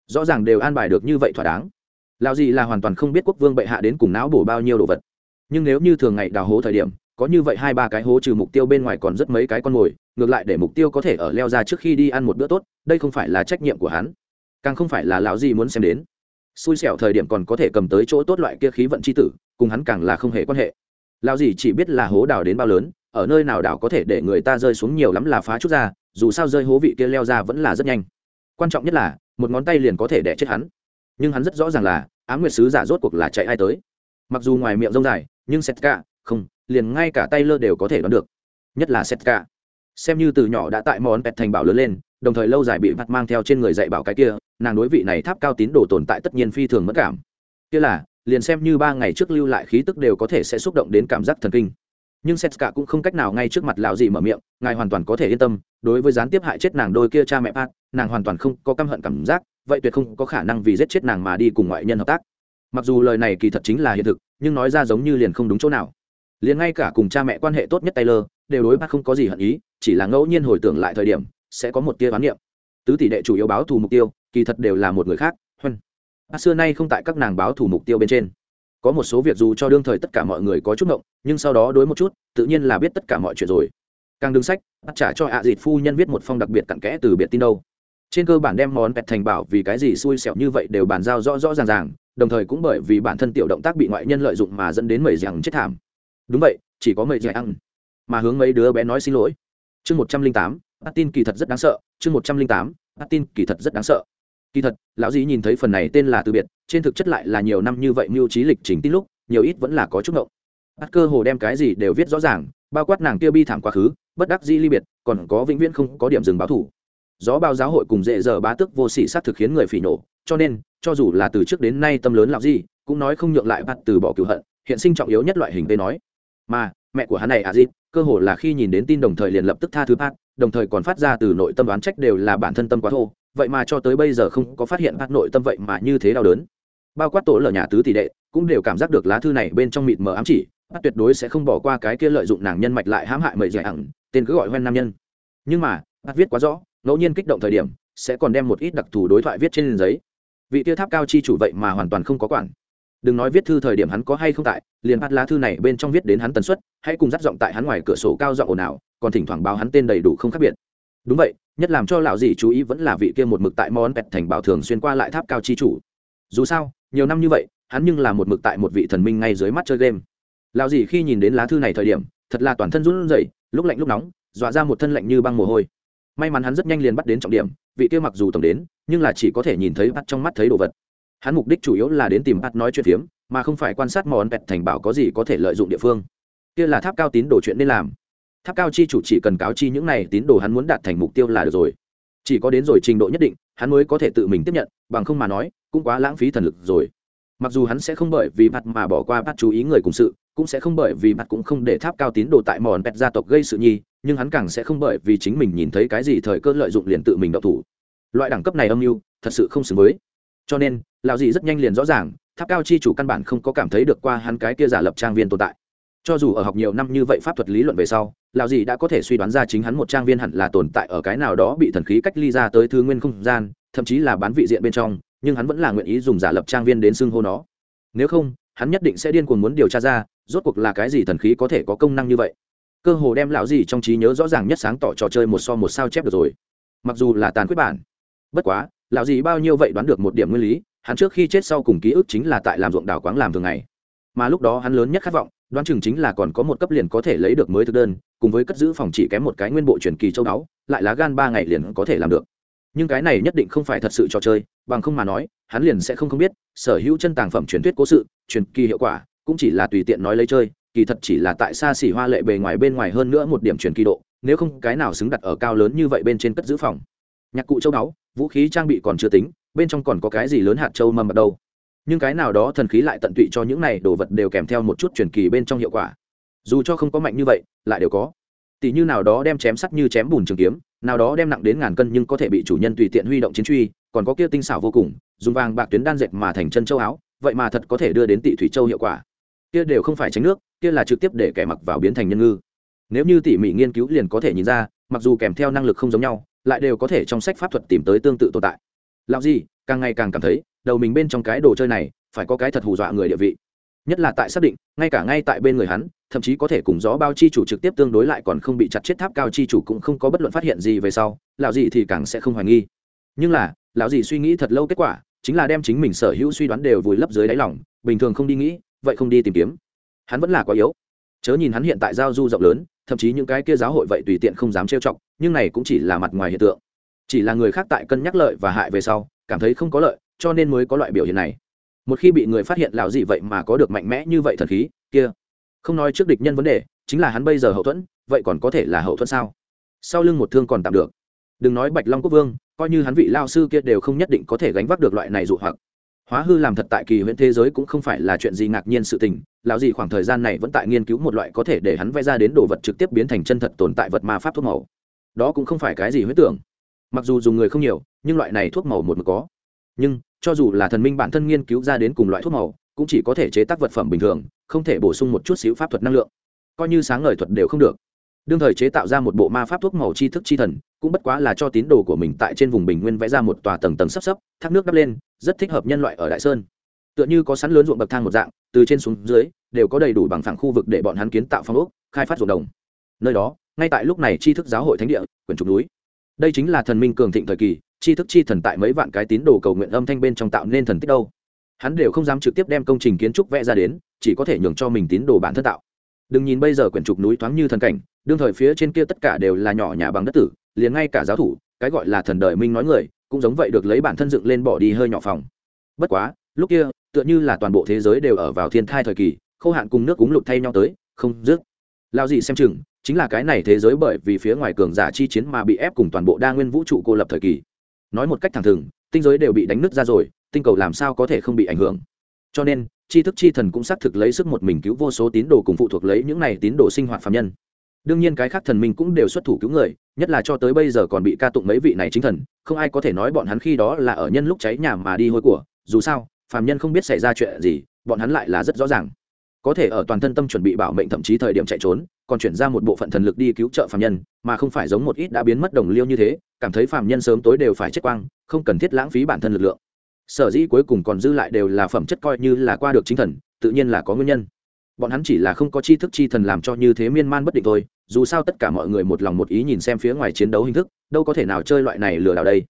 Rõ ràng đều an bài được như vậy thỏa đáng. Lao gì là hoàn toàn không biết quốc vương bệ hạ đến cùng não bổ bao nhiêu đồ vật. Nhưng nếu như thường ngày đào hố thời điểm, có như vậy hai ba cái hố trừ mục tiêu bên ngoài còn rất mấy cái con mồi ngược lại để mục tiêu có thể ở leo ra trước khi đi ăn một bữa tốt, đây không phải là trách nhiệm của hắn, càng không phải là lão gì muốn xem đến. Xui xẻo thời điểm còn có thể cầm tới chỗ tốt loại kia khí vận c h i tử, cùng hắn càng là không hề quan hệ. Lão gì chỉ biết là hố đào đến bao lớn, ở nơi nào đảo có thể để người ta rơi xuống nhiều lắm là phá chút ra, dù sao rơi hố vị kia leo ra vẫn là rất nhanh. Quan trọng nhất là, một ngón tay liền có thể đẻ chết hắn. Nhưng hắn rất rõ ràng là, á nguyệt sứ giả rốt cuộc là chạy ai tới. Mặc dù ngoài miệng rông dài, nhưng setka, không, liền ngay cả tay lơ đều có thể đoán được. Nhất là setka xem như từ nhỏ đã tại món pẹt thành bảo lớn lên, đồng thời lâu dài bị vặt mang theo trên người dạy bảo cái kia, nàng đối vị này tháp cao tín đồ tồn tại tất nhiên phi thường mất cảm. Kia là, liền xem như ba ngày trước lưu lại khí tức đều có thể sẽ xúc động đến cảm giác thần kinh. Nhưng setska cũng không cách nào ngay trước mặt lão gì mở miệng, ngài hoàn toàn có thể yên tâm, đối với gián tiếp hại chết nàng đôi kia cha mẹ pat, nàng hoàn toàn không có căm hận cảm giác, vậy tuyệt không có khả năng vì giết chết nàng mà đi cùng ngoại nhân hợp tác. Mặc dù lời này kỳ thật chính là hiện thực, nhưng nói ra giống như liền không đúng chỗ nào. Liền ngay cả cùng cha mẹ quan hệ tốt nhất taylor, đều đối bác không có gì hận ý chỉ là ngẫu nhiên hồi tưởng lại thời điểm sẽ có một tia bán niệm. Tứ tỷ đệ chủ yếu báo thù mục tiêu kỳ thật đều là một người khác huân. À, xưa nay không tại các nàng báo thù mục tiêu bên trên. Có một số việc dù cho đương thời tất cả mọi người có chút ngộng nhưng sau đó đối một chút tự nhiên là biết tất cả mọi chuyện rồi. Càng đứng sách bắt trả cho ạ à dịt phu nhân viết một phong đặc biệt cặn kẽ từ biệt tin đâu. Trên cơ bản đem món pẹt thành bảo vì cái gì xui xẻo như vậy đều bàn giao rõ rõ ràng ràng đồng thời cũng bởi vì bản thân tiểu động tác bị ngoại nhân lợi dụng mà dẫn đến mẩy rằng chết thảm. Đúng vậy chỉ có mẩy dạy ăn mà hướng mấy đứa bé nói xin lỗi chương một trăm linh tám bắt tin kỳ thật rất đáng sợ. Chương một trăm linh tám bắt tin kỳ thật rất đáng sợ. Kỳ thật, lão dĩ nhìn thấy phần này tên là từ biệt, trên thực chất lại là nhiều năm như vậy mưu trí lịch trình tin lúc, nhiều ít vẫn là có chút ngộng. Bắt cơ hồ đem cái gì đều viết rõ ràng, bao quát nàng kia bi thảm quá khứ, bất đắc dĩ ly biệt, còn có vĩnh viễn không có điểm dừng báo thủ. Gió bao giáo hội cùng dễ dở bá tước vô sĩ sát thực khiến người phỉ nổ cho nên, cho dù là từ trước đến nay tâm lớn lão gì cũng nói không nhượng lại bắt từ bỏ cửu hận, hiện sinh trọng yếu nhất loại hình tê nói. Mà, mẹ của hắn này à dịp cơ hồ là khi nhìn đến tin đồng thời liền lập tức tha thứ Park, đồng thời còn phát ra từ nội tâm đoán trách đều là bản thân tâm quá thô vậy mà cho tới bây giờ không có phát hiện Park nội tâm vậy mà như thế đau đớn. Bao quát tổ lở nhà tứ tỷ đệ cũng đều cảm giác được lá thư này bên trong mịt mờ ám chỉ Park tuyệt đối sẽ không bỏ qua cái kia lợi dụng nàng nhân mạch lại hãm hại mời dạy ẳng tên cứ gọi hoen nam nhân. Nhưng mà Park viết quá rõ ngẫu nhiên kích động thời điểm sẽ còn đem một ít đặc thù đối thoại viết trên giấy. Vị tiêu tháp cao chi chủ vậy mà hoàn toàn không có quản đừng nói viết thư thời điểm hắn có hay không tại, liền bắt lá thư này bên trong viết đến hắn tần suất, hãy cùng dắt giọng tại hắn ngoài cửa sổ cao giọng ồn ào, còn thỉnh thoảng báo hắn tên đầy đủ không khác biệt. Đúng vậy, nhất làm cho lão dì chú ý vẫn là vị kia một mực tại món pẹt thành bảo thường xuyên qua lại tháp cao chi chủ. Dù sao, nhiều năm như vậy, hắn nhưng là một mực tại một vị thần minh ngay dưới mắt chơi game. Lão dì khi nhìn đến lá thư này thời điểm, thật là toàn thân run rẩy, lúc lạnh lúc nóng, dọa ra một thân lạnh như băng mồ hôi. May mắn hắn rất nhanh liền bắt đến trọng điểm, vị kia mặc dù tổng đến, nhưng là chỉ có thể nhìn thấy bắt trong mắt thấy đồ vật hắn mục đích chủ yếu là đến tìm bắt nói chuyện phiếm, mà không phải quan sát món vẹt thành bảo có gì có thể lợi dụng địa phương. Kia là tháp cao tín đồ chuyện nên làm. Tháp cao chi chủ chỉ cần cáo chi những này tín đồ hắn muốn đạt thành mục tiêu là được rồi. Chỉ có đến rồi trình độ nhất định, hắn mới có thể tự mình tiếp nhận, bằng không mà nói, cũng quá lãng phí thần lực rồi. Mặc dù hắn sẽ không bởi vì bắt mà bỏ qua bắt chú ý người cùng sự, cũng sẽ không bởi vì bắt cũng không để tháp cao tín đồ tại mòn pet gia tộc gây sự nhi, nhưng hắn càng sẽ không bởi vì chính mình nhìn thấy cái gì thời cơ lợi dụng liền tự mình đậu thủ. Loại đẳng cấp này âm mưu, thật sự không xứng với. Cho nên lão dì rất nhanh liền rõ ràng, tháp cao chi chủ căn bản không có cảm thấy được qua hắn cái kia giả lập trang viên tồn tại. Cho dù ở học nhiều năm như vậy pháp thuật lý luận về sau, lão dì đã có thể suy đoán ra chính hắn một trang viên hẳn là tồn tại ở cái nào đó bị thần khí cách ly ra tới thứ nguyên không gian, thậm chí là bán vị diện bên trong, nhưng hắn vẫn là nguyện ý dùng giả lập trang viên đến xưng hô nó. Nếu không, hắn nhất định sẽ điên cuồng muốn điều tra ra, rốt cuộc là cái gì thần khí có thể có công năng như vậy. Cơ hồ đem lão dì trong trí nhớ rõ ràng nhất sáng tỏ trò chơi một so một sao chép được rồi. Mặc dù là tàn quyết bản, bất quá lão gì bao nhiêu vậy đoán được một điểm nguyên lý, hắn trước khi chết sau cùng ký ức chính là tại làm ruộng đào quáng làm thường ngày. Mà lúc đó hắn lớn nhất khát vọng, đoán chừng chính là còn có một cấp liền có thể lấy được mới thực đơn, cùng với cất giữ phòng chỉ kém một cái nguyên bộ truyền kỳ châu đáo lại lá gan ba ngày liền có thể làm được. Nhưng cái này nhất định không phải thật sự trò chơi, bằng không mà nói, hắn liền sẽ không không biết, sở hữu chân tàng phẩm truyền thuyết cố sự, truyền kỳ hiệu quả, cũng chỉ là tùy tiện nói lấy chơi, kỳ thật chỉ là tại xa xỉ hoa lệ bề ngoài bên ngoài hơn nữa một điểm truyền kỳ độ, nếu không cái nào xứng đặt ở cao lớn như vậy bên trên cất giữ phòng. Nhạc cụ châu đáo vũ khí trang bị còn chưa tính, bên trong còn có cái gì lớn hạt châu mầm ở đâu. Nhưng cái nào đó thần khí lại tận tụy cho những này đồ vật đều kèm theo một chút truyền kỳ bên trong hiệu quả. Dù cho không có mạnh như vậy, lại đều có. Tỷ như nào đó đem chém sắt như chém bùn trường kiếm, nào đó đem nặng đến ngàn cân nhưng có thể bị chủ nhân tùy tiện huy động chiến truy, còn có kia tinh xảo vô cùng, dùng vàng bạc tuyến đan dệt mà thành chân châu áo, vậy mà thật có thể đưa đến tỷ thủy châu hiệu quả. Kia đều không phải tránh nước, kia là trực tiếp để kẻ mặc vào biến thành nhân ngư. Nếu như tỉ mỉ nghiên cứu liền có thể nhìn ra, mặc dù kèm theo năng lực không giống nhau lại đều có thể trong sách pháp thuật tìm tới tương tự tồn tại. Lão gì càng ngày càng cảm thấy, đầu mình bên trong cái đồ chơi này, phải có cái thật hù dọa người địa vị. Nhất là tại xác định, ngay cả ngay tại bên người hắn, thậm chí có thể cùng gió bao chi chủ trực tiếp tương đối lại còn không bị chặt chết tháp cao chi chủ cũng không có bất luận phát hiện gì về sau, lão gì thì càng sẽ không hoài nghi. Nhưng là, lão gì suy nghĩ thật lâu kết quả, chính là đem chính mình sở hữu suy đoán đều vùi lấp dưới đáy lòng, bình thường không đi nghĩ, vậy không đi tìm kiếm. Hắn vẫn là quá yếu. Chớ nhìn hắn hiện tại giao du rộng lớn thậm chí những cái kia giáo hội vậy tùy tiện không dám trêu chọc, nhưng này cũng chỉ là mặt ngoài hiện tượng. Chỉ là người khác tại cân nhắc lợi và hại về sau, cảm thấy không có lợi, cho nên mới có loại biểu hiện này. Một khi bị người phát hiện lão gì vậy mà có được mạnh mẽ như vậy thần khí, kia, không nói trước địch nhân vấn đề, chính là hắn bây giờ hậu thuẫn, vậy còn có thể là hậu thuẫn sao? Sau lưng một thương còn tạm được. Đừng nói bạch long quốc vương, coi như hắn vị lao sư kia đều không nhất định có thể gánh vác được loại này dụ hoặc hóa hư làm thật tại kỳ huyễn thế giới cũng không phải là chuyện gì ngạc nhiên sự tình, lão gì khoảng thời gian này vẫn tại nghiên cứu một loại có thể để hắn vẽ ra đến đồ vật trực tiếp biến thành chân thật tồn tại vật ma pháp thuốc màu. Đó cũng không phải cái gì huyết tưởng. Mặc dù dùng người không nhiều, nhưng loại này thuốc màu một mực có. Nhưng, cho dù là thần minh bản thân nghiên cứu ra đến cùng loại thuốc màu, cũng chỉ có thể chế tác vật phẩm bình thường, không thể bổ sung một chút xíu pháp thuật năng lượng. Coi như sáng ngời thuật đều không được đương thời chế tạo ra một bộ ma pháp thuốc màu chi thức chi thần, cũng bất quá là cho tín đồ của mình tại trên vùng bình nguyên vẽ ra một tòa tầng tầng sấp sấp, thác nước đắp lên, rất thích hợp nhân loại ở đại sơn. Tựa như có sẵn lớn ruộng bậc thang một dạng, từ trên xuống dưới, đều có đầy đủ bằng phẳng khu vực để bọn hắn kiến tạo phong ốc, khai phát ruộng đồng. Nơi đó, ngay tại lúc này tri thức giáo hội thánh địa, quyển trục núi. Đây chính là thần minh cường thịnh thời kỳ, tri thức chi thần tại mấy vạn cái tín đồ cầu nguyện âm thanh bên trong tạo nên thần tích đâu. Hắn đều không dám trực tiếp đem công trình kiến trúc vẽ ra đến, chỉ có thể nhường cho mình tín đồ bản thân tạo đừng nhìn bây giờ quyển trục núi thoáng như thần cảnh, đương thời phía trên kia tất cả đều là nhỏ nhà bằng đất tử, liền ngay cả giáo thủ, cái gọi là thần đời minh nói người, cũng giống vậy được lấy bản thân dựng lên bỏ đi hơi nhỏ phòng. Bất quá, lúc kia, tựa như là toàn bộ thế giới đều ở vào thiên thai thời kỳ, khô hạn cùng nước cúng lụt thay nhau tới, không dứt. Lao gì xem chừng, chính là cái này thế giới bởi vì phía ngoài cường giả chi chiến mà bị ép cùng toàn bộ đa nguyên vũ trụ cô lập thời kỳ. Nói một cách thẳng thừng, tinh giới đều bị đánh nứt ra rồi, tinh cầu làm sao có thể không bị ảnh hưởng? Cho nên, tri thức chi thần cũng xác thực lấy sức một mình cứu vô số tín đồ cùng phụ thuộc lấy những này tín đồ sinh hoạt phạm nhân. Đương nhiên cái khác thần minh cũng đều xuất thủ cứu người, nhất là cho tới bây giờ còn bị ca tụng mấy vị này chính thần, không ai có thể nói bọn hắn khi đó là ở nhân lúc cháy nhà mà đi hôi của. Dù sao, phàm nhân không biết xảy ra chuyện gì, bọn hắn lại là rất rõ ràng. Có thể ở toàn thân tâm chuẩn bị bảo mệnh thậm chí thời điểm chạy trốn, còn chuyển ra một bộ phận thần lực đi cứu trợ phàm nhân, mà không phải giống một ít đã biến mất đồng liêu như thế, cảm thấy phàm nhân sớm tối đều phải chết quang, không cần thiết lãng phí bản thân lực lượng sở dĩ cuối cùng còn dư lại đều là phẩm chất coi như là qua được chính thần, tự nhiên là có nguyên nhân. Bọn hắn chỉ là không có tri thức chi thần làm cho như thế miên man bất định thôi, dù sao tất cả mọi người một lòng một ý nhìn xem phía ngoài chiến đấu hình thức, đâu có thể nào chơi loại này lừa đảo đây.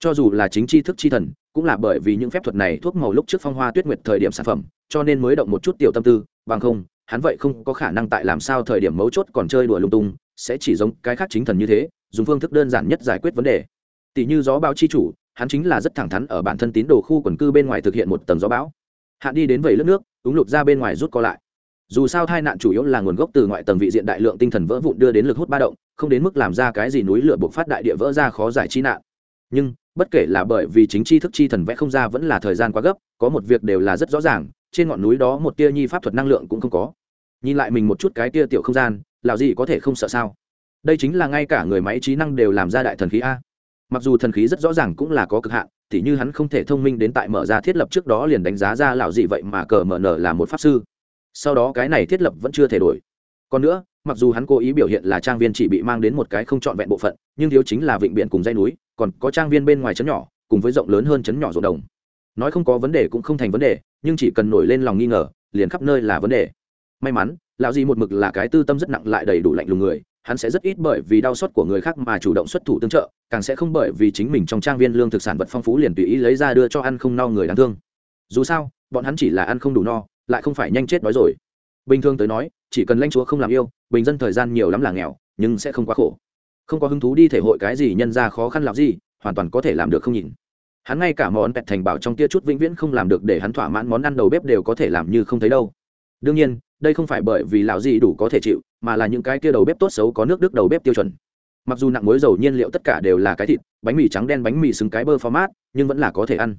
Cho dù là chính tri thức chi thần, cũng là bởi vì những phép thuật này thuốc màu lúc trước phong hoa tuyết nguyệt thời điểm sản phẩm, cho nên mới động một chút tiểu tâm tư, bằng không, hắn vậy không có khả năng tại làm sao thời điểm mấu chốt còn chơi đùa lung tung, sẽ chỉ giống cái khác chính thần như thế, dùng phương thức đơn giản nhất giải quyết vấn đề. Tỷ như gió báo chi chủ hắn chính là rất thẳng thắn ở bản thân tín đồ khu quần cư bên ngoài thực hiện một tầng gió bão. Hạn đi đến vẩy lớp nước, úng lụt ra bên ngoài rút co lại. Dù sao tai nạn chủ yếu là nguồn gốc từ ngoại tầng vị diện đại lượng tinh thần vỡ vụn đưa đến lực hút ba động, không đến mức làm ra cái gì núi lửa buộc phát đại địa vỡ ra khó giải chi nạn. Nhưng, bất kể là bởi vì chính tri thức chi thần vẽ không ra vẫn là thời gian quá gấp, có một việc đều là rất rõ ràng, trên ngọn núi đó một tia nhi pháp thuật năng lượng cũng không có. Nhìn lại mình một chút cái tia tiểu không gian lào gì có thể không sợ sao? Đây chính là ngay cả người máy trí năng đều làm ra đại thần khí a mặc dù thần khí rất rõ ràng cũng là có cực hạn thì như hắn không thể thông minh đến tại mở ra thiết lập trước đó liền đánh giá ra lão dị vậy mà cờ mở nở là một pháp sư. Sau đó cái này thiết lập vẫn chưa thể đổi. Còn nữa, mặc dù hắn cố ý biểu hiện là trang viên chỉ bị mang đến một cái không trọn vẹn bộ phận, nhưng thiếu chính là vịnh biển cùng dây núi, còn có trang viên bên ngoài chấn nhỏ, cùng với rộng lớn hơn chấn nhỏ ruộng đồng. Nói không có vấn đề cũng không thành vấn đề, nhưng chỉ cần nổi lên lòng nghi ngờ, liền khắp nơi là vấn đề. May mắn, lão dị một mực là cái tư tâm rất nặng lại đầy đủ lạnh lùng người hắn sẽ rất ít bởi vì đau xót của người khác mà chủ động xuất thủ tương trợ, càng sẽ không bởi vì chính mình trong trang viên lương thực sản vật phong phú liền tùy ý lấy ra đưa cho ăn không no người đáng thương. Dù sao, bọn hắn chỉ là ăn không đủ no, lại không phải nhanh chết đói rồi. Bình thường tới nói, chỉ cần lãnh chúa không làm yêu, bình dân thời gian nhiều lắm là nghèo, nhưng sẽ không quá khổ. Không có hứng thú đi thể hội cái gì nhân ra khó khăn làm gì, hoàn toàn có thể làm được không nhìn. Hắn ngay cả món pẹt thành bảo trong tia chút vĩnh viễn không làm được để hắn thỏa mãn món ăn đầu bếp đều có thể làm như không thấy đâu đương nhiên, đây không phải bởi vì lão gì đủ có thể chịu, mà là những cái kia đầu bếp tốt xấu có nước đức đầu bếp tiêu chuẩn. Mặc dù nặng muối dầu nhiên liệu tất cả đều là cái thịt, bánh mì trắng đen bánh mì xứng cái bơ format, nhưng vẫn là có thể ăn.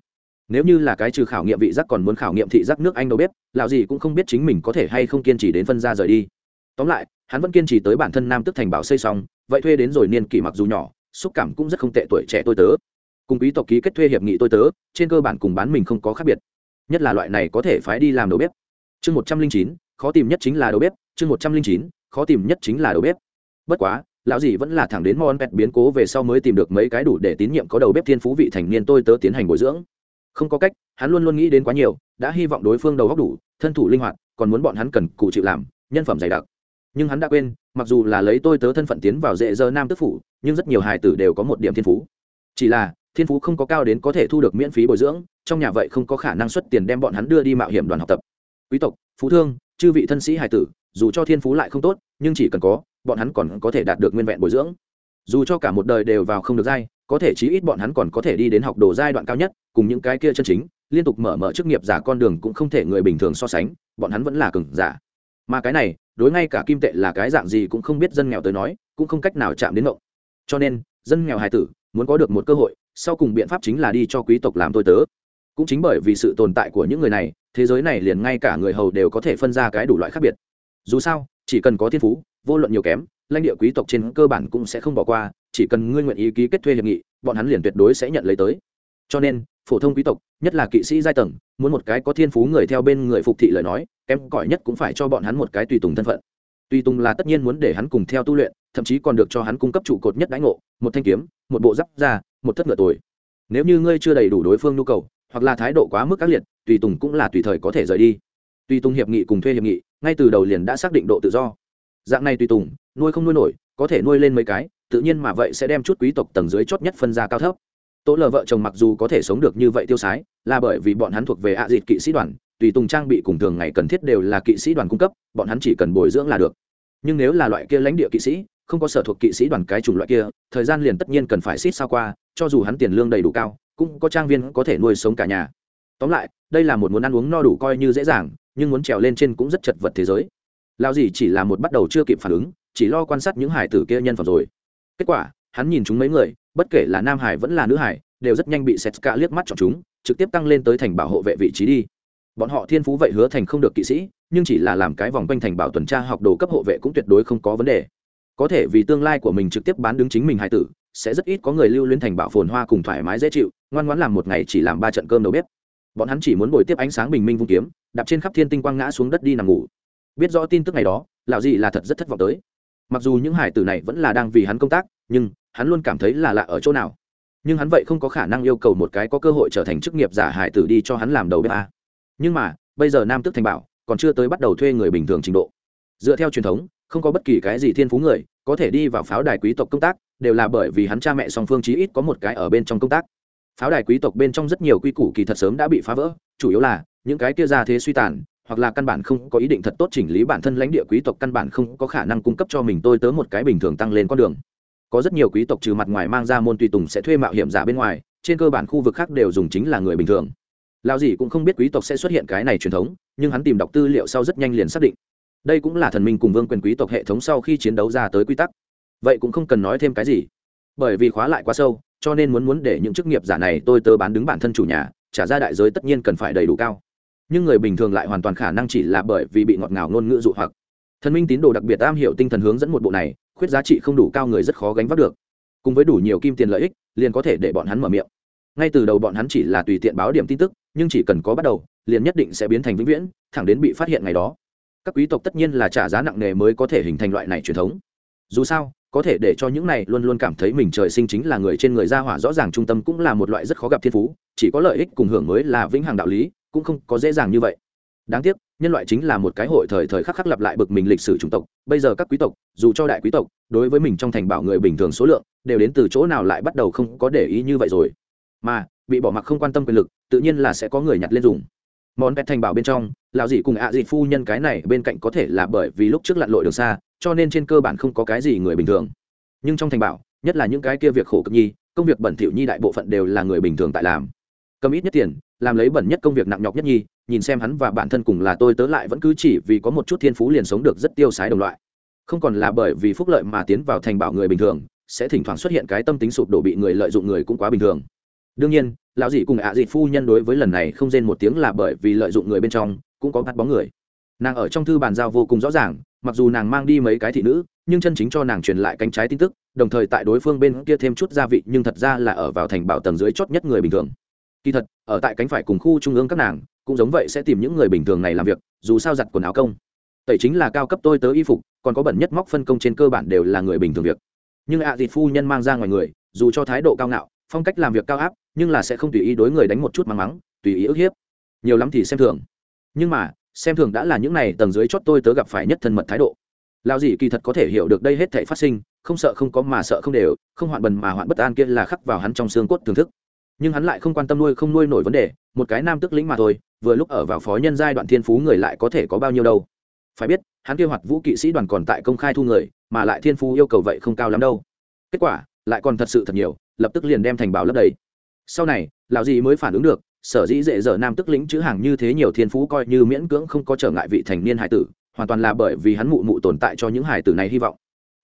Nếu như là cái trừ khảo nghiệm vị giác còn muốn khảo nghiệm thị giác nước anh đầu bếp, lão gì cũng không biết chính mình có thể hay không kiên trì đến phân ra rời đi. Tóm lại, hắn vẫn kiên trì tới bản thân nam tức thành bảo xây xong, vậy thuê đến rồi niên kỷ mặc dù nhỏ, xúc cảm cũng rất không tệ tuổi trẻ tôi tớ. Cùng quý tộc ký kết thuê hiệp nghị tôi tớ, trên cơ bản cùng bán mình không có khác biệt. Nhất là loại này có thể phái đi làm đầu bếp chương một trăm linh chín, khó tìm nhất chính là đầu bếp, chương một trăm linh chín, khó tìm nhất chính là đầu bếp. Bất quá, lão dì vẫn là thẳng đến món pet biến cố về sau mới tìm được mấy cái đủ để tín nhiệm có đầu bếp thiên phú vị thành niên tôi tớ tiến hành bồi dưỡng. Không có cách, hắn luôn luôn nghĩ đến quá nhiều, đã hy vọng đối phương đầu góc đủ, thân thủ linh hoạt, còn muốn bọn hắn cần cụ chịu làm, nhân phẩm dày đặc. Nhưng hắn đã quên, mặc dù là lấy tôi tớ thân phận tiến vào dễ dơ nam tức phủ, nhưng rất nhiều hài tử đều có một điểm thiên phú. Chỉ là, thiên phú không có cao đến có thể thu được miễn phí bồi dưỡng, trong nhà vậy không có khả năng xuất tiền đem bọn hắn đưa đi mạo hiểm đoàn học tập quý tộc, phú thương, chư vị thân sĩ hải tử, dù cho thiên phú lại không tốt, nhưng chỉ cần có, bọn hắn còn có thể đạt được nguyên vẹn bồi dưỡng. Dù cho cả một đời đều vào không được giai, có thể chí ít bọn hắn còn có thể đi đến học đồ giai đoạn cao nhất, cùng những cái kia chân chính, liên tục mở mở chức nghiệp giả con đường cũng không thể người bình thường so sánh, bọn hắn vẫn là cường giả. Mà cái này, đối ngay cả kim tệ là cái dạng gì cũng không biết dân nghèo tới nói, cũng không cách nào chạm đến mộng cho nên, dân nghèo hài tử, muốn có được một cơ hội, sau cùng biện pháp chính là đi cho quý tộc làm tôi tớ cũng chính bởi vì sự tồn tại của những người này, thế giới này liền ngay cả người hầu đều có thể phân ra cái đủ loại khác biệt. Dù sao, chỉ cần có thiên phú, vô luận nhiều kém, lãnh địa quý tộc trên cơ bản cũng sẽ không bỏ qua, chỉ cần ngươi nguyện ý ký kết thuê hiệp nghị, bọn hắn liền tuyệt đối sẽ nhận lấy tới. Cho nên, phổ thông quý tộc, nhất là kỵ sĩ giai tầng, muốn một cái có thiên phú người theo bên người phục thị lời nói, kém cỏi nhất cũng phải cho bọn hắn một cái tùy tùng thân phận. Tùy tùng là tất nhiên muốn để hắn cùng theo tu luyện, thậm chí còn được cho hắn cung cấp trụ cột nhất đánh ngộ, một thanh kiếm, một bộ giáp da, một thất ngựa tuổi nếu như ngươi chưa đầy đủ đối phương nhu cầu hoặc là thái độ quá mức các liệt, tùy tùng cũng là tùy thời có thể rời đi. Tùy tùng hiệp nghị cùng thuê hiệp nghị, ngay từ đầu liền đã xác định độ tự do. Dạng này tùy tùng, nuôi không nuôi nổi, có thể nuôi lên mấy cái, tự nhiên mà vậy sẽ đem chút quý tộc tầng dưới chốt nhất phân ra cao thấp. Tố lờ vợ chồng mặc dù có thể sống được như vậy tiêu sái, là bởi vì bọn hắn thuộc về ạ à dịt kỵ sĩ đoàn, tùy tùng trang bị cùng thường ngày cần thiết đều là kỵ sĩ đoàn cung cấp, bọn hắn chỉ cần bồi dưỡng là được. Nhưng nếu là loại kia lãnh địa kỵ sĩ, không có sở thuộc kỵ sĩ đoàn cái chủng loại kia, thời gian liền tất nhiên cần phải xít sao qua, cho dù hắn tiền lương đầy đủ cao cũng có trang viên có thể nuôi sống cả nhà. Tóm lại, đây là một muốn ăn uống no đủ coi như dễ dàng, nhưng muốn trèo lên trên cũng rất chật vật thế giới. Lao gì chỉ là một bắt đầu chưa kịp phản ứng, chỉ lo quan sát những hải tử kia nhân phẩm rồi. Kết quả, hắn nhìn chúng mấy người, bất kể là nam hải vẫn là nữ hải, đều rất nhanh bị sét cả liếc mắt chọn chúng, trực tiếp tăng lên tới thành bảo hộ vệ vị trí đi. Bọn họ thiên phú vậy hứa thành không được kỵ sĩ, nhưng chỉ là làm cái vòng quanh thành bảo tuần tra học đồ cấp hộ vệ cũng tuyệt đối không có vấn đề. Có thể vì tương lai của mình trực tiếp bán đứng chính mình hải tử sẽ rất ít có người lưu luyến thành bảo phồn hoa cùng thoải mái dễ chịu, ngoan ngoãn làm một ngày chỉ làm ba trận cơm đầu bếp. Bọn hắn chỉ muốn bồi tiếp ánh sáng bình minh vung kiếm, đạp trên khắp thiên tinh quang ngã xuống đất đi nằm ngủ. Biết rõ tin tức này đó, lão dị là thật rất thất vọng tới. Mặc dù những hải tử này vẫn là đang vì hắn công tác, nhưng hắn luôn cảm thấy là lạ ở chỗ nào. Nhưng hắn vậy không có khả năng yêu cầu một cái có cơ hội trở thành chức nghiệp giả hải tử đi cho hắn làm đầu bếp a nhưng mà, bây giờ nam tước thành bảo, còn chưa tới bắt đầu thuê người bình thường trình độ. Dựa theo truyền thống, không có bất kỳ cái gì thiên phú người có thể đi vào pháo đài quý tộc công tác đều là bởi vì hắn cha mẹ song phương chí ít có một cái ở bên trong công tác. Pháo đài quý tộc bên trong rất nhiều quy củ kỳ thật sớm đã bị phá vỡ, chủ yếu là, những cái kia ra thế suy tàn, hoặc là căn bản không có ý định thật tốt chỉnh lý bản thân lãnh địa quý tộc căn bản không có khả năng cung cấp cho mình tôi tớ một cái bình thường tăng lên con đường. Có rất nhiều quý tộc trừ mặt ngoài mang ra môn tùy tùng sẽ thuê mạo hiểm giả bên ngoài, trên cơ bản khu vực khác đều dùng chính là người bình thường. Lao gì cũng không biết quý tộc sẽ xuất hiện cái này truyền thống, nhưng hắn tìm đọc tư liệu sau rất nhanh liền xác định. Đây cũng là thần minh cùng vương quyền quý tộc hệ thống sau khi chiến đấu ra tới quy tắc vậy cũng không cần nói thêm cái gì. Bởi vì khóa lại quá sâu, cho nên muốn muốn để những chức nghiệp giả này tôi tớ bán đứng bản thân chủ nhà, trả ra đại giới tất nhiên cần phải đầy đủ cao. Nhưng người bình thường lại hoàn toàn khả năng chỉ là bởi vì bị ngọt ngào ngôn ngữ dụ hoặc. Thần minh tín đồ đặc biệt am hiểu tinh thần hướng dẫn một bộ này, khuyết giá trị không đủ cao người rất khó gánh vác được. Cùng với đủ nhiều kim tiền lợi ích, liền có thể để bọn hắn mở miệng. Ngay từ đầu bọn hắn chỉ là tùy tiện báo điểm tin tức, nhưng chỉ cần có bắt đầu, liền nhất định sẽ biến thành vĩnh viễn, thẳng đến bị phát hiện ngày đó. Các quý tộc tất nhiên là trả giá nặng nề mới có thể hình thành loại này truyền thống. Dù sao có thể để cho những này luôn luôn cảm thấy mình trời sinh chính là người trên người ra hỏa rõ ràng trung tâm cũng là một loại rất khó gặp thiên phú, chỉ có lợi ích cùng hưởng mới là vĩnh hằng đạo lý, cũng không có dễ dàng như vậy. Đáng tiếc, nhân loại chính là một cái hội thời thời khắc khắc lặp lại bực mình lịch sử chủng tộc, bây giờ các quý tộc, dù cho đại quý tộc, đối với mình trong thành bảo người bình thường số lượng, đều đến từ chỗ nào lại bắt đầu không có để ý như vậy rồi. Mà, bị bỏ mặc không quan tâm quyền lực, tự nhiên là sẽ có người nhặt lên dùng. Món pet thành bảo bên trong, lão dị cùng ạ dị phu nhân cái này bên cạnh có thể là bởi vì lúc trước lặn lội đường xa cho nên trên cơ bản không có cái gì người bình thường. Nhưng trong thành bảo, nhất là những cái kia việc khổ cực nhi, công việc bẩn thỉu nhi đại bộ phận đều là người bình thường tại làm. Cầm ít nhất tiền, làm lấy bẩn nhất công việc nặng nhọc nhất nhi, nhìn xem hắn và bản thân cùng là tôi tớ lại vẫn cứ chỉ vì có một chút thiên phú liền sống được rất tiêu sái đồng loại. Không còn là bởi vì phúc lợi mà tiến vào thành bảo người bình thường, sẽ thỉnh thoảng xuất hiện cái tâm tính sụp đổ bị người lợi dụng người cũng quá bình thường. Đương nhiên, lão dị cùng ạ dị phu nhân đối với lần này không rên một tiếng là bởi vì lợi dụng người bên trong, cũng có bắt bóng người. Nàng ở trong thư bàn giao vô cùng rõ ràng mặc dù nàng mang đi mấy cái thị nữ, nhưng chân chính cho nàng truyền lại cánh trái tin tức, đồng thời tại đối phương bên kia thêm chút gia vị, nhưng thật ra là ở vào thành bảo tầng dưới chót nhất người bình thường. Kỳ thật, ở tại cánh phải cùng khu trung ương các nàng, cũng giống vậy sẽ tìm những người bình thường này làm việc, dù sao giặt quần áo công. Tẩy chính là cao cấp tôi tớ y phục, còn có bẩn nhất móc phân công trên cơ bản đều là người bình thường việc. Nhưng ạ à phu nhân mang ra ngoài người, dù cho thái độ cao ngạo, phong cách làm việc cao áp, nhưng là sẽ không tùy ý đối người đánh một chút mắng mắng, tùy ý ức hiếp. Nhiều lắm thì xem thường. Nhưng mà xem thường đã là những này tầng dưới chót tôi tớ gặp phải nhất thân mật thái độ. Lao dì kỳ thật có thể hiểu được đây hết thể phát sinh, không sợ không có mà sợ không đều, không hoạn bần mà hoạn bất an kia là khắc vào hắn trong xương cốt thưởng thức. Nhưng hắn lại không quan tâm nuôi không nuôi nổi vấn đề, một cái nam tức lĩnh mà thôi, vừa lúc ở vào phó nhân giai đoạn thiên phú người lại có thể có bao nhiêu đâu. Phải biết, hắn kêu hoạt vũ kỵ sĩ đoàn còn tại công khai thu người, mà lại thiên phú yêu cầu vậy không cao lắm đâu. Kết quả, lại còn thật sự thật nhiều, lập tức liền đem thành bảo lấp đầy. Sau này, lão dì mới phản ứng được sở dĩ dễ dở nam tức lĩnh chữ hàng như thế nhiều thiên phú coi như miễn cưỡng không có trở ngại vị thành niên hải tử, hoàn toàn là bởi vì hắn mụ mụ tồn tại cho những hải tử này hy vọng.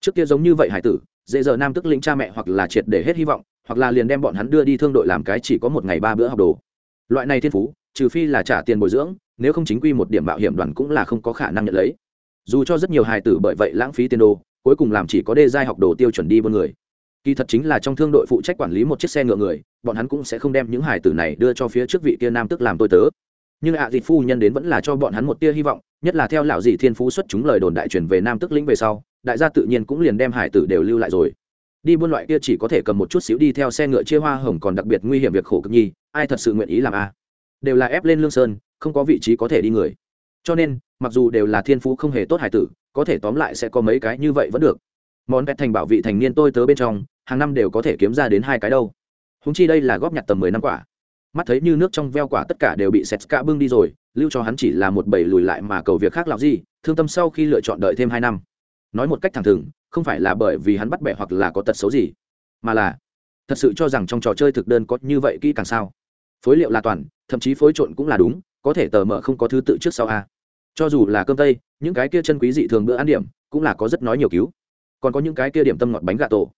Trước kia giống như vậy hải tử, dễ dở nam tức lĩnh cha mẹ hoặc là triệt để hết hy vọng, hoặc là liền đem bọn hắn đưa đi thương đội làm cái chỉ có một ngày ba bữa học đồ. Loại này thiên phú, trừ phi là trả tiền bồi dưỡng, nếu không chính quy một điểm mạo hiểm đoàn cũng là không có khả năng nhận lấy. Dù cho rất nhiều hài tử bởi vậy lãng phí tiền đồ, cuối cùng làm chỉ có đê giai học đồ tiêu chuẩn đi buôn người kỳ thật chính là trong thương đội phụ trách quản lý một chiếc xe ngựa người, bọn hắn cũng sẽ không đem những hải tử này đưa cho phía trước vị kia nam tức làm tôi tớ. Nhưng ạ à dịt phu nhân đến vẫn là cho bọn hắn một tia hy vọng, nhất là theo lão dị thiên phú xuất chúng lời đồn đại truyền về nam tức lĩnh về sau, đại gia tự nhiên cũng liền đem hải tử đều lưu lại rồi. Đi buôn loại kia chỉ có thể cầm một chút xíu đi theo xe ngựa chia hoa hồng còn đặc biệt nguy hiểm việc khổ cực nhi, ai thật sự nguyện ý làm a? Đều là ép lên lương sơn, không có vị trí có thể đi người. Cho nên, mặc dù đều là thiên phú không hề tốt hải tử, có thể tóm lại sẽ có mấy cái như vậy vẫn được món pet thành bảo vị thành niên tôi tớ bên trong, hàng năm đều có thể kiếm ra đến hai cái đâu. Húng chi đây là góp nhặt tầm mười năm quả. Mắt thấy như nước trong veo quả tất cả đều bị sét cả bưng đi rồi, lưu cho hắn chỉ là một bầy lùi lại mà cầu việc khác làm gì, thương tâm sau khi lựa chọn đợi thêm hai năm. Nói một cách thẳng thừng, không phải là bởi vì hắn bắt bẻ hoặc là có tật xấu gì, mà là thật sự cho rằng trong trò chơi thực đơn có như vậy kỹ càng sao. Phối liệu là toàn, thậm chí phối trộn cũng là đúng, có thể tờ mờ không có thứ tự trước sau a. Cho dù là cơm tây, những cái kia chân quý dị thường bữa ăn điểm cũng là có rất nói nhiều cứu còn có những cái kia điểm tâm ngọt bánh gà tổ.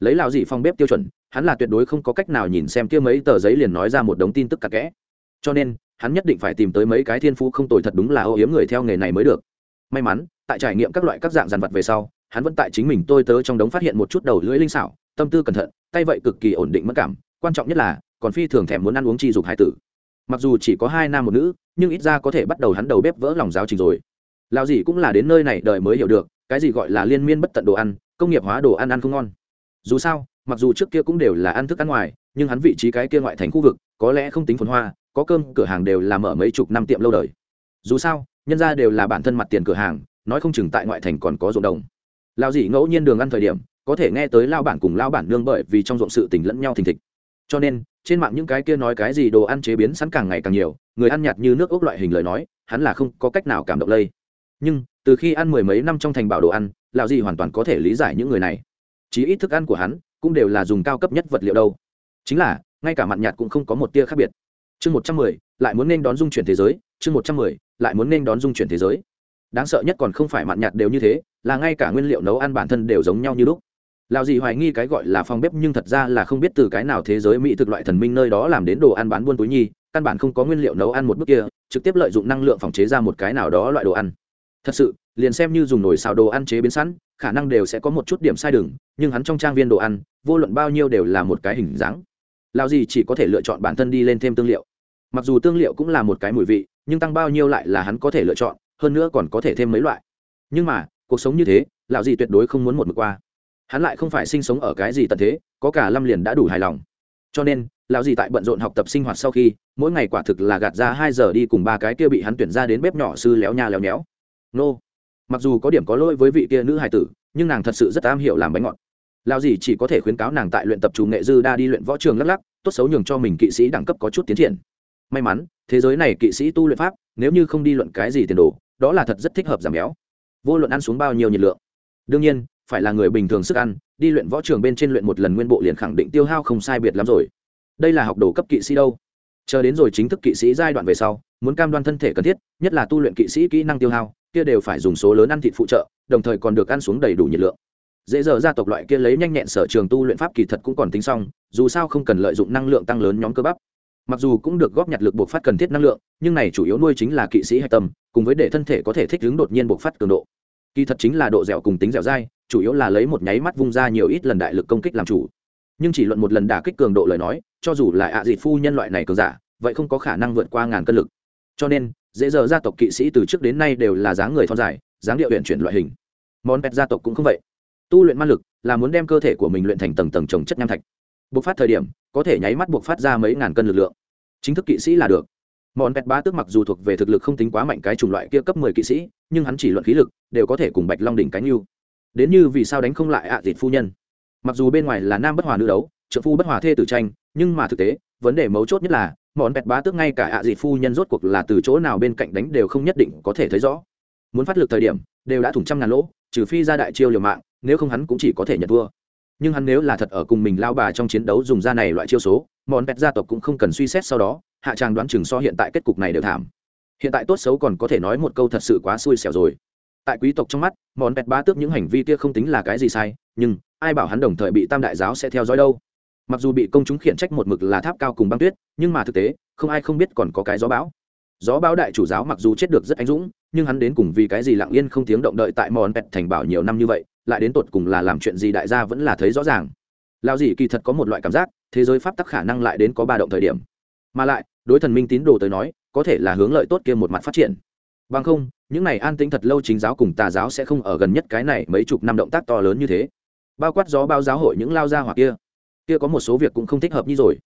Lấy lào dị phong bếp tiêu chuẩn, hắn là tuyệt đối không có cách nào nhìn xem kia mấy tờ giấy liền nói ra một đống tin tức cặn kẽ. Cho nên, hắn nhất định phải tìm tới mấy cái thiên phú không tồi thật đúng là ô yếm người theo nghề này mới được. May mắn, tại trải nghiệm các loại các dạng dàn vật về sau, hắn vẫn tại chính mình tôi tớ trong đống phát hiện một chút đầu lưỡi linh xảo, tâm tư cẩn thận, tay vậy cực kỳ ổn định mất cảm, quan trọng nhất là, còn phi thường thèm muốn ăn uống chi dục hải tử. Mặc dù chỉ có hai nam một nữ, nhưng ít ra có thể bắt đầu hắn đầu bếp vỡ lòng giáo trình rồi. Lao gì cũng là đến nơi này đời mới hiểu được cái gì gọi là liên miên bất tận đồ ăn, công nghiệp hóa đồ ăn ăn không ngon. Dù sao, mặc dù trước kia cũng đều là ăn thức ăn ngoài, nhưng hắn vị trí cái kia ngoại thành khu vực, có lẽ không tính phồn hoa, có cơm, cửa hàng đều là mở mấy chục năm tiệm lâu đời. Dù sao, nhân ra đều là bản thân mặt tiền cửa hàng, nói không chừng tại ngoại thành còn có ruộng đồng. Lao dì ngẫu nhiên đường ăn thời điểm, có thể nghe tới lao bản cùng lao bản nương bởi vì trong ruộng sự tình lẫn nhau thình thịch. Cho nên, trên mạng những cái kia nói cái gì đồ ăn chế biến sẵn càng ngày càng nhiều, người ăn nhạt như nước ốc loại hình lời nói, hắn là không có cách nào cảm động lây nhưng, từ khi ăn mười mấy năm trong thành bảo đồ ăn, lão gì hoàn toàn có thể lý giải những người này. Chí ít thức ăn của hắn cũng đều là dùng cao cấp nhất vật liệu đâu. Chính là, ngay cả mặn nhạt cũng không có một tia khác biệt. Chương một trăm mười, lại muốn nên đón dung chuyển thế giới. Chương một trăm mười, lại muốn nên đón dung chuyển thế giới. Đáng sợ nhất còn không phải mặn nhạt đều như thế, là ngay cả nguyên liệu nấu ăn bản thân đều giống nhau như lúc. Lào gì hoài nghi cái gọi là phòng bếp nhưng thật ra là không biết từ cái nào thế giới mỹ thực loại thần minh nơi đó làm đến đồ ăn bán buôn túi nhi, căn bản không có nguyên liệu nấu ăn một bước kia, trực tiếp lợi dụng năng lượng phòng chế ra một cái nào đó loại đồ ăn thật sự liền xem như dùng nồi xào đồ ăn chế biến sẵn khả năng đều sẽ có một chút điểm sai đường, nhưng hắn trong trang viên đồ ăn vô luận bao nhiêu đều là một cái hình dáng. Lao gì chỉ có thể lựa chọn bản thân đi lên thêm tương liệu. Mặc dù tương liệu cũng là một cái mùi vị nhưng tăng bao nhiêu lại là hắn có thể lựa chọn hơn nữa còn có thể thêm mấy loại. Nhưng mà cuộc sống như thế lão gì tuyệt đối không muốn một mực qua. Hắn lại không phải sinh sống ở cái gì tận thế có cả lâm liền đã đủ hài lòng. Cho nên lão gì tại bận rộn học tập sinh hoạt sau khi mỗi ngày quả thực là gạt ra hai giờ đi cùng ba cái kia bị hắn tuyển ra đến bếp nhỏ sư léo nha léo nhéo nô. Mặc dù có điểm có lỗi với vị kia nữ hài tử, nhưng nàng thật sự rất am hiểu làm bánh ngọt. Lao gì chỉ có thể khuyến cáo nàng tại luyện tập chủ nghệ dư đa đi luyện võ trường lắc lắc, tốt xấu nhường cho mình kỵ sĩ đẳng cấp có chút tiến triển. May mắn, thế giới này kỵ sĩ tu luyện pháp, nếu như không đi luận cái gì tiền đồ, đó là thật rất thích hợp giảm béo. Vô luận ăn xuống bao nhiêu nhiệt lượng. Đương nhiên, phải là người bình thường sức ăn, đi luyện võ trường bên trên luyện một lần nguyên bộ liền khẳng định tiêu hao không sai biệt lắm rồi. Đây là học đồ cấp kỵ sĩ đâu? Chờ đến rồi chính thức kỵ sĩ giai đoạn về sau, muốn cam đoan thân thể cần thiết, nhất là tu luyện kỵ sĩ kỹ năng tiêu hao, kia đều phải dùng số lớn ăn thịt phụ trợ, đồng thời còn được ăn xuống đầy đủ nhiệt lượng. Dễ dở gia tộc loại kia lấy nhanh nhẹn sở trường tu luyện pháp kỳ thật cũng còn tính xong, dù sao không cần lợi dụng năng lượng tăng lớn nhóm cơ bắp. Mặc dù cũng được góp nhặt lực buộc phát cần thiết năng lượng, nhưng này chủ yếu nuôi chính là kỵ sĩ hạch tâm, cùng với để thân thể có thể thích ứng đột nhiên buộc phát cường độ. Kỳ thật chính là độ dẻo cùng tính dẻo dai, chủ yếu là lấy một nháy mắt vung ra nhiều ít lần đại lực công kích làm chủ nhưng chỉ luận một lần đả kích cường độ lời nói, cho dù là ạ à dịt phu nhân loại này cường giả, vậy không có khả năng vượt qua ngàn cân lực. Cho nên, dễ dở gia tộc kỵ sĩ từ trước đến nay đều là dáng người thon dài, dáng điệu huyện chuyển loại hình. Món pet gia tộc cũng không vậy. Tu luyện ma lực là muốn đem cơ thể của mình luyện thành tầng tầng trồng chất nham thạch. Bộc phát thời điểm, có thể nháy mắt bộc phát ra mấy ngàn cân lực lượng. Chính thức kỵ sĩ là được. Món pet ba tước mặc dù thuộc về thực lực không tính quá mạnh cái chủng loại kia cấp mười kỵ sĩ, nhưng hắn chỉ luận khí lực, đều có thể cùng bạch long đỉnh cánh yêu đến như vì sao đánh không lại ạ à dịt phu nhân mặc dù bên ngoài là nam bất hòa nữ đấu trợ phu bất hòa thê tử tranh, nhưng mà thực tế, vấn đề mấu chốt nhất là món bẹt bá tước ngay cả ạ à phu nhân rốt cuộc là từ chỗ nào bên cạnh đánh đều không nhất định có thể thấy rõ. Muốn phát lực thời điểm, đều đã thủng trăm ngàn lỗ, trừ phi ra đại chiêu liều mạng, nếu không hắn cũng chỉ có thể nhận thua. Nhưng hắn nếu là thật ở cùng mình lao bà trong chiến đấu dùng ra này loại chiêu số món bẹt gia tộc cũng không cần suy xét sau đó, hạ tràng đoán chừng so hiện tại kết cục này đều thảm. Hiện tại tốt xấu còn có thể nói một câu thật sự quá xui xẻo rồi. Tại quý tộc trong mắt món bẹt bá tước những hành vi kia không tính là cái gì sai, nhưng ai bảo hắn đồng thời bị tam đại giáo sẽ theo dõi đâu? Mặc dù bị công chúng khiển trách một mực là tháp cao cùng băng tuyết, nhưng mà thực tế, không ai không biết còn có cái gió bão. Gió bão đại chủ giáo mặc dù chết được rất anh dũng, nhưng hắn đến cùng vì cái gì lặng yên không tiếng động đợi tại mòn pet thành bảo nhiều năm như vậy, lại đến tột cùng là làm chuyện gì đại gia vẫn là thấy rõ ràng. Lao gì kỳ thật có một loại cảm giác, thế giới pháp tắc khả năng lại đến có ba động thời điểm. Mà lại, đối thần minh tín đồ tới nói, có thể là hướng lợi tốt kia một mặt phát triển. Bằng không, những này an tĩnh thật lâu chính giáo cùng tà giáo sẽ không ở gần nhất cái này mấy chục năm động tác to lớn như thế bao quát gió bao giáo hội những lao ra hoặc kia. Kia có một số việc cũng không thích hợp như rồi.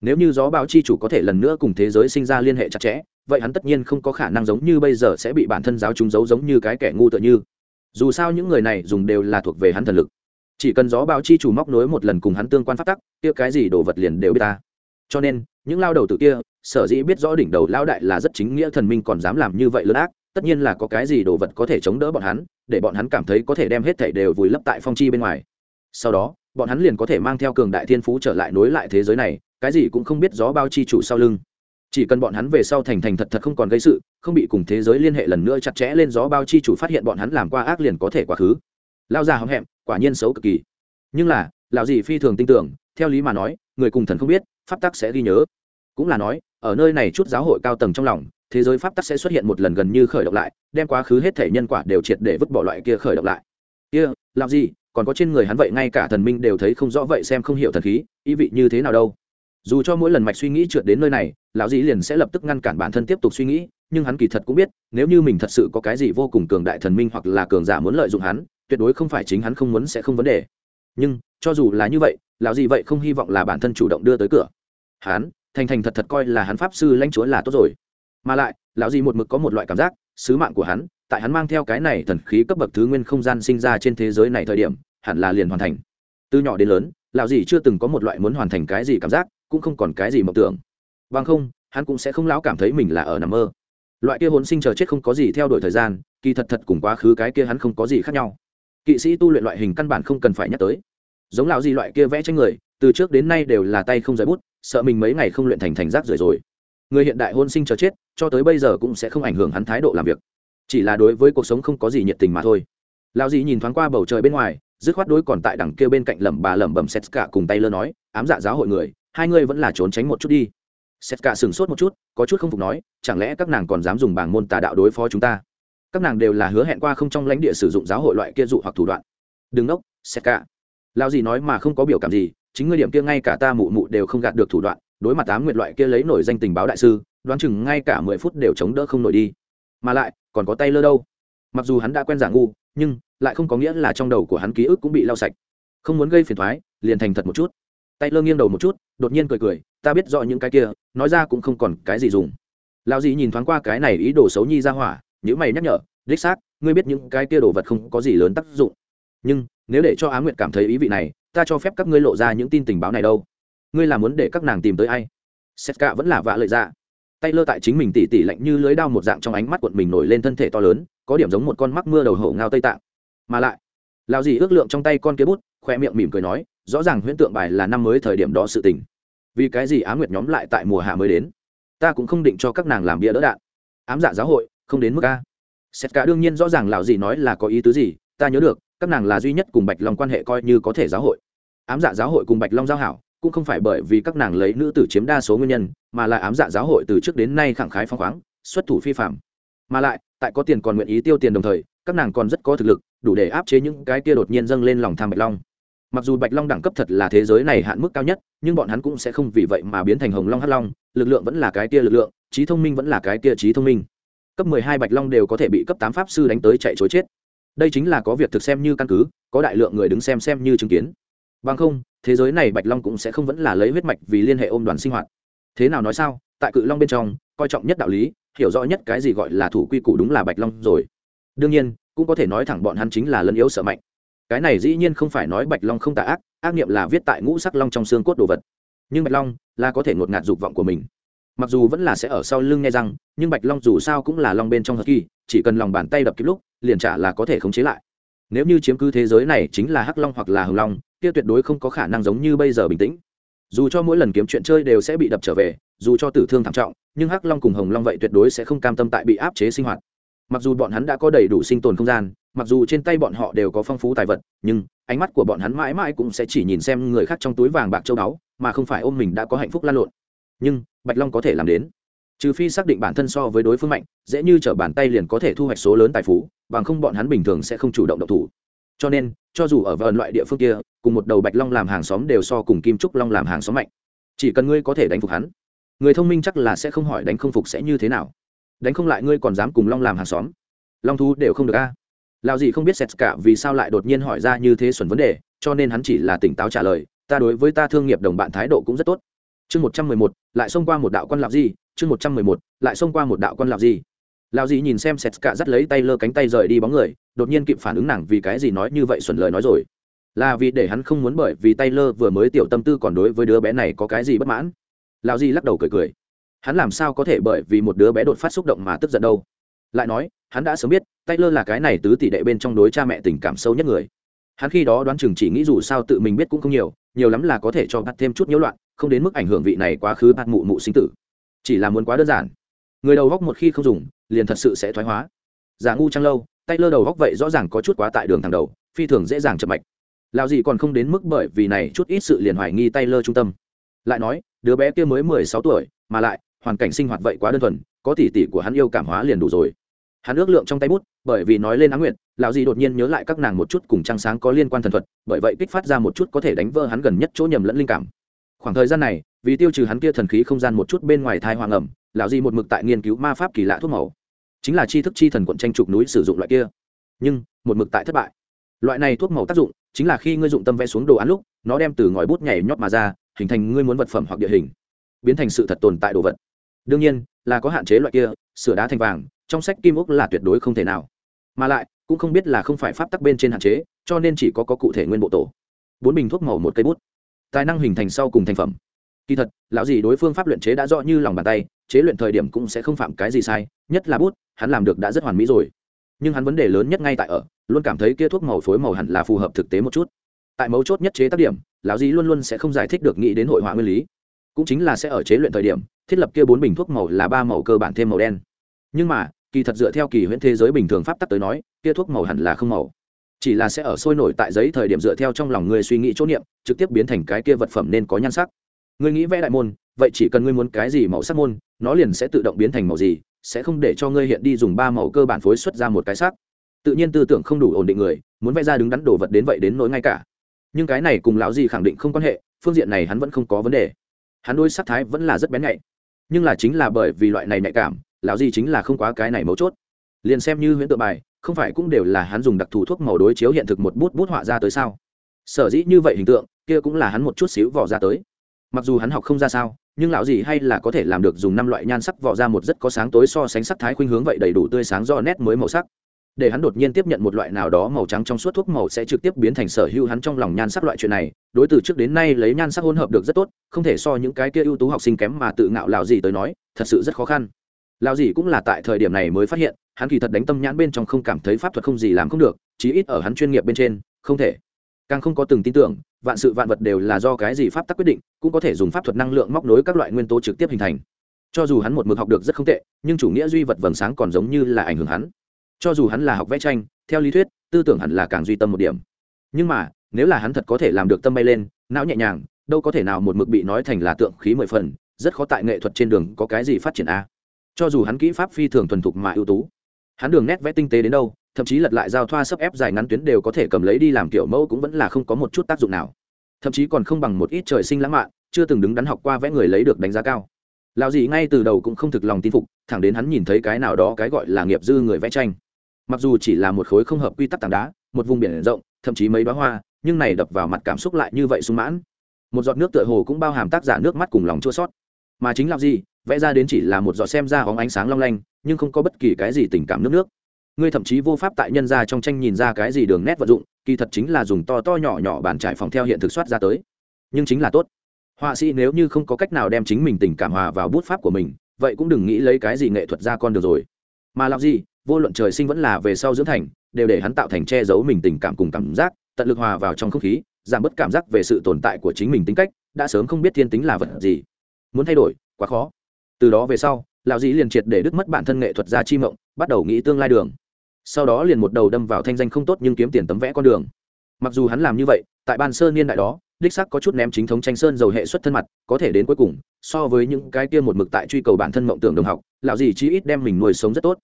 Nếu như gió báo chi chủ có thể lần nữa cùng thế giới sinh ra liên hệ chặt chẽ, vậy hắn tất nhiên không có khả năng giống như bây giờ sẽ bị bản thân giáo chúng giấu giống như cái kẻ ngu tựa như. Dù sao những người này dùng đều là thuộc về hắn thần lực. Chỉ cần gió báo chi chủ móc nối một lần cùng hắn tương quan phát tắc, kia cái gì đồ vật liền đều biết ta. Cho nên, những lao đầu tự kia, sở dĩ biết rõ đỉnh đầu lao đại là rất chính nghĩa thần minh còn dám làm như vậy lớn ác, tất nhiên là có cái gì đồ vật có thể chống đỡ bọn hắn, để bọn hắn cảm thấy có thể đem hết thảy đều vùi lấp tại phong chi bên ngoài sau đó, bọn hắn liền có thể mang theo cường đại thiên phú trở lại nối lại thế giới này, cái gì cũng không biết gió bao chi chủ sau lưng. Chỉ cần bọn hắn về sau thành thành thật thật không còn gây sự, không bị cùng thế giới liên hệ lần nữa chặt chẽ lên gió bao chi chủ phát hiện bọn hắn làm qua ác liền có thể quá khứ. Lao già hậm hẹm, quả nhiên xấu cực kỳ. Nhưng là, lão gì phi thường tin tưởng, theo lý mà nói, người cùng thần không biết, pháp tắc sẽ ghi nhớ. Cũng là nói, ở nơi này chút giáo hội cao tầng trong lòng, thế giới pháp tắc sẽ xuất hiện một lần gần như khởi động lại, đem quá khứ hết thể nhân quả đều triệt để vứt bỏ loại kia khởi động lại. Kia làm gì còn có trên người hắn vậy ngay cả thần minh đều thấy không rõ vậy xem không hiểu thần khí, ý vị như thế nào đâu. Dù cho mỗi lần mạch suy nghĩ trượt đến nơi này, lão dĩ liền sẽ lập tức ngăn cản bản thân tiếp tục suy nghĩ, nhưng hắn kỳ thật cũng biết, nếu như mình thật sự có cái gì vô cùng cường đại thần minh hoặc là cường giả muốn lợi dụng hắn, tuyệt đối không phải chính hắn không muốn sẽ không vấn đề. Nhưng, cho dù là như vậy, lão dĩ vậy không hy vọng là bản thân chủ động đưa tới cửa. Hắn, thành thành thật thật coi là hắn pháp sư lãnh chúa là tốt rồi. Mà lại, lão dĩ một mực có một loại cảm giác, sứ mạng của hắn tại hắn mang theo cái này thần khí cấp bậc thứ nguyên không gian sinh ra trên thế giới này thời điểm, hẳn là liền hoàn thành. Từ nhỏ đến lớn, lão dì chưa từng có một loại muốn hoàn thành cái gì cảm giác, cũng không còn cái gì mộng tưởng. Bằng không, hắn cũng sẽ không lão cảm thấy mình là ở nằm mơ. Loại kia hồn sinh chờ chết không có gì theo đuổi thời gian, kỳ thật thật cùng quá khứ cái kia hắn không có gì khác nhau. Kỵ sĩ tu luyện loại hình căn bản không cần phải nhắc tới. Giống lão gì loại kia vẽ tranh người, từ trước đến nay đều là tay không giải bút, sợ mình mấy ngày không luyện thành thành rác rưởi rồi. Người hiện đại hôn sinh chờ chết, cho tới bây giờ cũng sẽ không ảnh hưởng hắn thái độ làm việc chỉ là đối với cuộc sống không có gì nhiệt tình mà thôi. Lão dì nhìn thoáng qua bầu trời bên ngoài, dứt khoát đối còn tại đằng kia bên cạnh lẩm bà lẩm bẩm sét cả cùng tay lơ nói, ám dạ giáo hội người, hai ngươi vẫn là trốn tránh một chút đi. Sét cả sửng sốt một chút, có chút không phục nói, chẳng lẽ các nàng còn dám dùng bảng môn tà đạo đối phó chúng ta? Các nàng đều là hứa hẹn qua không trong lãnh địa sử dụng giáo hội loại kia dụ hoặc thủ đoạn. Đừng nốc sét cả lao dì nói mà không có biểu cảm gì, chính ngươi điểm kia ngay cả ta mụ mụ đều không gạt được thủ đoạn, đối mặt tám nguyện loại kia lấy nổi danh tình báo đại sư, đoán chừng ngay cả mười phút đều chống đỡ không nổi đi. Mà lại còn có tay lơ đâu? Mặc dù hắn đã quen giả ngu, nhưng lại không có nghĩa là trong đầu của hắn ký ức cũng bị lau sạch. Không muốn gây phiền thoái liền thành thật một chút. Tay lơ nghiêng đầu một chút, đột nhiên cười cười, ta biết rõ những cái kia, nói ra cũng không còn cái gì dùng. Lao dì nhìn thoáng qua cái này ý đồ xấu nhi ra hỏa những mày nhắc nhở, đích xác, ngươi biết những cái kia đồ vật không có gì lớn tác dụng. Nhưng, nếu để cho á nguyện cảm thấy ý vị này, ta cho phép các ngươi lộ ra những tin tình báo này đâu. Ngươi là muốn để các nàng tìm tới ai? Xét cả vẫn là vạ lợi ra dạ tay lơ tại chính mình tỉ tỉ lạnh như lưới đao một dạng trong ánh mắt cuộn mình nổi lên thân thể to lớn, có điểm giống một con mắc mưa đầu hổ ngao tây tạng. Mà lại lao gì ước lượng trong tay con kia bút, khoe miệng mỉm cười nói, rõ ràng huyễn tượng bài là năm mới thời điểm đó sự tình. Vì cái gì á nguyệt nhóm lại tại mùa hạ mới đến? Ta cũng không định cho các nàng làm bia đỡ đạn. Ám dạ giáo hội, không đến mức a. Xét cả đương nhiên rõ ràng lão gì nói là có ý tứ gì, ta nhớ được, các nàng là duy nhất cùng bạch long quan hệ coi như có thể giáo hội. Ám dạ giáo hội cùng bạch long giao hảo cũng không phải bởi vì các nàng lấy nữ tử chiếm đa số nguyên nhân, mà là ám dạ giáo hội từ trước đến nay khẳng khái phong khoáng, xuất thủ phi phạm. Mà lại, tại có tiền còn nguyện ý tiêu tiền đồng thời, các nàng còn rất có thực lực, đủ để áp chế những cái kia đột nhiên dâng lên lòng tham bạch long. Mặc dù bạch long đẳng cấp thật là thế giới này hạn mức cao nhất, nhưng bọn hắn cũng sẽ không vì vậy mà biến thành hồng long, hắc long, lực lượng vẫn là cái kia lực lượng, trí thông minh vẫn là cái kia trí thông minh. Cấp mười hai bạch long đều có thể bị cấp tám pháp sư đánh tới chạy chối chết. Đây chính là có việc thực xem như căn cứ, có đại lượng người đứng xem xem như chứng kiến bằng không, thế giới này bạch long cũng sẽ không vẫn là lấy huyết mạch vì liên hệ ôm đoàn sinh hoạt. Thế nào nói sao? Tại cự long bên trong, coi trọng nhất đạo lý, hiểu rõ nhất cái gì gọi là thủ quy củ đúng là bạch long rồi. Đương nhiên, cũng có thể nói thẳng bọn hắn chính là lân yếu sợ mạnh. Cái này dĩ nhiên không phải nói bạch long không tà ác ác nghiệm là viết tại ngũ sắc long trong xương cốt đồ vật. Nhưng bạch long là có thể ngột ngạt dục vọng của mình. Mặc dù vẫn là sẽ ở sau lưng nghe răng, nhưng bạch long dù sao cũng là long bên trong hờ kỳ, chỉ cần lòng bàn tay đập kịp lúc, liền trả là có thể khống chế lại. Nếu như chiếm cứ thế giới này chính là hắc long hoặc là hồng long kia tuyệt đối không có khả năng giống như bây giờ bình tĩnh. Dù cho mỗi lần kiếm chuyện chơi đều sẽ bị đập trở về, dù cho tử thương thảm trọng, nhưng hắc long cùng hồng long vậy tuyệt đối sẽ không cam tâm tại bị áp chế sinh hoạt. Mặc dù bọn hắn đã có đầy đủ sinh tồn không gian, mặc dù trên tay bọn họ đều có phong phú tài vật, nhưng ánh mắt của bọn hắn mãi mãi cũng sẽ chỉ nhìn xem người khác trong túi vàng bạc châu báu, mà không phải ôm mình đã có hạnh phúc lan lộn. Nhưng, bạch long có thể làm đến. Trừ phi xác định bản thân so với đối phương mạnh, dễ như t r ở bàn tay liền có thể thu hoạch số lớn tài phú, bằng không bọn hắn bình thường sẽ không chủ động độc thủ cho nên, cho dù ở vờn loại địa phương kia, cùng một đầu bạch long làm hàng xóm đều so cùng kim trúc long làm hàng xóm mạnh. Chỉ cần ngươi có thể đánh phục hắn, người thông minh chắc là sẽ không hỏi đánh không phục sẽ như thế nào. Đánh không lại ngươi còn dám cùng long làm hàng xóm. Long thú đều không được a. À? lao gì không biết sệt cả vì sao lại đột nhiên hỏi ra như thế xuẩn vấn đề, cho nên hắn chỉ là tỉnh táo trả lời, ta đối với ta thương nghiệp đồng bạn thái độ cũng rất tốt. Chương một trăm mười một, lại xông qua một đạo quan lạc gì? Chương một trăm mười một, lại xông qua một đạo quan lạc gì? Lao dì nhìn xem sét cả dắt lấy tay lơ cánh tay rời đi bóng người, đột nhiên kịp phản ứng nàng vì cái gì nói như vậy xuẩn lời nói rồi. Là vì để hắn không muốn bởi vì tay lơ vừa mới tiểu tâm tư còn đối với đứa bé này có cái gì bất mãn. Lao dì lắc đầu cười cười. Hắn làm sao có thể bởi vì một đứa bé đột phát xúc động mà tức giận đâu? Lại nói, hắn đã sớm biết, tay lơ là cái này tứ tỷ đệ bên trong đối cha mẹ tình cảm sâu nhất người. Hắn khi đó đoán chừng chỉ nghĩ dù sao tự mình biết cũng không nhiều nhiều lắm là có thể cho bắt thêm chút nhiễu loạn, không đến mức ảnh hưởng vị này quá khứ bắt mụ mụ sinh tử. Chỉ là muốn quá đơn giản người đầu góc một khi không dùng, liền thật sự sẽ thoái hóa. Giả ngu trăng lâu, tay lơ đầu góc vậy rõ ràng có chút quá tại đường thẳng đầu, phi thường dễ dàng chậm mạch. Lào gì còn không đến mức bởi vì này chút ít sự liền hoài nghi tay lơ trung tâm. Lại nói, đứa bé kia mới mười sáu tuổi, mà lại, hoàn cảnh sinh hoạt vậy quá đơn thuần, có tỷ tỷ của hắn yêu cảm hóa liền đủ rồi. Hắn ước lượng trong tay bút, bởi vì nói lên á nguyện lão gì đột nhiên nhớ lại các nàng một chút cùng trăng sáng có liên quan thần thuật, bởi vậy kích phát ra một chút có thể đánh vỡ hắn gần nhất chỗ nhầm lẫn linh cảm. Khoảng thời gian này, vì tiêu trừ hắn kia thần khí không gian một chút bên ngoài thai hoàng ẩm lão gì một mực tại nghiên cứu ma pháp kỳ lạ thuốc màu. Chính là chi thức chi thần quận tranh trục núi sử dụng loại kia. Nhưng, một mực tại thất bại. Loại này thuốc màu tác dụng, chính là khi ngươi dụng tâm vẽ xuống đồ án lúc, nó đem từ ngòi bút nhảy nhót mà ra, hình thành ngươi muốn vật phẩm hoặc địa hình. Biến thành sự thật tồn tại đồ vật. Đương nhiên, là có hạn chế loại kia, sửa đá thành vàng, trong sách kim ốc là tuyệt đối không thể nào. Mà lại, cũng không biết là không phải pháp tắc bên trên hạn chế, cho nên chỉ có có cụ thể nguyên bộ tổ. Bốn bình thuốc màu một cây bút. Tài năng hình thành sau cùng thành phẩm. Kỳ thật, lão gì đối phương pháp luyện chế đã rõ như lòng bàn tay chế luyện thời điểm cũng sẽ không phạm cái gì sai, nhất là bút, hắn làm được đã rất hoàn mỹ rồi. Nhưng hắn vấn đề lớn nhất ngay tại ở, luôn cảm thấy kia thuốc màu phối màu hẳn là phù hợp thực tế một chút. Tại mấu chốt nhất chế tác điểm, lão dí luôn luôn sẽ không giải thích được nghĩ đến hội họa nguyên lý. Cũng chính là sẽ ở chế luyện thời điểm, thiết lập kia bốn bình thuốc màu là ba màu cơ bản thêm màu đen. Nhưng mà, kỳ thật dựa theo kỳ huyễn thế giới bình thường pháp tắc tới nói, kia thuốc màu hẳn là không màu. Chỉ là sẽ ở sôi nổi tại giấy thời điểm dựa theo trong lòng người suy nghĩ chỗ niệm, trực tiếp biến thành cái kia vật phẩm nên có nhan sắc. Người nghĩ vẽ đại môn, vậy chỉ cần ngươi muốn cái gì màu sắc môn nó liền sẽ tự động biến thành màu gì, sẽ không để cho ngươi hiện đi dùng ba màu cơ bản phối xuất ra một cái sắc tự nhiên tư tưởng không đủ ổn định người, muốn vẽ ra đứng đắn đồ vật đến vậy đến nỗi ngay cả. Nhưng cái này cùng lão gì khẳng định không quan hệ, phương diện này hắn vẫn không có vấn đề. Hắn đôi sắc thái vẫn là rất bén nhạy. Nhưng là chính là bởi vì loại này nhạy cảm, lão gì chính là không quá cái này mấu chốt. Liền xem như huyễn tự bài, không phải cũng đều là hắn dùng đặc thù thuốc màu đối chiếu hiện thực một bút bút họa ra tới sao? Sở dĩ như vậy hình tượng, kia cũng là hắn một chút xíu vỏ ra tới. Mặc dù hắn học không ra sao nhưng lão gì hay là có thể làm được dùng năm loại nhan sắc vỏ ra một rất có sáng tối so sánh sắc thái khuynh hướng vậy đầy đủ tươi sáng do nét mới màu sắc. Để hắn đột nhiên tiếp nhận một loại nào đó màu trắng trong suốt thuốc màu sẽ trực tiếp biến thành sở hữu hắn trong lòng nhan sắc loại chuyện này. Đối từ trước đến nay lấy nhan sắc hỗn hợp được rất tốt, không thể so những cái kia ưu tú học sinh kém mà tự ngạo lào gì tới nói, thật sự rất khó khăn. Lào gì cũng là tại thời điểm này mới phát hiện, hắn kỳ thật đánh tâm nhãn bên trong không cảm thấy pháp thuật không gì làm không được, chí ít ở hắn chuyên nghiệp bên trên, không thể càng không có từng tin tưởng, vạn sự vạn vật đều là do cái gì pháp tắc quyết định, cũng có thể dùng pháp thuật năng lượng móc nối các loại nguyên tố trực tiếp hình thành. Cho dù hắn một mực học được rất không tệ, nhưng chủ nghĩa duy vật vầng sáng còn giống như là ảnh hưởng hắn. Cho dù hắn là học vẽ tranh, theo lý thuyết, tư tưởng hẳn là càng duy tâm một điểm. Nhưng mà, nếu là hắn thật có thể làm được tâm bay lên, não nhẹ nhàng, đâu có thể nào một mực bị nói thành là tượng khí mười phần, rất khó tại nghệ thuật trên đường có cái gì phát triển a. Cho dù hắn kỹ pháp phi thường thuần thục mà ưu tú, hắn đường nét vẽ tinh tế đến đâu thậm chí lật lại giao thoa sấp ép dài ngắn tuyến đều có thể cầm lấy đi làm kiểu mẫu cũng vẫn là không có một chút tác dụng nào. Thậm chí còn không bằng một ít trời sinh lãng mạn, chưa từng đứng đắn học qua vẽ người lấy được đánh giá cao. Lão gì ngay từ đầu cũng không thực lòng tin phục, thẳng đến hắn nhìn thấy cái nào đó cái gọi là nghiệp dư người vẽ tranh. Mặc dù chỉ là một khối không hợp quy tắc tảng đá, một vùng biển rộng, thậm chí mấy bá hoa, nhưng này đập vào mặt cảm xúc lại như vậy sung mãn. Một giọt nước tựa hồ cũng bao hàm tác giả nước mắt cùng lòng chua sót mà chính là gì vẽ ra đến chỉ là một giọt xem ra hóng ánh sáng long lanh, nhưng không có bất kỳ cái gì tình cảm nước nước ngươi thậm chí vô pháp tại nhân ra trong tranh nhìn ra cái gì đường nét vận dụng, kỳ thật chính là dùng to to nhỏ nhỏ bàn trải phòng theo hiện thực soát ra tới. Nhưng chính là tốt. Họa sĩ nếu như không có cách nào đem chính mình tình cảm hòa vào bút pháp của mình, vậy cũng đừng nghĩ lấy cái gì nghệ thuật ra con được rồi. Mà làm gì, vô luận trời sinh vẫn là về sau dưỡng thành, đều để hắn tạo thành che giấu mình tình cảm cùng cảm giác, tận lực hòa vào trong không khí, giảm bớt cảm giác về sự tồn tại của chính mình tính cách, đã sớm không biết thiên tính là vật gì. Muốn thay đổi, quá khó. Từ đó về sau lão dĩ liền triệt để đứt mất bản thân nghệ thuật gia chi mộng, bắt đầu nghĩ tương lai đường sau đó liền một đầu đâm vào thanh danh không tốt nhưng kiếm tiền tấm vẽ con đường. Mặc dù hắn làm như vậy, tại ban sơn niên đại đó, đích sắc có chút ném chính thống tranh sơn dầu hệ xuất thân mặt, có thể đến cuối cùng, so với những cái kia một mực tại truy cầu bản thân mộng tưởng đồng học, lão gì chí ít đem mình nuôi sống rất tốt.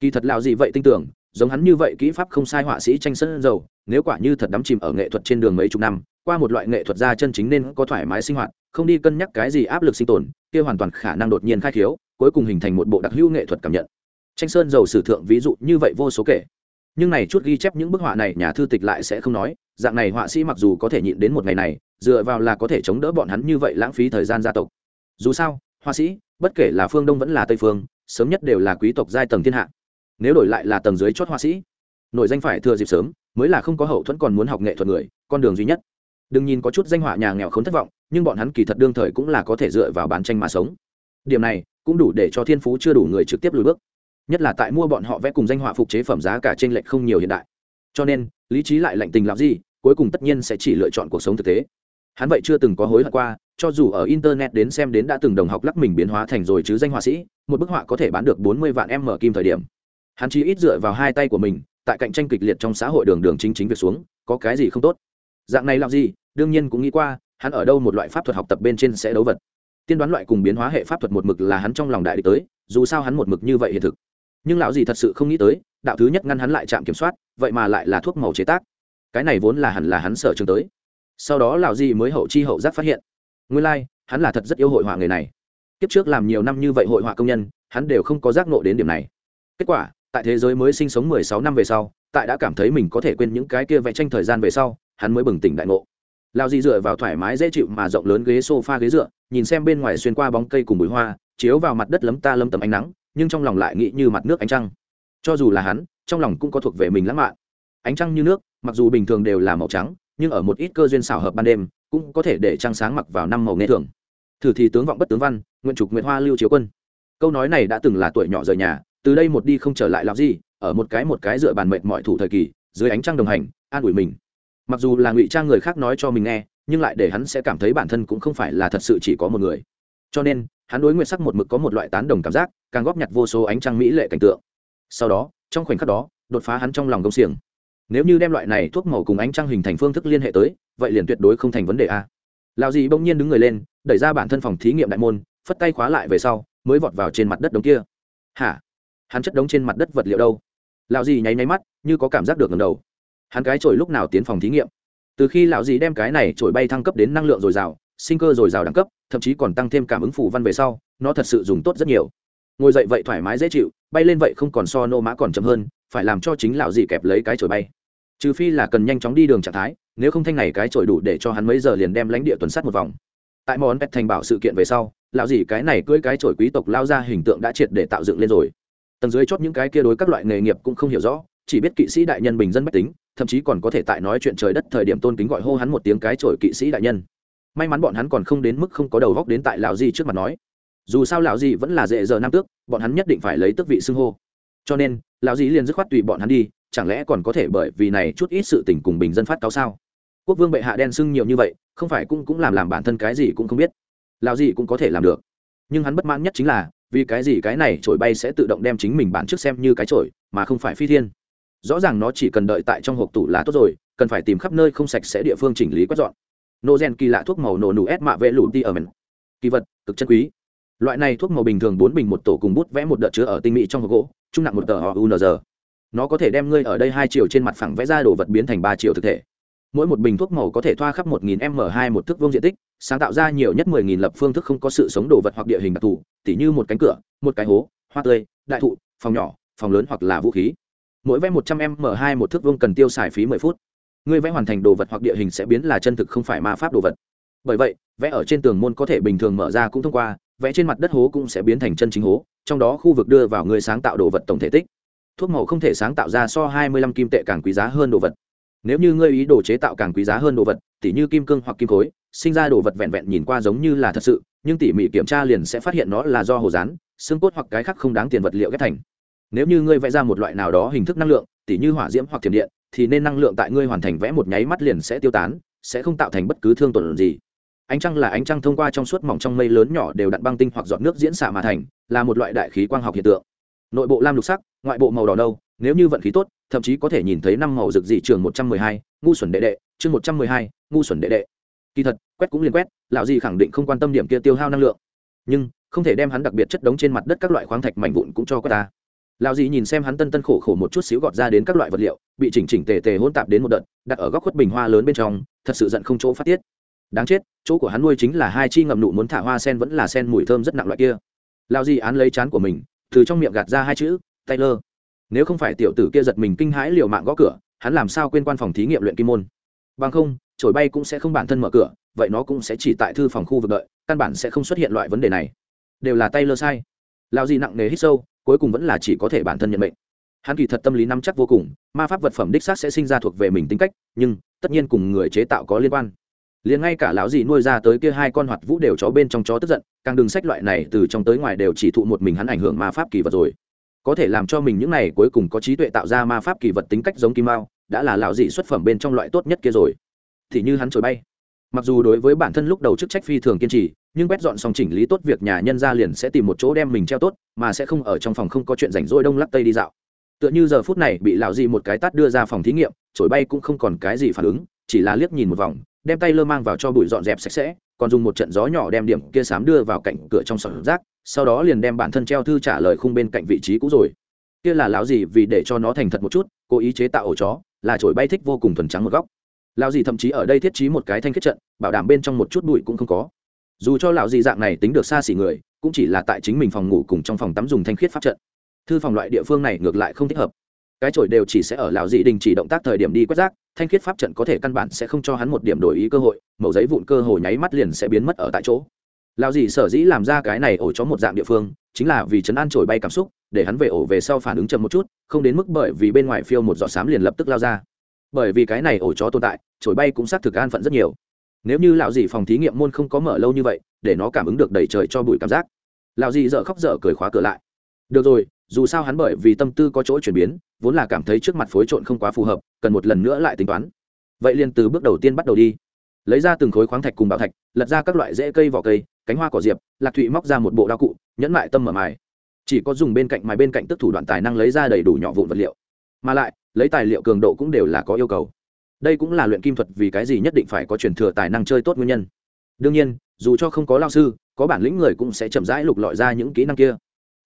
Kỳ thật lão gì vậy tin tưởng, giống hắn như vậy kỹ pháp không sai họa sĩ tranh sơn dầu, nếu quả như thật đắm chìm ở nghệ thuật trên đường mấy chục năm, qua một loại nghệ thuật gia chân chính nên có thoải mái sinh hoạt, không đi cân nhắc cái gì áp lực sinh tồn, kia hoàn toàn khả năng đột nhiên khai thiếu cuối cùng hình thành một bộ đặc hữu nghệ thuật cảm nhận tranh sơn dầu sử thượng ví dụ như vậy vô số kể. Nhưng này chút ghi chép những bức họa này nhà thư tịch lại sẽ không nói, dạng này họa sĩ mặc dù có thể nhịn đến một ngày này, dựa vào là có thể chống đỡ bọn hắn như vậy lãng phí thời gian gia tộc. Dù sao, họa sĩ, bất kể là phương đông vẫn là tây phương, sớm nhất đều là quý tộc giai tầng thiên hạ. Nếu đổi lại là tầng dưới chót họa sĩ nội danh phải thừa dịp sớm, mới là không có hậu thuẫn còn muốn học nghệ thuật người, con đường duy nhất. Đừng nhìn có chút danh họa nhà nghèo không thất vọng, nhưng bọn hắn kỳ thật đương thời cũng là có thể dựa vào bán tranh mà sống. Điểm này cũng đủ để cho thiên phú chưa đủ người trực tiếp lùi bước nhất là tại mua bọn họ vẽ cùng danh họa phục chế phẩm giá cả trên lệch không nhiều hiện đại. Cho nên, lý trí lại lạnh tình làm gì cuối cùng tất nhiên sẽ chỉ lựa chọn cuộc sống thực tế. Hắn vậy chưa từng có hối hận qua, cho dù ở internet đến xem đến đã từng đồng học lắc mình biến hóa thành rồi chứ danh họa sĩ, một bức họa có thể bán được bốn mươi vạn em mở kim thời điểm. Hắn chỉ ít dựa vào hai tay của mình, tại cạnh tranh kịch liệt trong xã hội đường đường chính chính việc xuống, có cái gì không tốt? Dạng này làm gì? Đương nhiên cũng nghĩ qua, hắn ở đâu một loại pháp thuật học tập bên trên sẽ đấu vật? Tiên đoán loại cùng biến hóa hệ pháp thuật một mực là hắn trong lòng đại địch tới, dù sao hắn một mực như vậy hiện thực nhưng lão gì thật sự không nghĩ tới đạo thứ nhất ngăn hắn lại chạm kiểm soát vậy mà lại là thuốc màu chế tác. Cái này vốn là hẳn là hắn sở trường tới. Sau đó lão gì mới hậu chi hậu giác phát hiện nguyên lai、like, hắn là thật rất yêu hội họa người này. Kiếp trước làm nhiều năm như vậy hội họa công nhân hắn đều không có giác nộ đến điểm này. Kết quả tại thế giới mới sinh sống mười sáu năm về sau tại đã cảm thấy mình có thể quên những cái kia vẽ tranh thời gian về sau hắn mới bừng tỉnh đại ngộ. Lao di dựa vào thoải mái dễ chịu mà rộng lớn ghế sofa ghế dựa nhìn xem bên ngoài xuyên qua bóng cây cùng bụi hoa chiếu vào mặt đất lấm ta lâm tầm ánh nắng nhưng trong lòng lại nghĩ như mặt nước ánh trăng. Cho dù là hắn, trong lòng cũng có thuộc về mình lãng mạn. Ánh trăng như nước, mặc dù bình thường đều là màu trắng, nhưng ở một ít cơ duyên xảo hợp ban đêm, cũng có thể để trăng sáng mặc vào năm màu nghe thường. Thử thì tướng vọng bất tướng văn, nguyện trục nguyện hoa lưu chiếu quân. Câu nói này đã từng là tuổi nhỏ rời nhà, từ đây một đi không trở lại làm gì, ở một cái một cái dựa bàn mệt mọi thủ thời kỳ, dưới ánh trăng đồng hành, an ủi mình. Mặc dù là ngụy trang người khác nói cho mình nghe, nhưng lại để hắn sẽ cảm thấy bản thân cũng không phải là thật sự chỉ có một người. Cho nên, hắn đối nguyện sắc một mực có một loại tán đồng cảm giác càng góp nhặt vô số ánh trăng mỹ lệ cảnh tượng. Sau đó, trong khoảnh khắc đó, đột phá hắn trong lòng công xiềng. Nếu như đem loại này thuốc màu cùng ánh trăng hình thành phương thức liên hệ tới, vậy liền tuyệt đối không thành vấn đề a. Lào gì bỗng nhiên đứng người lên, đẩy ra bản thân phòng thí nghiệm đại môn, phất tay khóa lại về sau, mới vọt vào trên mặt đất đống kia. Hả? Hắn chất đống trên mặt đất vật liệu đâu? Lào gì nháy nháy mắt, như có cảm giác được ngầm đầu. Hắn cái trổi lúc nào tiến phòng thí nghiệm? Từ khi lão dì đem cái này trổi bay thăng cấp đến năng lượng dồi dào, sinh cơ dồi dào đẳng cấp, thậm chí còn tăng thêm cảm ứng phủ văn về sau, nó thật sự dùng tốt rất nhiều ngồi dậy vậy thoải mái dễ chịu, bay lên vậy không còn so nô mã còn chậm hơn, phải làm cho chính lão dì kẹp lấy cái chổi bay. Trừ phi là cần nhanh chóng đi đường trạng thái, nếu không thanh này cái chổi đủ để cho hắn mấy giờ liền đem lãnh địa tuần sát một vòng. Tại món pet thành bảo sự kiện về sau, lão dì cái này cưỡi cái chổi quý tộc lao ra hình tượng đã triệt để tạo dựng lên rồi. Tầng dưới chót những cái kia đối các loại nghề nghiệp cũng không hiểu rõ, chỉ biết kỵ sĩ đại nhân bình dân bách tính, thậm chí còn có thể tại nói chuyện trời đất thời điểm tôn kính gọi hô hắn một tiếng cái chổi kỵ sĩ đại nhân. May mắn bọn hắn còn không đến mức không có đầu góc đến tại lão gì trước mặt nói dù sao lão gì vẫn là dễ giờ nam tước, bọn hắn nhất định phải lấy tước vị xưng hô. Cho nên, lão gì liền dứt khoát tùy bọn hắn đi, chẳng lẽ còn có thể bởi vì này chút ít sự tình cùng bình dân phát cáo sao? Quốc vương bệ hạ đen sưng nhiều như vậy, không phải cũng cũng làm làm bản thân cái gì cũng không biết. Lão gì cũng có thể làm được. Nhưng hắn bất mãn nhất chính là, vì cái gì cái này trổi bay sẽ tự động đem chính mình bản trước xem như cái trổi mà không phải phi thiên. Rõ ràng nó chỉ cần đợi tại trong hộp tủ là tốt rồi, cần phải tìm khắp nơi không sạch sẽ địa phương chỉnh lý quét dọn. Nô gen kỳ lạ thuốc màu nổ nụ ép mạ vệ lụt ti ở mình. Kỳ vật, cực chân quý loại này thuốc màu bình thường bốn bình một tổ cùng bút vẽ một đợt chứa ở tinh mỹ trong hộp gỗ, trung nặng một tờ họ unz nó có thể đem ngươi ở đây hai chiều trên mặt phẳng vẽ ra đồ vật biến thành ba chiều thực thể. Mỗi một bình thuốc màu có thể thoa khắp một nghìn m hai một thước vuông diện tích, sáng tạo ra nhiều nhất mười nghìn lập phương thức không có sự sống đồ vật hoặc địa hình đặc thù, tỉ như một cánh cửa, một cái hố, hoa tươi, đại thụ, phòng nhỏ, phòng lớn hoặc là vũ khí. Mỗi vẽ một trăm m hai một thước vuông cần tiêu xài phí mười phút. Ngươi vẽ hoàn thành đồ vật hoặc địa hình sẽ biến là chân thực không phải ma pháp đồ vật. Bởi vậy, vẽ ở trên tường môn có thể bình thường mở ra cũng thông qua vẽ trên mặt đất hố cũng sẽ biến thành chân chính hố, trong đó khu vực đưa vào người sáng tạo đồ vật tổng thể tích. Thuốc màu không thể sáng tạo ra so 25 kim tệ càng quý giá hơn đồ vật. Nếu như ngươi ý đồ chế tạo càng quý giá hơn đồ vật, tỉ như kim cương hoặc kim khối, sinh ra đồ vật vẹn vẹn nhìn qua giống như là thật sự, nhưng tỉ mỉ kiểm tra liền sẽ phát hiện nó là do hồ rán, xương cốt hoặc cái khác không đáng tiền vật liệu ghép thành. Nếu như ngươi vẽ ra một loại nào đó hình thức năng lượng, tỉ như hỏa diễm hoặc thiểm điện, thì nên năng lượng tại ngươi hoàn thành vẽ một nháy mắt liền sẽ tiêu tán, sẽ không tạo thành bất cứ thương tổn gì ánh trăng là ánh trăng thông qua trong suốt mỏng trong mây lớn nhỏ đều đặn băng tinh hoặc giọt nước diễn xạ mà thành, là một loại đại khí quang học hiện tượng. Nội bộ lam lục sắc, ngoại bộ màu đỏ nâu, nếu như vận khí tốt, thậm chí có thể nhìn thấy năm màu rực dị trường một trăm mười hai, ngu xuẩn đệ đệ, chương một trăm mười hai, ngu xuẩn đệ đệ. Kỳ thật, quét cũng liền quét, lão gì khẳng định không quan tâm điểm kia tiêu hao năng lượng. Nhưng, không thể đem hắn đặc biệt chất đống trên mặt đất các loại khoáng thạch mảnh vụn cũng cho quét ta. Lão gì nhìn xem hắn tân tân khổ khổ một chút xíu gọt ra đến các loại vật liệu, bị chỉnh chỉnh tề tề hỗn tạp đến một đợt, đặt ở góc khuất bình hoa lớn bên trong, thật sự giận không chỗ phát tiết đáng chết, chỗ của hắn nuôi chính là hai chi ngậm nụ muốn thả hoa sen vẫn là sen mùi thơm rất nặng loại kia. Lão Di án lấy chán của mình, từ trong miệng gạt ra hai chữ, taylor. Nếu không phải tiểu tử kia giật mình kinh hãi liều mạng gõ cửa, hắn làm sao quên quan phòng thí nghiệm luyện kim môn? Bằng không trổi bay cũng sẽ không bản thân mở cửa, vậy nó cũng sẽ chỉ tại thư phòng khu vực đợi, căn bản sẽ không xuất hiện loại vấn đề này. Đều là Taylor sai. Lao Di nặng nề hít sâu, cuối cùng vẫn là chỉ có thể bản thân nhận mệnh. Hắn kỳ thật tâm lý nắm chắc vô cùng, ma pháp vật phẩm đích xác sẽ sinh ra thuộc về mình tính cách, nhưng tất nhiên cùng người chế tạo có liên quan liền ngay cả lão gì nuôi ra tới kia hai con hoạt vũ đều chó bên trong chó tức giận, càng đừng sách loại này từ trong tới ngoài đều chỉ thụ một mình hắn ảnh hưởng ma pháp kỳ vật rồi. Có thể làm cho mình những này cuối cùng có trí tuệ tạo ra ma pháp kỳ vật tính cách giống kim mao, đã là lão dì xuất phẩm bên trong loại tốt nhất kia rồi. Thì như hắn trồi bay. Mặc dù đối với bản thân lúc đầu chức trách phi thường kiên trì, nhưng quét dọn xong chỉnh lý tốt việc nhà nhân ra liền sẽ tìm một chỗ đem mình treo tốt, mà sẽ không ở trong phòng không có chuyện rảnh rỗi đông lắc tây đi dạo. Tựa như giờ phút này bị lão dì một cái tát đưa ra phòng thí nghiệm trồi bay cũng không còn cái gì phản ứng, chỉ là liếc nhìn một vòng đem tay lơ mang vào cho bụi dọn dẹp sạch sẽ, còn dùng một trận gió nhỏ đem điểm kia sám đưa vào cạnh cửa trong sọt rác, sau đó liền đem bản thân treo thư trả lời khung bên cạnh vị trí cũ rồi. Kia là lão gì vì để cho nó thành thật một chút, cố ý chế tạo ổ chó, là chổi bay thích vô cùng thuần trắng một góc. Lão gì thậm chí ở đây thiết trí một cái thanh kết trận, bảo đảm bên trong một chút bụi cũng không có. Dù cho lão gì dạng này tính được xa xỉ người, cũng chỉ là tại chính mình phòng ngủ cùng trong phòng tắm dùng thanh khiết pháp trận. Thư phòng loại địa phương này ngược lại không thích hợp. Cái chổi đều chỉ sẽ ở lão dị đình chỉ động tác thời điểm đi quét rác thanh khiết pháp trận có thể căn bản sẽ không cho hắn một điểm đổi ý cơ hội mẩu giấy vụn cơ hội nháy mắt liền sẽ biến mất ở tại chỗ. Lão Dì sở dĩ làm ra cái này ổ chó một dạng địa phương, chính là vì chấn an trổi bay cảm xúc, để hắn về ổ về sau phản ứng chậm một chút, không đến mức bởi vì bên ngoài phiêu một giọt xám liền lập tức lao ra. Bởi vì cái này ổ chó tồn tại trổi bay cũng xác thực an phận rất nhiều. Nếu như lão Dì phòng thí nghiệm môn không có mở lâu như vậy, để nó cảm ứng được đầy trời cho bụi cảm giác. Lão dì dợ khóc dở cười khóa cửa lại. Được rồi dù sao hắn bởi vì tâm tư có chỗ chuyển biến, vốn là cảm thấy trước mặt phối trộn không quá phù hợp, cần một lần nữa lại tính toán. Vậy liền từ bước đầu tiên bắt đầu đi. Lấy ra từng khối khoáng thạch cùng bảo thạch, lật ra các loại rễ cây vỏ cây, cánh hoa cỏ diệp, lạc thụy móc ra một bộ đao cụ, nhẫn mại tâm mở mài. Chỉ có dùng bên cạnh mài bên cạnh tức thủ đoạn tài năng lấy ra đầy đủ nhỏ vụn vật liệu. Mà lại, lấy tài liệu cường độ cũng đều là có yêu cầu. Đây cũng là luyện kim thuật vì cái gì nhất định phải có truyền thừa tài năng chơi tốt nguyên nhân. Đương nhiên, dù cho không có lao sư, có bản lĩnh người cũng sẽ chậm rãi lục lọi ra những kỹ năng kia.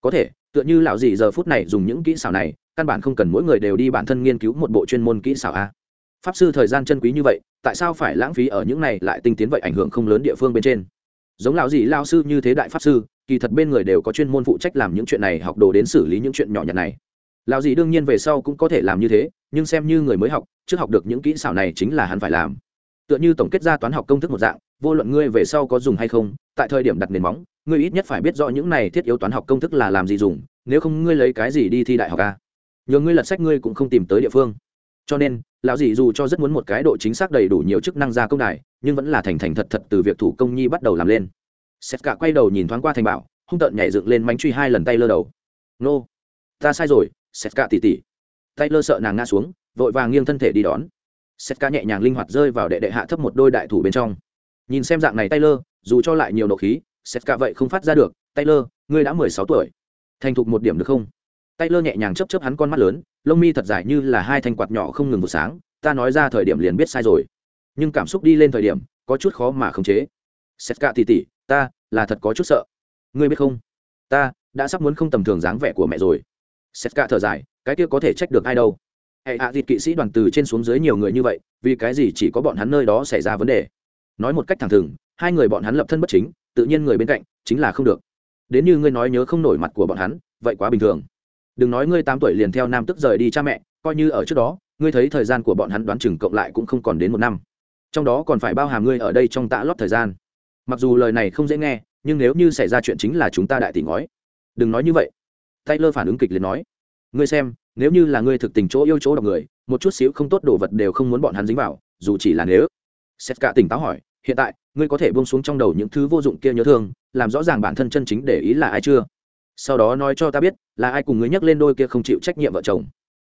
Có thể tựa như lão gì giờ phút này dùng những kỹ xảo này, căn bản không cần mỗi người đều đi bản thân nghiên cứu một bộ chuyên môn kỹ xảo a. Pháp sư thời gian chân quý như vậy, tại sao phải lãng phí ở những này lại tinh tiến vậy ảnh hưởng không lớn địa phương bên trên? Giống lão gì lao sư như thế đại pháp sư, kỳ thật bên người đều có chuyên môn phụ trách làm những chuyện này, học đồ đến xử lý những chuyện nhỏ nhặt này. Lão gì đương nhiên về sau cũng có thể làm như thế, nhưng xem như người mới học, trước học được những kỹ xảo này chính là hắn phải làm. Tựa như tổng kết ra toán học công thức một dạng vô luận ngươi về sau có dùng hay không, tại thời điểm đặt nền móng, ngươi ít nhất phải biết rõ những này thiết yếu toán học công thức là làm gì dùng, nếu không ngươi lấy cái gì đi thi đại học a nhờ ngươi lật sách ngươi cũng không tìm tới địa phương. Cho nên, lão dì dù cho rất muốn một cái độ chính xác đầy đủ nhiều chức năng ra công đài, nhưng vẫn là thành thành thật thật từ việc thủ công nhi bắt đầu làm lên. Sét cả quay đầu nhìn thoáng qua thành bảo, hung tợn nhảy dựng lên mánh truy hai lần tay lơ đầu. Nô, ta sai rồi, sét cả tỉ tỉ. Tay lơ sợ nàng ngã xuống, vội vàng nghiêng thân thể đi đón. Sét cả nhẹ nhàng linh hoạt rơi vào đệ đệ hạ thấp một đôi đại thủ bên trong nhìn xem dạng này Taylor dù cho lại nhiều nộ khí sét cả vậy không phát ra được Taylor, ngươi đã mười sáu tuổi. Thành thục một điểm được không? Taylor nhẹ nhàng chấp chấp hắn con mắt lớn lông mi thật dài như là hai thanh quạt nhỏ không ngừng một sáng ta nói ra thời điểm liền biết sai rồi. Nhưng cảm xúc đi lên thời điểm có chút khó mà khống chế. Sét cả tỉ tỉ ta là thật có chút sợ. Ngươi biết không? Ta đã sắp muốn không tầm thường dáng vẻ của mẹ rồi. Sét cả thở dài cái kia có thể trách được ai đâu. Hệ hạ thịt kỵ sĩ đoàn từ trên xuống dưới nhiều người như vậy vì cái gì chỉ có bọn hắn nơi đó xảy ra vấn đề? Nói một cách thẳng thừng, hai người bọn hắn lập thân bất chính, tự nhiên người bên cạnh, chính là không được. Đến như ngươi nói nhớ không nổi mặt của bọn hắn, vậy quá bình thường. Đừng nói ngươi tám tuổi liền theo nam tức rời đi cha mẹ, coi như ở trước đó, ngươi thấy thời gian của bọn hắn đoán chừng cộng lại cũng không còn đến một năm. Trong đó còn phải bao hàm ngươi ở đây trong tạ lót thời gian. Mặc dù lời này không dễ nghe, nhưng nếu như xảy ra chuyện chính là chúng ta đại tỷ ngói. Đừng nói như vậy. Taylor phản ứng kịch liệt nói. Ngươi xem, nếu như là ngươi thực tình chỗ yêu chỗ đọc người, một chút xíu không tốt đồ vật đều không muốn bọn hắn dính vào, dù chỉ là nếu. Xét cả tỉnh táo hỏi hiện tại, ngươi có thể buông xuống trong đầu những thứ vô dụng kia nhớ thương, làm rõ ràng bản thân chân chính để ý là ai chưa? Sau đó nói cho ta biết, là ai cùng ngươi nhắc lên đôi kia không chịu trách nhiệm vợ chồng.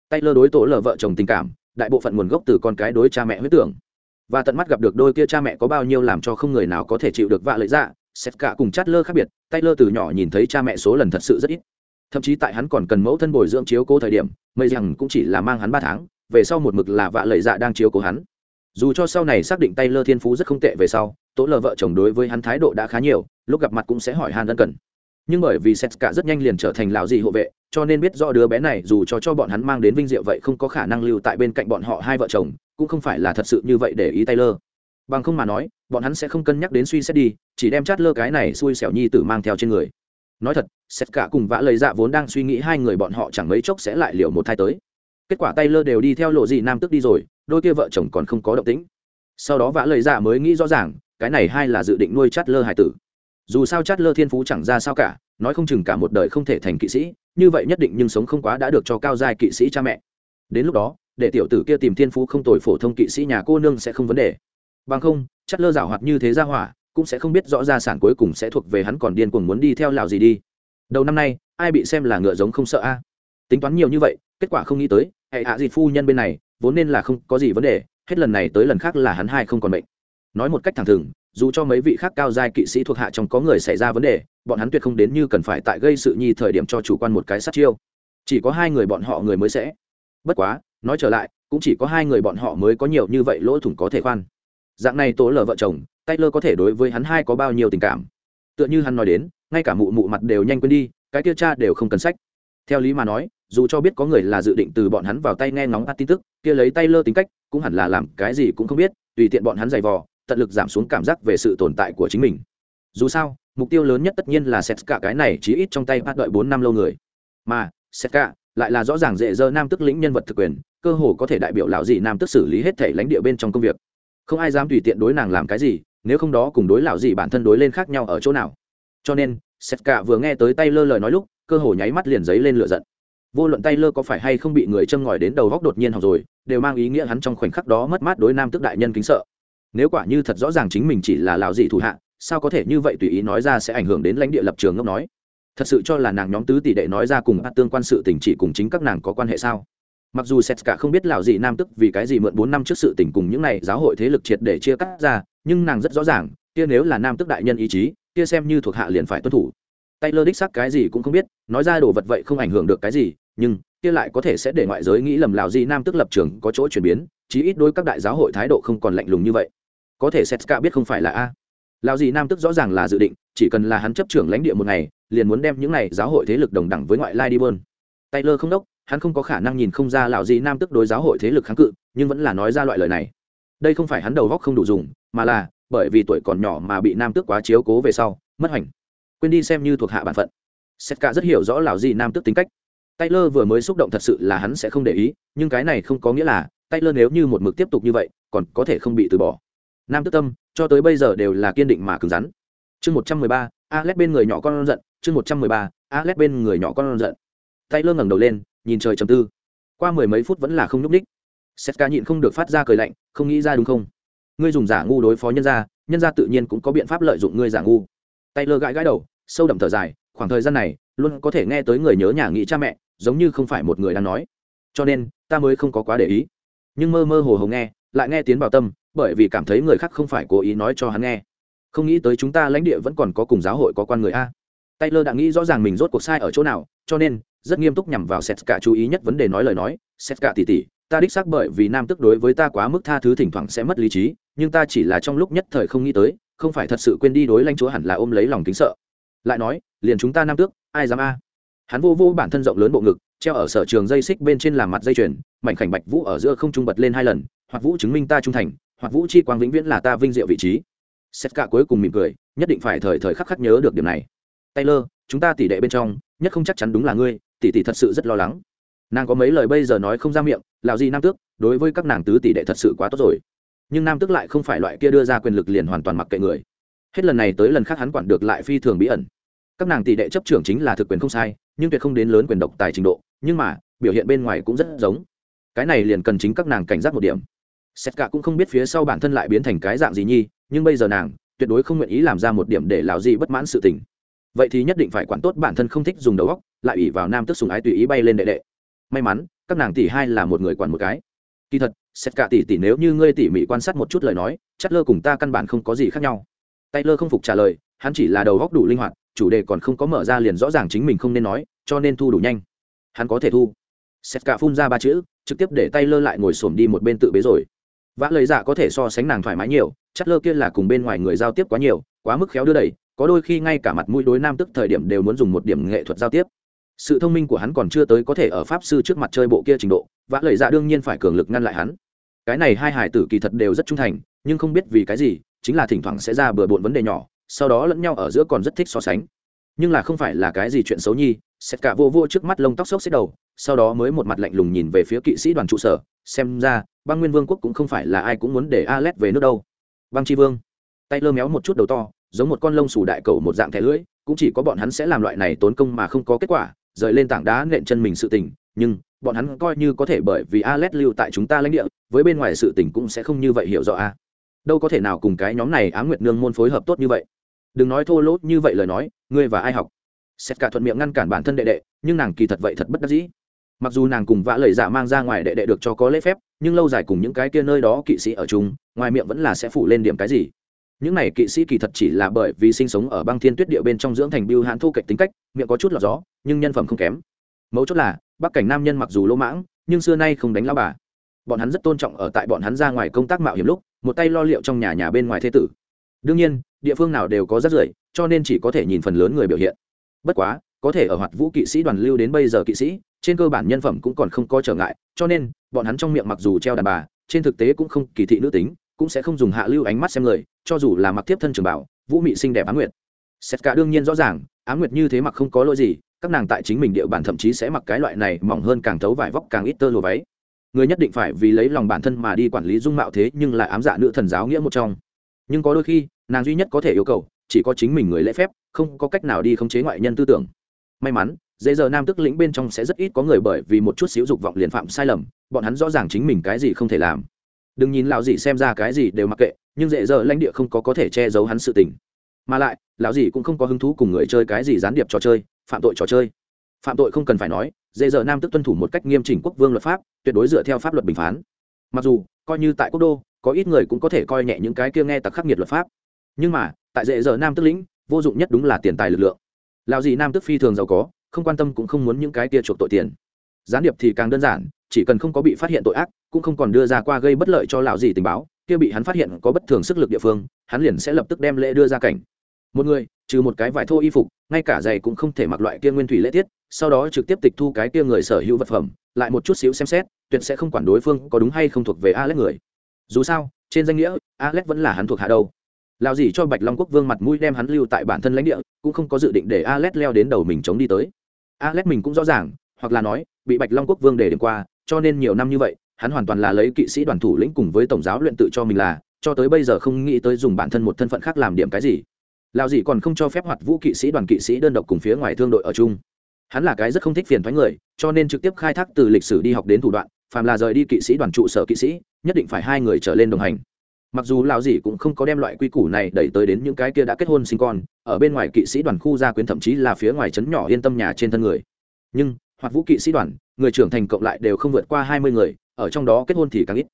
Tay lơ đối tổ lờ vợ chồng tình cảm, đại bộ phận nguồn gốc từ con cái đối cha mẹ huyết tưởng. Và tận mắt gặp được đôi kia cha mẹ có bao nhiêu làm cho không người nào có thể chịu được vạ lợi dạ xét cả cùng chát lơ khác biệt tay lơ từ nhỏ nhìn thấy cha mẹ số lần thật sự rất ít. Thậm chí tại hắn còn cần mẫu thân bồi dưỡng chiếu cố thời điểm mây rằng cũng chỉ là mang hắn ba tháng, về sau một mực là vạ lợi dạ đang chiếu cố hắn dù cho sau này xác định tay lơ thiên phú rất không tệ về sau, tố lờ vợ chồng đối với hắn thái độ đã khá nhiều, lúc gặp mặt cũng sẽ hỏi hàn ân cần. Nhưng bởi vì sét rất nhanh liền trở thành lão gì hộ vệ, cho nên biết rõ đứa bé này dù cho cho bọn hắn mang đến vinh diệu vậy không có khả năng lưu tại bên cạnh bọn họ hai vợ chồng, cũng không phải là thật sự như vậy để ý taylor. Bằng không mà nói, bọn hắn sẽ không cân nhắc đến suy xét đi, chỉ đem chát lơ cái này xui xẻo nhi tử mang theo trên người. Nói thật xét cùng vã lời dạ vốn đang suy nghĩ hai người bọn họ chẳng mấy chốc sẽ lại liệu một thai tới kết quả tay lơ đều đi theo lộ gì nam tức đi rồi, đôi kia vợ chồng còn không có động tĩnh. Sau đó vã lời dạ mới nghĩ rõ ràng, cái này hay là dự định nuôi chát lơ hải tử. Dù sao chát lơ thiên phú chẳng ra sao cả, nói không chừng cả một đời không thể thành kỵ sĩ, như vậy nhất định nhưng sống không quá đã được cho cao giai kỵ sĩ cha mẹ. Đến lúc đó, để tiểu tử kia tìm thiên phú không tồi phổ thông kỵ sĩ nhà cô nương sẽ không vấn đề. Bằng không chát lơ giảo hoạt như thế ra hỏa, cũng sẽ không biết rõ gia sản cuối cùng sẽ thuộc về hắn còn điên cuồng muốn đi theo lào gì đi. Đầu năm nay, ai bị xem là ngựa giống không sợ a? Tính toán nhiều như vậy, kết quả không nghĩ tới hệ hạ à dịt phu nhân bên này vốn nên là không có gì vấn đề hết lần này tới lần khác là hắn hai không còn bệnh nói một cách thẳng thừng dù cho mấy vị khác cao giai kỵ sĩ thuộc hạ trong có người xảy ra vấn đề bọn hắn tuyệt không đến như cần phải tại gây sự nhi thời điểm cho chủ quan một cái sát chiêu chỉ có hai người bọn họ người mới sẽ bất quá nói trở lại cũng chỉ có hai người bọn họ mới có nhiều như vậy lỗ thủng có thể khoan dạng này tố lờ vợ chồng Taylor có thể đối với hắn hai có bao nhiêu tình cảm. Tựa như hắn nói đến, ngay cả mụ mụ mặt đều nhanh quên đi, cái kia cha đều không cần sách. Theo lý mà nói, dù cho biết có người là dự định từ bọn hắn vào tay nghe ngóng tin tức, kia lấy tay lơ tính cách, cũng hẳn là làm cái gì cũng không biết, tùy tiện bọn hắn giày vò, tận lực giảm xuống cảm giác về sự tồn tại của chính mình. Dù sao, mục tiêu lớn nhất tất nhiên là xét cả cái này chí ít trong tay bắt đợi bốn năm lâu người. Mà, xét cả lại là rõ ràng dễ dơ nam tức lĩnh nhân vật thực quyền, cơ hồ có thể đại biểu lão dị nam tức xử lý hết thể lãnh địa bên trong công việc. Không ai dám tùy tiện đối nàng làm cái gì, nếu không đó cùng đối lão dị bản thân đối lên khác nhau ở chỗ nào cho nên sét cả vừa nghe tới tay lơ lời nói lúc cơ hồ nháy mắt liền giấy lên lửa giận. Vô luận tay lơ có phải hay không bị người châm ngòi đến đầu góc đột nhiên học rồi, đều mang ý nghĩa hắn trong khoảnh khắc đó mất mát đối nam tức đại nhân kính sợ. Nếu quả như thật rõ ràng chính mình chỉ là lão dị thủ hạ, sao có thể như vậy tùy ý nói ra sẽ ảnh hưởng đến lãnh địa lập trường ngốc nói? Thật sự cho là nàng nhóm tứ tỷ đệ nói ra cùng bắt tương quan sự tình chỉ cùng chính các nàng có quan hệ sao? Mặc dù sét cả không biết lão dị nam tức vì cái gì mượn bốn năm trước sự tình cùng những này giáo hội thế lực triệt để chia cắt ra, nhưng nàng rất rõ ràng, kia nếu là nam tức đại nhân ý chí, kia xem như thuộc hạ liền phải tuân thủ. Taylor đích xác cái gì cũng không biết, nói ra đồ vật vậy không ảnh hưởng được cái gì, nhưng kia lại có thể sẽ để ngoại giới nghĩ lầm lão gì nam tức lập trường có chỗ chuyển biến, chí ít đối các đại giáo hội thái độ không còn lạnh lùng như vậy. Có thể Setska biết không phải là a. Lão gì nam tức rõ ràng là dự định, chỉ cần là hắn chấp trưởng lãnh địa một ngày, liền muốn đem những này giáo hội thế lực đồng đẳng với ngoại lai đi bơn. Taylor không đốc, hắn không có khả năng nhìn không ra lão gì nam tức đối giáo hội thế lực kháng cự, nhưng vẫn là nói ra loại lời này. Đây không phải hắn đầu óc không đủ dùng, mà là bởi vì tuổi còn nhỏ mà bị nam tước quá chiếu cố về sau mất hoành quên đi xem như thuộc hạ bản phận. Setka rất hiểu rõ lão gì nam tức tính cách. Taylor vừa mới xúc động thật sự là hắn sẽ không để ý, nhưng cái này không có nghĩa là taylor nếu như một mực tiếp tục như vậy, còn có thể không bị từ bỏ. Nam tức tâm, cho tới bây giờ đều là kiên định mà cứng rắn. Chương một trăm mười ba, alex bên người nhỏ con giận. Chương một trăm mười ba, alex bên người nhỏ con giận. Taylor ngẩng đầu lên, nhìn trời trầm tư. Qua mười mấy phút vẫn là không nhúc ních setka nhịn không được phát ra cười lạnh, không nghĩ ra đúng không? Ngươi dùng giả ngu đối phó nhân gia nhân gia tự nhiên cũng có biện pháp lợi dụng ngươi giả ngu tay lơ gãi gãi đầu, sâu đậm thở dài, khoảng thời gian này, luôn có thể nghe tới người nhớ nhà nghĩ cha mẹ, giống như không phải một người đang nói. Cho nên, ta mới không có quá để ý. Nhưng mơ mơ hồ hồ nghe, lại nghe tiến vào tâm, bởi vì cảm thấy người khác không phải cố ý nói cho hắn nghe. Không nghĩ tới chúng ta lãnh địa vẫn còn có cùng giáo hội có quan người a. Taylor đã nghĩ rõ ràng mình rốt cuộc sai ở chỗ nào, cho nên, rất nghiêm túc nhằm vào sét cả chú ý nhất vấn đề nói lời nói sét cả tỉ tỉ ta đích xác bởi vì nam tức đối với ta quá mức tha thứ thỉnh thoảng sẽ mất lý trí, nhưng ta chỉ là trong lúc nhất thời không nghĩ tới không phải thật sự quên đi đối lãnh chúa hẳn là ôm lấy lòng kính sợ. Lại nói, liền chúng ta nam tước, ai dám a? Hắn vô vô bản thân rộng lớn bộ ngực, treo ở sở trường dây xích bên trên làm mặt dây chuyền, mảnh khảnh bạch vũ ở giữa không trung bật lên hai lần, hoặc vũ chứng minh ta trung thành, hoặc vũ chi quang vĩnh viễn là ta vinh diệu vị trí. Sét cả cuối cùng mỉm cười, nhất định phải thời thời khắc khắc nhớ được điểm này. Taylor, chúng ta tỷ đệ bên trong, nhất không chắc chắn đúng là ngươi, tỷ tỷ thật sự rất lo lắng. Nàng có mấy lời bây giờ nói không ra miệng lào gì nam tước, đối với các nàng tứ tỷ đệ thật sự quá tốt rồi nhưng nam tước lại không phải loại kia đưa ra quyền lực liền hoàn toàn mặc kệ người. Hết lần này tới lần khác hắn quản được lại phi thường bí ẩn. Các nàng tỷ đệ chấp trưởng chính là thực quyền không sai, nhưng tuyệt không đến lớn quyền độc tài trình độ, nhưng mà, biểu hiện bên ngoài cũng rất giống. Cái này liền cần chính các nàng cảnh giác một điểm. Xét cả cũng không biết phía sau bản thân lại biến thành cái dạng gì nhi, nhưng bây giờ nàng, tuyệt đối không nguyện ý làm ra một điểm để lào gì bất mãn sự tình. Vậy thì nhất định phải quản tốt bản thân không thích dùng đầu óc, lại ủy vào nam tức sùng ái tùy ý bay lên đệ đệ. May mắn, các nàng tỷ hai là một người quản một cái. Kỳ thật xét cả tỷ tỷ nếu như ngươi tỉ mỉ quan sát một chút lời nói, chất lơ cùng ta căn bản không có gì khác nhau. Tay lơ không phục trả lời, hắn chỉ là đầu góc đủ linh hoạt, chủ đề còn không có mở ra liền rõ ràng chính mình không nên nói, cho nên thu đủ nhanh. Hắn có thể thu. Xét cả phun ra ba chữ, trực tiếp để tay lơ lại ngồi xổm đi một bên tự bế rồi. Vã lời dạ có thể so sánh nàng thoải mái nhiều, chất lơ kia là cùng bên ngoài người giao tiếp quá nhiều, quá mức khéo đưa đẩy, có đôi khi ngay cả mặt mũi đối nam tức thời điểm đều muốn dùng một điểm nghệ thuật giao tiếp sự thông minh của hắn còn chưa tới có thể ở pháp sư trước mặt chơi bộ kia trình độ, vã lời dạ đương nhiên phải cường lực ngăn lại hắn. Cái này hai hải tử kỳ thật đều rất trung thành, nhưng không biết vì cái gì, chính là thỉnh thoảng sẽ ra bừa bộn vấn đề nhỏ, sau đó lẫn nhau ở giữa còn rất thích so sánh. Nhưng là không phải là cái gì chuyện xấu nhi xét cả vô vô trước mắt lông tóc xốc xếp đầu, sau đó mới một mặt lạnh lùng nhìn về phía kỵ sĩ đoàn trụ sở, xem ra, băng nguyên vương quốc cũng không phải là ai cũng muốn để Alet về nước đâu. Băng tri vương, tay lơ méo một chút đầu to giống một con lông sủ đại cầu một dạng thẻ lưỡi, cũng chỉ có bọn hắn sẽ làm loại này tốn công mà không có kết quả, rời lên tảng đá nện chân mình sự tình, nhưng bọn hắn coi như có thể bởi vì Alet lưu tại chúng ta lãnh địa, với bên ngoài sự tình cũng sẽ không như vậy hiểu rõ a đâu có thể nào cùng cái nhóm này á nguyệt nương môn phối hợp tốt như vậy. Đừng nói thô lỗ như vậy lời nói, ngươi và ai học? Xét cả thuận miệng ngăn cản bản thân đệ đệ, nhưng nàng kỳ thật vậy thật bất đắc dĩ. Mặc dù nàng cùng vã lời giả mang ra ngoài đệ đệ được cho có lễ phép, nhưng lâu dài cùng những cái kia nơi đó kỵ sĩ ở chung, ngoài miệng vẫn là sẽ phủ lên điểm cái gì những này kỵ sĩ kỳ thật chỉ là bởi vì sinh sống ở băng thiên tuyết địa bên trong dưỡng thành biêu hãn thu kệch tính cách, miệng có chút lọt gió, nhưng nhân phẩm không kém. Mấu chốt là, bắc cảnh nam nhân mặc dù lỗ mãng, nhưng xưa nay không đánh lao bà. Bọn hắn rất tôn trọng ở tại bọn hắn ra ngoài công tác mạo hiểm lúc, một tay lo liệu trong nhà nhà bên ngoài thế tử. Đương nhiên, địa phương nào đều có rất rưởi, cho nên chỉ có thể nhìn phần lớn người biểu hiện. Bất quá, có thể ở hoạt vũ kỵ sĩ đoàn lưu đến bây giờ kỵ sĩ, trên cơ bản nhân phẩm cũng còn không có trở ngại, cho nên, bọn hắn trong miệng mặc dù treo đàn bà, trên thực tế cũng không kỳ thị nữ tính cũng sẽ không dùng hạ lưu ánh mắt xem người cho dù là mặc tiếp thân trường bảo, vũ mị xinh đẹp á nguyệt. Xét cả đương nhiên rõ ràng á nguyệt như thế mặc không có lỗi gì, các nàng tại chính mình địa bàn thậm chí sẽ mặc cái loại này mỏng hơn càng thấu vải vóc càng ít tơ lùa váy. Người nhất định phải vì lấy lòng bản thân mà đi quản lý dung mạo thế nhưng lại ám dạ nữ thần giáo nghĩa một trong. Nhưng có đôi khi, nàng duy nhất có thể yêu cầu, chỉ có chính mình người lễ phép, không có cách nào đi khống chế ngoại nhân tư tưởng. May mắn, dễ giờ nam tức lĩnh bên trong sẽ rất ít có người bởi vì một chút xíu dục vọng liền phạm sai lầm, bọn hắn rõ ràng chính mình cái gì không thể làm đừng nhìn lão dì xem ra cái gì đều mặc kệ, nhưng dễ dở lãnh địa không có có thể che giấu hắn sự tình. Mà lại, lão dì cũng không có hứng thú cùng người chơi cái gì gián điệp trò chơi, phạm tội trò chơi. Phạm tội không cần phải nói, dễ dở nam tức tuân thủ một cách nghiêm chỉnh quốc vương luật pháp, tuyệt đối dựa theo pháp luật bình phán. Mặc dù, coi như tại quốc đô, có ít người cũng có thể coi nhẹ những cái kia nghe tặc khắc nghiệt luật pháp. Nhưng mà, tại dễ dở nam tức lĩnh, vô dụng nhất đúng là tiền tài lực lượng. Lão gì nam tức phi thường giàu có, không quan tâm cũng không muốn những cái kia chuộc tội tiền. Gián điệp thì càng đơn giản chỉ cần không có bị phát hiện tội ác, cũng không còn đưa ra qua gây bất lợi cho lão gì tình báo, kia bị hắn phát hiện có bất thường sức lực địa phương, hắn liền sẽ lập tức đem lễ đưa ra cảnh. Một người, trừ một cái vải thô y phục, ngay cả giày cũng không thể mặc loại kia nguyên thủy lễ tiết, sau đó trực tiếp tịch thu cái kia người sở hữu vật phẩm, lại một chút xíu xem xét, tuyệt sẽ không quản đối phương có đúng hay không thuộc về alex người. Dù sao, trên danh nghĩa, alex vẫn là hắn thuộc hạ đâu. Lao gì cho bạch long quốc vương mặt mũi đem hắn lưu tại bản thân lãnh địa, cũng không có dự định để alex leo đến đầu mình chống đi tới. Alex mình cũng rõ ràng hoặc là nói, bị bạch long quốc vương để điểm qua, cho nên nhiều năm như vậy, hắn hoàn toàn là lấy kỵ sĩ đoàn thủ lĩnh cùng với tổng giáo luyện tự cho mình là, cho tới bây giờ không nghĩ tới dùng bản thân một thân phận khác làm điểm cái gì. Lào gì còn không cho phép hoạt vũ kỵ sĩ đoàn kỵ sĩ đơn độc cùng phía ngoài thương đội ở chung. Hắn là cái rất không thích phiền thoái người, cho nên trực tiếp khai thác từ lịch sử đi học đến thủ đoạn, phàm là rời đi kỵ sĩ đoàn trụ sở kỵ sĩ, nhất định phải hai người trở lên đồng hành. Mặc dù lão gì cũng không có đem loại quy củ này đẩy tới đến những cái kia đã kết hôn sinh con, ở bên ngoài kỵ sĩ đoàn khu gia quyến thậm chí là phía ngoài trấn nhỏ yên tâm nhà trên thân người. Nhưng hoặc vũ kỵ sĩ đoàn, người trưởng thành cộng lại đều không vượt qua hai mươi người, ở trong đó kết hôn thì càng ít.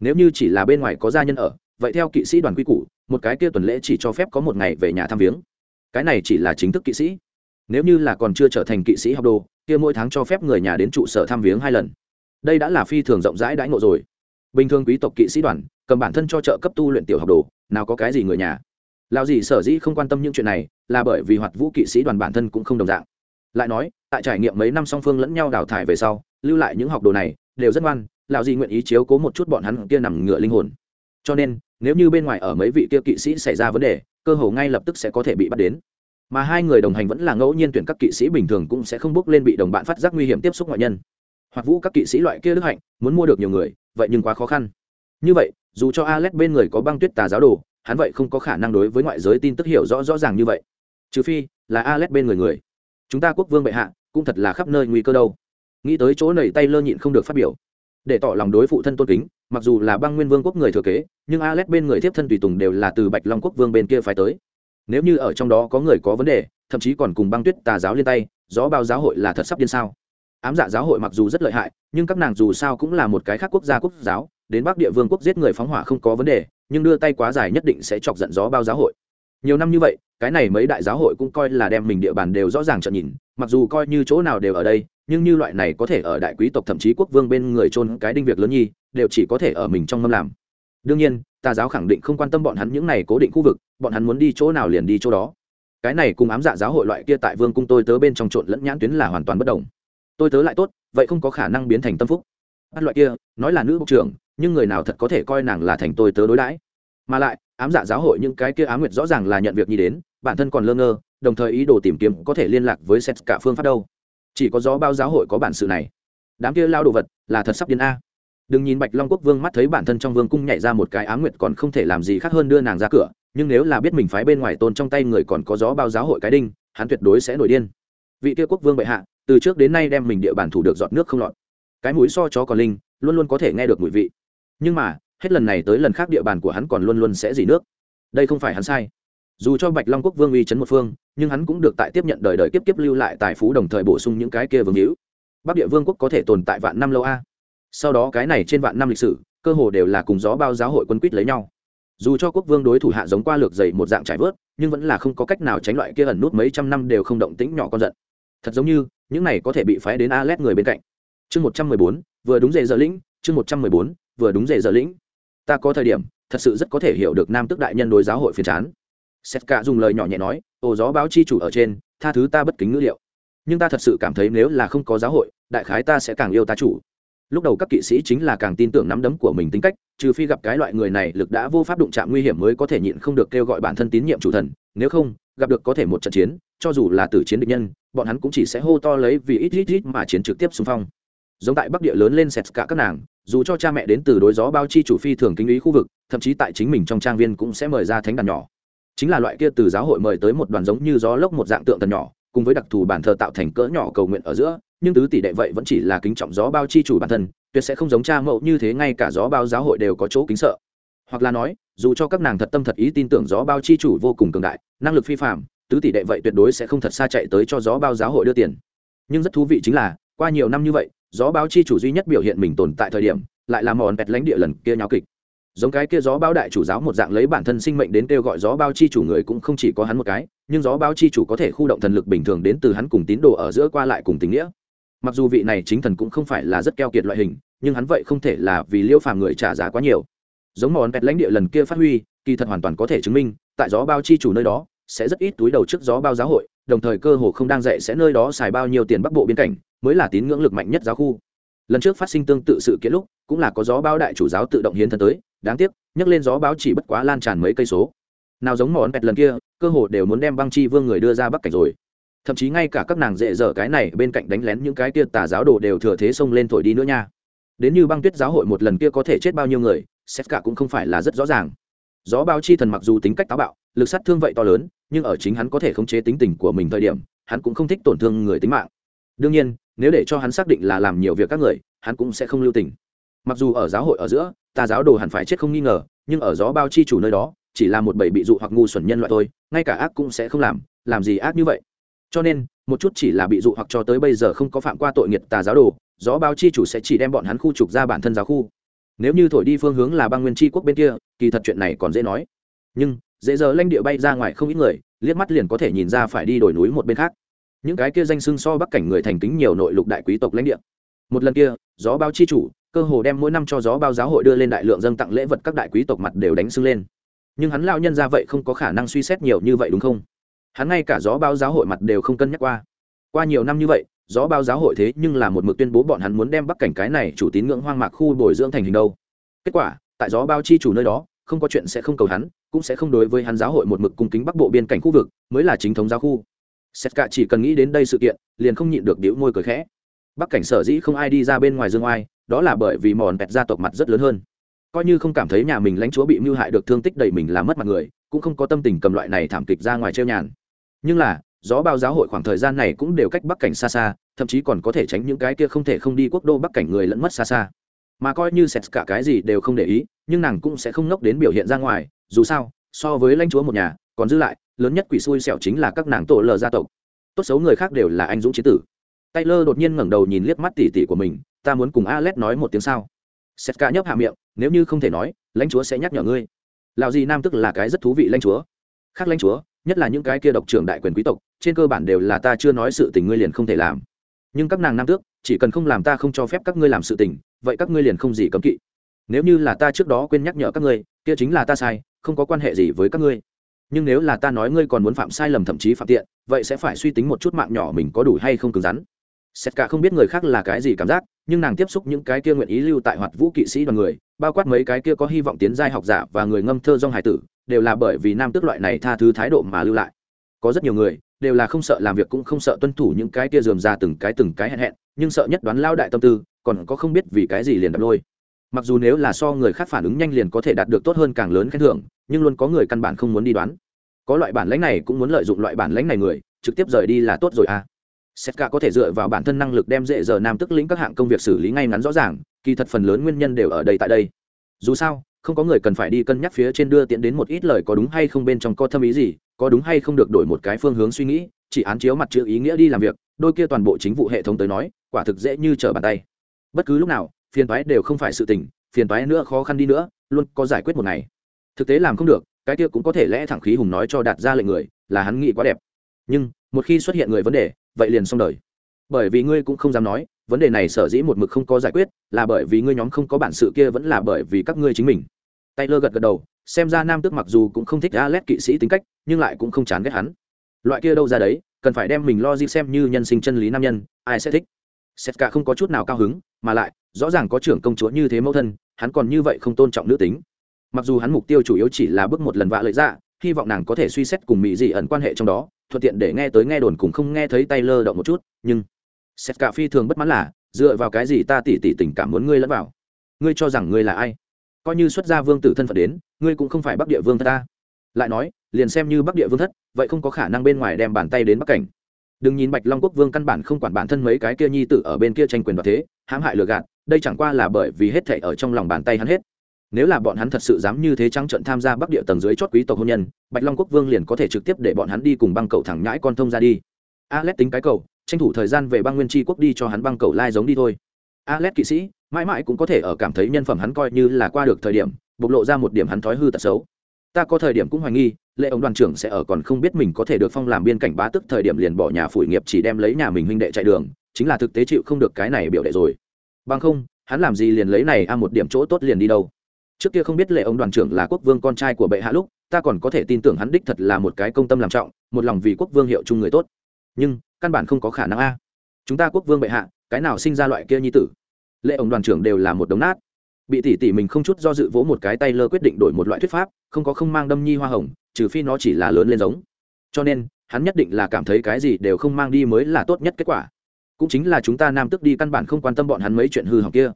Nếu như chỉ là bên ngoài có gia nhân ở, vậy theo kỵ sĩ đoàn quy củ, một cái kia tuần lễ chỉ cho phép có một ngày về nhà thăm viếng. Cái này chỉ là chính thức kỵ sĩ. Nếu như là còn chưa trở thành kỵ sĩ học đồ, kia mỗi tháng cho phép người nhà đến trụ sở thăm viếng hai lần. Đây đã là phi thường rộng rãi đãi ngộ rồi. Bình thường quý tộc kỵ sĩ đoàn, cầm bản thân cho trợ cấp tu luyện tiểu học đồ, nào có cái gì người nhà. Lao gì sở dĩ không quan tâm những chuyện này, là bởi vì hoạt vũ kỵ sĩ đoàn bản thân cũng không đồng dạng lại nói, tại trải nghiệm mấy năm song phương lẫn nhau đào thải về sau, lưu lại những học đồ này, đều rất ngoan lao gì nguyện ý chiếu cố một chút bọn hắn kia nằm ngựa linh hồn. Cho nên, nếu như bên ngoài ở mấy vị kia kỵ sĩ xảy ra vấn đề, cơ hồ ngay lập tức sẽ có thể bị bắt đến. Mà hai người đồng hành vẫn là ngẫu nhiên tuyển các kỵ sĩ bình thường cũng sẽ không bước lên bị đồng bạn phát giác nguy hiểm tiếp xúc ngoại nhân. Hoặc vũ các kỵ sĩ loại kia đức hạnh, muốn mua được nhiều người, vậy nhưng quá khó khăn. Như vậy, dù cho alex bên người có băng tuyết tà giáo đồ, hắn vậy không có khả năng đối với ngoại giới tin tức hiểu rõ rõ ràng như vậy. Trừ phi là alex bên người người chúng ta quốc vương bệ hạ cũng thật là khắp nơi nguy cơ đâu. Nghĩ tới chỗ nầy tay lơ nhịn không được phát biểu. Để tỏ lòng đối phụ thân tôn kính, mặc dù là băng nguyên vương quốc người thừa kế, nhưng alex bên người tiếp thân tùy tùng đều là từ bạch long quốc vương bên kia phải tới. Nếu như ở trong đó có người có vấn đề, thậm chí còn cùng băng tuyết tà giáo liên tay, gió bao giáo hội là thật sắp điên sao? Ám dạ giáo hội mặc dù rất lợi hại, nhưng các nàng dù sao cũng là một cái khác quốc gia quốc giáo, đến bắc địa vương quốc giết người phóng hỏa không có vấn đề, nhưng đưa tay quá dài nhất định sẽ chọc giận gió bao giáo hội nhiều năm như vậy, cái này mấy đại giáo hội cũng coi là đem mình địa bàn đều rõ ràng trợn nhìn, mặc dù coi như chỗ nào đều ở đây, nhưng như loại này có thể ở đại quý tộc thậm chí quốc vương bên người trôn cái đinh việc lớn nhi, đều chỉ có thể ở mình trong mâm làm. Đương nhiên, tà giáo khẳng định không quan tâm bọn hắn những này cố định khu vực, bọn hắn muốn đi chỗ nào liền đi chỗ đó. Cái này cùng ám dạ giáo hội loại kia tại vương cung tôi tớ bên trong trộn lẫn nhãn tuyến là hoàn toàn bất đồng. Tôi tớ lại tốt, vậy không có khả năng biến thành tâm phúc. Bắt loại kia, nói là nữ bộ trưởng, nhưng người nào thật có thể coi nàng là thành tôi tớ đối đãi. Mà lại ám dạ giáo hội những cái kia á nguyệt rõ ràng là nhận việc nhi đến, bản thân còn lơ ngơ, đồng thời ý đồ tìm kiếm có thể liên lạc với set cả phương pháp đâu. Chỉ có gió bao giáo hội có bản sự này. Đám kia lao đồ vật là thật sắp điên a. Đừng nhìn bạch long quốc vương mắt thấy bản thân trong vương cung nhảy ra một cái á nguyệt còn không thể làm gì khác hơn đưa nàng ra cửa, nhưng nếu là biết mình phái bên ngoài tôn trong tay người còn có gió bao giáo hội cái đinh, hắn tuyệt đối sẽ nổi điên. Vị kia quốc vương bệ hạ, từ trước đến nay đem mình địa bàn thủ được giọt nước không lọt. Cái mũi so chó còn linh, luôn luôn có thể nghe được mùi vị. Nhưng mà hết lần này tới lần khác địa bàn của hắn còn luôn luôn sẽ dỉ nước. Đây không phải hắn sai. Dù cho bạch long quốc vương uy chấn một phương, nhưng hắn cũng được tại tiếp nhận đời đời kiếp kiếp lưu lại tài phú đồng thời bổ sung những cái kia vương hữu. Bắc địa vương quốc có thể tồn tại vạn năm lâu a. Sau đó cái này trên vạn năm lịch sử, cơ hồ đều là cùng gió bao giáo hội quân quýt lấy nhau. Dù cho quốc vương đối thủ hạ giống qua lược dày một dạng trải vớt, nhưng vẫn là không có cách nào tránh loại kia ẩn nút mấy trăm năm đều không động tĩnh nhỏ con giận. Thật giống như, những này có thể bị phái đến a lét người bên cạnh. Chương một trăm mười bốn, vừa đúng dề giờ lĩnh, chương một trăm mười bốn, vừa đúng dề giờ lĩnh ta có thời điểm, thật sự rất có thể hiểu được nam tức đại nhân đối giáo hội phiền chán. Sét cả dùng lời nhỏ nhẹ nói ồ gió báo chi chủ ở trên, tha thứ ta bất kính ngữ liệu. Nhưng ta thật sự cảm thấy nếu là không có giáo hội, đại khái ta sẽ càng yêu ta chủ. Lúc đầu các kỵ sĩ chính là càng tin tưởng nắm đấm của mình tính cách, trừ phi gặp cái loại người này lực đã vô pháp đụng chạm nguy hiểm mới có thể nhịn không được kêu gọi bản thân tín nhiệm chủ thần, nếu không, gặp được có thể một trận chiến, cho dù là tử chiến địch nhân, bọn hắn cũng chỉ sẽ hô to lấy vì ít ít ít mà chiến trực tiếp xung phong giống tại bắc địa lớn lên sẹt cả các nàng, dù cho cha mẹ đến từ đối gió bao chi chủ phi thường kinh ý khu vực, thậm chí tại chính mình trong trang viên cũng sẽ mời ra thánh đàn nhỏ. Chính là loại kia từ giáo hội mời tới một đoàn giống như gió lốc một dạng tượng tần nhỏ, cùng với đặc thù bản thờ tạo thành cỡ nhỏ cầu nguyện ở giữa, nhưng tứ tỷ đệ vậy vẫn chỉ là kính trọng gió bao chi chủ bản thân, tuyệt sẽ không giống cha mẫu như thế ngay cả gió bao giáo hội đều có chỗ kính sợ. Hoặc là nói, dù cho các nàng thật tâm thật ý tin tưởng gió bao chi chủ vô cùng cường đại, năng lực phi phạm tứ tỷ đệ vậy tuyệt đối sẽ không thật xa chạy tới cho gió bao giáo hội đưa tiền. Nhưng rất thú vị chính là, qua nhiều năm như vậy gió báo chi chủ duy nhất biểu hiện mình tồn tại thời điểm, lại là mòn pẹt lãnh địa lần kia nháo kịch. Giống cái kia gió báo đại chủ giáo một dạng lấy bản thân sinh mệnh đến kêu gọi gió báo chi chủ người cũng không chỉ có hắn một cái, nhưng gió báo chi chủ có thể khu động thần lực bình thường đến từ hắn cùng tín đồ ở giữa qua lại cùng tình nghĩa. Mặc dù vị này chính thần cũng không phải là rất keo kiệt loại hình, nhưng hắn vậy không thể là vì liêu phàm người trả giá quá nhiều. Giống mòn pẹt lãnh địa lần kia phát huy, kỳ thật hoàn toàn có thể chứng minh, tại gió bao chi chủ nơi đó, sẽ rất ít túi đầu trước gió bao giáo hội, đồng thời cơ hồ không đang dạy sẽ nơi đó xài bao nhiêu tiền bắc bộ biên cảnh mới là tín ngưỡng lực mạnh nhất giáo khu. Lần trước phát sinh tương tự sự kiện lúc, cũng là có gió báo đại chủ giáo tự động hiến thân tới, đáng tiếc nhắc lên gió báo chỉ bất quá lan tràn mấy cây số. Nào giống món bẹt lần kia, cơ hồ đều muốn đem băng chi vương người đưa ra bắc cảnh rồi. Thậm chí ngay cả các nàng dễ dở cái này bên cạnh đánh lén những cái kia tà giáo đồ đều thừa thế xông lên thổi đi nữa nha. Đến như băng tuyết giáo hội một lần kia có thể chết bao nhiêu người, xét cả cũng không phải là rất rõ ràng. Gió báo chi thần mặc dù tính cách táo bạo, lực sát thương vậy to lớn, nhưng ở chính hắn có thể khống chế tính tình của mình thời điểm, hắn cũng không thích tổn thương người tính mạng. Đương nhiên nếu để cho hắn xác định là làm nhiều việc các người, hắn cũng sẽ không lưu tình. Mặc dù ở giáo hội ở giữa tà giáo đồ hẳn phải chết không nghi ngờ, nhưng ở gió bao chi chủ nơi đó, chỉ là một bầy bị dụ hoặc ngu xuẩn nhân loại thôi, ngay cả ác cũng sẽ không làm làm gì ác như vậy. Cho nên, một chút chỉ là bị dụ hoặc cho tới bây giờ không có phạm qua tội nghiệt tà giáo đồ, gió bao chi chủ sẽ chỉ đem bọn hắn khu trục ra bản thân giáo khu. Nếu như thổi đi phương hướng là băng nguyên tri quốc bên kia, kỳ thật chuyện này còn dễ nói. Nhưng, dễ giờ lanh địa bay ra ngoài không ít người, liếc mắt liền có thể nhìn ra phải đi đổi núi một bên khác những cái kia danh xưng so bắc cảnh người thành kính nhiều nội lục đại quý tộc lãnh địa. Một lần kia, gió báo chi chủ, cơ hồ đem mỗi năm cho gió báo giáo hội đưa lên đại lượng dâng tặng lễ vật các đại quý tộc mặt đều đánh sưng lên. Nhưng hắn lao nhân ra vậy không có khả năng suy xét nhiều như vậy đúng không? Hắn ngay cả gió báo giáo hội mặt đều không cân nhắc qua. Qua nhiều năm như vậy, gió báo giáo hội thế nhưng là một mực tuyên bố bọn hắn muốn đem bắc cảnh cái này chủ tín ngưỡng hoang mạc khu bồi dưỡng thành hình đâu. Kết quả, tại gió báo chi chủ nơi đó, không có chuyện sẽ không cầu hắn, cũng sẽ không đối với hắn giáo hội một mực cung kính bắc bộ biên cảnh khu vực, mới là chính thống giáo khu sét cả chỉ cần nghĩ đến đây sự kiện, liền không nhịn được điếu môi cười khẽ. Bắc cảnh sở dĩ không ai đi ra bên ngoài dương oai, đó là bởi vì mòn pẹt gia tộc mặt rất lớn hơn. Coi như không cảm thấy nhà mình lãnh chúa bị mưu hại được thương tích đầy mình làm mất mặt người, cũng không có tâm tình cầm loại này thảm kịch ra ngoài treo nhàn. Nhưng là, gió bao giáo hội khoảng thời gian này cũng đều cách bắc cảnh xa xa, thậm chí còn có thể tránh những cái kia không thể không đi quốc đô bắc cảnh người lẫn mất xa xa. Mà coi như sệt cả cái gì đều không để ý, nhưng nàng cũng sẽ không nốc đến biểu hiện ra ngoài, dù sao, so với lãnh chúa một nhà, còn giữ lại lớn nhất quỷ xui xẻo chính là các nàng tổ lờ gia tộc. Tốt xấu người khác đều là anh dũng chế tử. Taylor đột nhiên ngẩng đầu nhìn liếc mắt tỉ tỉ của mình, ta muốn cùng alex nói một tiếng sao? Sét cả nhấp hạ miệng, nếu như không thể nói, lãnh chúa sẽ nhắc nhở ngươi. Lào gì nam tức là cái rất thú vị lãnh chúa. Khác lãnh chúa, nhất là những cái kia độc trưởng đại quyền quý tộc, trên cơ bản đều là ta chưa nói sự tình ngươi liền không thể làm. Nhưng các nàng nam tước, chỉ cần không làm ta không cho phép các ngươi làm sự tình, vậy các ngươi liền không gì cấm kỵ. Nếu như là ta trước đó quên nhắc nhở các ngươi, kia chính là ta sai, không có quan hệ gì với các ngươi nhưng nếu là ta nói ngươi còn muốn phạm sai lầm thậm chí phạm tiện, vậy sẽ phải suy tính một chút mạng nhỏ mình có đủ hay không cứng rắn. Xét cả không biết người khác là cái gì cảm giác, nhưng nàng tiếp xúc những cái kia nguyện ý lưu tại hoạt vũ kỵ sĩ đoàn người, bao quát mấy cái kia có hy vọng tiến giai học giả và người ngâm thơ dong hải tử, đều là bởi vì nam tước loại này tha thứ thái độ mà lưu lại. Có rất nhiều người, đều là không sợ làm việc cũng không sợ tuân thủ những cái kia dườm ra từng cái từng cái hẹn hẹn, nhưng sợ nhất đoán lao đại tâm tư, còn có không biết vì cái gì liền đập lôi. Mặc dù nếu là so người khác phản ứng nhanh liền có thể đạt được tốt hơn càng lớn khen thưởng, nhưng luôn có người căn bản không muốn đi đoán có loại bản lãnh này cũng muốn lợi dụng loại bản lãnh này người trực tiếp rời đi là tốt rồi à Setka có thể dựa vào bản thân năng lực đem dễ giờ nam tức lĩnh các hạng công việc xử lý ngay ngắn rõ ràng, kỳ thật phần lớn nguyên nhân đều ở đây tại đây. Dù sao, không có người cần phải đi cân nhắc phía trên đưa tiện đến một ít lời có đúng hay không bên trong có thâm ý gì, có đúng hay không được đổi một cái phương hướng suy nghĩ, chỉ án chiếu mặt chữ ý nghĩa đi làm việc, đôi kia toàn bộ chính vụ hệ thống tới nói, quả thực dễ như trở bàn tay. Bất cứ lúc nào, phiền toái đều không phải sự tình, phiền toái nữa khó khăn đi nữa, luôn có giải quyết một ngày. Thực tế làm không được, cái kia cũng có thể lẽ thẳng khí hùng nói cho đạt ra lệnh người, là hắn nghĩ quá đẹp. Nhưng, một khi xuất hiện người vấn đề, vậy liền xong đời bởi vì ngươi cũng không dám nói vấn đề này sở dĩ một mực không có giải quyết là bởi vì ngươi nhóm không có bản sự kia vẫn là bởi vì các ngươi chính mình taylor gật gật đầu xem ra nam tước mặc dù cũng không thích Alet kỵ sĩ tính cách nhưng lại cũng không chán ghét hắn loại kia đâu ra đấy cần phải đem mình lo di xem như nhân sinh chân lý nam nhân ai sẽ thích Setka không có chút nào cao hứng, mà lại, rõ ràng có trưởng công chúa như thế mẫu thân, hắn còn như vậy không tôn trọng nữ tính. Mặc dù hắn mục tiêu chủ yếu chỉ là bước một lần vạ lợi ra, hy vọng nàng có thể suy xét cùng mỹ dị ẩn quan hệ trong đó, thuận tiện để nghe tới nghe đồn cùng không nghe thấy tay lơ động một chút nhưng sét cả phi thường bất mãn là dựa vào cái gì ta tỉ tỉ tình cảm muốn ngươi lẫn vào? Ngươi cho rằng ngươi là ai? Coi như xuất gia vương tử thân phận đến ngươi cũng không phải bắc địa vương thất ta. Lại nói liền xem như bắc địa vương thất vậy không có khả năng bên ngoài đem bàn tay đến bắc cảnh. Đừng nhìn bạch long quốc vương căn bản không quản bản thân mấy cái kia nhi tử ở bên kia tranh quyền đoạt thế hãm hại lừa gạt đây chẳng qua là bởi vì hết thảy ở trong lòng bàn tay hắn hết nếu là bọn hắn thật sự dám như thế trắng trận tham gia bắc địa tầng dưới chót quý tộc hôn nhân, bạch long quốc vương liền có thể trực tiếp để bọn hắn đi cùng băng cầu thẳng nhãi con thông ra đi. Alex tính cái cầu, tranh thủ thời gian về băng nguyên tri quốc đi cho hắn băng cầu lai giống đi thôi. Alex kỵ sĩ, mãi mãi cũng có thể ở cảm thấy nhân phẩm hắn coi như là qua được thời điểm, bộc lộ ra một điểm hắn thói hư tật xấu. Ta có thời điểm cũng hoài nghi, lệ ông đoàn trưởng sẽ ở còn không biết mình có thể được phong làm biên cảnh bá tức thời điểm liền bỏ nhà phủi nghiệp chỉ đem lấy nhà mình huynh đệ chạy đường, chính là thực tế chịu không được cái này biểu đệ rồi. Bằng không, hắn làm gì liền lấy này a, một điểm chỗ tốt liền đi đâu trước kia không biết lệ ông đoàn trưởng là quốc vương con trai của bệ hạ lúc, ta còn có thể tin tưởng hắn đích thật là một cái công tâm làm trọng, một lòng vì quốc vương hiệu chung người tốt. Nhưng, căn bản không có khả năng a. Chúng ta quốc vương bệ hạ, cái nào sinh ra loại kia nhi tử? Lệ ông đoàn trưởng đều là một đống nát. Bị tỷ tỷ mình không chút do dự vỗ một cái tay lơ quyết định đổi một loại thuyết pháp, không có không mang đâm nhi hoa hồng, trừ phi nó chỉ là lớn lên giống. Cho nên, hắn nhất định là cảm thấy cái gì đều không mang đi mới là tốt nhất kết quả. Cũng chính là chúng ta nam tức đi căn bản không quan tâm bọn hắn mấy chuyện hư hỏng kia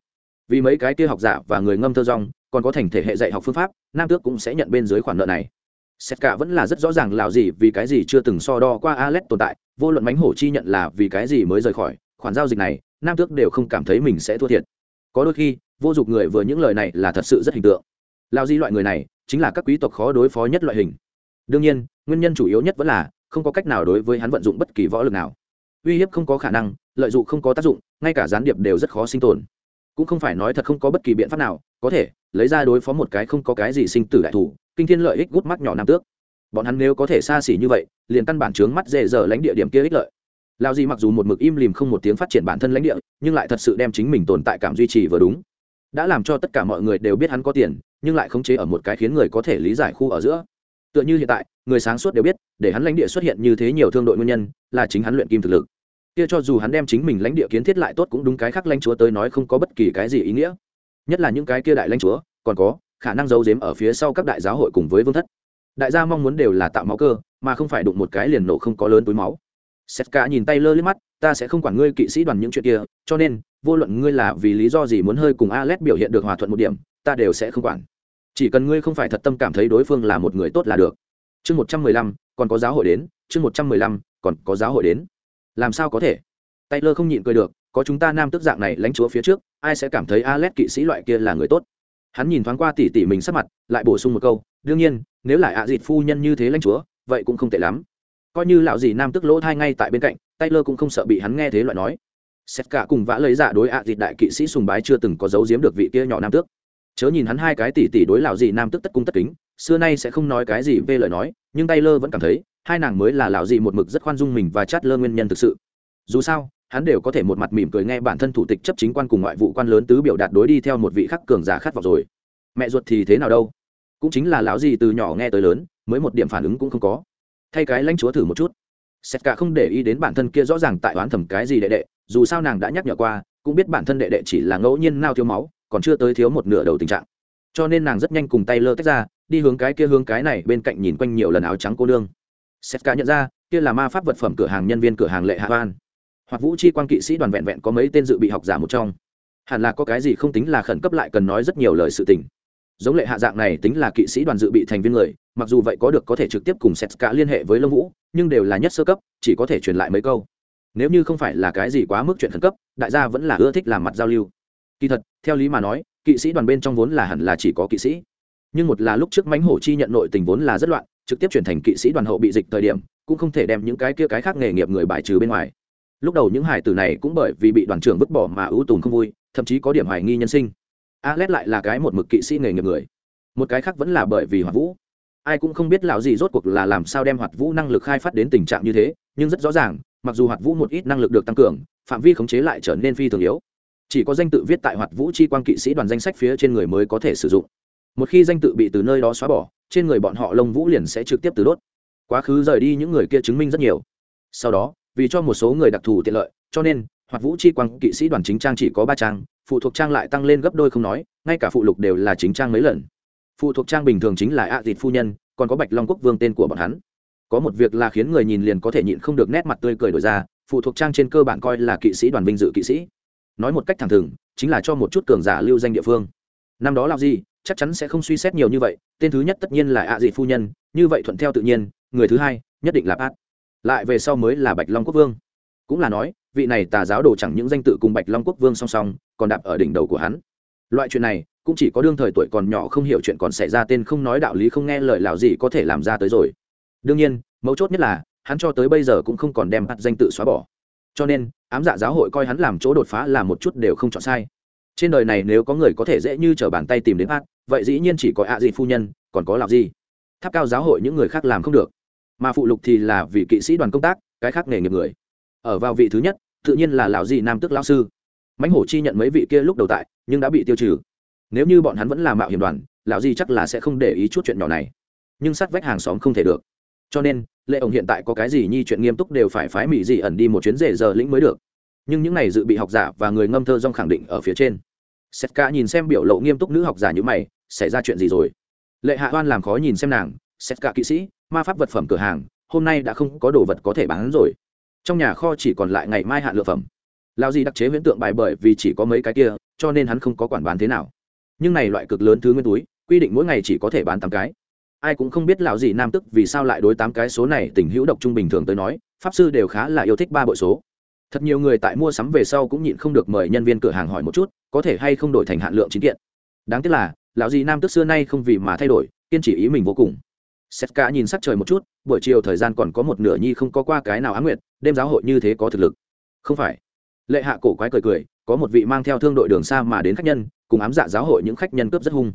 vì mấy cái kia học giả và người ngâm thơ rong, còn có thành thể hệ dạy học phương pháp, nam tước cũng sẽ nhận bên dưới khoản nợ này. Xét cả vẫn là rất rõ ràng lào gì vì cái gì chưa từng so đo qua alex tồn tại, vô luận mánh hổ chi nhận là vì cái gì mới rời khỏi, khoản giao dịch này, nam tước đều không cảm thấy mình sẽ thua thiệt. Có đôi khi, vô dụng người vừa những lời này là thật sự rất hình tượng. Lao di loại người này, chính là các quý tộc khó đối phó nhất loại hình. Đương nhiên, nguyên nhân chủ yếu nhất vẫn là, không có cách nào đối với hắn vận dụng bất kỳ võ lực nào. Uy hiếp không có khả năng, lợi dụng không có tác dụng, ngay cả gián điệp đều rất khó sinh tồn cũng không phải nói thật không có bất kỳ biện pháp nào, có thể, lấy ra đối phó một cái không có cái gì sinh tử đại thủ, kinh thiên lợi ích gút mắt nhỏ nam tước. Bọn hắn nếu có thể xa xỉ như vậy, liền căn bản trướng mắt dễ dở lãnh địa điểm kia ích lợi. Lao gì mặc dù một mực im lìm không một tiếng phát triển bản thân lãnh địa, nhưng lại thật sự đem chính mình tồn tại cảm duy trì vừa đúng. Đã làm cho tất cả mọi người đều biết hắn có tiền, nhưng lại khống chế ở một cái khiến người có thể lý giải khu ở giữa. Tựa như hiện tại, người sáng suốt đều biết, để hắn lãnh địa xuất hiện như thế nhiều thương đội nguyên nhân, là chính hắn luyện kim thực lực kia cho dù hắn đem chính mình lãnh địa kiến thiết lại tốt cũng đúng cái khác lãnh chúa tới nói không có bất kỳ cái gì ý nghĩa. Nhất là những cái kia đại lãnh chúa, còn có, khả năng giấu giếm ở phía sau các đại giáo hội cùng với vương thất. Đại gia mong muốn đều là tạo máu cơ, mà không phải đụng một cái liền nổ không có lớn túi máu. Setka nhìn tay lơ lên mắt, ta sẽ không quản ngươi kỵ sĩ đoàn những chuyện kia, cho nên, vô luận ngươi là vì lý do gì muốn hơi cùng alex biểu hiện được hòa thuận một điểm, ta đều sẽ không quản. Chỉ cần ngươi không phải thật tâm cảm thấy đối phương là một người tốt là được. Chương một trăm mười lăm, còn có giáo hội đến, chương một trăm mười lăm, còn có giáo hội đến làm sao có thể? Taylor không nhịn cười được, có chúng ta nam tức dạng này lãnh chúa phía trước, ai sẽ cảm thấy alex kỵ sĩ loại kia là người tốt? Hắn nhìn thoáng qua tỉ tỉ mình sắp mặt, lại bổ sung một câu, đương nhiên, nếu là ạ à dịt phu nhân như thế lãnh chúa, vậy cũng không tệ lắm. Coi như lão gì nam tức lỗ thai ngay tại bên cạnh, taylor cũng không sợ bị hắn nghe thế loại nói. Xét cả cùng vã lấy giả đối ạ à dịt đại kỵ sĩ sùng bái chưa từng có dấu giếm được vị kia nhỏ nam tước. Chớ nhìn hắn hai cái tỉ tỉ đối lão gì nam tức tất cung tất kính, xưa nay sẽ không nói cái gì về lời nói, nhưng taylor vẫn cảm thấy hai nàng mới là lão dị một mực rất khoan dung mình và chát lơ nguyên nhân thực sự. Dù sao, hắn đều có thể một mặt mỉm cười nghe bản thân thủ tịch chấp chính quan cùng ngoại vụ quan lớn tứ biểu đạt đối đi theo một vị khắc cường giả khát vọng rồi. Mẹ ruột thì thế nào đâu? Cũng chính là lão gì từ nhỏ nghe tới lớn, mới một điểm phản ứng cũng không có. Thay cái lãnh chúa thử một chút. Xét cả không để ý đến bản thân kia rõ ràng tại oán thầm cái gì đệ đệ, dù sao nàng đã nhắc nhở qua, cũng biết bản thân đệ đệ chỉ là ngẫu nhiên nao thiếu máu, còn chưa tới thiếu một nửa đầu tình trạng. Cho nên nàng rất nhanh cùng tay lơ tách ra, đi hướng cái kia hướng cái này bên cạnh nhìn quanh nhiều lần áo trắng cô nương setka cả nhận ra, kia là ma pháp vật phẩm cửa hàng nhân viên cửa hàng lệ hạ van hoặc vũ chi quan kỵ sĩ đoàn vẹn vẹn có mấy tên dự bị học giả một trong. Hẳn là có cái gì không tính là khẩn cấp lại cần nói rất nhiều lời sự tình. Giống lệ hạ dạng này tính là kỵ sĩ đoàn dự bị thành viên người, mặc dù vậy có được có thể trực tiếp cùng sét cả liên hệ với lâm vũ, nhưng đều là nhất sơ cấp, chỉ có thể truyền lại mấy câu. Nếu như không phải là cái gì quá mức chuyện khẩn cấp, đại gia vẫn là ưa thích làm mặt giao lưu. Kỳ thật, theo lý mà nói, kỵ sĩ đoàn bên trong vốn là hẳn là chỉ có kỵ sĩ. Nhưng một là lúc trước mãnh hổ chi nhận nội tình vốn là rất loạn trực tiếp chuyển thành kỵ sĩ đoàn hậu bị dịch thời điểm, cũng không thể đem những cái kia cái khác nghề nghiệp người bài trừ bên ngoài. Lúc đầu những hải tử này cũng bởi vì bị đoàn trưởng vứt bỏ mà ưu tùn không vui, thậm chí có điểm hoài nghi nhân sinh. Alex lại là cái một mực kỵ sĩ nghề nghiệp người. Một cái khác vẫn là bởi vì hoạt vũ. Ai cũng không biết lão gì rốt cuộc là làm sao đem hoạt vũ năng lực khai phát đến tình trạng như thế, nhưng rất rõ ràng, mặc dù hoạt vũ một ít năng lực được tăng cường, phạm vi khống chế lại trở nên phi thường yếu. Chỉ có danh tự viết tại hoạt vũ chi quan kỵ sĩ đoàn danh sách phía trên người mới có thể sử dụng một khi danh tự bị từ nơi đó xóa bỏ, trên người bọn họ lông vũ liền sẽ trực tiếp từ đốt. Quá khứ rời đi những người kia chứng minh rất nhiều. Sau đó, vì cho một số người đặc thù tiện lợi, cho nên hoạt vũ chi quang kỵ sĩ đoàn chính trang chỉ có ba trang, phụ thuộc trang lại tăng lên gấp đôi không nói, ngay cả phụ lục đều là chính trang mấy lần. Phụ thuộc trang bình thường chính là a dịt phu nhân, còn có bạch long quốc vương tên của bọn hắn. Có một việc là khiến người nhìn liền có thể nhịn không được nét mặt tươi cười đổi ra, phụ thuộc trang trên cơ bản coi là kỵ sĩ đoàn vinh dự kỵ sĩ. Nói một cách thẳng thừng, chính là cho một chút cường giả lưu danh địa phương. Năm đó làm gì chắc chắn sẽ không suy xét nhiều như vậy, tên thứ nhất tất nhiên là ạ dị phu nhân, như vậy thuận theo tự nhiên, người thứ hai, nhất định là bát. Lại về sau mới là bạch long quốc vương. Cũng là nói, vị này tà giáo đồ chẳng những danh tự cùng bạch long quốc vương song song, còn đạp ở đỉnh đầu của hắn. Loại chuyện này, cũng chỉ có đương thời tuổi còn nhỏ không hiểu chuyện còn xảy ra tên không nói đạo lý không nghe lời lào gì có thể làm ra tới rồi. Đương nhiên, mấu chốt nhất là, hắn cho tới bây giờ cũng không còn đem bắt danh tự xóa bỏ. Cho nên, ám dạ giáo hội coi hắn làm chỗ đột phá là một chút đều không chọn sai trên đời này nếu có người có thể dễ như t r ở bàn tay tìm đến hát vậy dĩ nhiên chỉ có ạ gì phu nhân, còn có làm gì tháp cao giáo hội những người khác làm không được. Mà phụ lục thì là vị kỵ sĩ đoàn công tác, cái khác nghề nghiệp người. Ở vào vị thứ nhất, tự nhiên là lão gì nam tức lão sư. Mãnh hổ chi nhận mấy vị kia lúc đầu tại, nhưng đã bị tiêu trừ. Nếu như bọn hắn vẫn là mạo hiểm đoàn lão gì chắc là sẽ không để ý chút chuyện nhỏ này. Nhưng sát vách hàng xóm không thể được. Cho nên, lệ ổng hiện tại có cái gì nhi chuyện nghiêm túc đều phải phái mỹ dị ẩn đi một chuyến rể giờ lĩnh mới được nhưng những này dự bị học giả và người ngâm thơ dong khẳng định ở phía trên. Sét ca nhìn xem biểu lộ nghiêm túc nữ học giả như mày, xảy ra chuyện gì rồi? Lệ hạ oan làm khó nhìn xem nàng sét ca kỵ sĩ, ma pháp vật phẩm cửa hàng, hôm nay đã không có đồ vật có thể bán rồi. Trong nhà kho chỉ còn lại ngày mai hạn lựa phẩm. Lao gì đặc chế huyễn tượng bài bởi vì chỉ có mấy cái kia, cho nên hắn không có quản bán thế nào. Nhưng này loại cực lớn thứ nguyên túi, quy định mỗi ngày chỉ có thể bán tám cái. Ai cũng không biết lão gì nam tức vì sao lại đối tám cái số này tình hữu độc trung bình thường tới nói, pháp sư đều khá là yêu thích ba bội số thật nhiều người tại mua sắm về sau cũng nhịn không được mời nhân viên cửa hàng hỏi một chút có thể hay không đổi thành hạn lượng chính kiện đáng tiếc là lão dì nam tức xưa nay không vì mà thay đổi kiên chỉ ý mình vô cùng Sét Cả nhìn sắc trời một chút, buổi chiều thời gian còn có một nửa nhi không có qua cái nào á nguyệt, đêm giáo hội như thế có thực lực. Không phải. Lệ Hạ cổ quái cười cười, có một vị mang theo thương đội đường xa mà đến khách nhân, cùng ám dạ giáo hội những khách nhân cướp rất hung.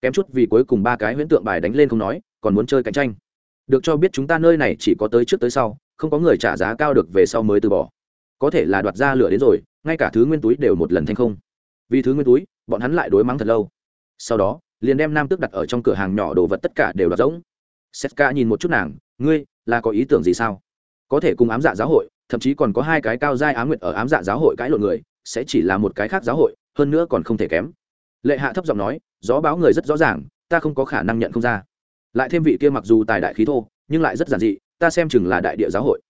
Kém chút vì cuối cùng ba cái huyễn tượng bài đánh lên không nói, còn muốn chơi cạnh tranh. Được cho biết chúng ta nơi này chỉ có tới trước tới sau, không có người trả giá cao được về sau mới từ bỏ. Có thể là đoạt ra lửa đến rồi, ngay cả thứ nguyên túi đều một lần thành không. Vì thứ nguyên túi, bọn hắn lại đối mắng thật lâu. Sau đó, liền đem nam tước đặt ở trong cửa hàng nhỏ đồ vật tất cả đều đoạt rỗng. Setka nhìn một chút nàng ngươi là có ý tưởng gì sao? Có thể cùng ám dạ giáo hội thậm chí còn có hai cái cao giai ám nguyện ở ám dạ giáo hội cãi lộn người sẽ chỉ là một cái khác giáo hội hơn nữa còn không thể kém. Lệ hạ thấp giọng nói gió báo người rất rõ ràng ta không có khả năng nhận không ra. Lại thêm vị kia mặc dù tài đại khí thô nhưng lại rất giản dị ta xem chừng là đại địa giáo hội.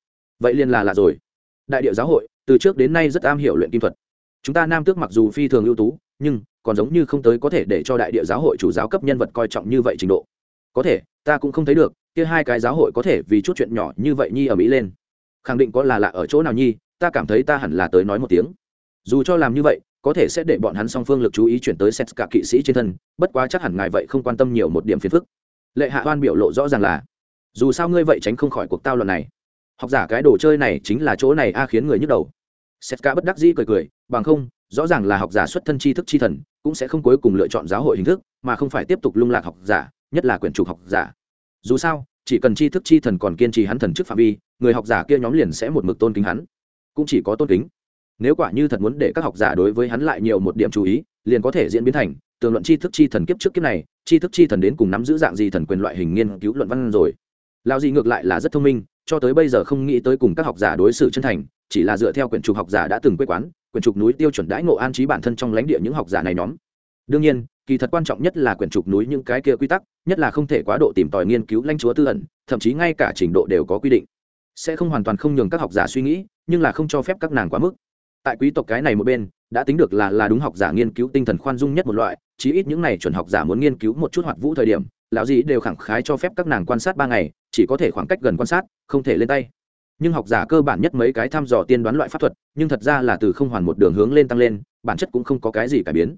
Vậy liền là là rồi đại địa giáo hội, từ trước đến nay rất am hiểu luyện kim thuật. Chúng ta nam tước mặc dù phi thường ưu tú, nhưng còn giống như không tới có thể để cho đại địa giáo hội chủ giáo cấp nhân vật coi trọng như vậy trình độ. Có thể, ta cũng không thấy được, kia hai cái giáo hội có thể vì chút chuyện nhỏ như vậy nhi ở mỹ lên. Khẳng định có là lạ ở chỗ nào nhi, ta cảm thấy ta hẳn là tới nói một tiếng. Dù cho làm như vậy, có thể sẽ để bọn hắn song phương lực chú ý chuyển tới xét cả kỵ sĩ trên thân, bất quá chắc hẳn ngài vậy không quan tâm nhiều một điểm phiền phức. Lệ hạ oan biểu lộ rõ ràng là, dù sao ngươi vậy tránh không khỏi cuộc tao luận này học giả cái đồ chơi này chính là chỗ này a khiến người nhức đầu. Sét cả bất đắc dĩ cười cười, bằng không, rõ ràng là học giả xuất thân tri thức tri thần, cũng sẽ không cuối cùng lựa chọn giáo hội hình thức, mà không phải tiếp tục lung lạc học giả, nhất là quyển trục học giả. Dù sao, chỉ cần tri thức tri thần còn kiên trì hắn thần trước phạm vi, người học giả kia nhóm liền sẽ một mực tôn kính hắn. Cũng chỉ có tôn kính. Nếu quả như thật muốn để các học giả đối với hắn lại nhiều một điểm chú ý, liền có thể diễn biến thành, tường luận tri thức chi thần kiếp trước kiếp này, tri thức chi thần đến cùng nắm giữ dạng gì thần quyền loại hình nghiên cứu luận văn rồi lao gì ngược lại là rất thông minh, cho tới bây giờ không nghĩ tới cùng các học giả đối xử chân thành, chỉ là dựa theo quyển trục học giả đã từng quê quán, quyển trục núi tiêu chuẩn đãi ngộ an trí bản thân trong lãnh địa những học giả này nhóm. Đương nhiên, kỳ thật quan trọng nhất là quyển trục núi những cái kia quy tắc, nhất là không thể quá độ tìm tòi nghiên cứu lãnh chúa tư ẩn, thậm chí ngay cả trình độ đều có quy định. Sẽ không hoàn toàn không nhường các học giả suy nghĩ, nhưng là không cho phép các nàng quá mức. Tại quý tộc cái này một bên, đã tính được là là đúng học giả nghiên cứu tinh thần khoan dung nhất một loại, chí ít những này chuẩn học giả muốn nghiên cứu một chút hoạt vũ thời điểm lão gì đều khẳng khái cho phép các nàng quan sát ba ngày, chỉ có thể khoảng cách gần quan sát, không thể lên tay. Nhưng học giả cơ bản nhất mấy cái thăm dò tiên đoán loại pháp thuật, nhưng thật ra là từ không hoàn một đường hướng lên tăng lên, bản chất cũng không có cái gì cải biến.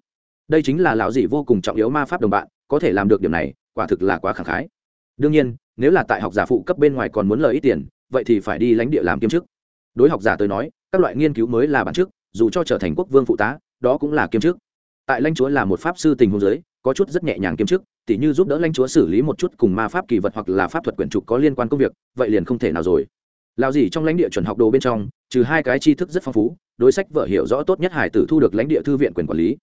Đây chính là lão dị vô cùng trọng yếu ma pháp đồng bạn, có thể làm được điểm này, quả thực là quá khẳng khái. Đương nhiên, nếu là tại học giả phụ cấp bên ngoài còn muốn lời ít tiền, vậy thì phải đi lãnh địa làm kiêm chức. Đối học giả tới nói, các loại nghiên cứu mới là bản chức, dù cho trở thành quốc vương phụ tá, đó cũng là kiêm chức. Tại lãnh chúa là một pháp sư tình huống giới có chút rất nhẹ nhàng kiêm chức, tỉ như giúp đỡ lãnh chúa xử lý một chút cùng ma pháp kỳ vật hoặc là pháp thuật quyển trục có liên quan công việc, vậy liền không thể nào rồi. Lão gì trong lãnh địa chuẩn học đồ bên trong, trừ hai cái tri thức rất phong phú, đối sách vợ hiểu rõ tốt nhất hải tử thu được lãnh địa thư viện quyền quản lý.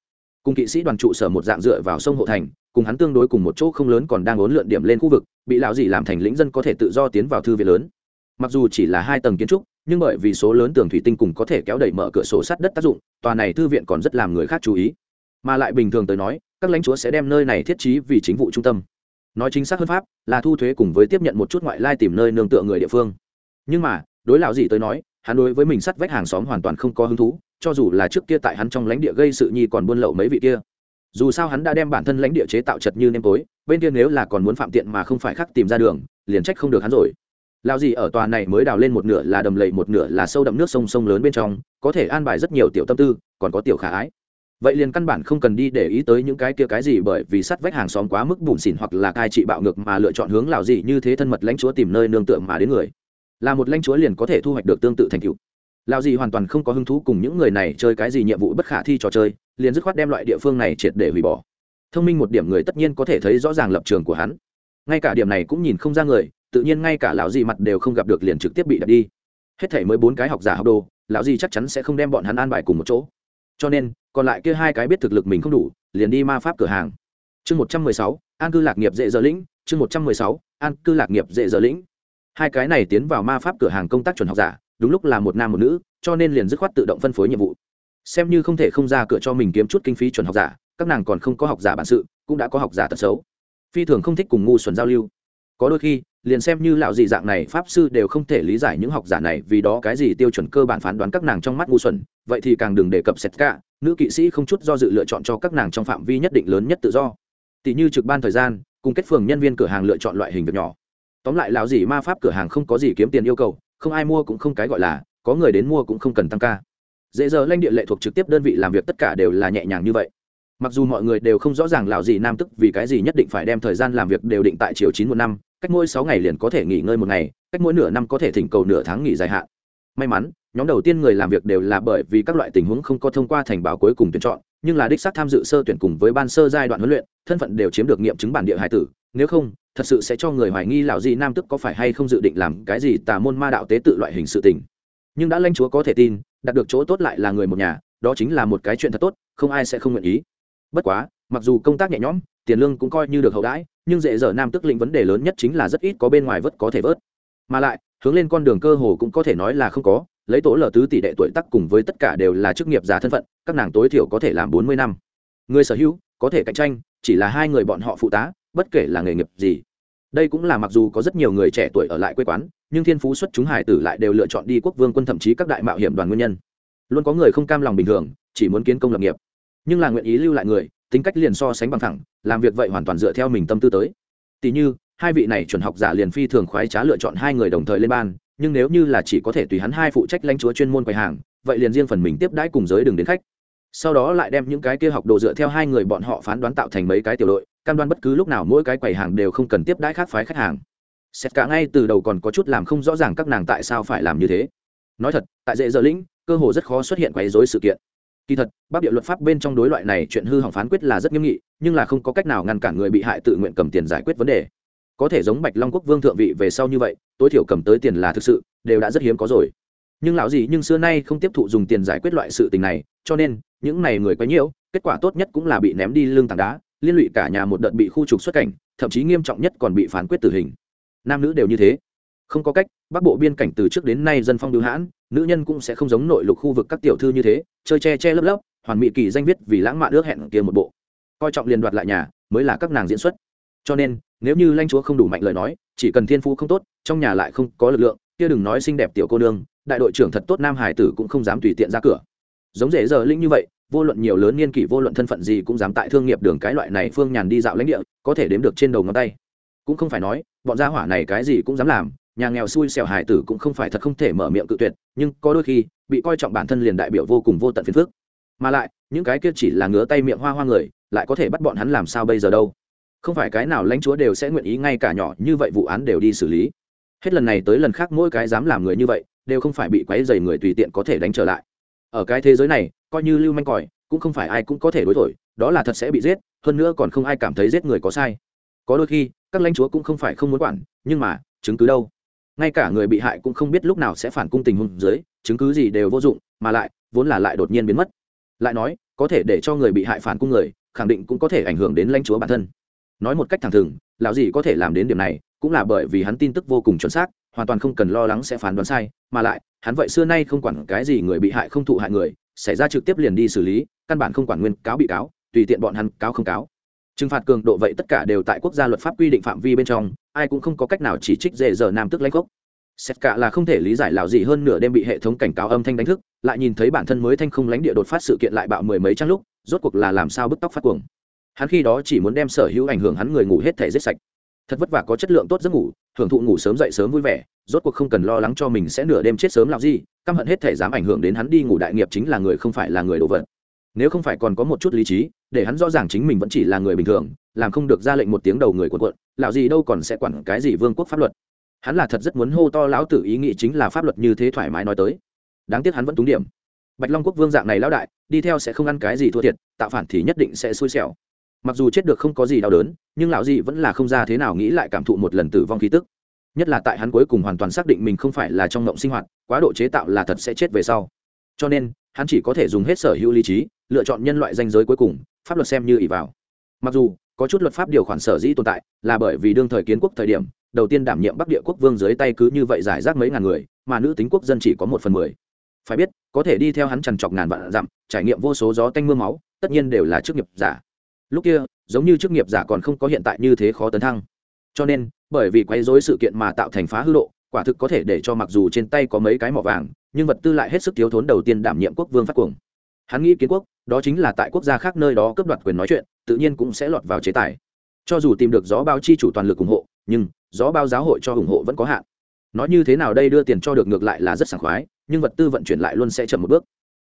Cùng kỵ sĩ đoàn trụ sở một dạng dựa vào sông hộ thành, cùng hắn tương đối cùng một chỗ không lớn còn đang ốn lượn điểm lên khu vực, bị lão gì làm thành lĩnh dân có thể tự do tiến vào thư viện lớn. Mặc dù chỉ là hai tầng kiến trúc, nhưng bởi vì số lớn tường thủy tinh cùng có thể kéo đẩy mở cửa sổ sắt đất tác dụng, tòa này thư viện còn rất làm người khác chú ý. Mà lại bình thường tới nói các lãnh chúa sẽ đem nơi này thiết trí vì chính vụ trung tâm. Nói chính xác hơn pháp là thu thuế cùng với tiếp nhận một chút ngoại lai tìm nơi nương tựa người địa phương. Nhưng mà, đối lão gì tới nói, hắn đối với mình sắt vách hàng xóm hoàn toàn không có hứng thú, cho dù là trước kia tại hắn trong lãnh địa gây sự nhi còn buôn lậu mấy vị kia. Dù sao hắn đã đem bản thân lãnh địa chế tạo chật như nêm tối, bên kia nếu là còn muốn phạm tiện mà không phải khắc tìm ra đường, liền trách không được hắn rồi. Lao gì ở tòa này mới đào lên một nửa là đầm lầy, một nửa là sâu đậm nước sông sông lớn bên trong, có thể an bài rất nhiều tiểu tâm tư, còn có tiểu khả ái vậy liền căn bản không cần đi để ý tới những cái kia cái gì bởi vì sắt vách hàng xóm quá mức bùn xỉn hoặc là cai trị bạo ngược mà lựa chọn hướng lào gì như thế thân mật lãnh chúa tìm nơi nương tựa mà đến người. Là một lãnh chúa liền có thể thu hoạch được tương tự thành tựu. Lào gì hoàn toàn không có hứng thú cùng những người này chơi cái gì nhiệm vụ bất khả thi trò chơi, liền dứt khoát đem loại địa phương này triệt để hủy bỏ. Thông minh một điểm người tất nhiên có thể thấy rõ ràng lập trường của hắn. Ngay cả điểm này cũng nhìn không ra người, tự nhiên ngay cả lão gì mặt đều không gặp được liền trực tiếp bị đặt đi. Hết thể mới bốn cái học giả học đồ, lão gì chắc chắn sẽ không đem bọn hắn an bài cùng một chỗ cho nên, còn lại kia hai cái biết thực lực mình không đủ, liền đi ma pháp cửa hàng. Chương một trăm mười sáu, an cư lạc nghiệp dễ dở lĩnh, chương một trăm mười sáu, an cư lạc nghiệp dễ dở lĩnh. Hai cái này tiến vào ma pháp cửa hàng công tác chuẩn học giả, đúng lúc là một nam một nữ, cho nên liền dứt khoát tự động phân phối nhiệm vụ. Xem như không thể không ra cửa cho mình kiếm chút kinh phí chuẩn học giả, các nàng còn không có học giả bản sự, cũng đã có học giả tật xấu. Phi thường không thích cùng ngu xuẩn giao lưu. Có đôi khi liền xem như lão dị dạng này pháp sư đều không thể lý giải những học giả này vì đó cái gì tiêu chuẩn cơ bản phán đoán các nàng trong mắt ngu xuẩn. Vậy thì càng đừng đề cập xét cả nữ kỵ sĩ không chút do dự lựa chọn cho các nàng trong phạm vi nhất định lớn nhất tự do. Tỷ như trực ban thời gian, cùng kết phường nhân viên cửa hàng lựa chọn loại hình việc nhỏ. Tóm lại lão dị ma pháp cửa hàng không có gì kiếm tiền yêu cầu, không ai mua cũng không cái gọi là, có người đến mua cũng không cần tăng ca. Dễ giờ lanh địa lệ thuộc trực tiếp đơn vị làm việc tất cả đều là nhẹ nhàng như vậy. Mặc dù mọi người đều không rõ ràng lão gì nam tức vì cái gì nhất định phải đem thời gian làm việc đều định tại chiều chín một năm cách mỗi sáu ngày liền có thể nghỉ ngơi một ngày, cách mỗi nửa năm có thể thỉnh cầu nửa tháng nghỉ dài hạn. May mắn, nhóm đầu tiên người làm việc đều là bởi vì các loại tình huống không có thông qua thành báo cuối cùng tuyển chọn, nhưng là đích xác tham dự sơ tuyển cùng với ban sơ giai đoạn huấn luyện, thân phận đều chiếm được nghiệm chứng bản địa hải tử. Nếu không, thật sự sẽ cho người hoài nghi lão gì nam tức có phải hay không dự định làm cái gì tà môn ma đạo tế tự loại hình sự tình. Nhưng đã lãnh chúa có thể tin, đạt được chỗ tốt lại là người một nhà, đó chính là một cái chuyện thật tốt, không ai sẽ không nguyện ý. Bất quá, mặc dù công tác nhẹ nhõm tiền lương cũng coi như được hậu đãi, nhưng dễ dở nam tức lĩnh vấn đề lớn nhất chính là rất ít có bên ngoài vớt có thể vớt. Mà lại, hướng lên con đường cơ hồ cũng có thể nói là không có, lấy tổ lờ tứ tỷ đệ tuổi tác cùng với tất cả đều là chức nghiệp giả thân phận, các nàng tối thiểu có thể làm bốn mươi năm. Người sở hữu, có thể cạnh tranh, chỉ là hai người bọn họ phụ tá, bất kể là nghề nghiệp gì. Đây cũng là mặc dù có rất nhiều người trẻ tuổi ở lại quê quán, nhưng thiên phú xuất chúng hải tử lại đều lựa chọn đi quốc vương quân thậm chí các đại mạo hiểm đoàn nguyên nhân. Luôn có người không cam lòng bình thường, chỉ muốn kiến công lập nghiệp. Nhưng là nguyện ý lưu lại người tính cách liền so sánh bằng thẳng, làm việc vậy hoàn toàn dựa theo mình tâm tư tới. Tỷ như, hai vị này chuẩn học giả liền phi thường khoái trá lựa chọn hai người đồng thời lên ban, nhưng nếu như là chỉ có thể tùy hắn hai phụ trách lãnh chúa chuyên môn quầy hàng, vậy liền riêng phần mình tiếp đãi cùng giới đường đến khách. Sau đó lại đem những cái kia học đồ dựa theo hai người bọn họ phán đoán tạo thành mấy cái tiểu đội, cam đoan bất cứ lúc nào mỗi cái quầy hàng đều không cần tiếp đãi khác phái khách hàng. Xét cả ngay từ đầu còn có chút làm không rõ ràng các nàng tại sao phải làm như thế. Nói thật, tại dễ dở lĩnh, cơ hồ rất khó xuất hiện quấy rối sự kiện kỳ thật bác địa luật pháp bên trong đối loại này chuyện hư hỏng phán quyết là rất nghiêm nghị, nhưng là không có cách nào ngăn cản người bị hại tự nguyện cầm tiền giải quyết vấn đề. Có thể giống bạch long quốc vương thượng vị về sau như vậy, tối thiểu cầm tới tiền là thực sự, đều đã rất hiếm có rồi. Nhưng lão gì nhưng xưa nay không tiếp thụ dùng tiền giải quyết loại sự tình này, cho nên, những này người quấy nhiễu, kết quả tốt nhất cũng là bị ném đi lương tảng đá, liên lụy cả nhà một đợt bị khu trục xuất cảnh, thậm chí nghiêm trọng nhất còn bị phán quyết tử hình. Nam nữ đều như thế. Không có cách, bắc bộ biên cảnh từ trước đến nay dân phong bưu hãn, nữ nhân cũng sẽ không giống nội lục khu vực các tiểu thư như thế chơi che che lấp lấp, hoàn mỹ kỳ danh viết vì lãng mạn ước hẹn kia một bộ. Coi trọng liền đoạt lại nhà, mới là các nàng diễn xuất. Cho nên, nếu như lãnh chúa không đủ mạnh lời nói, chỉ cần thiên phú không tốt, trong nhà lại không có lực lượng, kia đừng nói xinh đẹp tiểu cô nương, đại đội trưởng thật tốt nam hải tử cũng không dám tùy tiện ra cửa. Giống dễ giờ linh như vậy, vô luận nhiều lớn niên kỷ, vô luận thân phận gì cũng dám tại thương nghiệp đường cái loại này phương nhàn đi dạo lãnh địa, có thể đếm được trên đầu ngón tay. Cũng không phải nói, bọn gia hỏa này cái gì cũng dám làm nhà nghèo xui xẻo hải tử cũng không phải thật không thể mở miệng cự tuyệt, nhưng có đôi khi, bị coi trọng bản thân liền đại biểu vô cùng vô tận phiền phức. Mà lại, những cái kia chỉ là ngứa tay miệng hoa hoa người, lại có thể bắt bọn hắn làm sao bây giờ đâu? Không phải cái nào lãnh chúa đều sẽ nguyện ý ngay cả nhỏ như vậy vụ án đều đi xử lý. Hết lần này tới lần khác mỗi cái dám làm người như vậy, đều không phải bị quấy dày người tùy tiện có thể đánh trở lại. Ở cái thế giới này, coi như lưu manh còi, cũng không phải ai cũng có thể đối thổi, đó là thật sẽ bị giết, hơn nữa còn không ai cảm thấy giết người có sai. Có đôi khi, các lãnh chúa cũng không phải không muốn quản, nhưng mà, chứng cứ đâu? Ngay cả người bị hại cũng không biết lúc nào sẽ phản cung tình huống dưới, chứng cứ gì đều vô dụng, mà lại, vốn là lại đột nhiên biến mất. Lại nói, có thể để cho người bị hại phản cung người, khẳng định cũng có thể ảnh hưởng đến lãnh chúa bản thân. Nói một cách thẳng thừng, lão gì có thể làm đến điểm này, cũng là bởi vì hắn tin tức vô cùng chuẩn xác, hoàn toàn không cần lo lắng sẽ phán đoán sai, mà lại, hắn vậy xưa nay không quản cái gì người bị hại không thụ hại người, xảy ra trực tiếp liền đi xử lý, căn bản không quản nguyên cáo bị cáo, tùy tiện bọn hắn cáo không cáo trừng phạt cường độ vậy tất cả đều tại quốc gia luật pháp quy định phạm vi bên trong, ai cũng không có cách nào chỉ trích dễ giờ nam tức lãnh gốc. Xét cả là không thể lý giải lào gì hơn nửa đêm bị hệ thống cảnh cáo âm thanh đánh thức, lại nhìn thấy bản thân mới thanh không lánh địa đột phát sự kiện lại bạo mười mấy trang lúc, rốt cuộc là làm sao bức tóc phát cuồng. Hắn khi đó chỉ muốn đem sở hữu ảnh hưởng hắn người ngủ hết thể giết sạch. Thật vất vả có chất lượng tốt giấc ngủ, hưởng thụ ngủ sớm dậy sớm vui vẻ, rốt cuộc không cần lo lắng cho mình sẽ nửa đêm chết sớm làm gì, căm hận hết thể dám ảnh hưởng đến hắn đi ngủ đại nghiệp chính là người không phải là người đồ vật nếu không phải còn có một chút lý trí, để hắn rõ ràng chính mình vẫn chỉ là người bình thường, làm không được ra lệnh một tiếng đầu người quần quận lão gì đâu còn sẽ quản cái gì vương quốc pháp luật. Hắn là thật rất muốn hô to lão tử ý nghĩ chính là pháp luật như thế thoải mái nói tới. Đáng tiếc hắn vẫn túng điểm. Bạch long quốc vương dạng này lão đại, đi theo sẽ không ăn cái gì thua thiệt, tạo phản thì nhất định sẽ xui xẻo. Mặc dù chết được không có gì đau đớn, nhưng lão dị vẫn là không ra thế nào nghĩ lại cảm thụ một lần tử vong khí tức. Nhất là tại hắn cuối cùng hoàn toàn xác định mình không phải là trong ngộng sinh hoạt, quá độ chế tạo là thật sẽ chết về sau. Cho nên, hắn chỉ có thể dùng hết sở hữu lý trí lựa chọn nhân loại danh giới cuối cùng, pháp luật xem như ỷ vào. Mặc dù, có chút luật pháp điều khoản sở dĩ tồn tại là bởi vì đương thời kiến quốc thời điểm, đầu tiên đảm nhiệm bắc địa quốc vương dưới tay cứ như vậy giải rác mấy ngàn người, mà nữ tính quốc dân chỉ có một phần mười. Phải biết, có thể đi theo hắn trằn trọc ngàn vạn dặm, trải nghiệm vô số gió tanh mưa máu, tất nhiên đều là chức nghiệp giả. Lúc kia, giống như chức nghiệp giả còn không có hiện tại như thế khó tấn thăng. Cho nên, bởi vì quấy dối sự kiện mà tạo thành phá hư độ, quả thực có thể để cho mặc dù trên tay có mấy cái mỏ vàng, nhưng vật tư lại hết sức thiếu thốn đầu tiên đảm nhiệm quốc vương phát cuồng. Hắn nghĩ kiến quốc đó chính là tại quốc gia khác nơi đó cướp đoạt quyền nói chuyện, tự nhiên cũng sẽ lọt vào chế tài. Cho dù tìm được gió bao chi chủ toàn lực ủng hộ, nhưng gió bao giáo hội cho ủng hộ vẫn có hạn. Nói như thế nào đây đưa tiền cho được ngược lại là rất sảng khoái, nhưng vật tư vận chuyển lại luôn sẽ chậm một bước.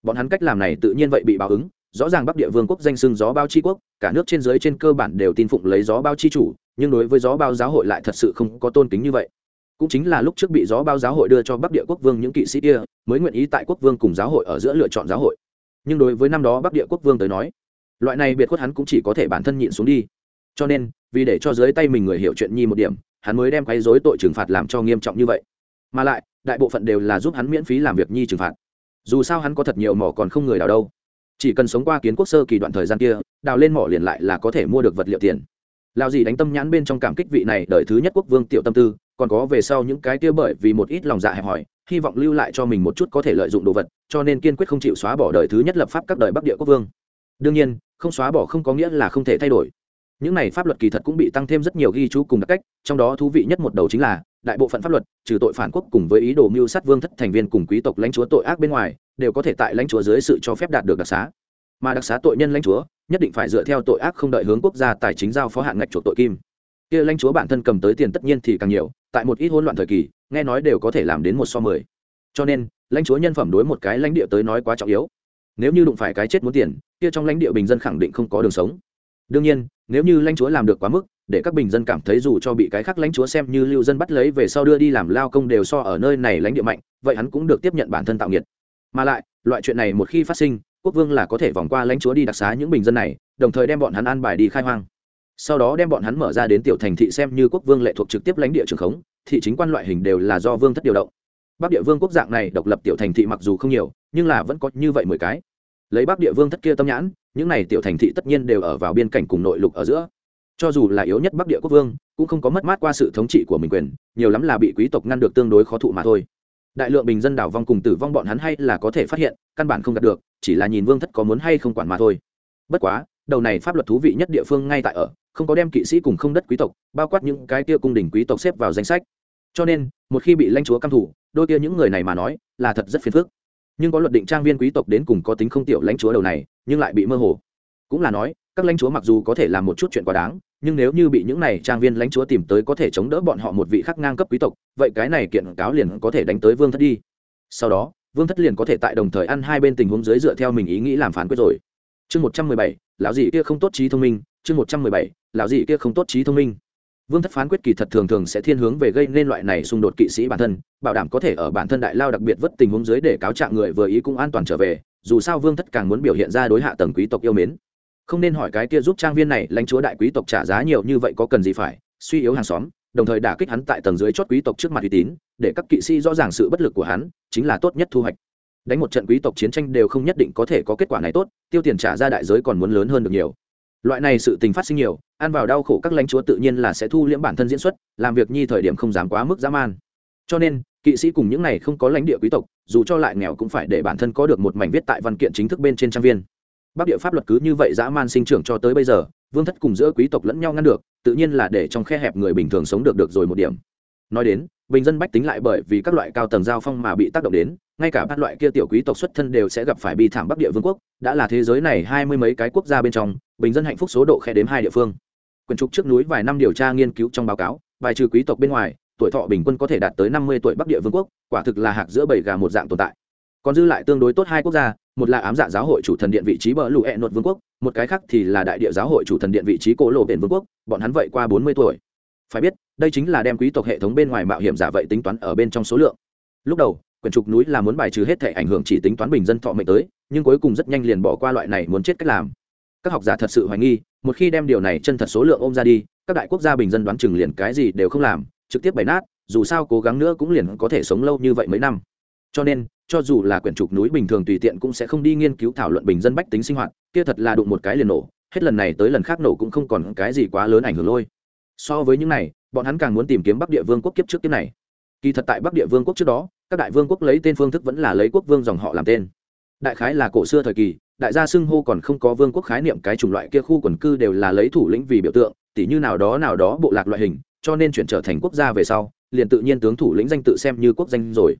Bọn hắn cách làm này tự nhiên vậy bị báo ứng, rõ ràng bắc địa vương quốc danh xưng gió bao chi quốc, cả nước trên dưới trên cơ bản đều tin phụng lấy gió bao chi chủ, nhưng đối với gió bao giáo hội lại thật sự không có tôn kính như vậy. Cũng chính là lúc trước bị gió bao giáo hội đưa cho bắc địa quốc vương những kỵ sĩ kia, mới nguyện ý tại quốc vương cùng giáo hội ở giữa lựa chọn giáo hội nhưng đối với năm đó bắc địa quốc vương tới nói, loại này biệt khuất hắn cũng chỉ có thể bản thân nhịn xuống đi. Cho nên, vì để cho dưới tay mình người hiểu chuyện nhi một điểm, hắn mới đem quấy dối tội trừng phạt làm cho nghiêm trọng như vậy. Mà lại, đại bộ phận đều là giúp hắn miễn phí làm việc nhi trừng phạt. Dù sao hắn có thật nhiều mỏ còn không người đào đâu. Chỉ cần sống qua kiến quốc sơ kỳ đoạn thời gian kia, đào lên mỏ liền lại là có thể mua được vật liệu tiền. Lao gì đánh tâm nhãn bên trong cảm kích vị này đợi thứ nhất quốc vương tiểu tâm tư, còn có về sau những cái kia bởi vì một ít lòng dạ hẹp hòi hy vọng lưu lại cho mình một chút có thể lợi dụng đồ vật, cho nên kiên quyết không chịu xóa bỏ đời thứ nhất lập pháp các đời bắc địa quốc vương. Đương nhiên, không xóa bỏ không có nghĩa là không thể thay đổi. Những này pháp luật kỳ thật cũng bị tăng thêm rất nhiều ghi chú cùng đặc cách, trong đó thú vị nhất một đầu chính là, đại bộ phận pháp luật, trừ tội phản quốc cùng với ý đồ mưu sát vương thất thành viên cùng quý tộc lãnh chúa tội ác bên ngoài, đều có thể tại lãnh chúa dưới sự cho phép đạt được đặc xá. Mà đặc xá tội nhân lãnh chúa, nhất định phải dựa theo tội ác không đợi hướng quốc gia tài chính giao phó hạn ngạch chuộc tội kim. Kia lãnh chúa bản thân cầm tới tiền tất nhiên thì càng nhiều tại một ít hỗn loạn thời kỳ, nghe nói đều có thể làm đến một so mười. Cho nên, lãnh chúa nhân phẩm đối một cái lãnh địa tới nói quá trọng yếu. Nếu như đụng phải cái chết muốn tiền, kia trong lãnh địa bình dân khẳng định không có đường sống. Đương nhiên, nếu như lãnh chúa làm được quá mức, để các bình dân cảm thấy dù cho bị cái khác lãnh chúa xem như lưu dân bắt lấy về sau đưa đi làm lao công đều so ở nơi này lãnh địa mạnh, vậy hắn cũng được tiếp nhận bản thân tạo nghiệt. Mà lại, loại chuyện này một khi phát sinh, quốc vương là có thể vòng qua lãnh chúa đi đặc xá những bình dân này, đồng thời đem bọn hắn an bài đi khai hoang sau đó đem bọn hắn mở ra đến tiểu thành thị xem như quốc vương lệ thuộc trực tiếp lãnh địa trường khống, thị chính quan loại hình đều là do vương thất điều động. Bắc địa vương quốc dạng này độc lập tiểu thành thị mặc dù không nhiều, nhưng là vẫn có như vậy mười cái. Lấy bắc địa vương thất kia tâm nhãn, những này tiểu thành thị tất nhiên đều ở vào biên cảnh cùng nội lục ở giữa. Cho dù là yếu nhất bắc địa quốc vương, cũng không có mất mát qua sự thống trị của mình quyền, nhiều lắm là bị quý tộc ngăn được tương đối khó thụ mà thôi. Đại lượng bình dân đảo vong cùng tử vong bọn hắn hay là có thể phát hiện, căn bản không đạt được, chỉ là nhìn vương thất có muốn hay không quản mà thôi. Bất quá đầu này pháp luật thú vị nhất địa phương ngay tại ở, không có đem kỵ sĩ cùng không đất quý tộc, bao quát những cái kia cung đình quý tộc xếp vào danh sách. Cho nên, một khi bị lãnh chúa căm thủ đôi kia những người này mà nói, là thật rất phiền phức. Nhưng có luật định trang viên quý tộc đến cùng có tính không tiểu lãnh chúa đầu này, nhưng lại bị mơ hồ. Cũng là nói, các lãnh chúa mặc dù có thể làm một chút chuyện quá đáng, nhưng nếu như bị những này trang viên lãnh chúa tìm tới có thể chống đỡ bọn họ một vị khắc ngang cấp quý tộc, vậy cái này kiện cáo liền có thể đánh tới vương thất đi. Sau đó, vương thất liền có thể tại đồng thời ăn hai bên tình huống dưới dựa theo mình ý nghĩ làm phán quyết rồi chương một trăm mười bảy, lão dị kia không tốt trí thông minh, chương một trăm mười bảy, lão dị kia không tốt trí thông minh. Vương thất phán quyết kỳ thật thường thường sẽ thiên hướng về gây nên loại này xung đột kỵ sĩ bản thân, bảo đảm có thể ở bản thân đại lao đặc biệt vất tình huống dưới để cáo trạng người vừa ý cũng an toàn trở về, dù sao vương thất càng muốn biểu hiện ra đối hạ tầng quý tộc yêu mến. Không nên hỏi cái kia giúp trang viên này lãnh chúa đại quý tộc trả giá nhiều như vậy có cần gì phải, suy yếu hàng xóm, đồng thời đả kích hắn tại tầng dưới chót quý tộc trước mặt uy tín, để các kỵ sĩ rõ ràng sự bất lực của hắn, chính là tốt nhất thu hoạch đánh một trận quý tộc chiến tranh đều không nhất định có thể có kết quả này tốt, tiêu tiền trả ra đại giới còn muốn lớn hơn được nhiều. Loại này sự tình phát sinh nhiều, ăn vào đau khổ các lãnh chúa tự nhiên là sẽ thu liễm bản thân diễn xuất, làm việc nhi thời điểm không dám quá mức dã man. Cho nên, kỵ sĩ cùng những này không có lãnh địa quý tộc, dù cho lại nghèo cũng phải để bản thân có được một mảnh viết tại văn kiện chính thức bên trên trang viên. Bắc địa pháp luật cứ như vậy dã man sinh trưởng cho tới bây giờ, vương thất cùng giữa quý tộc lẫn nhau ngăn được, tự nhiên là để trong khe hẹp người bình thường sống được được rồi một điểm. Nói đến bình dân bách tính lại bởi vì các loại cao tầng giao phong mà bị tác động đến, ngay cả các loại kia tiểu quý tộc xuất thân đều sẽ gặp phải bi thảm bắc địa vương quốc, đã là thế giới này hai mươi mấy cái quốc gia bên trong, bình dân hạnh phúc số độ khe đếm hai địa phương. Quyền trục trước núi vài năm điều tra nghiên cứu trong báo cáo bài trừ quý tộc bên ngoài, tuổi thọ bình quân có thể đạt tới năm mươi tuổi bắc địa vương quốc, quả thực là hạc giữa bảy gà một dạng tồn tại. Còn dư lại tương đối tốt hai quốc gia, một là ám dạ giáo hội chủ thần điện vị trí bờ lụ hẹ e nột vương quốc, một cái khác thì là đại địa giáo hội chủ thần điện vị trí cổ lộ biển vương quốc, bọn hắn vậy qua bốn mươi tuổi phải biết, đây chính là đem quý tộc hệ thống bên ngoài mạo hiểm giả vậy tính toán ở bên trong số lượng. Lúc đầu, quyển trục núi là muốn bài trừ hết thể ảnh hưởng chỉ tính toán bình dân thọ mệnh tới, nhưng cuối cùng rất nhanh liền bỏ qua loại này muốn chết cách làm. Các học giả thật sự hoài nghi, một khi đem điều này chân thật số lượng ôm ra đi, các đại quốc gia bình dân đoán chừng liền cái gì đều không làm, trực tiếp bày nát, dù sao cố gắng nữa cũng liền có thể sống lâu như vậy mấy năm. Cho nên, cho dù là quyển trục núi bình thường tùy tiện cũng sẽ không đi nghiên cứu thảo luận bình dân bách tính sinh hoạt, kia thật là đụng một cái liền nổ, hết lần này tới lần khác nổ cũng không còn cái gì quá lớn ảnh hưởng lôi so với những này, bọn hắn càng muốn tìm kiếm bắc địa vương quốc kiếp trước kiếp này. Kỳ thật tại bắc địa vương quốc trước đó, các đại vương quốc lấy tên phương thức vẫn là lấy quốc vương dòng họ làm tên. Đại khái là cổ xưa thời kỳ, đại gia xưng hô còn không có vương quốc khái niệm cái chủng loại kia khu quần cư đều là lấy thủ lĩnh vì biểu tượng, tỉ như nào đó nào đó bộ lạc loại hình, cho nên chuyển trở thành quốc gia về sau, liền tự nhiên tướng thủ lĩnh danh tự xem như quốc danh rồi.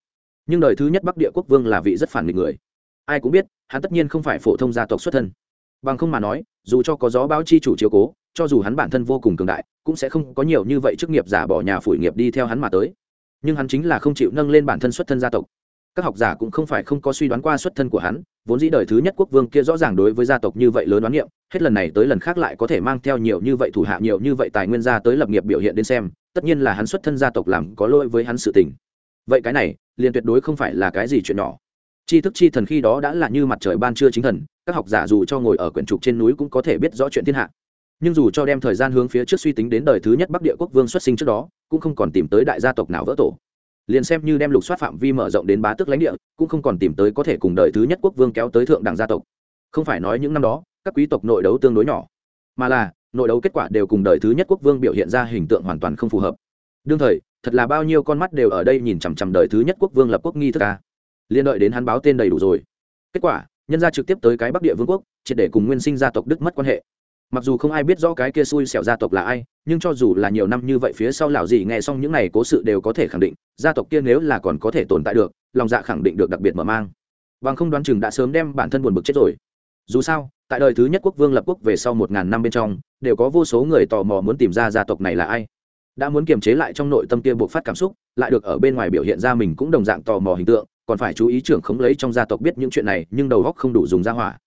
Nhưng đời thứ nhất bắc địa quốc vương là vị rất phản nghịch người. Ai cũng biết, hắn tất nhiên không phải phổ thông gia tộc xuất thân. Bằng không mà nói, dù cho có gió báo chi chủ chiếu cố cho dù hắn bản thân vô cùng cường đại, cũng sẽ không có nhiều như vậy chức nghiệp giả bỏ nhà phủi nghiệp đi theo hắn mà tới. Nhưng hắn chính là không chịu nâng lên bản thân xuất thân gia tộc. Các học giả cũng không phải không có suy đoán qua xuất thân của hắn, vốn dĩ đời thứ nhất quốc vương kia rõ ràng đối với gia tộc như vậy lớn đoán niệm, hết lần này tới lần khác lại có thể mang theo nhiều như vậy thủ hạ, nhiều như vậy tài nguyên ra tới lập nghiệp biểu hiện đến xem, tất nhiên là hắn xuất thân gia tộc làm có lỗi với hắn sự tình. Vậy cái này, liền tuyệt đối không phải là cái gì chuyện nhỏ. Tri thức chi thần khi đó đã là như mặt trời ban trưa chính thần, các học giả dù cho ngồi ở quyển trục trên núi cũng có thể biết rõ chuyện thiên hạ nhưng dù cho đem thời gian hướng phía trước suy tính đến đời thứ nhất bắc địa quốc vương xuất sinh trước đó, cũng không còn tìm tới đại gia tộc nào vỡ tổ. Liền xem như đem lục soát phạm vi mở rộng đến bá tước lãnh địa, cũng không còn tìm tới có thể cùng đời thứ nhất quốc vương kéo tới thượng đẳng gia tộc. Không phải nói những năm đó, các quý tộc nội đấu tương đối nhỏ, mà là, nội đấu kết quả đều cùng đời thứ nhất quốc vương biểu hiện ra hình tượng hoàn toàn không phù hợp. Đương thời, thật là bao nhiêu con mắt đều ở đây nhìn chằm chằm đời thứ nhất quốc vương lập quốc nghi thức ca liên đợi đến hắn báo tên đầy đủ rồi. Kết quả, nhân ra trực tiếp tới cái bắc địa vương quốc, triệt để cùng nguyên sinh gia tộc đức mất quan hệ mặc dù không ai biết rõ cái kia xui xẻo gia tộc là ai, nhưng cho dù là nhiều năm như vậy phía sau lão gì nghe xong những này cố sự đều có thể khẳng định, gia tộc kia nếu là còn có thể tồn tại được, lòng dạ khẳng định được đặc biệt mở mang. Bằng không đoán chừng đã sớm đem bản thân buồn bực chết rồi. Dù sao, tại đời thứ nhất quốc vương lập quốc về sau một ngàn năm bên trong, đều có vô số người tò mò muốn tìm ra gia tộc này là ai. Đã muốn kiềm chế lại trong nội tâm kia buộc phát cảm xúc, lại được ở bên ngoài biểu hiện ra mình cũng đồng dạng tò mò hình tượng, còn phải chú ý trưởng khống lấy trong gia tộc biết những chuyện này, nhưng đầu góc không đủ dùng ra hỏa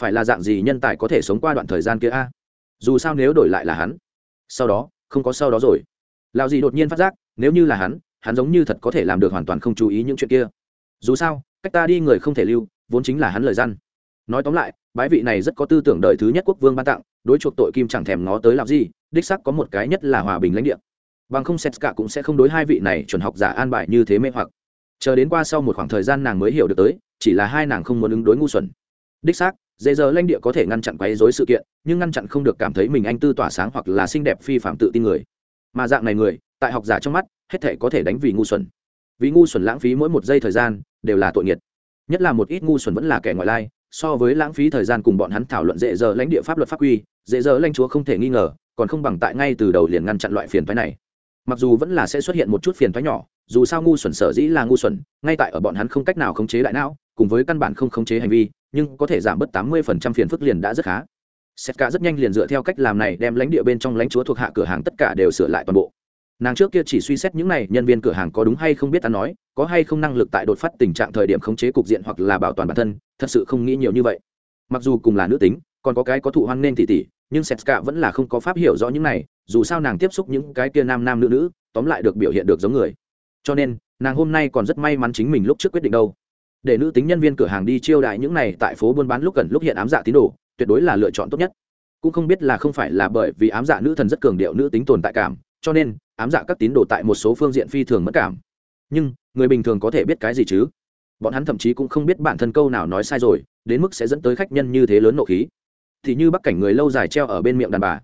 phải là dạng gì nhân tài có thể sống qua đoạn thời gian kia a? Dù sao nếu đổi lại là hắn, sau đó, không có sau đó rồi. Lào gì đột nhiên phát giác, nếu như là hắn hắn giống như thật có thể làm được hoàn toàn không chú ý những chuyện kia. Dù sao, cách ta đi người không thể lưu, vốn chính là hắn lời răn nói tóm lại, bái vị này rất có tư tưởng đời thứ nhất quốc vương ban tặng, đối chuộc tội kim chẳng thèm ngó tới làm gì đích sắc có một cái nhất là hòa bình lãnh địa. Bằng không xét cả cũng sẽ không đối hai vị này chuẩn học giả an bài như thế mê hoặc. Chờ đến qua sau một khoảng thời gian nàng mới hiểu được tới, chỉ là hai nàng không muốn ứng đối ngu xuẩn. Đích xác dễ giờ lãnh địa có thể ngăn chặn quấy rối sự kiện, nhưng ngăn chặn không được cảm thấy mình anh tư tỏa sáng hoặc là xinh đẹp phi phạm tự tin người. Mà dạng này người, tại học giả trong mắt, hết thể có thể đánh vì ngu xuẩn. Vì ngu xuẩn lãng phí mỗi một giây thời gian, đều là tội nghiệt. Nhất là một ít ngu xuẩn vẫn là kẻ ngoại lai, so với lãng phí thời gian cùng bọn hắn thảo luận dễ giờ lãnh địa pháp luật pháp quy, dễ giờ lãnh chúa không thể nghi ngờ, còn không bằng tại ngay từ đầu liền ngăn chặn loại phiền thoái này. Mặc dù vẫn là sẽ xuất hiện một chút phiền thoái nhỏ, dù sao ngu xuẩn sở dĩ là ngu xuẩn, ngay tại ở bọn hắn không cách nào khống chế đại não, cùng với căn bản không khống chế hành vi nhưng có thể giảm bớt tám mươi phần trăm phiền phức liền đã rất khá. Sét cả rất nhanh liền dựa theo cách làm này đem lãnh địa bên trong lãnh chúa thuộc hạ cửa hàng tất cả đều sửa lại toàn bộ. Nàng trước kia chỉ suy xét những này, nhân viên cửa hàng có đúng hay không biết ăn nói, có hay không năng lực tại đột phát tình trạng thời điểm khống chế cục diện hoặc là bảo toàn bản thân, thật sự không nghĩ nhiều như vậy. Mặc dù cùng là nữ tính, còn có cái có thụ hoang nên tỉ tỉ, nhưng setska vẫn là không có pháp hiểu rõ những này, dù sao nàng tiếp xúc những cái kia nam nam nữ nữ, tóm lại được biểu hiện được giống người. Cho nên, nàng hôm nay còn rất may mắn chính mình lúc trước quyết định đâu để nữ tính nhân viên cửa hàng đi chiêu đại những này tại phố buôn bán lúc cần lúc hiện ám dạ tín đồ, tuyệt đối là lựa chọn tốt nhất. Cũng không biết là không phải là bởi vì ám dạ nữ thần rất cường điệu nữ tính tồn tại cảm, cho nên ám dạ các tín đồ tại một số phương diện phi thường mất cảm. Nhưng, người bình thường có thể biết cái gì chứ? Bọn hắn thậm chí cũng không biết bản thân câu nào nói sai rồi, đến mức sẽ dẫn tới khách nhân như thế lớn nộ khí. Thì như bắc cảnh người lâu dài treo ở bên miệng đàn bà.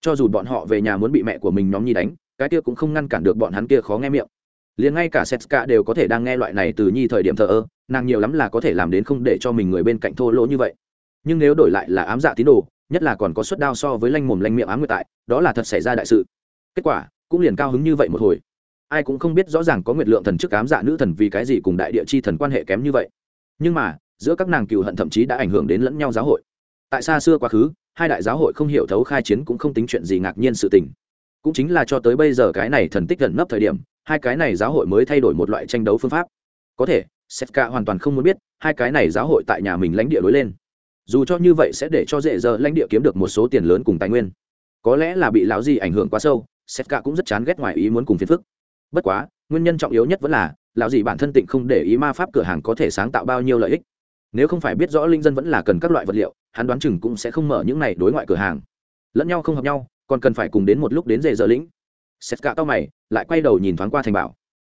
Cho dù bọn họ về nhà muốn bị mẹ của mình nhóm nhi đánh, cái kia cũng không ngăn cản được bọn hắn kia khó nghe miệng. Liền ngay cả setska đều có thể đang nghe loại này từ nhi thời điểm thờ ơ nàng nhiều lắm là có thể làm đến không để cho mình người bên cạnh thô lỗ như vậy. Nhưng nếu đổi lại là ám dạ tín đồ, nhất là còn có suất đao so với lanh mồm lanh miệng ám nguyệt tại, đó là thật xảy ra đại sự. Kết quả, cũng liền cao hứng như vậy một hồi. Ai cũng không biết rõ ràng có nguyệt lượng thần chức ám dạ nữ thần vì cái gì cùng đại địa chi thần quan hệ kém như vậy. Nhưng mà, giữa các nàng cựu hận thậm chí đã ảnh hưởng đến lẫn nhau giáo hội. Tại xa xưa quá khứ, hai đại giáo hội không hiểu thấu khai chiến cũng không tính chuyện gì ngạc nhiên sự tình. Cũng chính là cho tới bây giờ cái này thần tích gần nấp thời điểm, hai cái này giáo hội mới thay đổi một loại tranh đấu phương pháp. Có thể setka hoàn toàn không muốn biết, hai cái này giáo hội tại nhà mình lãnh địa đối lên. Dù cho như vậy sẽ để cho dễ giờ lãnh địa kiếm được một số tiền lớn cùng tài nguyên. Có lẽ là bị lão gì ảnh hưởng quá sâu setka cũng rất chán ghét ngoài ý muốn cùng phiền phức. Bất quá, nguyên nhân trọng yếu nhất vẫn là, lão gì bản thân tịnh không để ý ma pháp cửa hàng có thể sáng tạo bao nhiêu lợi ích. Nếu không phải biết rõ linh dân vẫn là cần các loại vật liệu, hắn đoán chừng cũng sẽ không mở những này đối ngoại cửa hàng. Lẫn nhau không hợp nhau, còn cần phải cùng đến một lúc đến dễ giờ lĩnh. Xét cả mày, lại quay đầu nhìn thoáng qua thành bảo.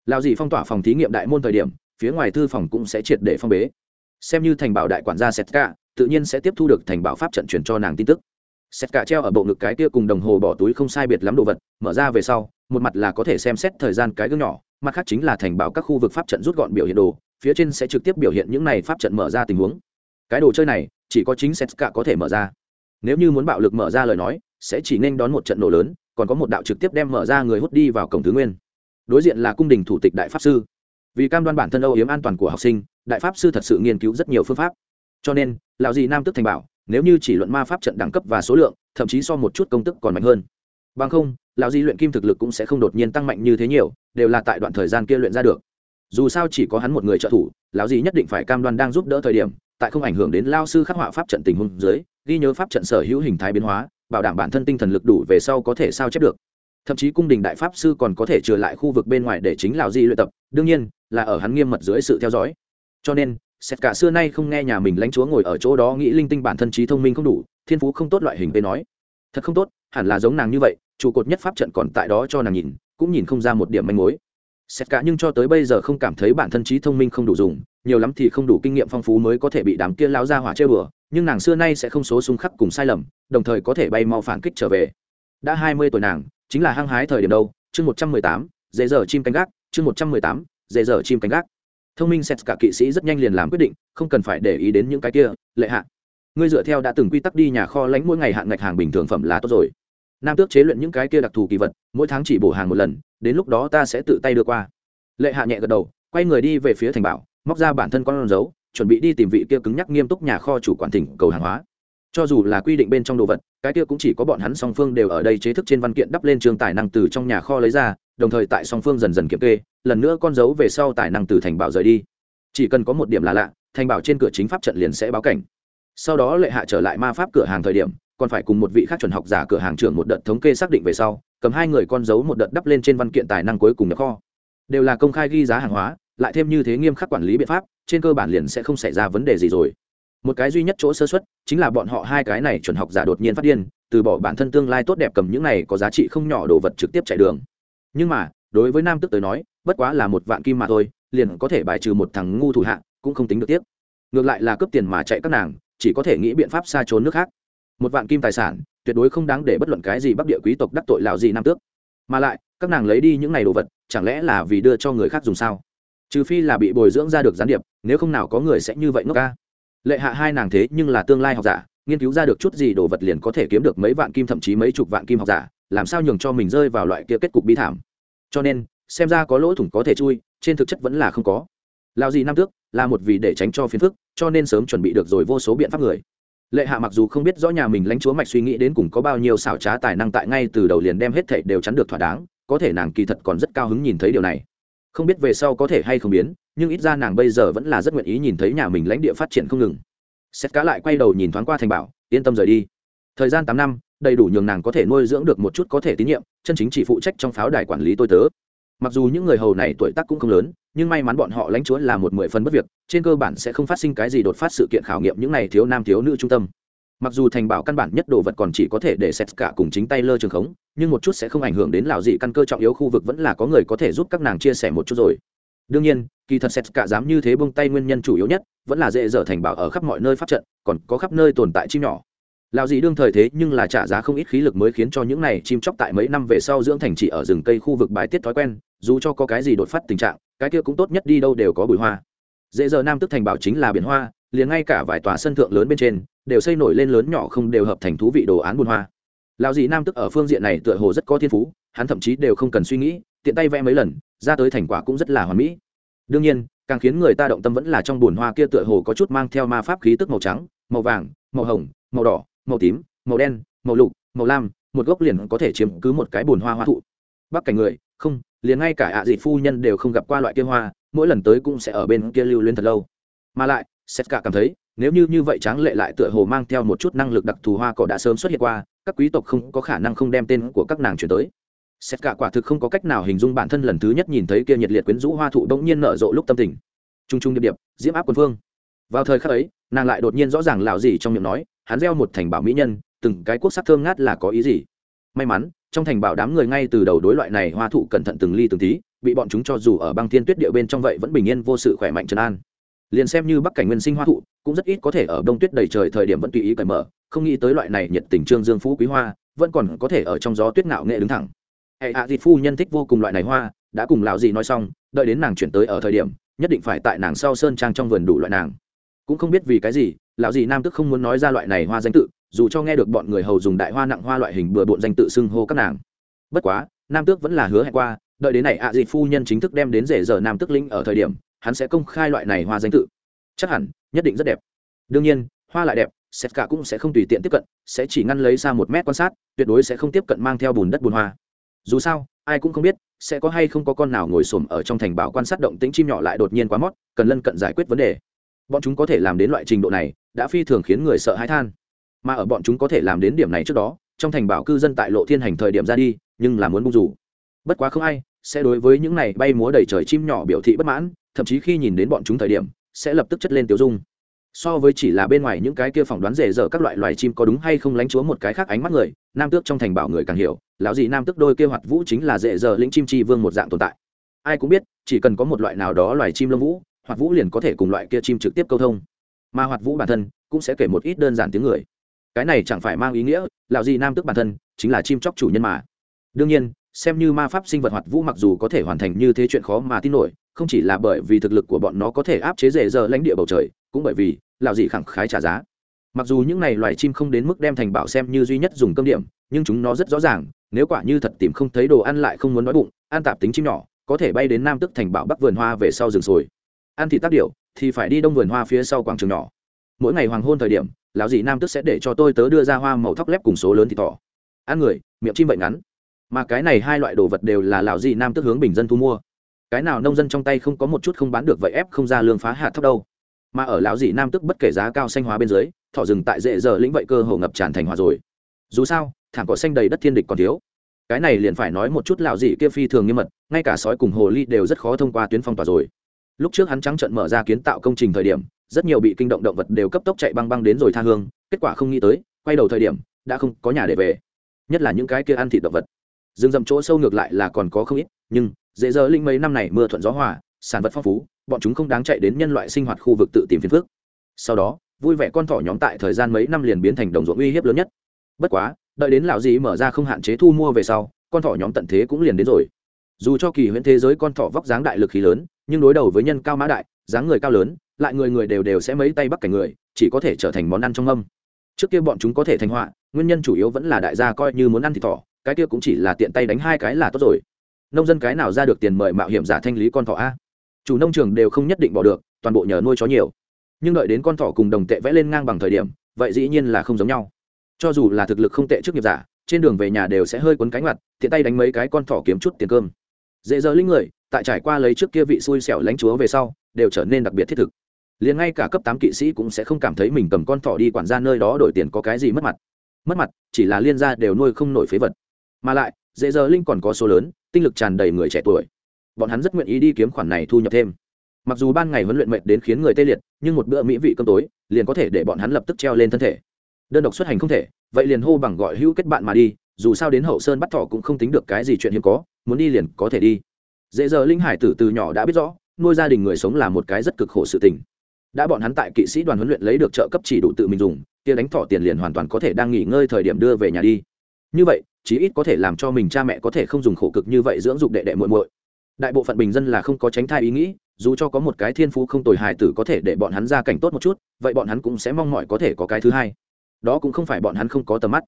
Lão gì phong tỏa phòng thí nghiệm đại môn thời điểm phía ngoài thư phòng cũng sẽ triệt để phong bế. Xem như thành bảo đại quản gia xét cả tự nhiên sẽ tiếp thu được thành bảo pháp trận truyền cho nàng tin tức. Xét cả treo ở bộ ngực cái kia cùng đồng hồ bỏ túi không sai biệt lắm đồ vật, mở ra về sau, một mặt là có thể xem xét thời gian cái gương nhỏ, mặt khác chính là thành bảo các khu vực pháp trận rút gọn biểu hiện đồ, phía trên sẽ trực tiếp biểu hiện những này pháp trận mở ra tình huống. Cái đồ chơi này, chỉ có chính setska có thể mở ra. Nếu như muốn bạo lực mở ra lời nói, sẽ chỉ nên đón một trận nổ lớn, còn có một đạo trực tiếp đem mở ra người hút đi vào cổng thứ nguyên. Đối diện là cung đình thủ tịch đại pháp sư vì cam đoan bản thân âu yếm an toàn của học sinh, đại pháp sư thật sự nghiên cứu rất nhiều phương pháp. Cho nên, lão dì nam tức thành bảo, nếu như chỉ luận ma pháp trận đẳng cấp và số lượng, thậm chí so một chút công tức còn mạnh hơn. Bằng không, lão di luyện kim thực lực cũng sẽ không đột nhiên tăng mạnh như thế nhiều, đều là tại đoạn thời gian kia luyện ra được. Dù sao chỉ có hắn một người trợ thủ, lão Di nhất định phải cam đoan đang giúp đỡ thời điểm, tại không ảnh hưởng đến lao sư khắc họa pháp trận tình huống dưới, ghi nhớ pháp trận sở hữu hình thái biến hóa, bảo đảm bản thân tinh thần lực đủ về sau có thể sao chép được. Thậm chí cung đình đại pháp sư còn có thể trừ lại khu vực bên ngoài để chính lão di luyện tập. Đương nhiên là ở hắn nghiêm mật dưới sự theo dõi. Cho nên xét cả xưa nay không nghe nhà mình lãnh chúa ngồi ở chỗ đó nghĩ linh tinh bản thân trí thông minh không đủ, thiên phú không tốt loại hình bên nói. Thật không tốt, hẳn là giống nàng như vậy, trụ cột nhất pháp trận còn tại đó cho nàng nhìn, cũng nhìn không ra một điểm manh mối. Xét cả nhưng cho tới bây giờ không cảm thấy bản thân trí thông minh không đủ dùng, nhiều lắm thì không đủ kinh nghiệm phong phú mới có thể bị đám kia lao ra hỏa chơi bừa, nhưng nàng xưa nay sẽ không số xung khắc cùng sai lầm, đồng thời có thể bay mau phản kích trở về. Đã hai mươi tuổi nàng, chính là hăng hái thời điểm đâu? Chương một trăm mười tám, dễ dở chim canh gác, chương một trăm mười tám dễ dở chim cánh gác. Thông minh xét cả kỵ sĩ rất nhanh liền làm quyết định, không cần phải để ý đến những cái kia, lệ hạ, ngươi dựa theo đã từng quy tắc đi nhà kho lãnh mỗi ngày hạn ngạch hàng bình thường phẩm là tốt rồi. Nam tước chế luyện những cái kia đặc thù kỳ vật, mỗi tháng chỉ bổ hàng một lần, đến lúc đó ta sẽ tự tay đưa qua. Lệ hạ nhẹ gật đầu, quay người đi về phía thành bảo, móc ra bản thân con dấu, chuẩn bị đi tìm vị kia cứng nhắc nghiêm túc nhà kho chủ quản tỉnh cầu hàng hóa. Cho dù là quy định bên trong đồ vật, cái kia cũng chỉ có bọn hắn song phương đều ở đây chế thức trên văn kiện đắp lên trường tài năng từ trong nhà kho lấy ra đồng thời tại song phương dần dần kiểm kê, lần nữa con dấu về sau tài năng từ thành bảo rời đi. Chỉ cần có một điểm là lạ, thành bảo trên cửa chính pháp trận liền sẽ báo cảnh. Sau đó lệ hạ trở lại ma pháp cửa hàng thời điểm, còn phải cùng một vị khác chuẩn học giả cửa hàng trưởng một đợt thống kê xác định về sau, cầm hai người con dấu một đợt đắp lên trên văn kiện tài năng cuối cùng nhập kho. Đều là công khai ghi giá hàng hóa, lại thêm như thế nghiêm khắc quản lý biện pháp, trên cơ bản liền sẽ không xảy ra vấn đề gì rồi. Một cái duy nhất chỗ sơ xuất chính là bọn họ hai cái này chuẩn học giả đột nhiên phát điên, từ bỏ bản thân tương lai tốt đẹp cầm những này có giá trị không nhỏ đồ vật trực tiếp chạy đường nhưng mà, đối với nam tức tới nói, bất quá là một vạn kim mà thôi, liền có thể bài trừ một thằng ngu thủ hạ, cũng không tính được tiếp ngược lại là cướp tiền mà chạy các nàng, chỉ có thể nghĩ biện pháp xa trốn nước khác. Một vạn kim tài sản, tuyệt đối không đáng để bất luận cái gì bắc địa quý tộc đắc tội lào gì nam tước. Mà lại, các nàng lấy đi những này đồ vật, chẳng lẽ là vì đưa cho người khác dùng sao? Trừ phi là bị bồi dưỡng ra được gián điệp, nếu không nào có người sẽ như vậy ngốc ca. Lệ hạ hai nàng thế nhưng là tương lai học giả, nghiên cứu ra được chút gì đồ vật liền có thể kiếm được mấy vạn kim, thậm chí mấy chục vạn kim học giả làm sao nhường cho mình rơi vào loại kia kết cục bi thảm. Cho nên, xem ra có lỗ thủng có thể chui, trên thực chất vẫn là không có. Lao gì năm tước là một vì để tránh cho phiền phức, cho nên sớm chuẩn bị được rồi vô số biện pháp người. Lệ hạ mặc dù không biết rõ nhà mình lãnh chúa mạch suy nghĩ đến cùng có bao nhiêu xảo trá tài năng tại ngay từ đầu liền đem hết thảy đều chắn được thỏa đáng, có thể nàng kỳ thật còn rất cao hứng nhìn thấy điều này. Không biết về sau có thể hay không biến, nhưng ít ra nàng bây giờ vẫn là rất nguyện ý nhìn thấy nhà mình lãnh địa phát triển không ngừng. Xét cá lại quay đầu nhìn thoáng qua thành bảo, yên tâm rời đi. Thời gian tám năm đầy đủ nhường nàng có thể nuôi dưỡng được một chút có thể tín nhiệm, chân chính chỉ phụ trách trong pháo đài quản lý tôi tớ. Mặc dù những người hầu này tuổi tác cũng không lớn, nhưng may mắn bọn họ lãnh chúa là một mười phần bất việc, trên cơ bản sẽ không phát sinh cái gì đột phát sự kiện khảo nghiệm những này thiếu nam thiếu nữ trung tâm. Mặc dù thành bảo căn bản nhất đồ vật còn chỉ có thể để xét cả cùng chính tay lơ trường khống, nhưng một chút sẽ không ảnh hưởng đến lào dị căn cơ trọng yếu khu vực vẫn là có người có thể giúp các nàng chia sẻ một chút rồi. Đương nhiên, kỳ thật xét cả dám như thế bông tay nguyên nhân chủ yếu nhất, vẫn là dễ dở thành bảo ở khắp mọi nơi phát trận, còn có khắp nơi tồn tại chim nhỏ lào dị đương thời thế nhưng là trả giá không ít khí lực mới khiến cho những này chim chóc tại mấy năm về sau dưỡng thành chỉ ở rừng cây khu vực bài tiết thói quen, dù cho có cái gì đột phát tình trạng, cái kia cũng tốt nhất đi đâu đều có bụi hoa. Dễ giờ nam tức thành bảo chính là biển hoa, liền ngay cả vài tòa sân thượng lớn bên trên, đều xây nổi lên lớn nhỏ không đều hợp thành thú vị đồ án buôn hoa. Lão dị nam tức ở phương diện này tựa hồ rất có thiên phú, hắn thậm chí đều không cần suy nghĩ, tiện tay vẽ mấy lần, ra tới thành quả cũng rất là hoàn mỹ. Đương nhiên, càng khiến người ta động tâm vẫn là trong bùn hoa kia tựa hồ có chút mang theo ma pháp khí tức màu trắng, màu vàng, màu hồng, màu đỏ màu tím, màu đen, màu lục, màu lam, một gốc liền có thể chiếm cứ một cái bồn hoa hoa thụ. Bắc cảnh người, không, liền ngay cả ạ à dị phu nhân đều không gặp qua loại kia hoa, mỗi lần tới cũng sẽ ở bên kia lưu lên thật lâu. Mà lại, sét cả cảm thấy, nếu như như vậy tráng lệ lại tựa hồ mang theo một chút năng lực đặc thù hoa cỏ đã sớm xuất hiện qua, các quý tộc không có khả năng không đem tên của các nàng chuyển tới. Sét cả quả thực không có cách nào hình dung bản thân lần thứ nhất nhìn thấy kia nhiệt liệt quyến rũ hoa thụ bỗng nhiên nở rộ lúc tâm tình. Trung Trung điệp điệp, diễm áp quân phương vào thời khắc ấy, nàng lại đột nhiên rõ ràng lạo gì trong miệng nói hắn gieo một thành bảo mỹ nhân, từng cái quốc sắc thơm ngát là có ý gì? May mắn, trong thành bảo đám người ngay từ đầu đối loại này hoa thụ cẩn thận từng ly từng tí, bị bọn chúng cho dù ở băng thiên tuyết địa bên trong vậy vẫn bình yên vô sự khỏe mạnh trấn an. Liền xem như bắc cảnh nguyên sinh hoa thụ, cũng rất ít có thể ở đông tuyết đầy trời thời điểm vẫn tùy ý cởi mở, không nghĩ tới loại này nhiệt tình trương dương phú quý hoa, vẫn còn có thể ở trong gió tuyết ngạo nghệ đứng thẳng. Hệ hạ à phu nhân thích vô cùng loại này hoa, đã cùng lão gì nói xong, đợi đến nàng chuyển tới ở thời điểm, nhất định phải tại nàng sau sơn trang trong vườn đủ loại nàng cũng không biết vì cái gì, lão gì nam tức không muốn nói ra loại này hoa danh tự, dù cho nghe được bọn người hầu dùng đại hoa nặng hoa loại hình bừa bộn danh tự xưng hô các nàng. Bất quá, nam tước vẫn là hứa hẹn qua, đợi đến này ạ à phu nhân chính thức đem đến rể giờ nam tước linh ở thời điểm, hắn sẽ công khai loại này hoa danh tự. Chắc hẳn, nhất định rất đẹp. Đương nhiên, hoa lại đẹp sét cả cũng sẽ không tùy tiện tiếp cận, sẽ chỉ ngăn lấy xa một mét quan sát, tuyệt đối sẽ không tiếp cận mang theo bùn đất bùn hoa. Dù sao, ai cũng không biết, sẽ có hay không có con nào ngồi xổm ở trong thành bảo quan sát động tĩnh chim nhỏ lại đột nhiên quá mót, cần lân cận giải quyết vấn đề bọn chúng có thể làm đến loại trình độ này, đã phi thường khiến người sợ hãi than. Mà ở bọn chúng có thể làm đến điểm này trước đó, trong thành bảo cư dân tại lộ thiên hành thời điểm ra đi, nhưng là muốn bung rủ. Bất quá không ai sẽ đối với những này bay múa đầy trời chim nhỏ biểu thị bất mãn, thậm chí khi nhìn đến bọn chúng thời điểm, sẽ lập tức chất lên tiêu dung. So với chỉ là bên ngoài những cái kia phỏng đoán rể dở các loại loài chim có đúng hay không lánh chúa một cái khác ánh mắt người, nam tước trong thành bảo người càng hiểu, lão gì nam tước đôi kia hoạt vũ chính là rể dở lĩnh chim chi vương một dạng tồn tại. Ai cũng biết, chỉ cần có một loại nào đó loài chim lông vũ hoạt vũ liền có thể cùng loại kia chim trực tiếp câu thông. Mà hoạt vũ bản thân cũng sẽ kể một ít đơn giản tiếng người. Cái này chẳng phải mang ý nghĩa, lão gì nam Tức bản thân chính là chim chóc chủ nhân mà. Đương nhiên, xem như ma pháp sinh vật hoạt vũ mặc dù có thể hoàn thành như thế chuyện khó mà tin nổi, không chỉ là bởi vì thực lực của bọn nó có thể áp chế rể giờ lãnh địa bầu trời, cũng bởi vì lạo dị khẳng khái trả giá. Mặc dù những này loài chim không đến mức đem thành bảo xem như duy nhất dùng cơm điểm, nhưng chúng nó rất rõ ràng, nếu quả như thật tìm không thấy đồ ăn lại không muốn nói bụng, ăn tạp tính chim nhỏ, có thể bay đến nam tức thành bảo bắc vườn hoa về sau rừng sồi ăn thị tác điệu thì phải đi đông vườn hoa phía sau quảng trường nhỏ. Mỗi ngày hoàng hôn thời điểm, lão dì nam tức sẽ để cho tôi tớ đưa ra hoa màu thóc lép cùng số lớn thịt thỏ. Ăn người, miệng chim bệnh ngắn. Mà cái này hai loại đồ vật đều là lão dì nam tức hướng bình dân thu mua. Cái nào nông dân trong tay không có một chút không bán được vậy ép không ra lương phá hạt thóc đâu. Mà ở lão dì nam tức bất kể giá cao xanh hóa bên dưới thọ rừng tại dễ giờ lĩnh vậy cơ hồ ngập tràn thành hòa rồi. Dù sao, thảm cỏ xanh đầy đất thiên địch còn thiếu. Cái này liền phải nói một chút lão dì kia phi thường nghiêm mật, ngay cả sói cùng hồ ly đều rất khó thông qua tuyến phong tỏa rồi lúc trước hắn trắng trận mở ra kiến tạo công trình thời điểm, rất nhiều bị kinh động động vật đều cấp tốc chạy băng băng đến rồi tha hương, kết quả không nghĩ tới, quay đầu thời điểm, đã không có nhà để về. Nhất là những cái kia ăn thịt động vật. Rừng rậm chỗ sâu ngược lại là còn có không ít, nhưng, dễ dỡ linh mấy năm này mưa thuận gió hòa, sản vật phong phú, bọn chúng không đáng chạy đến nhân loại sinh hoạt khu vực tự tìm phiền phước sau đó, vui vẻ con thỏ nhóm tại thời gian mấy năm liền biến thành đồng ruộng uy hiếp lớn nhất. Bất quá, đợi đến lão dì mở ra không hạn chế thu mua về sau, con thỏ nhóm tận thế cũng liền đến rồi. Dù cho kỳ huyễn thế giới con thỏ vóc dáng đại lực khí lớn nhưng đối đầu với nhân cao mã đại, dáng người cao lớn, lại người người đều đều sẽ mấy tay bắt cảnh người, chỉ có thể trở thành món ăn trong âm trước kia bọn chúng có thể thành họa, nguyên nhân chủ yếu vẫn là đại gia coi như muốn ăn thịt thỏ, cái kia cũng chỉ là tiện tay đánh hai cái là tốt rồi. Nông dân cái nào ra được tiền mời mạo hiểm giả thanh lý con thỏ a? Chủ nông trường đều không nhất định bỏ được, toàn bộ nhờ nuôi chó nhiều. Nhưng đợi đến con thỏ cùng đồng tệ vẽ lên ngang bằng thời điểm, vậy dĩ nhiên là không giống nhau. Cho dù là thực lực không tệ trước nghiệp giả, trên đường về nhà đều sẽ hơi quấn cánh mặt, tiện tay đánh mấy cái con thỏ kiếm chút tiền cơm. Dễ dỡ linh người tại trải qua lấy trước kia vị xui xẻo lãnh chúa về sau, đều trở nên đặc biệt thiết thực. Liền ngay cả cấp tám kỵ sĩ cũng sẽ không cảm thấy mình cầm con thỏ đi quản gia nơi đó đổi tiền có cái gì mất mặt. Mất mặt, chỉ là liên gia đều nuôi không nổi phế vật. Mà lại, dễ giờ linh còn có số lớn, tinh lực tràn đầy người trẻ tuổi. Bọn hắn rất nguyện ý đi kiếm khoản này thu nhập thêm. Mặc dù ban ngày huấn luyện mệt đến khiến người tê liệt, nhưng một bữa mỹ vị cơm tối, liền có thể để bọn hắn lập tức treo lên thân thể. Đơn độc xuất hành không thể, vậy liền hô bằng gọi hữu kết bạn mà đi, dù sao đến hậu sơn bắt thỏ cũng không tính được cái gì chuyện hiếm có, muốn đi liền có thể đi dễ giờ linh hải tử từ nhỏ đã biết rõ, nuôi gia đình người sống là một cái rất cực khổ sự tình. Đã bọn hắn tại kỵ sĩ đoàn huấn luyện lấy được trợ cấp chỉ đủ tự mình dùng, kia đánh thỏ tiền liền hoàn toàn có thể đang nghỉ ngơi thời điểm đưa về nhà đi. Như vậy, chí ít có thể làm cho mình cha mẹ có thể không dùng khổ cực như vậy dưỡng dục đệ đệ muội muội. Đại bộ phận bình dân là không có tránh thai ý nghĩ, dù cho có một cái thiên phú không tồi hài tử có thể để bọn hắn ra cảnh tốt một chút, vậy bọn hắn cũng sẽ mong mỏi có thể có cái thứ hai. Đó cũng không phải bọn hắn không có tầm mắt,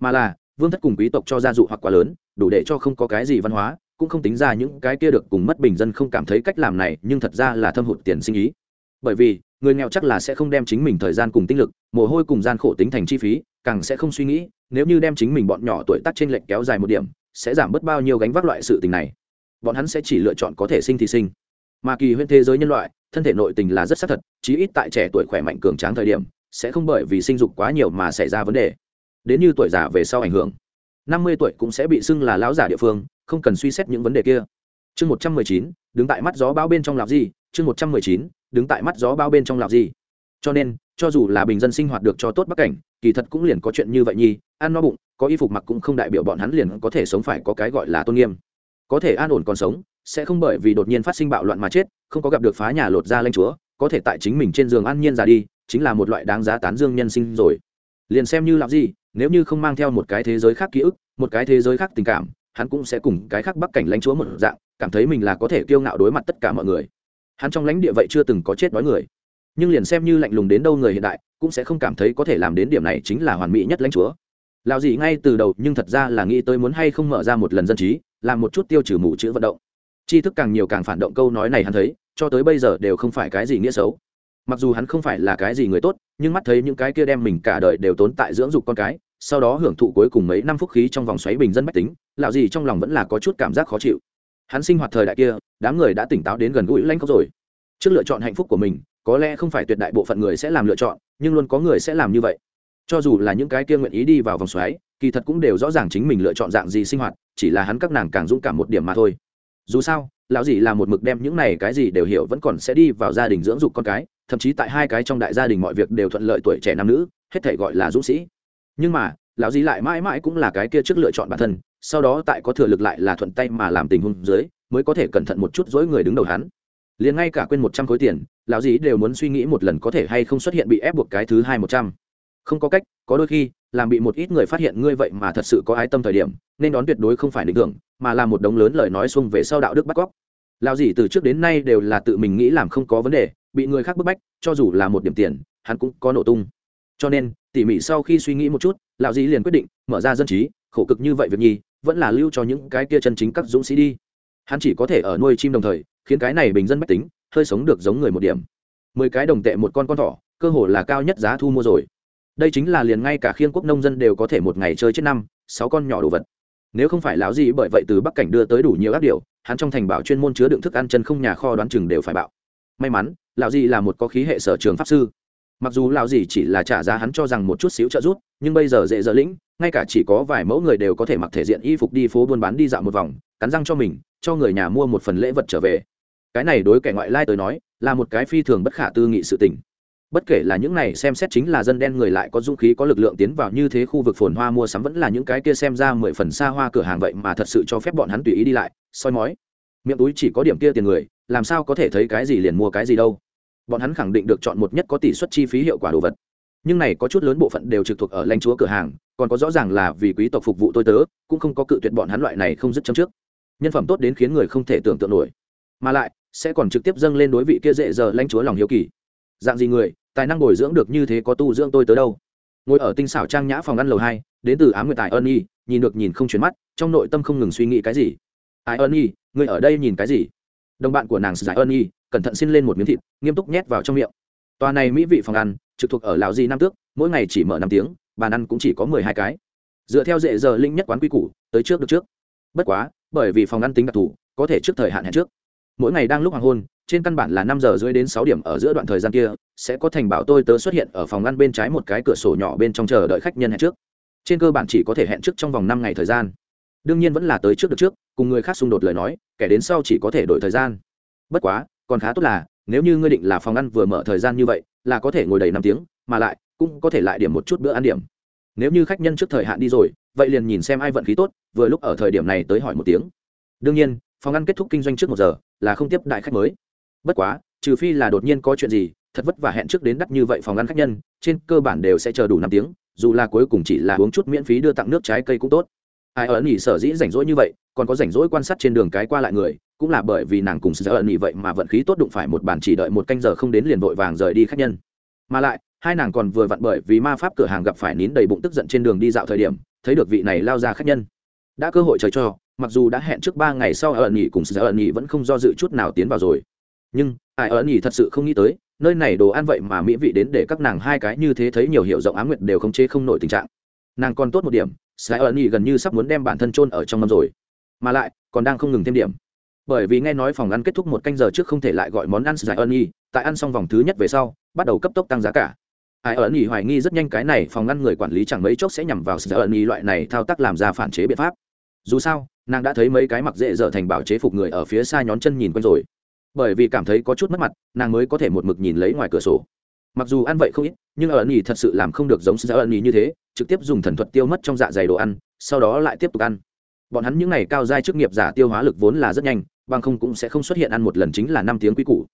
mà là, vương thất cùng quý tộc cho gia dụ hoặc quá lớn, đủ để cho không có cái gì văn hóa cũng không tính ra những cái kia được cùng mất bình dân không cảm thấy cách làm này, nhưng thật ra là thâm hụt tiền sinh ý. Bởi vì, người nghèo chắc là sẽ không đem chính mình thời gian cùng tinh lực, mồ hôi cùng gian khổ tính thành chi phí, càng sẽ không suy nghĩ, nếu như đem chính mình bọn nhỏ tuổi tác trên lệnh kéo dài một điểm, sẽ giảm bớt bao nhiêu gánh vác loại sự tình này. Bọn hắn sẽ chỉ lựa chọn có thể sinh thì sinh. Mà kỳ huyễn thế giới nhân loại, thân thể nội tình là rất xác thật, chí ít tại trẻ tuổi khỏe mạnh cường tráng thời điểm, sẽ không bởi vì sinh dục quá nhiều mà xảy ra vấn đề. Đến như tuổi già về sau ảnh hưởng. Năm mươi tuổi cũng sẽ bị xưng là lão giả địa phương không cần suy xét những vấn đề kia. Chương một trăm mười chín, đứng tại mắt gió bao bên trong lạp gì chương một trăm mười chín, đứng tại mắt gió bao bên trong lạp gì cho nên, cho dù là bình dân sinh hoạt được cho tốt bắc cảnh, kỳ thật cũng liền có chuyện như vậy nhi, ăn no bụng, có y phục mặc cũng không đại biểu bọn hắn liền có thể sống phải có cái gọi là tôn nghiêm. Có thể an ổn còn sống, sẽ không bởi vì đột nhiên phát sinh bạo loạn mà chết, không có gặp được phá nhà lột ra lanh chúa, có thể tại chính mình trên giường an nhiên ra đi, chính là một loại đáng giá tán dương nhân sinh rồi. Liền xem như làm gì nếu như không mang theo một cái thế giới khác ký ức, một cái thế giới khác tình cảm hắn cũng sẽ cùng cái khác bắc cảnh lãnh chúa một dạng, cảm thấy mình là có thể kiêu ngạo đối mặt tất cả mọi người. Hắn trong lãnh địa vậy chưa từng có chết đói người. Nhưng liền xem như lạnh lùng đến đâu người hiện đại, cũng sẽ không cảm thấy có thể làm đến điểm này chính là hoàn mỹ nhất lãnh chúa. Lào gì ngay từ đầu nhưng thật ra là nghĩ tới muốn hay không mở ra một lần dân trí, làm một chút tiêu trừ mù chữ vận động. Tri thức càng nhiều càng phản động câu nói này hắn thấy, cho tới bây giờ đều không phải cái gì nghĩa xấu. Mặc dù hắn không phải là cái gì người tốt, nhưng mắt thấy những cái kia đem mình cả đời đều tốn tại dưỡng dục con cái sau đó hưởng thụ cuối cùng mấy năm phúc khí trong vòng xoáy bình dân bách tính lạo gì trong lòng vẫn là có chút cảm giác khó chịu. Hắn sinh hoạt thời đại kia, đám người đã tỉnh táo đến gần gũi lanh khóc rồi. Trước lựa chọn hạnh phúc của mình, có lẽ không phải tuyệt đại bộ phận người sẽ làm lựa chọn, nhưng luôn có người sẽ làm như vậy. Cho dù là những cái kia nguyện ý đi vào vòng xoáy, kỳ thật cũng đều rõ ràng chính mình lựa chọn dạng gì sinh hoạt, chỉ là hắn các nàng càng dũng cảm một điểm mà thôi. Dù sao, lão dì là một mực đem những này cái gì đều hiểu vẫn còn sẽ đi vào gia đình dưỡng dục con cái, thậm chí tại hai cái trong đại gia đình mọi việc đều thuận lợi tuổi trẻ nam nữ, hết thể gọi là dũng sĩ nhưng mà, lão dí lại mãi mãi cũng là cái kia trước lựa chọn bản thân, sau đó tại có thừa lực lại là thuận tay mà làm tình huống dưới, mới có thể cẩn thận một chút dối người đứng đầu hắn. Liền ngay cả quên một trăm khối tiền, lão dí đều muốn suy nghĩ một lần có thể hay không xuất hiện bị ép buộc cái thứ hai một trăm. Không có cách, có đôi khi, làm bị một ít người phát hiện ngươi vậy mà thật sự có ái tâm thời điểm, nên đón tuyệt đối không phải định hưởng mà là một đống lớn lời nói xung về sau đạo đức bắt cóc. Lão dí từ trước đến nay đều là tự mình nghĩ làm không có vấn đề, bị người khác bức bách, cho dù là một điểm tiền, hắn cũng có nổ tung cho nên, tỉ mỉ sau khi suy nghĩ một chút, lão dĩ liền quyết định mở ra dân trí, khổ cực như vậy việc nhi vẫn là lưu cho những cái kia chân chính các dũng sĩ đi. Hắn chỉ có thể ở nuôi chim đồng thời, khiến cái này bình dân mách tính, hơi sống được giống người một điểm. Mười cái đồng tệ một con con thỏ, cơ hồ là cao nhất giá thu mua rồi. Đây chính là liền ngay cả khiên quốc nông dân đều có thể một ngày chơi chết năm, sáu con nhỏ đồ vật. Nếu không phải lão gì bởi vậy từ bắc cảnh đưa tới đủ nhiều ác điều hắn trong thành bảo chuyên môn chứa đựng thức ăn chân không nhà kho đoán chừng đều phải bạo. May mắn, lão gì là một có khí hệ sở trường pháp sư mặc dù lão gì chỉ là trả giá hắn cho rằng một chút xíu trợ giúp, nhưng bây giờ dễ dở lĩnh, ngay cả chỉ có vài mẫu người đều có thể mặc thể diện y phục đi phố buôn bán đi dạo một vòng, cắn răng cho mình, cho người nhà mua một phần lễ vật trở về. Cái này đối kẻ ngoại lai tới nói, là một cái phi thường bất khả tư nghị sự tình. Bất kể là những này xem xét chính là dân đen người lại có dũng khí, có lực lượng tiến vào như thế khu vực phồn hoa mua sắm vẫn là những cái kia xem ra mười phần xa hoa cửa hàng vậy mà thật sự cho phép bọn hắn tùy ý đi lại, soi mói. Miệng túi chỉ có điểm kia tiền người, làm sao có thể thấy cái gì liền mua cái gì đâu bọn hắn khẳng định được chọn một nhất có tỷ suất chi phí hiệu quả đồ vật. Nhưng này có chút lớn bộ phận đều trực thuộc ở lãnh chúa cửa hàng, còn có rõ ràng là vì quý tộc phục vụ tôi tớ, cũng không có cự tuyệt bọn hắn loại này không dứt chấm trước. Nhân phẩm tốt đến khiến người không thể tưởng tượng nổi. Mà lại, sẽ còn trực tiếp dâng lên đối vị kia dễ giờ lãnh chúa lòng hiếu kỳ. Dạng gì người, tài năng bồi dưỡng được như thế có tu dưỡng tôi tới đâu? Ngồi ở tinh xảo trang nhã phòng ăn lầu hai, đến từ ám nguyệt tài ơn y nhìn được nhìn không chuyển mắt, trong nội tâm không ngừng suy nghĩ cái gì. Ai ơn y người ở đây nhìn cái gì? Đồng bạn của nàng giải ơn y cẩn thận xin lên một miếng thịt, nghiêm túc nhét vào trong miệng. Tòa này mỹ vị phòng ăn, trực thuộc ở lào di nam tước, mỗi ngày chỉ mở năm tiếng, bàn ăn cũng chỉ có mười hai cái. Dựa theo dễ giờ linh nhất quán quy củ, tới trước được trước. Bất quá, bởi vì phòng ăn tính đặc thù, có thể trước thời hạn hẹn trước. Mỗi ngày đang lúc hoàng hôn, trên căn bản là năm giờ rưỡi đến sáu điểm ở giữa đoạn thời gian kia, sẽ có thành bảo tôi tớ xuất hiện ở phòng ngăn bên trái một cái cửa sổ nhỏ bên trong chờ đợi khách nhân hẹn trước. Trên cơ bản chỉ có thể hẹn trước trong vòng năm ngày thời gian. Đương nhiên vẫn là tới trước được trước, cùng người khác xung đột lời nói kẻ đến sau chỉ có thể đổi thời gian. Bất quá, còn khá tốt là, nếu như ngươi định là phòng ăn vừa mở thời gian như vậy, là có thể ngồi đầy năm tiếng, mà lại, cũng có thể lại điểm một chút bữa ăn điểm. Nếu như khách nhân trước thời hạn đi rồi, vậy liền nhìn xem ai vận khí tốt, vừa lúc ở thời điểm này tới hỏi một tiếng. Đương nhiên, phòng ăn kết thúc kinh doanh trước một giờ, là không tiếp đại khách mới. Bất quá, trừ phi là đột nhiên có chuyện gì, thật vất vả hẹn trước đến đắt như vậy phòng ăn khách nhân, trên cơ bản đều sẽ chờ đủ năm tiếng, dù là cuối cùng chỉ là uống chút miễn phí đưa tặng nước trái cây cũng tốt ai ở nhị sở dĩ rảnh rỗi như vậy, còn có rảnh rỗi quan sát trên đường cái qua lại người, cũng là bởi vì nàng cùng sợ ẩn nhị vậy mà vận khí tốt đụng phải một bản chỉ đợi một canh giờ không đến liền vội vàng rời đi khách nhân. Mà lại, hai nàng còn vừa vặn bởi vì ma pháp cửa hàng gặp phải nín đầy bụng tức giận trên đường đi dạo thời điểm, thấy được vị này lao ra khách nhân. Đã cơ hội trời cho, mặc dù đã hẹn trước ba ngày sau ẩn nhị cùng sợ ẩn nhị vẫn không do dự chút nào tiến vào rồi. Nhưng, ai ẩn nhị thật sự không nghĩ tới, nơi này đồ ăn vậy mà mỹ vị đến để các nàng hai cái như thế thấy nhiều hiệu rộng á nguyệt đều không chế không nổi tình trạng. Nàng còn tốt một điểm sài ẩn nghỉ gần như sắp muốn đem bản thân chôn ở trong mâm rồi. Mà lại, còn đang không ngừng thêm điểm. Bởi vì nghe nói phòng ăn kết thúc một canh giờ trước không thể lại gọi món ăn sài ẩn nghỉ tại ăn xong vòng thứ nhất về sau, bắt đầu cấp tốc tăng giá cả. Ai ẩn nhì hoài nghi rất nhanh cái này phòng ngăn người quản lý chẳng mấy chốc sẽ nhằm vào sài ẩn nghỉ loại này thao tác làm ra phản chế biện pháp. Dù sao, nàng đã thấy mấy cái mặc dễ dở thành bảo chế phục người ở phía xa nhón chân nhìn quanh rồi. Bởi vì cảm thấy có chút mất mặt, nàng mới có thể một mực nhìn lấy ngoài cửa sổ. Mặc dù ăn vậy không ít nhưng ở nhì thật sự làm không được giống sơ ẩn nhì như thế, trực tiếp dùng thần thuật tiêu mất trong dạ dày đồ ăn, sau đó lại tiếp tục ăn. Bọn hắn những n à y cao giai chức nghiệp giả tiêu hóa lực vốn là rất nhanh, bằng không cũng sẽ không xuất hiện ăn một lần chính là năm tiếng quý cũ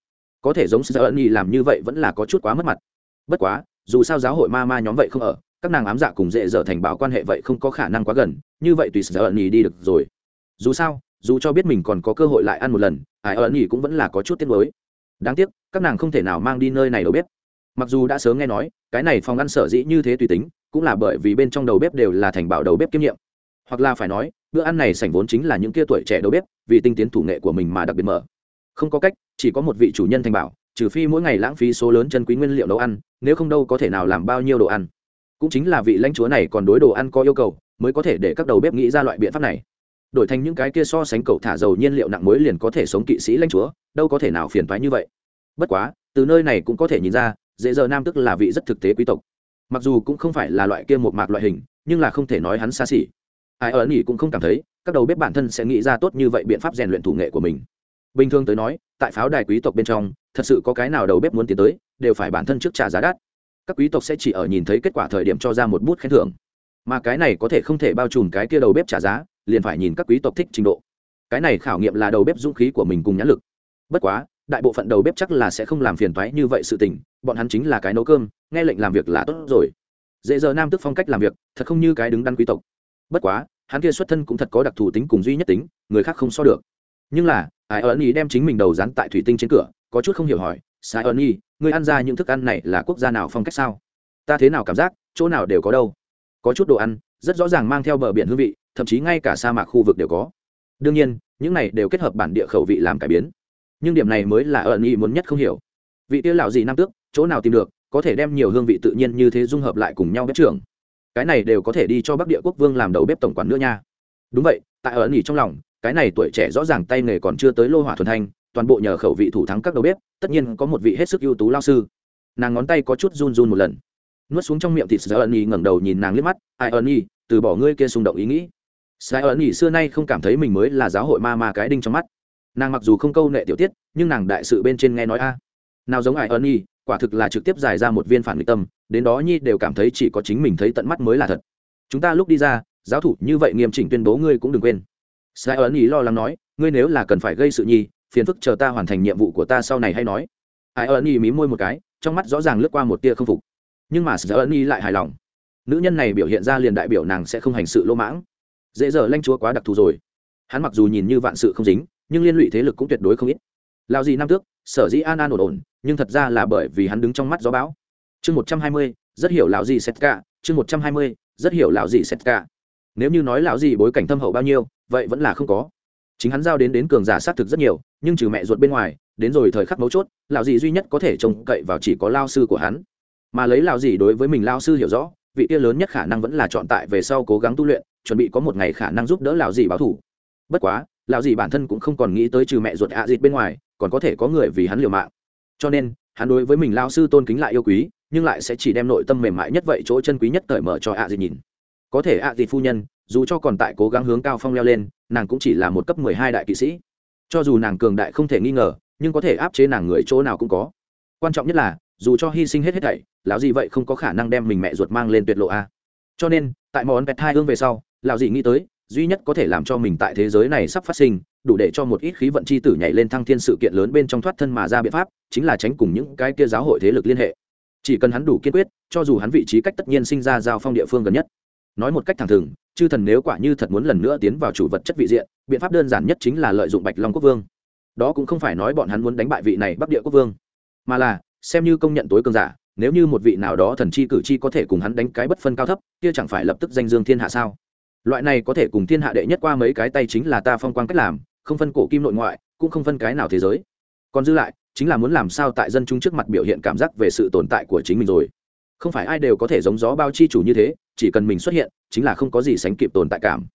có thể giống sơ ẩn nhì làm như vậy vẫn là có chút quá mất mặt. Bất quá, dù sao giáo hội ma ma nhóm vậy không ở, các nàng ám dạ cùng dễ dở thành bảo quan hệ vậy không có khả năng quá gần, như vậy tùy sơ ẩn nhì đi được rồi. Dù sao, dù cho biết mình còn có cơ hội lại ăn một lần ai ẩn nhỉ cũng vẫn là có chút tiếc nuối. Đáng tiếc, các nàng không thể nào mang đi nơi này đâu biết mặc dù đã sớm nghe nói, cái này phòng ăn sở dĩ như thế tùy tính, cũng là bởi vì bên trong đầu bếp đều là thành bảo đầu bếp kiêm nhiệm. Hoặc là phải nói, bữa ăn này sảnh vốn chính là những kia tuổi trẻ đầu bếp, vì tinh tiến thủ nghệ của mình mà đặc biệt mở. Không có cách, chỉ có một vị chủ nhân thành bảo, trừ phi mỗi ngày lãng phí số lớn chân quý nguyên liệu nấu ăn, nếu không đâu có thể nào làm bao nhiêu đồ ăn. Cũng chính là vị lãnh chúa này còn đối đồ ăn có yêu cầu, mới có thể để các đầu bếp nghĩ ra loại biện pháp này. Đổi thành những cái kia so sánh cậu thả dầu nhiên liệu nặng mới liền có thể sống kỵ sĩ lãnh chúa, đâu có thể nào phiền toái như vậy. Bất quá, từ nơi này cũng có thể nhìn ra dễ giờ nam tức là vị rất thực tế quý tộc. Mặc dù cũng không phải là loại kia một mạc loại hình, nhưng là không thể nói hắn xa xỉ. Ai ở nghỉ cũng không cảm thấy, các đầu bếp bản thân sẽ nghĩ ra tốt như vậy biện pháp rèn luyện thủ nghệ của mình. Bình thường tới nói, tại pháo đài quý tộc bên trong, thật sự có cái nào đầu bếp muốn tiến tới, đều phải bản thân trước trả giá đắt. Các quý tộc sẽ chỉ ở nhìn thấy kết quả thời điểm cho ra một bút khen thưởng. Mà cái này có thể không thể bao trùm cái kia đầu bếp trả giá, liền phải nhìn các quý tộc thích trình độ. Cái này khảo nghiệm là đầu bếp dũng khí của mình cùng nhãn lực. Bất quá, đại bộ phận đầu bếp chắc là sẽ không làm phiền toái như vậy sự tình bọn hắn chính là cái nấu cơm, nghe lệnh làm việc là tốt rồi. Dễ giờ nam tức phong cách làm việc, thật không như cái đứng đắn quý tộc. Bất quá, hắn kia xuất thân cũng thật có đặc thù tính cùng duy nhất tính, người khác không so được. Nhưng là, ai ẩn ý đem chính mình đầu dán tại thủy tinh trên cửa, có chút không hiểu hỏi, sai ẩn ý người ăn ra những thức ăn này là quốc gia nào phong cách sao? Ta thế nào cảm giác, chỗ nào đều có đâu. Có chút đồ ăn, rất rõ ràng mang theo bờ biển hương vị, thậm chí ngay cả sa mạc khu vực đều có. Đương nhiên, những này đều kết hợp bản địa khẩu vị làm cải biến. Nhưng điểm này mới là ẩn ý muốn nhất không hiểu. Vị tiêu lão gì nam tước chỗ nào tìm được, có thể đem nhiều hương vị tự nhiên như thế dung hợp lại cùng nhau bếp trưởng. Cái này đều có thể đi cho bắc địa quốc vương làm đầu bếp tổng quản nữa nha. Đúng vậy, tại ẩn ý trong lòng, cái này tuổi trẻ rõ ràng tay nghề còn chưa tới lô hỏa thuần thanh, toàn bộ nhờ khẩu vị thủ thắng các đầu bếp, tất nhiên có một vị hết sức ưu tú lao sư. Nàng ngón tay có chút run run một lần. Nuốt xuống trong miệng thịt sơ ẩn ý ngẩng đầu nhìn nàng liếc mắt, ai ẩn ý từ bỏ ngươi kia xung động ý nghĩ. Sai ẩn ý xưa nay không cảm thấy mình mới là giáo hội ma ma cái đinh trong mắt. Nàng mặc dù không câu nệ tiểu tiết, nhưng nàng đại sự bên trên nghe nói a. Nào giống ai ẩn ý quả thực là trực tiếp giải ra một viên phản nghịch tâm, đến đó nhi đều cảm thấy chỉ có chính mình thấy tận mắt mới là thật. Chúng ta lúc đi ra, giáo thủ như vậy nghiêm chỉnh tuyên bố ngươi cũng đừng quên. Sai ấn ý lo lắng nói, ngươi nếu là cần phải gây sự nhi, phiền phức chờ ta hoàn thành nhiệm vụ của ta sau này hay nói. Ai ấn ý mí môi một cái, trong mắt rõ ràng lướt qua một tia không phục. Nhưng mà sai ấn ý lại hài lòng. Nữ nhân này biểu hiện ra liền đại biểu nàng sẽ không hành sự lỗ mãng. Dễ dở lanh chúa quá đặc thù rồi. Hắn mặc dù nhìn như vạn sự không dính, nhưng liên lụy thế lực cũng tuyệt đối không ít. Lao gì năm tước sở dĩ an an ổn ổn, nhưng thật ra là bởi vì hắn đứng trong mắt gió bão. Chương một trăm hai mươi, rất hiểu lão gì xét cả chương một trăm hai mươi, rất hiểu lão gì xét cả nếu như nói lão gì bối cảnh thâm hậu bao nhiêu, vậy vẫn là không có. Chính hắn giao đến đến cường giả sát thực rất nhiều, nhưng trừ mẹ ruột bên ngoài, đến rồi thời khắc mấu chốt, lão gì duy nhất có thể trông cậy vào chỉ có lao sư của hắn. Mà lấy lão gì đối với mình lao sư hiểu rõ, vị kia lớn nhất khả năng vẫn là chọn tại về sau cố gắng tu luyện, chuẩn bị có một ngày khả năng giúp đỡ lão gì báo thủ. Bất quá lão gì bản thân cũng không còn nghĩ tới trừ mẹ ruột ạ à dịt bên ngoài, còn có thể có người vì hắn liều mạng. Cho nên, hắn đối với mình lao sư tôn kính lại yêu quý, nhưng lại sẽ chỉ đem nội tâm mềm mại nhất vậy chỗ chân quý nhất cởi mở cho ạ à dịt nhìn. Có thể ạ à dịt phu nhân, dù cho còn tại cố gắng hướng cao phong leo lên, nàng cũng chỉ là một cấp mười hai đại kỵ sĩ. Cho dù nàng cường đại không thể nghi ngờ, nhưng có thể áp chế nàng người chỗ nào cũng có. Quan trọng nhất là, dù cho hy sinh hết hết thảy, lão gì vậy không có khả năng đem mình mẹ ruột mang lên tuyệt lộ a. Cho nên, tại món pet hai ương về sau, lão gì nghĩ tới duy nhất có thể làm cho mình tại thế giới này sắp phát sinh, đủ để cho một ít khí vận chi tử nhảy lên thăng thiên sự kiện lớn bên trong thoát thân mà ra biện pháp, chính là tránh cùng những cái kia giáo hội thế lực liên hệ. Chỉ cần hắn đủ kiên quyết, cho dù hắn vị trí cách tất nhiên sinh ra giao phong địa phương gần nhất. Nói một cách thẳng thừng, chư thần nếu quả như thật muốn lần nữa tiến vào chủ vật chất vị diện, biện pháp đơn giản nhất chính là lợi dụng bạch long quốc vương. Đó cũng không phải nói bọn hắn muốn đánh bại vị này bắc địa quốc vương, mà là, xem như công nhận tối cường giả, nếu như một vị nào đó thần chi cử chi có thể cùng hắn đánh cái bất phân cao thấp, kia chẳng phải lập tức danh dương thiên hạ sao? Loại này có thể cùng thiên hạ đệ nhất qua mấy cái tay chính là ta phong quang cách làm, không phân cổ kim nội ngoại, cũng không phân cái nào thế giới. Còn dư lại, chính là muốn làm sao tại dân chúng trước mặt biểu hiện cảm giác về sự tồn tại của chính mình rồi. Không phải ai đều có thể giống gió bao chi chủ như thế, chỉ cần mình xuất hiện, chính là không có gì sánh kịp tồn tại cảm.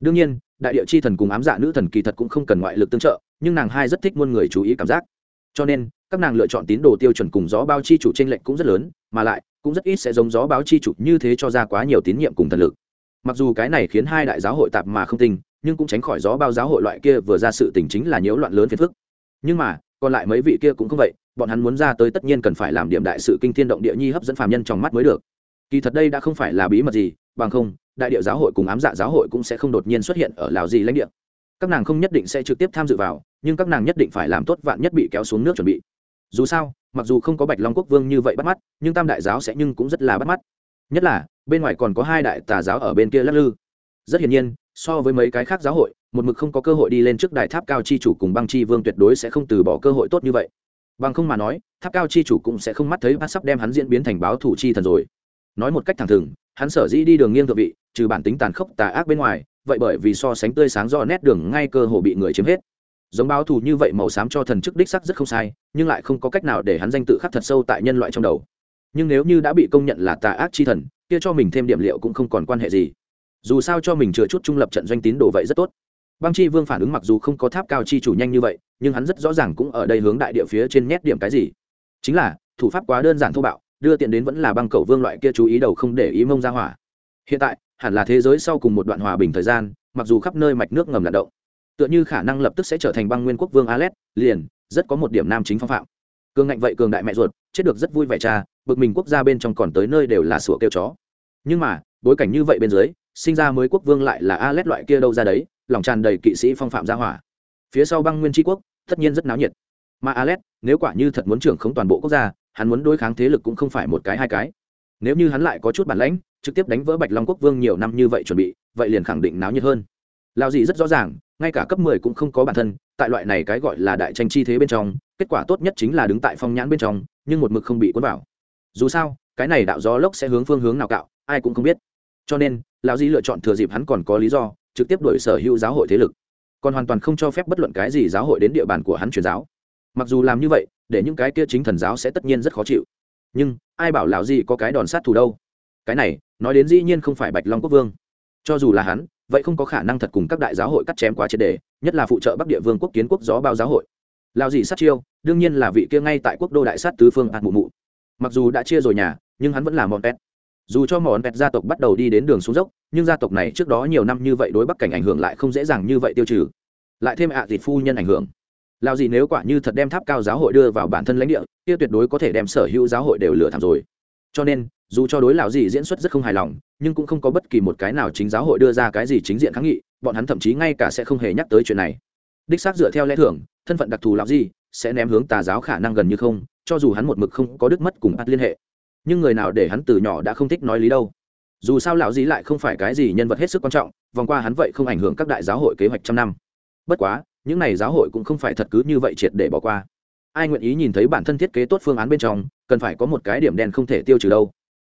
Đương nhiên, đại địa chi thần cùng ám dạ nữ thần kỳ thật cũng không cần ngoại lực tương trợ, nhưng nàng hai rất thích muôn người chú ý cảm giác. Cho nên, các nàng lựa chọn tín đồ tiêu chuẩn cùng gió bao chi chủ tranh lệnh cũng rất lớn, mà lại, cũng rất ít sẽ giống gió báo chi chủ như thế cho ra quá nhiều tín nhiệm cùng thần lực mặc dù cái này khiến hai đại giáo hội tạp mà không tinh, nhưng cũng tránh khỏi gió bao giáo hội loại kia vừa ra sự tình chính là nhiễu loạn lớn phiền phức. Nhưng mà, còn lại mấy vị kia cũng không vậy, bọn hắn muốn ra tới tất nhiên cần phải làm điểm đại sự kinh thiên động địa nhi hấp dẫn phàm nhân trong mắt mới được. Kỳ thật đây đã không phải là bí mật gì, bằng không, đại địa giáo hội cùng ám dạ giáo hội cũng sẽ không đột nhiên xuất hiện ở lào gì lãnh địa. Các nàng không nhất định sẽ trực tiếp tham dự vào, nhưng các nàng nhất định phải làm tốt vạn nhất bị kéo xuống nước chuẩn bị. Dù sao, mặc dù không có bạch long quốc vương như vậy bắt mắt, nhưng tam đại giáo sẽ nhưng cũng rất là bắt mắt nhất là, bên ngoài còn có hai đại tà giáo ở bên kia lắc lư. Rất hiển nhiên, so với mấy cái khác giáo hội, một mực không có cơ hội đi lên trước đại tháp cao chi chủ cùng băng chi vương tuyệt đối sẽ không từ bỏ cơ hội tốt như vậy. Bằng không mà nói, tháp cao chi chủ cũng sẽ không mắt thấy bác sắp đem hắn diễn biến thành báo thủ chi thần rồi. Nói một cách thẳng thừng, hắn sở dĩ đi đường nghiêng thượng vị, trừ bản tính tàn khốc tà ác bên ngoài, vậy bởi vì so sánh tươi sáng do nét đường ngay cơ hồ bị người chiếm hết. Giống báo thù như vậy màu xám cho thần chức đích sắc rất không sai, nhưng lại không có cách nào để hắn danh tự khắc thật sâu tại nhân loại trong đầu nhưng nếu như đã bị công nhận là tà ác chi thần, kia cho mình thêm điểm liệu cũng không còn quan hệ gì. Dù sao cho mình chừa chút trung lập trận doanh tín đồ vậy rất tốt. Băng chi vương phản ứng mặc dù không có tháp cao chi chủ nhanh như vậy, nhưng hắn rất rõ ràng cũng ở đây hướng đại địa phía trên nét điểm cái gì. Chính là, thủ pháp quá đơn giản thô bạo, đưa tiện đến vẫn là băng cầu vương loại kia chú ý đầu không để ý mông ra hỏa. Hiện tại, hẳn là thế giới sau cùng một đoạn hòa bình thời gian, mặc dù khắp nơi mạch nước ngầm lạt động, tựa như khả năng lập tức sẽ trở thành băng nguyên quốc vương alet liền, rất có một điểm nam chính phong phạm. Cường ngạnh vậy cường đại mẹ ruột, chết được rất vui vẻ cha bực mình quốc gia bên trong còn tới nơi đều là sủa kêu chó. Nhưng mà, bối cảnh như vậy bên dưới, sinh ra mới quốc vương lại là alet loại kia đâu ra đấy, lòng tràn đầy kỵ sĩ phong phạm gia hỏa. Phía sau băng nguyên tri quốc, tất nhiên rất náo nhiệt. Mà alet, nếu quả như thật muốn trưởng không toàn bộ quốc gia, hắn muốn đối kháng thế lực cũng không phải một cái hai cái. Nếu như hắn lại có chút bản lãnh, trực tiếp đánh vỡ bạch long quốc vương nhiều năm như vậy chuẩn bị, vậy liền khẳng định náo nhiệt hơn. Lao gì rất rõ ràng, ngay cả cấp mười cũng không có bản thân, tại loại này cái gọi là đại tranh chi thế bên trong, kết quả tốt nhất chính là đứng tại phong nhãn bên trong, nhưng một mực không bị cuốn vào dù sao, cái này đạo gió lốc sẽ hướng phương hướng nào cạo, ai cũng không biết. Cho nên, lão di lựa chọn thừa dịp hắn còn có lý do, trực tiếp đổi sở hữu giáo hội thế lực. Còn hoàn toàn không cho phép bất luận cái gì giáo hội đến địa bàn của hắn truyền giáo. Mặc dù làm như vậy, để những cái kia chính thần giáo sẽ tất nhiên rất khó chịu. Nhưng, ai bảo lão di có cái đòn sát thủ đâu? Cái này, nói đến dĩ nhiên không phải bạch long quốc vương. Cho dù là hắn, vậy không có khả năng thật cùng các đại giáo hội cắt chém quá triệt đề nhất là phụ trợ bắc địa vương quốc kiến quốc gió bao giáo hội. Lao gì sát chiêu, đương nhiên là vị kia ngay tại quốc đô đại sát tứ phương ạt mụ mụ mặc dù đã chia rồi nhà, nhưng hắn vẫn là mòn pet dù cho mòn pet gia tộc bắt đầu đi đến đường xuống dốc, nhưng gia tộc này trước đó nhiều năm như vậy đối bắc cảnh ảnh hưởng lại không dễ dàng như vậy tiêu trừ. Lại thêm ạ à phu nhân ảnh hưởng. Lao gì nếu quả như thật đem tháp cao giáo hội đưa vào bản thân lãnh địa, kia tuyệt đối có thể đem sở hữu giáo hội đều lừa thảm rồi. Cho nên, dù cho đối lão gì diễn xuất rất không hài lòng, nhưng cũng không có bất kỳ một cái nào chính giáo hội đưa ra cái gì chính diện kháng nghị, bọn hắn thậm chí ngay cả sẽ không hề nhắc tới chuyện này. Đích xác dựa theo lẽ thường, thân phận đặc thù lão gì sẽ ném hướng tà giáo khả năng gần như không cho dù hắn một mực không có đứt mất cùng ắt liên hệ, nhưng người nào để hắn từ nhỏ đã không thích nói lý đâu. Dù sao lão dí lại không phải cái gì nhân vật hết sức quan trọng, vòng qua hắn vậy không ảnh hưởng các đại giáo hội kế hoạch trăm năm. Bất quá, những này giáo hội cũng không phải thật cứ như vậy triệt để bỏ qua. Ai nguyện ý nhìn thấy bản thân thiết kế tốt phương án bên trong, cần phải có một cái điểm đen không thể tiêu trừ đâu.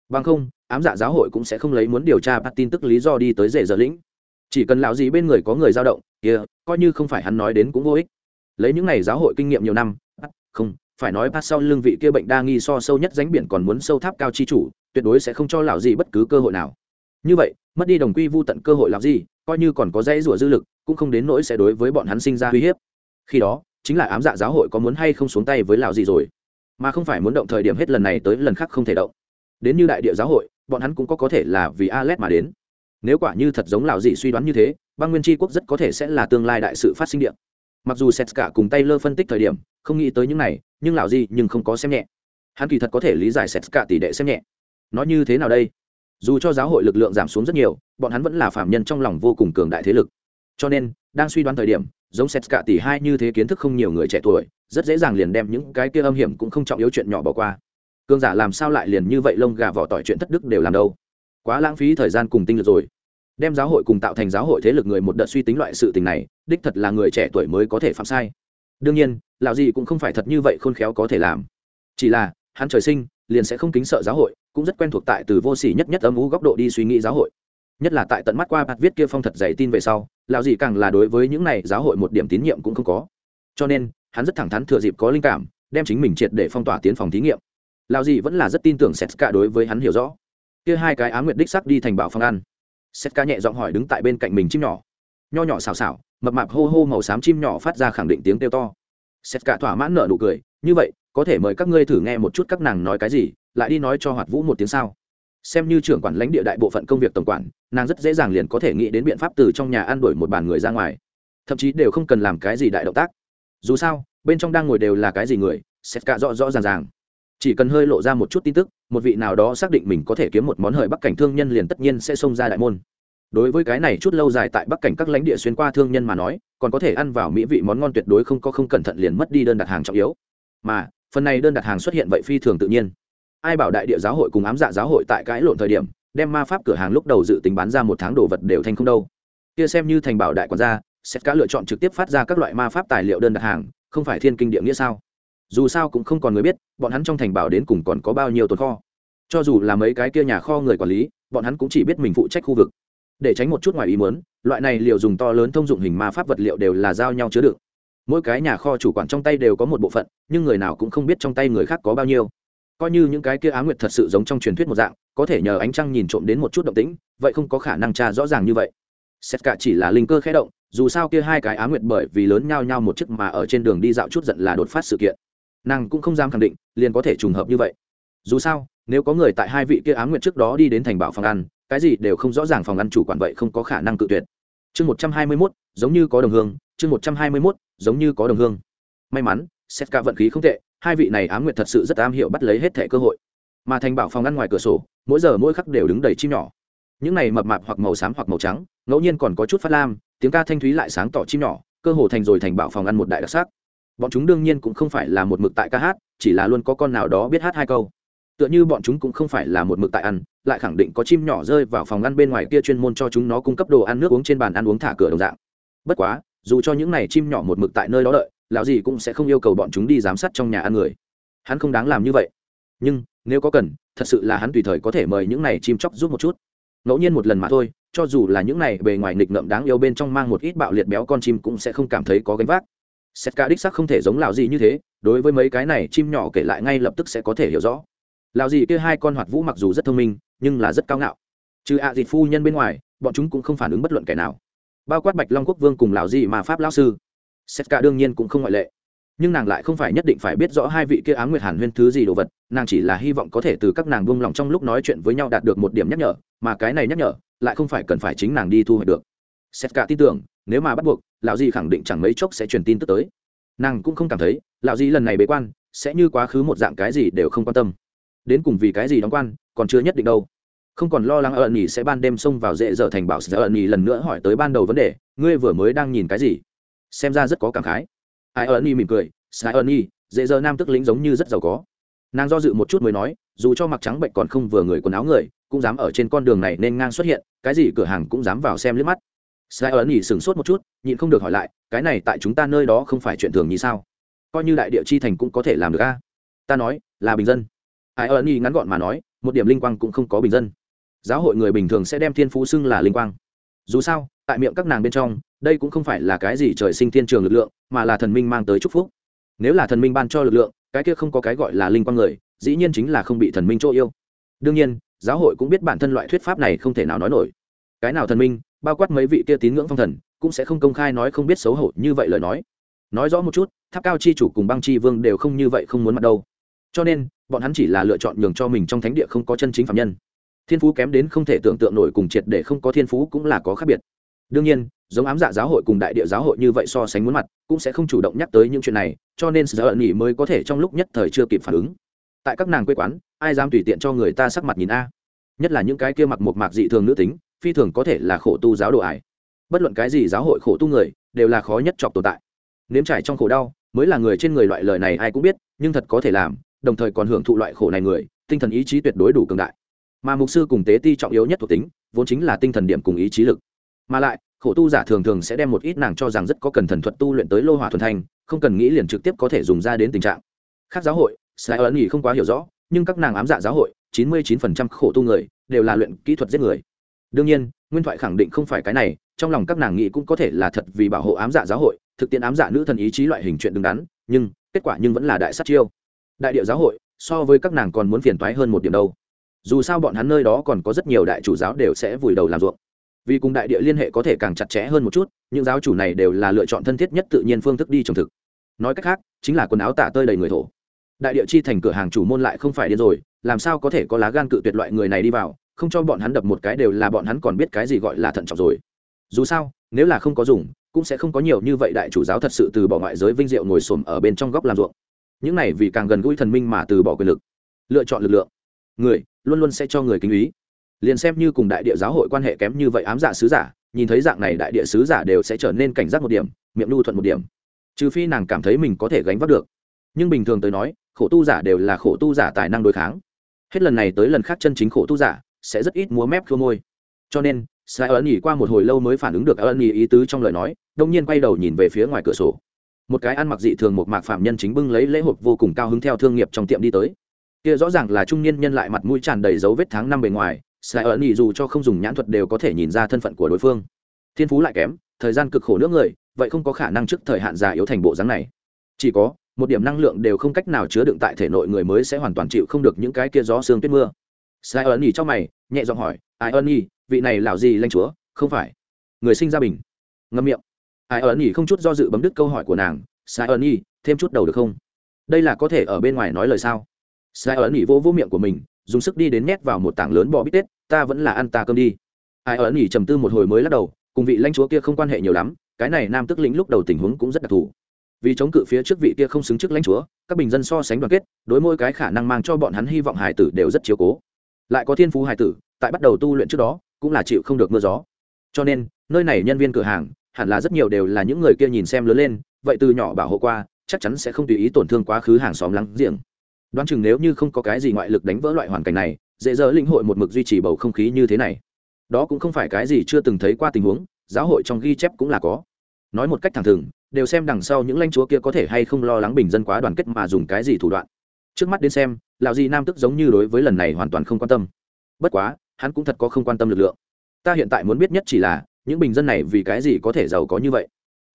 Bằng không, ám dạ giáo hội cũng sẽ không lấy muốn điều tra bắt tin tức lý do đi tới rể giờ lĩnh. Chỉ cần lão dí bên người có người dao động, kia, coi như không phải hắn nói đến cũng vô ích. Lấy những này giáo hội kinh nghiệm nhiều năm, không phải nói pass sau lưng vị kia bệnh đa nghi so sâu nhất ránh biển còn muốn sâu tháp cao chi chủ, tuyệt đối sẽ không cho lão gì bất cứ cơ hội nào. Như vậy, mất đi đồng quy vu tận cơ hội làm gì, coi như còn có dãy rủa dư lực, cũng không đến nỗi sẽ đối với bọn hắn sinh ra uy hiếp. Khi đó, chính là ám dạ giáo hội có muốn hay không xuống tay với lão gì rồi. Mà không phải muốn động thời điểm hết lần này tới lần khác không thể động. Đến như đại địa giáo hội, bọn hắn cũng có có thể là vì Alet mà đến. Nếu quả như thật giống lão gì suy đoán như thế, băng nguyên tri quốc rất có thể sẽ là tương lai đại sự phát sinh điện mặc dù setska cùng taylor phân tích thời điểm, không nghĩ tới những này, nhưng lão gì nhưng không có xem nhẹ. Hắn kỳ thật có thể lý giải setska tỷ đệ xem nhẹ. Nói như thế nào đây? Dù cho giáo hội lực lượng giảm xuống rất nhiều, bọn hắn vẫn là phạm nhân trong lòng vô cùng cường đại thế lực. Cho nên, đang suy đoán thời điểm, giống setska tỷ hai như thế kiến thức không nhiều người trẻ tuổi, rất dễ dàng liền đem những cái kia âm hiểm cũng không trọng yếu chuyện nhỏ bỏ qua. Cường giả làm sao lại liền như vậy lông gà vỏ tỏi chuyện thất đức đều làm đâu? Quá lãng phí thời gian cùng tinh lực rồi đem giáo hội cùng tạo thành giáo hội thế lực người một đợt suy tính loại sự tình này, đích thật là người trẻ tuổi mới có thể phạm sai. Đương nhiên, lão gì cũng không phải thật như vậy khôn khéo có thể làm. Chỉ là, hắn trời sinh, liền sẽ không kính sợ giáo hội, cũng rất quen thuộc tại từ vô sỉ nhất nhất âm ú góc độ đi suy nghĩ giáo hội. Nhất là tại tận mắt qua bạt viết kia phong thật dày tin về sau, lão gì càng là đối với những này giáo hội một điểm tín nhiệm cũng không có. Cho nên, hắn rất thẳng thắn thừa dịp có linh cảm, đem chính mình triệt để phong tỏa tiến phòng thí nghiệm. Lão gì vẫn là rất tin tưởng Setska đối với hắn hiểu rõ. Kia hai cái á nguyệt đích sắc đi thành bảo phong ăn sét ca nhẹ giọng hỏi đứng tại bên cạnh mình chim nhỏ. Nho nhỏ xào xào mập mạp hô hô màu xám chim nhỏ phát ra khẳng định tiếng kêu to. Sét ca thỏa mãn nở nụ cười, như vậy, có thể mời các ngươi thử nghe một chút các nàng nói cái gì, lại đi nói cho hoạt vũ một tiếng sao? Xem như trưởng quản lãnh địa đại bộ phận công việc tổng quản, nàng rất dễ dàng liền có thể nghĩ đến biện pháp từ trong nhà ăn đuổi một bàn người ra ngoài. Thậm chí đều không cần làm cái gì đại động tác. Dù sao, bên trong đang ngồi đều là cái gì người Sét cả rõ rõ ràng ràng. Chỉ cần hơi lộ ra một chút tin tức một vị nào đó xác định mình có thể kiếm một món hời bắc cảnh thương nhân liền tất nhiên sẽ xông ra đại môn. Đối với cái này chút lâu dài tại bắc cảnh các lãnh địa xuyên qua thương nhân mà nói, còn có thể ăn vào mỹ vị món ngon tuyệt đối không có không cẩn thận liền mất đi đơn đặt hàng trọng yếu. Mà, phần này đơn đặt hàng xuất hiện vậy phi thường tự nhiên. Ai bảo đại địa giáo hội cùng ám dạ giáo hội tại cãi lộn thời điểm, đem ma pháp cửa hàng lúc đầu dự tính bán ra một tháng đồ vật đều thành không đâu. Kia xem như thành bảo đại quản gia xét cá lựa chọn trực tiếp phát ra các loại ma pháp tài liệu đơn đặt hàng, không phải thiên kinh địa nghĩa sao? Dù sao cũng không còn người biết, bọn hắn trong thành bảo đến cùng còn có bao nhiêu tồn kho. Cho dù là mấy cái kia nhà kho người quản lý, bọn hắn cũng chỉ biết mình phụ trách khu vực. Để tránh một chút ngoài ý muốn, loại này liệu dùng to lớn thông dụng hình ma pháp vật liệu đều là giao nhau chứa đựng. Mỗi cái nhà kho chủ quản trong tay đều có một bộ phận, nhưng người nào cũng không biết trong tay người khác có bao nhiêu. Coi như những cái kia á nguyệt thật sự giống trong truyền thuyết một dạng, có thể nhờ ánh trăng nhìn trộm đến một chút động tĩnh, vậy không có khả năng tra rõ ràng như vậy. Xét cả chỉ là linh cơ khé động, dù sao kia hai cái á nguyệt bởi vì lớn nhau nhau một chiếc mà ở trên đường đi dạo chút giận là đột phát sự kiện nàng cũng không dám khẳng định, liền có thể trùng hợp như vậy. Dù sao, nếu có người tại hai vị kia á nguyện trước đó đi đến thành bảo phòng ăn, cái gì đều không rõ ràng phòng ăn chủ quản vậy không có khả năng cự tuyệt. Chương một trăm hai mươi mốt, giống như có đồng hương, chương một trăm hai mươi mốt, giống như có đồng hương. May mắn, xét cả vận khí không tệ, hai vị này á nguyện thật sự rất am hiểu bắt lấy hết thẻ cơ hội. Mà thành bảo phòng ăn ngoài cửa sổ, mỗi giờ mỗi khắc đều đứng đầy chim nhỏ. Những này mập mạp hoặc màu xám hoặc màu trắng, ngẫu nhiên còn có chút phát lam, tiếng ca thanh thúy lại sáng tỏ chim nhỏ, cơ hồ thành rồi thành bảo phòng ăn một đại đặc sắc bọn chúng đương nhiên cũng không phải là một mực tại ca hát, chỉ là luôn có con nào đó biết hát hai câu. Tựa như bọn chúng cũng không phải là một mực tại ăn, lại khẳng định có chim nhỏ rơi vào phòng ăn bên ngoài kia chuyên môn cho chúng nó cung cấp đồ ăn nước uống trên bàn ăn uống thả cửa đồng dạng. Bất quá, dù cho những này chim nhỏ một mực tại nơi đó đợi, lão gì cũng sẽ không yêu cầu bọn chúng đi giám sát trong nhà ăn người. Hắn không đáng làm như vậy. Nhưng, nếu có cần, thật sự là hắn tùy thời có thể mời những này chim chóc giúp một chút. Ngẫu nhiên một lần mà thôi, cho dù là những này bề ngoài nghịch ngợm đáng yêu bên trong mang một ít bạo liệt béo con chim cũng sẽ không cảm thấy có gánh vác. Sét Cả đích sắc không thể giống lão gì như thế, đối với mấy cái này chim nhỏ kể lại ngay lập tức sẽ có thể hiểu rõ. Lão gì kia hai con hoạt vũ mặc dù rất thông minh, nhưng là rất cao ngạo. Trừ ạ à phu nhân bên ngoài, bọn chúng cũng không phản ứng bất luận kẻ nào. Bao quát Bạch Long quốc vương cùng lão gì mà pháp lão sư. Sét Cả đương nhiên cũng không ngoại lệ. Nhưng nàng lại không phải nhất định phải biết rõ hai vị kia ám nguyệt hàn huyên thứ gì đồ vật, nàng chỉ là hy vọng có thể từ các nàng buông lòng trong lúc nói chuyện với nhau đạt được một điểm nhắc nhở, mà cái này nhắc nhở lại không phải cần phải chính nàng đi thu hoạch được. Sét Cả tin tưởng, nếu mà bắt buộc lão di khẳng định chẳng mấy chốc sẽ truyền tin tức tới. Nàng cũng không cảm thấy, lão di lần này bế quan, sẽ như quá khứ một dạng cái gì đều không quan tâm. Đến cùng vì cái gì đóng quan, còn chưa nhất định đâu. Không còn lo lắng ợn nhỉ sẽ ban đêm xông vào dễ dở thành bảo sợ ợn nhỉ lần nữa hỏi tới ban đầu vấn đề, ngươi vừa mới đang nhìn cái gì? Xem ra rất có cảm khái. Ai ợn nhỉ mỉm cười, sai ợn nhỉ dễ dở nam tức lĩnh giống như rất giàu có. Nàng do dự một chút mới nói, dù cho mặc trắng bệnh còn không vừa người quần áo người, cũng dám ở trên con đường này nên ngang xuất hiện, cái gì cửa hàng cũng dám vào xem liếc mắt sai ấn nhỉ sửng sốt một chút, nhịn không được hỏi lại, cái này tại chúng ta nơi đó không phải chuyện thường như sao? Coi như đại địa chi thành cũng có thể làm được a. Ta nói, là bình dân. Ai ấn nhỉ ngắn gọn mà nói, một điểm linh quang cũng không có bình dân. Giáo hội người bình thường sẽ đem thiên phú xưng là linh quang. Dù sao, tại miệng các nàng bên trong, đây cũng không phải là cái gì trời sinh thiên trường lực lượng, mà là thần minh mang tới chúc phúc. Nếu là thần minh ban cho lực lượng, cái kia không có cái gọi là linh quang người, dĩ nhiên chính là không bị thần minh chỗ yêu. Đương nhiên, giáo hội cũng biết bản thân loại thuyết pháp này không thể nào nói nổi. Cái nào thần minh bao quát mấy vị kia tín ngưỡng phong thần, cũng sẽ không công khai nói không biết xấu hổ như vậy lời nói. Nói rõ một chút, tháp cao chi chủ cùng băng chi vương đều không như vậy không muốn mặt đâu. Cho nên, bọn hắn chỉ là lựa chọn nhường cho mình trong thánh địa không có chân chính phạm nhân. Thiên phú kém đến không thể tưởng tượng nổi cùng triệt để không có thiên phú cũng là có khác biệt. Đương nhiên, giống ám dạ giáo hội cùng đại địa giáo hội như vậy so sánh muốn mặt, cũng sẽ không chủ động nhắc tới những chuyện này, cho nên sự ẩn nghỉ mới có thể trong lúc nhất thời chưa kịp phản ứng. Tại các nàng quê quán, ai dám tùy tiện cho người ta sắc mặt nhìn a? Nhất là những cái kia mặc một mạc dị thường nữ tính phi thường có thể là khổ tu giáo đồ ải. Bất luận cái gì giáo hội khổ tu người, đều là khó nhất chọc tồn tại. Nếm trải trong khổ đau, mới là người trên người loại lời này ai cũng biết, nhưng thật có thể làm, đồng thời còn hưởng thụ loại khổ này người, tinh thần ý chí tuyệt đối đủ cường đại. Mà mục sư cùng tế ti trọng yếu nhất thuộc tính, vốn chính là tinh thần điểm cùng ý chí lực. Mà lại, khổ tu giả thường thường sẽ đem một ít nàng cho rằng rất có cần thần thuật tu luyện tới lô hỏa thuần thành không cần nghĩ liền trực tiếp có thể dùng ra đến tình trạng. Khác giáo hội sai ấn nghỉ không quá hiểu rõ, nhưng các nàng ám dạ giáo hội, chín mươi 99% khổ tu người, đều là luyện kỹ thuật giết người đương nhiên, nguyên thoại khẳng định không phải cái này, trong lòng các nàng nghĩ cũng có thể là thật vì bảo hộ ám dạ giáo hội, thực tiễn ám dạ nữ thần ý chí loại hình chuyện đứng đắn, nhưng kết quả nhưng vẫn là đại sát chiêu. Đại địa giáo hội, so với các nàng còn muốn phiền toái hơn một điểm đâu. Dù sao bọn hắn nơi đó còn có rất nhiều đại chủ giáo đều sẽ vùi đầu làm ruộng. Vì cùng đại địa liên hệ có thể càng chặt chẽ hơn một chút, những giáo chủ này đều là lựa chọn thân thiết nhất tự nhiên phương thức đi trồng thực. Nói cách khác, chính là quần áo tả tơi đầy người thổ. Đại địa chi thành cửa hàng chủ môn lại không phải điên rồi, làm sao có thể có lá gan cự tuyệt loại người này đi vào không cho bọn hắn đập một cái đều là bọn hắn còn biết cái gì gọi là thận trọng rồi. Dù sao, nếu là không có dùng, cũng sẽ không có nhiều như vậy đại chủ giáo thật sự từ bỏ ngoại giới vinh diệu ngồi xổm ở bên trong góc làm ruộng. Những này vì càng gần gũi thần minh mà từ bỏ quyền lực. Lựa chọn lực lượng. Người, luôn luôn sẽ cho người kính ý. Liền xem như cùng đại địa giáo hội quan hệ kém như vậy ám dạ sứ giả, nhìn thấy dạng này đại địa sứ giả đều sẽ trở nên cảnh giác một điểm, miệng lưu thuận một điểm. Trừ phi nàng cảm thấy mình có thể gánh vác được. Nhưng bình thường tới nói, khổ tu giả đều là khổ tu giả tài năng đối kháng. Hết lần này tới lần khác chân chính khổ tu giả sẽ rất ít múa mép khô môi. Cho nên, sai ấn nhỉ qua một hồi lâu mới phản ứng được ấn nhỉ ý tứ trong lời nói, đông nhiên quay đầu nhìn về phía ngoài cửa sổ. Một cái ăn mặc dị thường một mạc phạm nhân chính bưng lấy lễ hộp vô cùng cao hứng theo thương nghiệp trong tiệm đi tới. Kia rõ ràng là trung niên nhân lại mặt mũi tràn đầy dấu vết tháng năm bề ngoài, sai ấn nhỉ dù cho không dùng nhãn thuật đều có thể nhìn ra thân phận của đối phương. Thiên phú lại kém, thời gian cực khổ nước người, vậy không có khả năng trước thời hạn già yếu thành bộ dáng này. Chỉ có, một điểm năng lượng đều không cách nào chứa đựng tại thể nội người mới sẽ hoàn toàn chịu không được những cái kia gió sương tuyết mưa. Sai ơn nhỉ cho mày nhẹ giọng hỏi, ai ơn nhỉ, vị này lào gì lanh chúa, không phải? Người sinh ra bình. Ngâm miệng. Ai ơn nhỉ không chút do dự bấm đứt câu hỏi của nàng, sai ơn nhỉ, thêm chút đầu được không? Đây là có thể ở bên ngoài nói lời sao? Sai ơn nhỉ vô vô miệng của mình, dùng sức đi đến nhét vào một tảng lớn bò bít tết, ta vẫn là ăn ta cơm đi. Ai ơn nhỉ trầm tư một hồi mới lắc đầu, cùng vị lãnh chúa kia không quan hệ nhiều lắm, cái này nam tức lĩnh lúc đầu tình huống cũng rất đặc thù. Vì chống cự phía trước vị kia không xứng trước lãnh chúa, các bình dân so sánh đoàn kết, đối mỗi cái khả năng mang cho bọn hắn hy vọng hải tử đều rất chiếu cố lại có thiên phú hải tử, tại bắt đầu tu luyện trước đó, cũng là chịu không được mưa gió. Cho nên, nơi này nhân viên cửa hàng, hẳn là rất nhiều đều là những người kia nhìn xem lớn lên, vậy từ nhỏ bảo hộ qua, chắc chắn sẽ không tùy ý tổn thương quá khứ hàng xóm lắng giềng. Đoán chừng nếu như không có cái gì ngoại lực đánh vỡ loại hoàn cảnh này, dễ dỡ lĩnh hội một mực duy trì bầu không khí như thế này. Đó cũng không phải cái gì chưa từng thấy qua tình huống, giáo hội trong ghi chép cũng là có. Nói một cách thẳng thừng, đều xem đằng sau những lãnh chúa kia có thể hay không lo lắng bình dân quá đoàn kết mà dùng cái gì thủ đoạn. Trước mắt đến xem lão di nam tức giống như đối với lần này hoàn toàn không quan tâm. Bất quá, hắn cũng thật có không quan tâm lực lượng. Ta hiện tại muốn biết nhất chỉ là, những bình dân này vì cái gì có thể giàu có như vậy?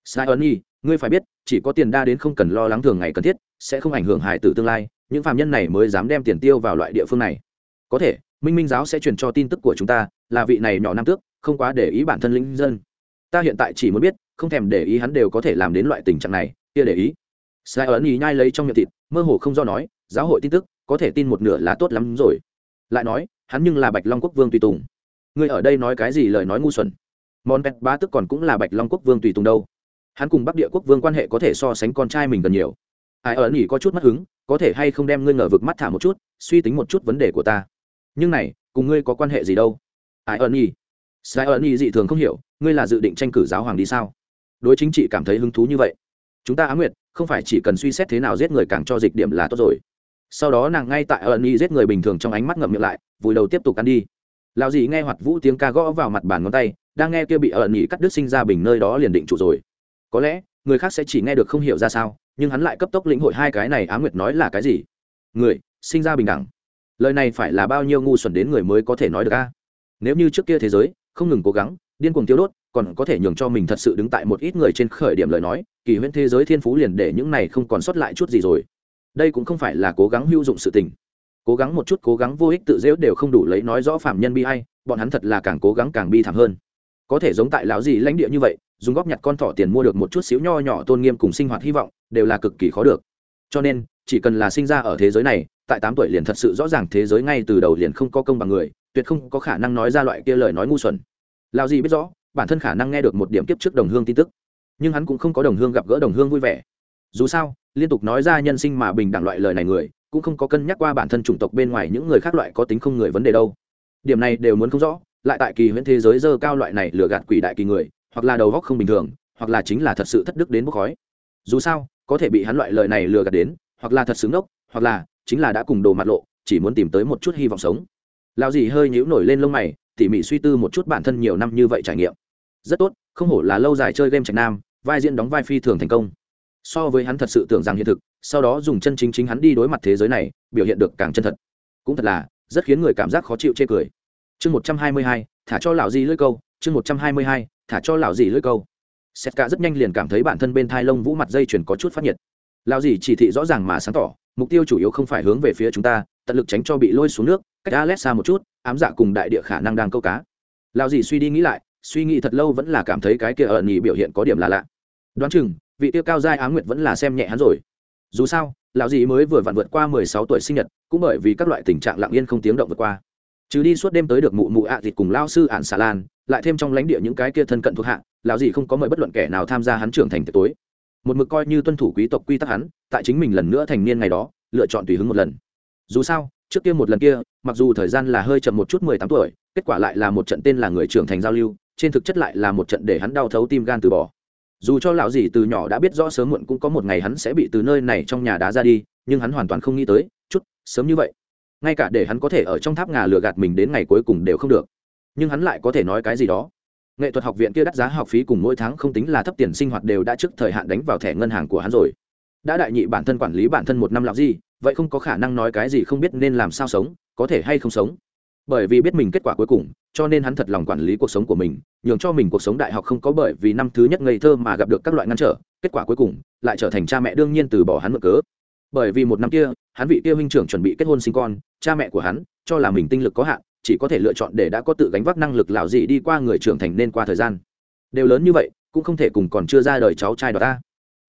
Sai ơn nhi ngươi phải biết, chỉ có tiền đa đến không cần lo lắng thường ngày cần thiết, sẽ không ảnh hưởng hài tử tương lai, những phạm nhân này mới dám đem tiền tiêu vào loại địa phương này. Có thể, minh minh giáo sẽ truyền cho tin tức của chúng ta, là vị này nhỏ nam tước, không quá để ý bản thân linh dân. Ta hiện tại chỉ muốn biết, không thèm để ý hắn đều có thể làm đến loại tình trạng này, kia để ý. Sai ấn ý nhai lấy trong miệng thịt, mơ hồ không do nói, giáo hội tin tức có thể tin một nửa là tốt lắm rồi. Lại nói, hắn nhưng là bạch long quốc vương tùy tùng. Ngươi ở đây nói cái gì lời nói ngu xuẩn? Món pet ba tức còn cũng là bạch long quốc vương tùy tùng đâu. Hắn cùng bắc địa quốc vương quan hệ có thể so sánh con trai mình gần nhiều. Ai ở nghỉ có chút mất hứng, có thể hay không đem ngươi ngờ vực mắt thả một chút, suy tính một chút vấn đề của ta. Nhưng này, cùng ngươi có quan hệ gì đâu? Ai ở nghỉ sai ở nghỉ dị thường không hiểu, ngươi là dự định tranh cử giáo hoàng đi sao? Đối chính trị cảm thấy hứng thú như vậy. Chúng ta á nguyệt, không phải chỉ cần suy xét thế nào giết người càng cho dịch điểm là tốt rồi sau đó nàng ngay tại ẩn y giết người bình thường trong ánh mắt ngậm miệng lại, vùi đầu tiếp tục ăn đi. Lão dì nghe hoạt vũ tiếng ca gõ vào mặt bàn ngón tay, đang nghe kia bị ẩn y cắt đứt sinh ra bình nơi đó liền định trụ rồi. Có lẽ, người khác sẽ chỉ nghe được không hiểu ra sao, nhưng hắn lại cấp tốc lĩnh hội hai cái này á nguyệt nói là cái gì? Người, sinh ra bình đẳng. Lời này phải là bao nhiêu ngu xuẩn đến người mới có thể nói được a? Nếu như trước kia thế giới, không ngừng cố gắng, điên cuồng tiêu đốt, còn có thể nhường cho mình thật sự đứng tại một ít người trên khởi điểm lời nói, kỳ huyễn thế giới thiên phú liền để những này không còn sót lại chút gì rồi đây cũng không phải là cố gắng hữu dụng sự tình. Cố gắng một chút, cố gắng vô ích tự dễu đều không đủ lấy nói rõ phạm nhân bi hay bọn hắn thật là càng cố gắng càng bi thảm hơn. Có thể giống tại lão gì lãnh địa như vậy, dùng góp nhặt con thỏ tiền mua được một chút xíu nho nhỏ tôn nghiêm cùng sinh hoạt hy vọng, đều là cực kỳ khó được. Cho nên, chỉ cần là sinh ra ở thế giới này, tại tám tuổi liền thật sự rõ ràng thế giới ngay từ đầu liền không có công bằng người, tuyệt không có khả năng nói ra loại kia lời nói ngu xuẩn. Lão gì biết rõ, bản thân khả năng nghe được một điểm kiếp trước đồng hương tin tức. Nhưng hắn cũng không có đồng hương gặp gỡ đồng hương vui vẻ dù sao, liên tục nói ra nhân sinh mà bình đẳng loại lời này người, cũng không có cân nhắc qua bản thân chủng tộc bên ngoài những người khác loại có tính không người vấn đề đâu. Điểm này đều muốn không rõ, lại tại kỳ huyễn thế giới dơ cao loại này lừa gạt quỷ đại kỳ người, hoặc là đầu góc không bình thường, hoặc là chính là thật sự thất đức đến bốc khói. Dù sao, có thể bị hắn loại lời này lừa gạt đến, hoặc là thật xứng ốc hoặc là chính là đã cùng đồ mặt lộ, chỉ muốn tìm tới một chút hy vọng sống. Lao dì hơi nhíu nổi lên lông mày, tỉ mỉ suy tư một chút bản thân nhiều năm như vậy trải nghiệm. Rất tốt, không hổ là lâu dài chơi game trạch nam, vai diễn đóng vai phi thường thành công so với hắn thật sự tưởng rằng hiện thực, sau đó dùng chân chính chính hắn đi đối mặt thế giới này, biểu hiện được càng chân thật. Cũng thật là, rất khiến người cảm giác khó chịu chê cười. Chương một trăm hai mươi hai, thả cho lão di lưỡi câu. Chương một trăm hai mươi hai, thả cho lão gì lưỡi câu. Sét cả rất nhanh liền cảm thấy bản thân bên thai lông vũ mặt dây chuyền có chút phát nhiệt. Lão gì chỉ thị rõ ràng mà sáng tỏ, mục tiêu chủ yếu không phải hướng về phía chúng ta, tận lực tránh cho bị lôi xuống nước, cách alex xa một chút, ám dạ cùng đại địa khả năng đang câu cá. Lão gì suy đi nghĩ lại, suy nghĩ thật lâu vẫn là cảm thấy cái kia ẩn nhì biểu hiện có điểm là lạ. Đoán chừng vị tiêu cao giai á nguyệt vẫn là xem nhẹ hắn rồi. Dù sao, lão dì mới vừa vặn vượt qua mười sáu tuổi sinh nhật, cũng bởi vì các loại tình trạng lặng yên không tiếng động vượt qua. Chứ đi suốt đêm tới được mụ mụ ạ à thịt cùng lao sư ạn xà lan, lại thêm trong lãnh địa những cái kia thân cận thuộc hạ, lão dì không có mời bất luận kẻ nào tham gia hắn trưởng thành tối. Một mực coi như tuân thủ quý tộc quy tắc hắn, tại chính mình lần nữa thành niên ngày đó, lựa chọn tùy hứng một lần. Dù sao, trước kia một lần kia, mặc dù thời gian là hơi chậm một chút mười tám tuổi, kết quả lại là một trận tên là người trưởng thành giao lưu, trên thực chất lại là một trận để hắn đau thấu tim gan từ bỏ dù cho lão dì từ nhỏ đã biết rõ sớm muộn cũng có một ngày hắn sẽ bị từ nơi này trong nhà đá ra đi, nhưng hắn hoàn toàn không nghĩ tới, chút, sớm như vậy. Ngay cả để hắn có thể ở trong tháp ngà lừa gạt mình đến ngày cuối cùng đều không được. Nhưng hắn lại có thể nói cái gì đó. Nghệ thuật học viện kia đắt giá học phí cùng mỗi tháng không tính là thấp tiền sinh hoạt đều đã trước thời hạn đánh vào thẻ ngân hàng của hắn rồi. Đã đại nhị bản thân quản lý bản thân một năm làm gì vậy không có khả năng nói cái gì không biết nên làm sao sống, có thể hay không sống bởi vì biết mình kết quả cuối cùng, cho nên hắn thật lòng quản lý cuộc sống của mình, nhường cho mình cuộc sống đại học không có bởi vì năm thứ nhất ngây thơ mà gặp được các loại ngăn trở, kết quả cuối cùng lại trở thành cha mẹ đương nhiên từ bỏ hắn mượn cớ. Bởi vì một năm kia, hắn vị kia huynh trưởng chuẩn bị kết hôn sinh con, cha mẹ của hắn cho là mình tinh lực có hạn, chỉ có thể lựa chọn để đã có tự gánh vác năng lực lào gì đi qua người trưởng thành nên qua thời gian. Đều lớn như vậy, cũng không thể cùng còn chưa ra đời cháu trai đó ta.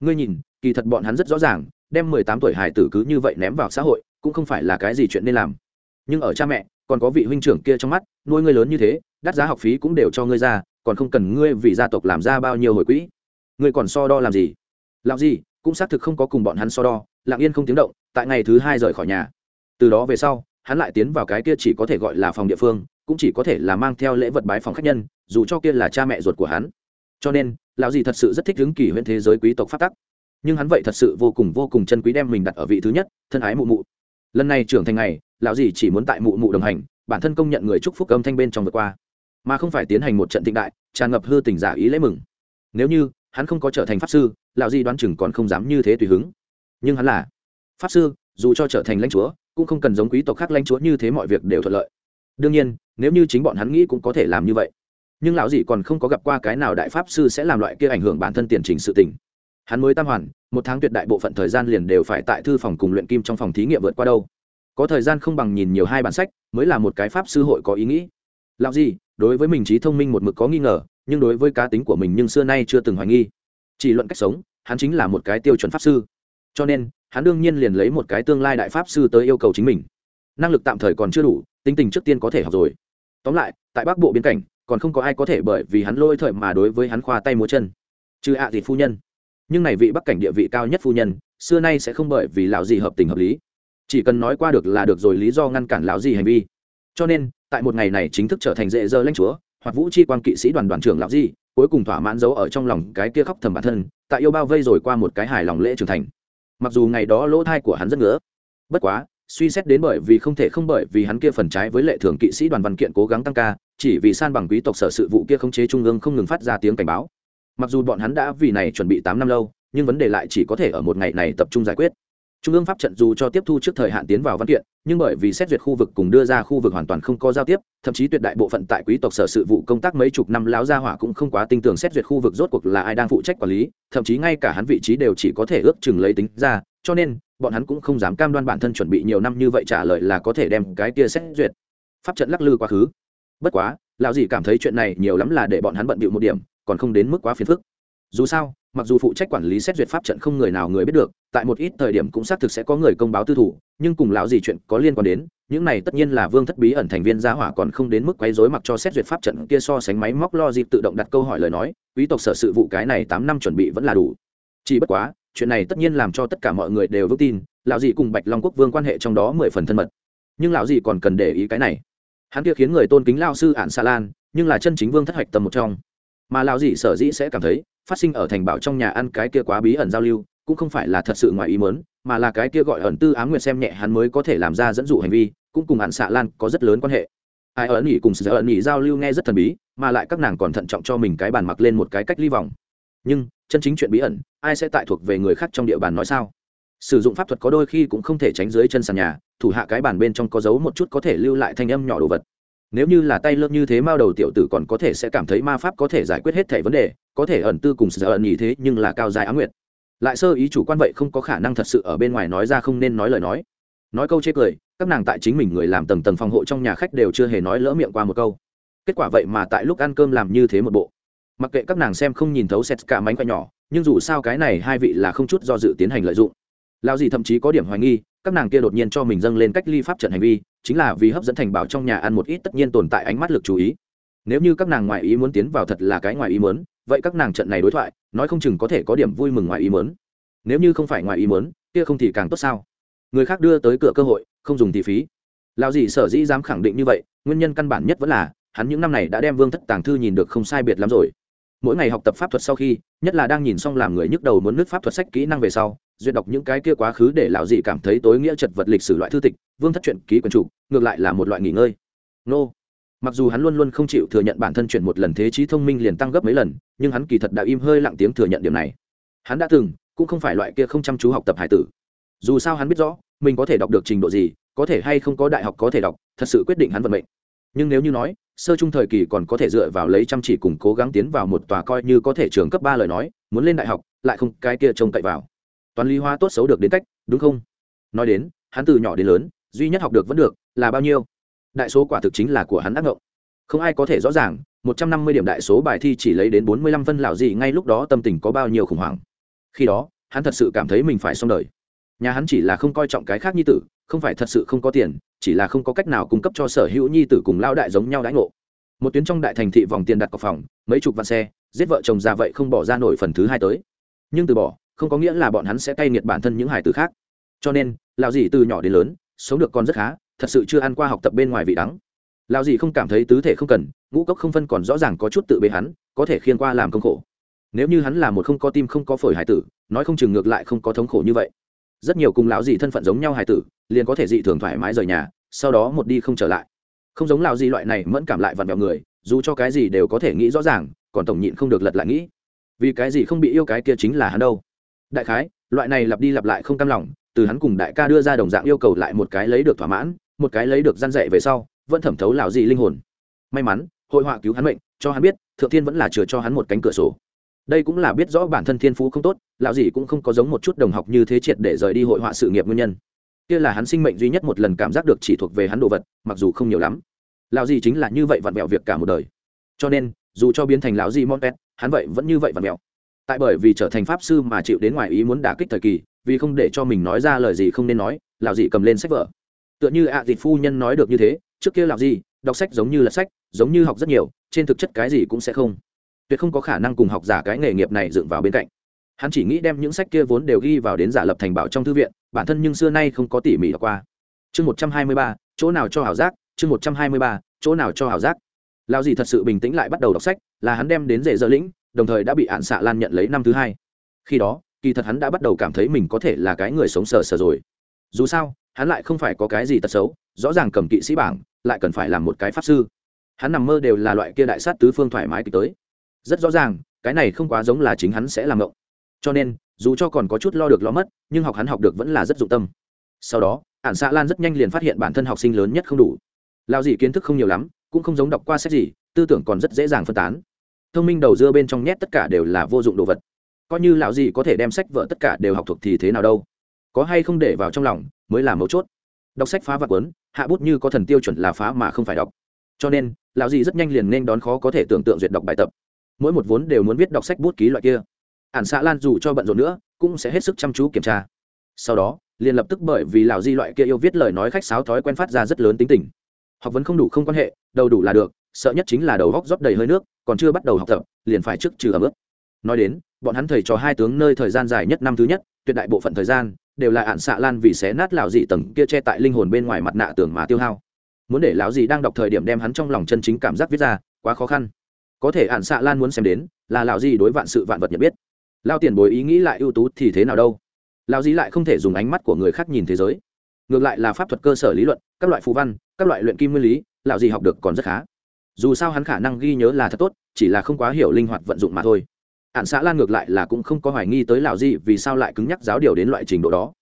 Ngươi nhìn, kỳ thật bọn hắn rất rõ ràng, đem mười tám tuổi hải tử cứ như vậy ném vào xã hội, cũng không phải là cái gì chuyện nên làm. Nhưng ở cha mẹ còn có vị huynh trưởng kia trong mắt, nuôi ngươi lớn như thế, đắt giá học phí cũng đều cho ngươi ra, còn không cần ngươi vì gia tộc làm ra bao nhiêu hồi quỹ. Ngươi còn so đo làm gì? Làm gì, cũng xác thực không có cùng bọn hắn so đo, lặng yên không tiếng động, tại ngày thứ hai rời khỏi nhà. Từ đó về sau, hắn lại tiến vào cái kia chỉ có thể gọi là phòng địa phương, cũng chỉ có thể là mang theo lễ vật bái phòng khách nhân, dù cho kia là cha mẹ ruột của hắn. Cho nên, lão gì thật sự rất thích hứng kỳ huyện thế giới quý tộc phát tắc. Nhưng hắn vậy thật sự vô cùng vô cùng chân quý đem mình đặt ở vị thứ nhất, thân ái mụ mụ. Lần này trưởng thành ngày lão gì chỉ muốn tại mụ mụ đồng hành, bản thân công nhận người chúc phúc âm thanh bên trong vượt qua, mà không phải tiến hành một trận thịnh đại, tràn ngập hư tình giả ý lễ mừng. Nếu như hắn không có trở thành pháp sư, lão gì đoán chừng còn không dám như thế tùy hứng. Nhưng hắn là pháp sư, dù cho trở thành lãnh chúa, cũng không cần giống quý tộc khác lãnh chúa như thế mọi việc đều thuận lợi. Đương nhiên, nếu như chính bọn hắn nghĩ cũng có thể làm như vậy. Nhưng lão dị còn không có gặp qua cái nào đại pháp sư sẽ làm loại kia ảnh hưởng bản thân tiền trình sự tình. Hắn mới tam hoàn, một tháng tuyệt đại bộ phận thời gian liền đều phải tại thư phòng cùng luyện kim trong phòng thí nghiệm vượt qua đâu có thời gian không bằng nhìn nhiều hai bản sách, mới là một cái pháp sư hội có ý nghĩ. Lão dị đối với mình trí thông minh một mực có nghi ngờ, nhưng đối với cá tính của mình nhưng xưa nay chưa từng hoài nghi. Chỉ luận cách sống, hắn chính là một cái tiêu chuẩn pháp sư. Cho nên, hắn đương nhiên liền lấy một cái tương lai đại pháp sư tới yêu cầu chính mình. Năng lực tạm thời còn chưa đủ, tính tình trước tiên có thể học rồi. Tóm lại, tại bắc bộ biên cảnh, còn không có ai có thể bởi vì hắn lôi thời mà đối với hắn khoa tay múa chân. Trừ ạ à phu nhân. Nhưng này vị bắc cảnh địa vị cao nhất phu nhân, xưa nay sẽ không bởi vì lão gì hợp tình hợp lý chỉ cần nói qua được là được rồi lý do ngăn cản lão gì hành vi. Cho nên, tại một ngày này chính thức trở thành dễ dơ lãnh chúa, hoặc vũ chi quan kỵ sĩ đoàn đoàn trưởng lão gì cuối cùng thỏa mãn giấu ở trong lòng cái kia khóc thầm bản thân, tại yêu bao vây rồi qua một cái hài lòng lễ trưởng thành. Mặc dù ngày đó lỗ thai của hắn rất ngứa, bất quá, suy xét đến bởi vì không thể không bởi vì hắn kia phần trái với lệ thường kỵ sĩ đoàn văn kiện cố gắng tăng ca, chỉ vì san bằng quý tộc sở sự vụ kia khống chế trung ương không ngừng phát ra tiếng cảnh báo. Mặc dù bọn hắn đã vì này chuẩn bị tám năm lâu, nhưng vấn đề lại chỉ có thể ở một ngày này tập trung giải quyết trung ương pháp trận dù cho tiếp thu trước thời hạn tiến vào văn kiện, nhưng bởi vì xét duyệt khu vực cùng đưa ra khu vực hoàn toàn không có giao tiếp, thậm chí tuyệt đại bộ phận tại quý tộc sở sự vụ công tác mấy chục năm láo gia hỏa cũng không quá tin tưởng xét duyệt khu vực rốt cuộc là ai đang phụ trách quản lý, thậm chí ngay cả hắn vị trí đều chỉ có thể ước chừng lấy tính ra, cho nên, bọn hắn cũng không dám cam đoan bản thân chuẩn bị nhiều năm như vậy trả lời là có thể đem cái kia xét duyệt. Pháp trận lắc lư quá khứ. Bất quá, lão gì cảm thấy chuyện này nhiều lắm là để bọn hắn bận bịu một điểm, còn không đến mức quá phiền phức dù sao, mặc dù phụ trách quản lý xét duyệt pháp trận không người nào người biết được, tại một ít thời điểm cũng xác thực sẽ có người công báo tư thủ, nhưng cùng lão gì chuyện có liên quan đến, những này tất nhiên là vương thất bí ẩn thành viên gia hỏa còn không đến mức quấy rối mặc cho xét duyệt pháp trận kia so sánh máy móc lo dịp tự động đặt câu hỏi lời nói, quý tộc sở sự vụ cái này tám năm chuẩn bị vẫn là đủ. Chỉ bất quá, chuyện này tất nhiên làm cho tất cả mọi người đều vững tin, lão gì cùng bạch long quốc vương quan hệ trong đó mười phần thân mật. Nhưng lão gì còn cần để ý cái này. Hắn kia khiến người tôn kính lao sư ản xa lan, nhưng là chân chính vương thất hạch tâm một trong. Mà lão gì sở dĩ sẽ cảm thấy phát sinh ở thành bảo trong nhà ăn cái kia quá bí ẩn giao lưu, cũng không phải là thật sự ngoài ý mớn mà là cái kia gọi ẩn tư ám nguyệt xem nhẹ hắn mới có thể làm ra dẫn dụ hành vi, cũng cùng hạn xạ lan có rất lớn quan hệ. Ai ẩn nhỉ cùng sự ẩn nhỉ giao lưu nghe rất thần bí, mà lại các nàng còn thận trọng cho mình cái bàn mặc lên một cái cách ly vòng. Nhưng, chân chính chuyện bí ẩn, ai sẽ tại thuộc về người khác trong địa bàn nói sao? Sử dụng pháp thuật có đôi khi cũng không thể tránh dưới chân sàn nhà, thủ hạ cái bàn bên trong có giấu một chút có thể lưu lại thanh âm nhỏ đồ vật nếu như là tay lớp như thế mao đầu tiểu tử còn có thể sẽ cảm thấy ma pháp có thể giải quyết hết thẻ vấn đề, có thể ẩn tư cùng sợ ẩn nhị thế nhưng là cao dài á nguyệt. Lại sơ ý chủ quan vậy không có khả năng thật sự ở bên ngoài nói ra không nên nói lời nói. Nói câu chê cười, các nàng tại chính mình người làm tầng tầng phòng hộ trong nhà khách đều chưa hề nói lỡ miệng qua một câu. Kết quả vậy mà tại lúc ăn cơm làm như thế một bộ. Mặc kệ các nàng xem không nhìn thấu xét cả mánh khoẻ nhỏ, nhưng dù sao cái này hai vị là không chút do dự tiến hành lợi dụng. Lao gì thậm chí có điểm hoài nghi các nàng kia đột nhiên cho mình dâng lên cách ly pháp trận hành vi, chính là vì hấp dẫn thành bảo trong nhà ăn một ít tất nhiên tồn tại ánh mắt lực chú ý. Nếu như các nàng ngoại ý muốn tiến vào thật là cái ngoại ý muốn, vậy các nàng trận này đối thoại, nói không chừng có thể có điểm vui mừng ngoại ý muốn. Nếu như không phải ngoại ý muốn, kia không thì càng tốt sao? Người khác đưa tới cửa cơ hội, không dùng thì phí. Lao gì sở dĩ dám khẳng định như vậy, nguyên nhân căn bản nhất vẫn là, hắn những năm này đã đem vương thất tàng thư nhìn được không sai biệt lắm rồi. Mỗi ngày học tập pháp thuật sau khi, nhất là đang nhìn xong làm người nhức đầu muốn nước pháp thuật sách kỹ năng về sau duyệt đọc những cái kia quá khứ để lão dị cảm thấy tối nghĩa chật vật lịch sử loại thư tịch, vương thất truyện ký quần chủ, ngược lại là một loại nghỉ ngơi. Nô. Mặc dù hắn luôn luôn không chịu thừa nhận bản thân chuyển một lần thế trí thông minh liền tăng gấp mấy lần, nhưng hắn kỳ thật đã im hơi lặng tiếng thừa nhận điểm này. Hắn đã từng, cũng không phải loại kia không chăm chú học tập hải tử. Dù sao hắn biết rõ, mình có thể đọc được trình độ gì, có thể hay không có đại học có thể đọc, thật sự quyết định hắn vận mệnh. Nhưng nếu như nói, sơ trung thời kỳ còn có thể dựa vào lấy chăm chỉ cùng cố gắng tiến vào một tòa coi như có thể trường cấp ba lời nói, muốn lên đại học, lại không cái kia trông cậy vào toán lý hóa tốt xấu được đến cách, đúng không? Nói đến, hắn từ nhỏ đến lớn, duy nhất học được vẫn được là bao nhiêu? Đại số quả thực chính là của hắn ác ngộng. Không ai có thể rõ ràng, một trăm năm mươi điểm đại số bài thi chỉ lấy đến bốn mươi lăm phân lão gì ngay lúc đó tâm tình có bao nhiêu khủng hoảng. Khi đó, hắn thật sự cảm thấy mình phải xong đời. Nhà hắn chỉ là không coi trọng cái khác như tử, không phải thật sự không có tiền, chỉ là không có cách nào cung cấp cho sở hữu nhi tử cùng lao đại giống nhau đãi ngộ. Một tuyến trong đại thành thị vòng tiền đặt cọc phòng, mấy chục vạn xe, giết vợ chồng già vậy không bỏ ra nổi phần thứ hai tới. Nhưng từ bỏ không có nghĩa là bọn hắn sẽ cay nghiệt bản thân những hải tử khác. Cho nên, lão dì từ nhỏ đến lớn, sống được còn rất khá, thật sự chưa ăn qua học tập bên ngoài vị đắng. Lão dì không cảm thấy tứ thể không cần, ngũ cốc không phân còn rõ ràng có chút tự bế hắn, có thể khiên qua làm công khổ. Nếu như hắn là một không có tim không có phổi hải tử, nói không chừng ngược lại không có thống khổ như vậy. Rất nhiều cùng lão dì thân phận giống nhau hải tử, liền có thể dị thường thoải mái rời nhà, sau đó một đi không trở lại. Không giống lão dì loại này mẫn cảm lại vặn vẹo người, dù cho cái gì đều có thể nghĩ rõ ràng, còn tổng nhịn không được lật lại nghĩ. Vì cái gì không bị yêu cái kia chính là hắn đâu? Đại khái, loại này lặp đi lặp lại không cam lòng, từ hắn cùng đại ca đưa ra đồng dạng yêu cầu lại một cái lấy được thỏa mãn, một cái lấy được gian dạy về sau, vẫn thẩm thấu lão dị linh hồn. May mắn, hội họa cứu hắn mệnh, cho hắn biết, thượng thiên vẫn là chừa cho hắn một cánh cửa sổ. Đây cũng là biết rõ bản thân thiên phú không tốt, lão dì cũng không có giống một chút đồng học như thế triệt để rời đi hội họa sự nghiệp nguyên nhân. Kia là hắn sinh mệnh duy nhất một lần cảm giác được chỉ thuộc về hắn đồ vật, mặc dù không nhiều lắm. Lão dì chính là như vậy vặn vẹo việc cả một đời. Cho nên, dù cho biến thành lão dì mon pet hắn vậy vẫn như vậy vặn vẹo tại bởi vì trở thành pháp sư mà chịu đến ngoài ý muốn đả kích thời kỳ, vì không để cho mình nói ra lời gì không nên nói lạo dị cầm lên sách vở. Tựa như ạ à dịt phu nhân nói được như thế, trước kia lạo dị, đọc sách giống như là sách, giống như học rất nhiều, trên thực chất cái gì cũng sẽ không. Tuyệt không có khả năng cùng học giả cái nghề nghiệp này dựng vào bên cạnh. Hắn chỉ nghĩ đem những sách kia vốn đều ghi vào đến giả lập thành bảo trong thư viện, bản thân nhưng xưa nay không có tỉ mỉ đọc qua. Chương một trăm hai mươi ba, chỗ nào cho hảo giác, chương một trăm hai mươi ba, chỗ nào cho hảo giác. Lao gì thật sự bình tĩnh lại bắt đầu đọc sách, là hắn đem đến rể dơ lĩnh đồng thời đã bị ạn xạ lan nhận lấy năm thứ hai. Khi đó, kỳ thật hắn đã bắt đầu cảm thấy mình có thể là cái người sống sờ sờ rồi. Dù sao, hắn lại không phải có cái gì tật xấu, rõ ràng cầm kỵ sĩ bảng, lại cần phải làm một cái pháp sư. Hắn nằm mơ đều là loại kia đại sát tứ phương thoải mái kịch tới. Rất rõ ràng, cái này không quá giống là chính hắn sẽ làm ngộng. Cho nên, dù cho còn có chút lo được lo mất, nhưng học hắn học được vẫn là rất dụng tâm. Sau đó ản xạ lan rất nhanh liền phát hiện bản thân học sinh lớn nhất không đủ. Lao gì kiến thức không nhiều lắm, cũng không giống đọc qua sách gì, tư tưởng còn rất dễ dàng phân tán thông minh đầu dưa bên trong nhét tất cả đều là vô dụng đồ vật. Coi như lão gì có thể đem sách vợ tất cả đều học thuộc thì thế nào đâu. Có hay không để vào trong lòng mới là mấu chốt. Đọc sách phá và quấn hạ bút như có thần tiêu chuẩn là phá mà không phải đọc. Cho nên, lão gì rất nhanh liền nên đón khó có thể tưởng tượng duyệt đọc bài tập. Mỗi một vốn đều muốn viết đọc sách bút ký loại kia. Ản xạ lan dù cho bận rộn nữa, cũng sẽ hết sức chăm chú kiểm tra. Sau đó, liền lập tức bởi vì lão di loại kia yêu viết lời nói khách sáo thói quen phát ra rất lớn tính tình. Học vấn không đủ không quan hệ, đầu đủ là được sợ nhất chính là đầu góc rót đầy hơi nước, còn chưa bắt đầu học tập, liền phải trước trừ ẩm ướt. Nói đến, bọn hắn thầy trò hai tướng nơi thời gian dài nhất năm thứ nhất, tuyệt đại bộ phận thời gian, đều là ạn xạ lan vì xé nát lão dị tầng kia che tại linh hồn bên ngoài mặt nạ tưởng mà tiêu hao. Muốn để lão dị đang đọc thời điểm đem hắn trong lòng chân chính cảm giác viết ra, quá khó khăn. Có thể ạn xạ lan muốn xem đến, là lão dị đối vạn sự vạn vật nhận biết. Lao tiền bối ý nghĩ lại ưu tú thì thế nào đâu? Lão dị lại không thể dùng ánh mắt của người khác nhìn thế giới. Ngược lại là pháp thuật cơ sở lý luận, các loại phù văn, các loại luyện kim nguyên lý, lão dị học được còn rất khá dù sao hắn khả năng ghi nhớ là thật tốt, chỉ là không quá hiểu linh hoạt vận dụng mà thôi. Ạn xã lan ngược lại là cũng không có hoài nghi tới lão Di vì sao lại cứng nhắc giáo điều đến loại trình độ đó.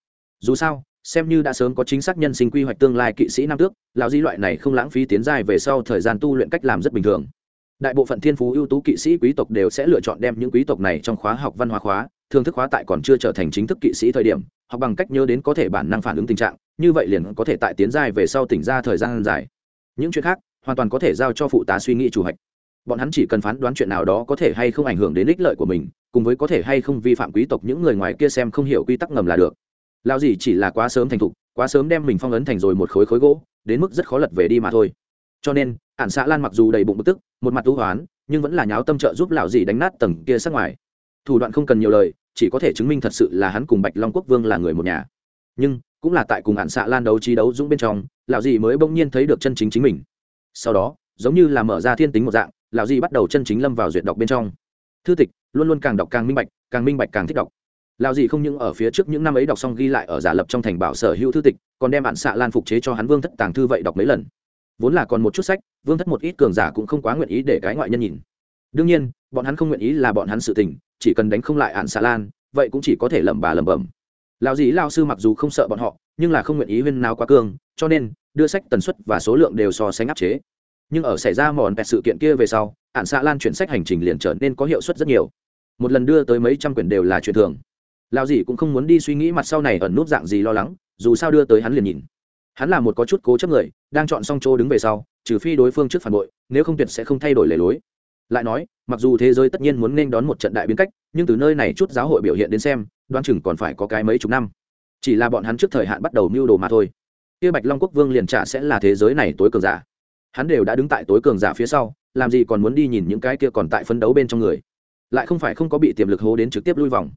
Dù sao, xem như đã sớm có chính xác nhân sinh quy hoạch tương lai kỵ sĩ nam tước, lão di loại này không lãng phí tiến dài về sau thời gian tu luyện cách làm rất bình thường. Đại bộ phận thiên phú ưu tú kỵ sĩ quý tộc đều sẽ lựa chọn đem những quý tộc này trong khóa học văn hóa khóa thương thức khóa tại còn chưa trở thành chính thức kỵ sĩ thời điểm hoặc bằng cách nhớ đến có thể bản năng phản ứng tình trạng, như vậy liền có thể tại tiến dài về sau tỉnh ra thời gian dài. Những chuyện khác hoàn toàn có thể giao cho phụ tá suy nghĩ chủ hạch. Bọn hắn chỉ cần phán đoán chuyện nào đó có thể hay không ảnh hưởng đến ích lợi của mình, cùng với có thể hay không vi phạm quý tộc những người ngoài kia xem không hiểu quy tắc ngầm là được. Lao gì chỉ là quá sớm thành thục, quá sớm đem mình phong ấn thành rồi một khối khối gỗ, đến mức rất khó lật về đi mà thôi. Cho nên, ản xã lan mặc dù đầy bụng bực tức, một mặt thú hoán, nhưng vẫn là nháo tâm trợ giúp lão dì đánh nát tầng kia sát ngoài. Thủ đoạn không cần nhiều lời, chỉ có thể chứng minh thật sự là hắn cùng bạch long quốc vương là người một nhà. Nhưng, cũng là tại cùng ản xạ lan đấu trí đấu dũng bên trong, lão dì mới bỗng nhiên thấy được chân chính chính mình sau đó, giống như là mở ra thiên tính một dạng, lão di bắt đầu chân chính lâm vào duyệt đọc bên trong. Thư tịch, luôn luôn càng đọc càng minh bạch, càng minh bạch càng thích đọc. Lão di không những ở phía trước những năm ấy đọc xong ghi lại ở giả lập trong thành bảo sở hữu thư tịch, còn đem bạn xạ lan phục chế cho hắn vương thất tàng thư vậy đọc mấy lần. Vốn là còn một chút sách, vương thất một ít cường giả cũng không quá nguyện ý để cái ngoại nhân nhìn. Đương nhiên, bọn hắn không nguyện ý là bọn hắn sự tình, chỉ cần đánh không lại ạn xạ lan, vậy cũng chỉ có thể lẩm bà lẩm bẩm. Lão dĩ lao sư mặc dù không sợ bọn họ, nhưng là không nguyện ý huyên nào quá cương, cho nên đưa sách tần suất và số lượng đều so sánh áp chế. Nhưng ở xảy ra mòn pẹt sự kiện kia về sau ạn xạ lan chuyển sách hành trình liền trở nên có hiệu suất rất nhiều. Một lần đưa tới mấy trăm quyển đều là chuyện thường. Lao dĩ cũng không muốn đi suy nghĩ mặt sau này ẩn nút dạng gì lo lắng, dù sao đưa tới hắn liền nhìn. Hắn là một có chút cố chấp người, đang chọn xong chỗ đứng về sau, trừ phi đối phương trước phản bội, nếu không tuyệt sẽ không thay đổi lề lối lại nói, mặc dù thế giới tất nhiên muốn nên đón một trận đại biến cách, nhưng từ nơi này chút giáo hội biểu hiện đến xem đoan chừng còn phải có cái mấy chục năm. Chỉ là bọn hắn trước thời hạn bắt đầu mưu đồ mà thôi. Kia bạch long quốc vương liền trả sẽ là thế giới này tối cường giả. Hắn đều đã đứng tại tối cường giả phía sau, làm gì còn muốn đi nhìn những cái kia còn tại phấn đấu bên trong người. Lại không phải không có bị tiềm lực hố đến trực tiếp lui vòng.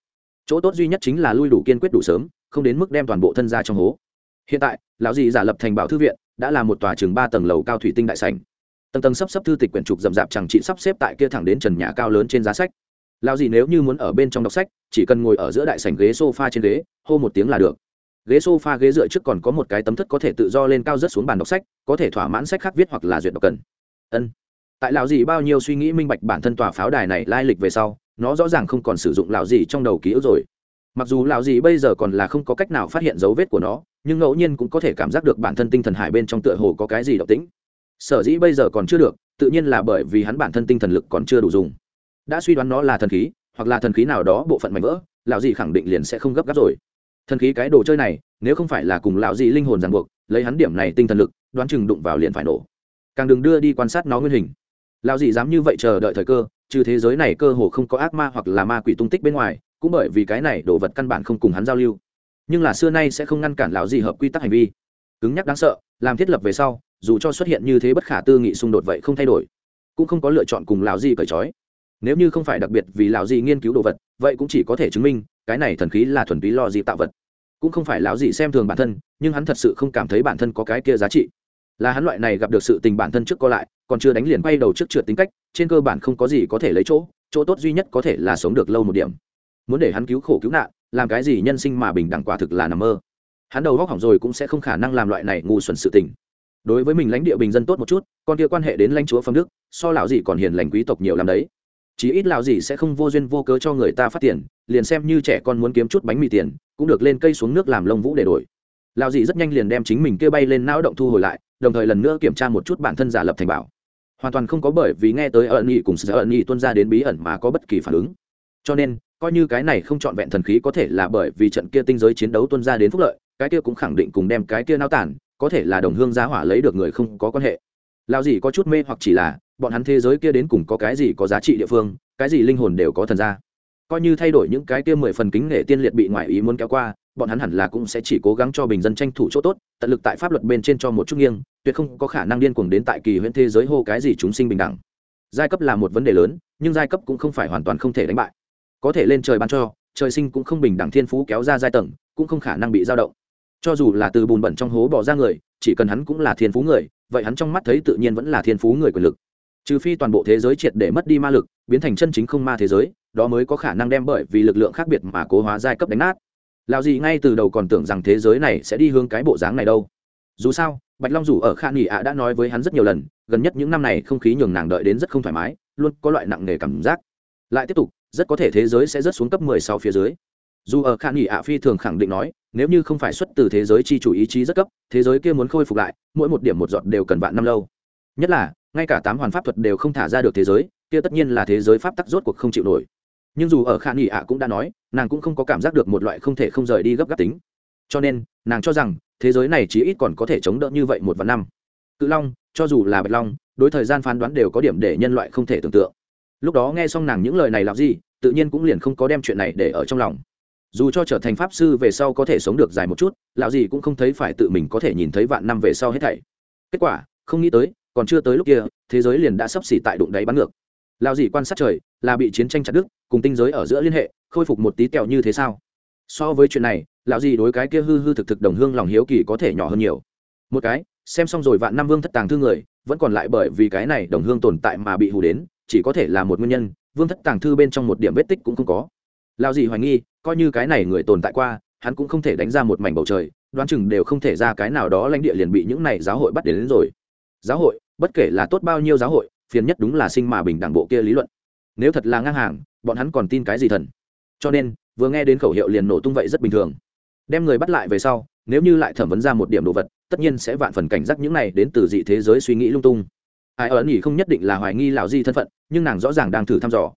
Chỗ tốt duy nhất chính là lui đủ kiên quyết đủ sớm, không đến mức đem toàn bộ thân ra trong hố. Hiện tại, lão dì giả lập thành bảo thư viện, đã là một tòa chừng ba tầng lầu cao thủy tinh đại sành tầng tầng sắp sắp thư tịch quyển trục rậm rạp chẳng chị sắp xếp tại kia thẳng đến trần nhà cao lớn trên giá sách. Lão dì nếu như muốn ở bên trong đọc sách, chỉ cần ngồi ở giữa đại sảnh ghế sofa trên ghế, hô một tiếng là được. Ghế sofa ghế dựa trước còn có một cái tấm thất có thể tự do lên cao rất xuống bàn đọc sách, có thể thỏa mãn sách khác viết hoặc là duyệt đọc cần. Ân. Tại lão dì bao nhiêu suy nghĩ minh bạch bản thân tòa pháo đài này lai lịch về sau, nó rõ ràng không còn sử dụng lão dì trong đầu ký ức rồi. Mặc dù lão gì bây giờ còn là không có cách nào phát hiện dấu vết của nó, nhưng ngẫu nhiên cũng có thể cảm giác được bản thân tinh thần hải bên trong tựa hồ có cái gì động tĩnh sở dĩ bây giờ còn chưa được, tự nhiên là bởi vì hắn bản thân tinh thần lực còn chưa đủ dùng. Đã suy đoán nó là thần khí, hoặc là thần khí nào đó bộ phận mạnh vỡ, lão dì khẳng định liền sẽ không gấp gáp rồi. Thần khí cái đồ chơi này, nếu không phải là cùng lão dì linh hồn ràng buộc, lấy hắn điểm này tinh thần lực, đoán chừng đụng vào liền phải nổ. Càng đừng đưa đi quan sát nó nguyên hình. Lão dì dám như vậy chờ đợi thời cơ, trừ thế giới này cơ hồ không có ác ma hoặc là ma quỷ tung tích bên ngoài, cũng bởi vì cái này đồ vật căn bản không cùng hắn giao lưu. Nhưng là xưa nay sẽ không ngăn cản lão dì hợp quy tắc hành vi. Cứng nhắc đáng sợ, làm thiết lập về sau dù cho xuất hiện như thế bất khả tư nghị xung đột vậy không thay đổi, cũng không có lựa chọn cùng lão di cởi trói. Nếu như không phải đặc biệt vì lão di nghiên cứu đồ vật, vậy cũng chỉ có thể chứng minh, cái này thần khí là thuần túy lo di tạo vật. Cũng không phải lão gì xem thường bản thân, nhưng hắn thật sự không cảm thấy bản thân có cái kia giá trị. Là hắn loại này gặp được sự tình bản thân trước co lại, còn chưa đánh liền bay đầu trước trượt tính cách, trên cơ bản không có gì có thể lấy chỗ chỗ tốt duy nhất có thể là sống được lâu một điểm. Muốn để hắn cứu khổ cứu nạn, làm cái gì nhân sinh mà bình đẳng quả thực là nằm mơ. Hắn đầu góc hỏng rồi cũng sẽ không khả năng làm loại này ngu xuẩn sự tình đối với mình lãnh địa bình dân tốt một chút, con kia quan hệ đến lãnh chúa phong đức, so lão gì còn hiền lành quý tộc nhiều làm đấy. Chí ít lão gì sẽ không vô duyên vô cớ cho người ta phát tiền, liền xem như trẻ con muốn kiếm chút bánh mì tiền, cũng được lên cây xuống nước làm lông vũ để đổi. Lão gì rất nhanh liền đem chính mình kia bay lên não động thu hồi lại, đồng thời lần nữa kiểm tra một chút bản thân giả lập thành bảo. Hoàn toàn không có bởi vì nghe tới ẩn nhị cùng sự ẩn nhị tuân ra đến bí ẩn mà có bất kỳ phản ứng. Cho nên, coi như cái này không trọn vẹn thần khí có thể là bởi vì trận kia tinh giới chiến đấu tuân ra đến phúc lợi, cái kia cũng khẳng định cùng đem cái kia nao tản có thể là đồng hương giá hỏa lấy được người không có quan hệ. Lao gì có chút mê hoặc chỉ là, bọn hắn thế giới kia đến cùng có cái gì có giá trị địa phương, cái gì linh hồn đều có thần ra coi như thay đổi những cái kia mười phần kính nghệ tiên liệt bị ngoại ý muốn kéo qua, bọn hắn hẳn là cũng sẽ chỉ cố gắng cho bình dân tranh thủ chỗ tốt, tận lực tại pháp luật bên trên cho một chút nghiêng, tuyệt không có khả năng điên cuồng đến tại kỳ huyễn thế giới hô cái gì chúng sinh bình đẳng. Giai cấp là một vấn đề lớn, nhưng giai cấp cũng không phải hoàn toàn không thể đánh bại. Có thể lên trời ban cho, trời sinh cũng không bình đẳng thiên phú kéo ra giai tầng, cũng không khả năng bị dao động cho dù là từ bùn bẩn trong hố bỏ ra người, chỉ cần hắn cũng là thiên phú người, vậy hắn trong mắt thấy tự nhiên vẫn là thiên phú người quyền lực. Trừ phi toàn bộ thế giới triệt để mất đi ma lực, biến thành chân chính không ma thế giới, đó mới có khả năng đem bởi vì lực lượng khác biệt mà cố hóa giai cấp đánh nát. Lào gì ngay từ đầu còn tưởng rằng thế giới này sẽ đi hướng cái bộ dáng này đâu. Dù sao, bạch long rủ ở kha nghỉ ạ đã nói với hắn rất nhiều lần, gần nhất những năm này không khí nhường nàng đợi đến rất không thoải mái, luôn có loại nặng nề cảm giác. Lại tiếp tục, rất có thể thế giới sẽ rớt xuống cấp 10 sau phía dưới dù ở kha nghỉ ạ phi thường khẳng định nói, nếu như không phải xuất từ thế giới chi chủ ý chí rất cấp, thế giới kia muốn khôi phục lại, mỗi một điểm một giọt đều cần vạn năm lâu. Nhất là, ngay cả tám hoàn pháp thuật đều không thả ra được thế giới, kia tất nhiên là thế giới pháp tắc rốt cuộc không chịu nổi. Nhưng dù ở khả nghỉ ạ cũng đã nói, nàng cũng không có cảm giác được một loại không thể không rời đi gấp gáp tính. Cho nên, nàng cho rằng, thế giới này chỉ ít còn có thể chống đỡ như vậy một vạn năm. Cự long, cho dù là bạch long, đối thời gian phán đoán đều có điểm để nhân loại không thể tưởng tượng. Lúc đó nghe xong nàng những lời này làm gì, tự nhiên cũng liền không có đem chuyện này để ở trong lòng dù cho trở thành pháp sư về sau có thể sống được dài một chút, lão gì cũng không thấy phải tự mình có thể nhìn thấy vạn năm về sau hết thảy. Kết quả, không nghĩ tới, còn chưa tới lúc kia, thế giới liền đã sắp xỉ tại đụng đáy bắn ngược. Lão gì quan sát trời, là bị chiến tranh chặt đứt, cùng tinh giới ở giữa liên hệ, khôi phục một tí kẹo như thế sao? So với chuyện này, lão gì đối cái kia hư hư thực thực đồng hương lòng hiếu kỳ có thể nhỏ hơn nhiều. Một cái, xem xong rồi vạn năm vương thất tàng thư người, vẫn còn lại bởi vì cái này đồng hương tồn tại mà bị hù đến, chỉ có thể là một nguyên nhân, vương thất tàng thư bên trong một điểm vết tích cũng không có. Lão gì hoài nghi coi như cái này người tồn tại qua hắn cũng không thể đánh ra một mảnh bầu trời đoán chừng đều không thể ra cái nào đó lãnh địa liền bị những này giáo hội bắt đến, đến rồi. Giáo hội bất kể là tốt bao nhiêu giáo hội phiền nhất đúng là sinh mà bình đẳng bộ kia lý luận. Nếu thật là ngang hàng bọn hắn còn tin cái gì thần? Cho nên vừa nghe đến khẩu hiệu liền nổ tung vậy rất bình thường. Đem người bắt lại về sau nếu như lại thẩm vấn ra một điểm đồ vật tất nhiên sẽ vạn phần cảnh giác những này đến từ dị thế giới suy nghĩ lung tung. Ai ở nghỉ không nhất định là hoài nghi lão di thân phận nhưng nàng rõ ràng đang thử thăm dò.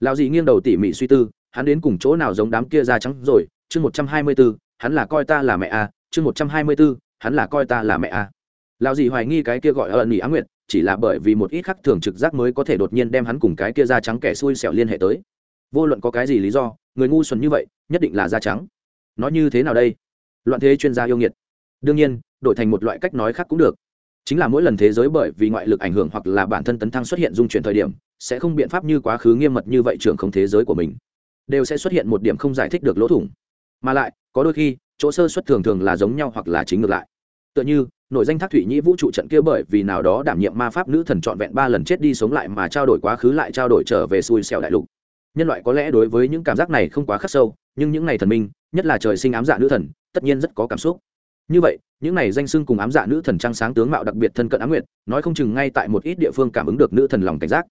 Lão di nghiêng đầu tỉ mỉ suy tư hắn đến cùng chỗ nào giống đám kia da trắng rồi, chương một trăm hai mươi b ố hắn là coi ta là mẹ a, chương một trăm hai mươi b ố hắn là coi ta là mẹ a. Lao gì hoài nghi cái kia gọi ẩn nghỉ á nguyệt, chỉ là bởi vì một ít khắc thường trực giác mới có thể đột nhiên đem hắn cùng cái kia da trắng kẻ xui xẻo liên hệ tới. Vô luận có cái gì lý do, người ngu xuẩn như vậy, nhất định là da trắng. Nói như thế nào đây? Loạn thế chuyên gia yêu nghiệt. Đương nhiên, đổi thành một loại cách nói khác cũng được. Chính là mỗi lần thế giới bởi vì ngoại lực ảnh hưởng hoặc là bản thân tấn thăng xuất hiện dung chuyển thời điểm, sẽ không biện pháp như quá khứ nghiêm mật như vậy trưởng không thế giới của mình đều sẽ xuất hiện một điểm không giải thích được lỗ thủng. Mà lại, có đôi khi, chỗ sơ xuất thường thường là giống nhau hoặc là chính ngược lại. Tựa như nội danh thác thủy nhĩ vũ trụ trận kia bởi vì nào đó đảm nhiệm ma pháp nữ thần trọn vẹn ba lần chết đi sống lại mà trao đổi quá khứ lại trao đổi trở về xui xẻo đại lục. Nhân loại có lẽ đối với những cảm giác này không quá khắc sâu, nhưng những này thần minh, nhất là trời sinh ám dạ nữ thần, tất nhiên rất có cảm xúc. Như vậy, những này danh sưng cùng ám dạ nữ thần trăng sáng tướng mạo đặc biệt thân cận ám nguyện nói không chừng ngay tại một ít địa phương cảm ứng được nữ thần lòng cảnh giác.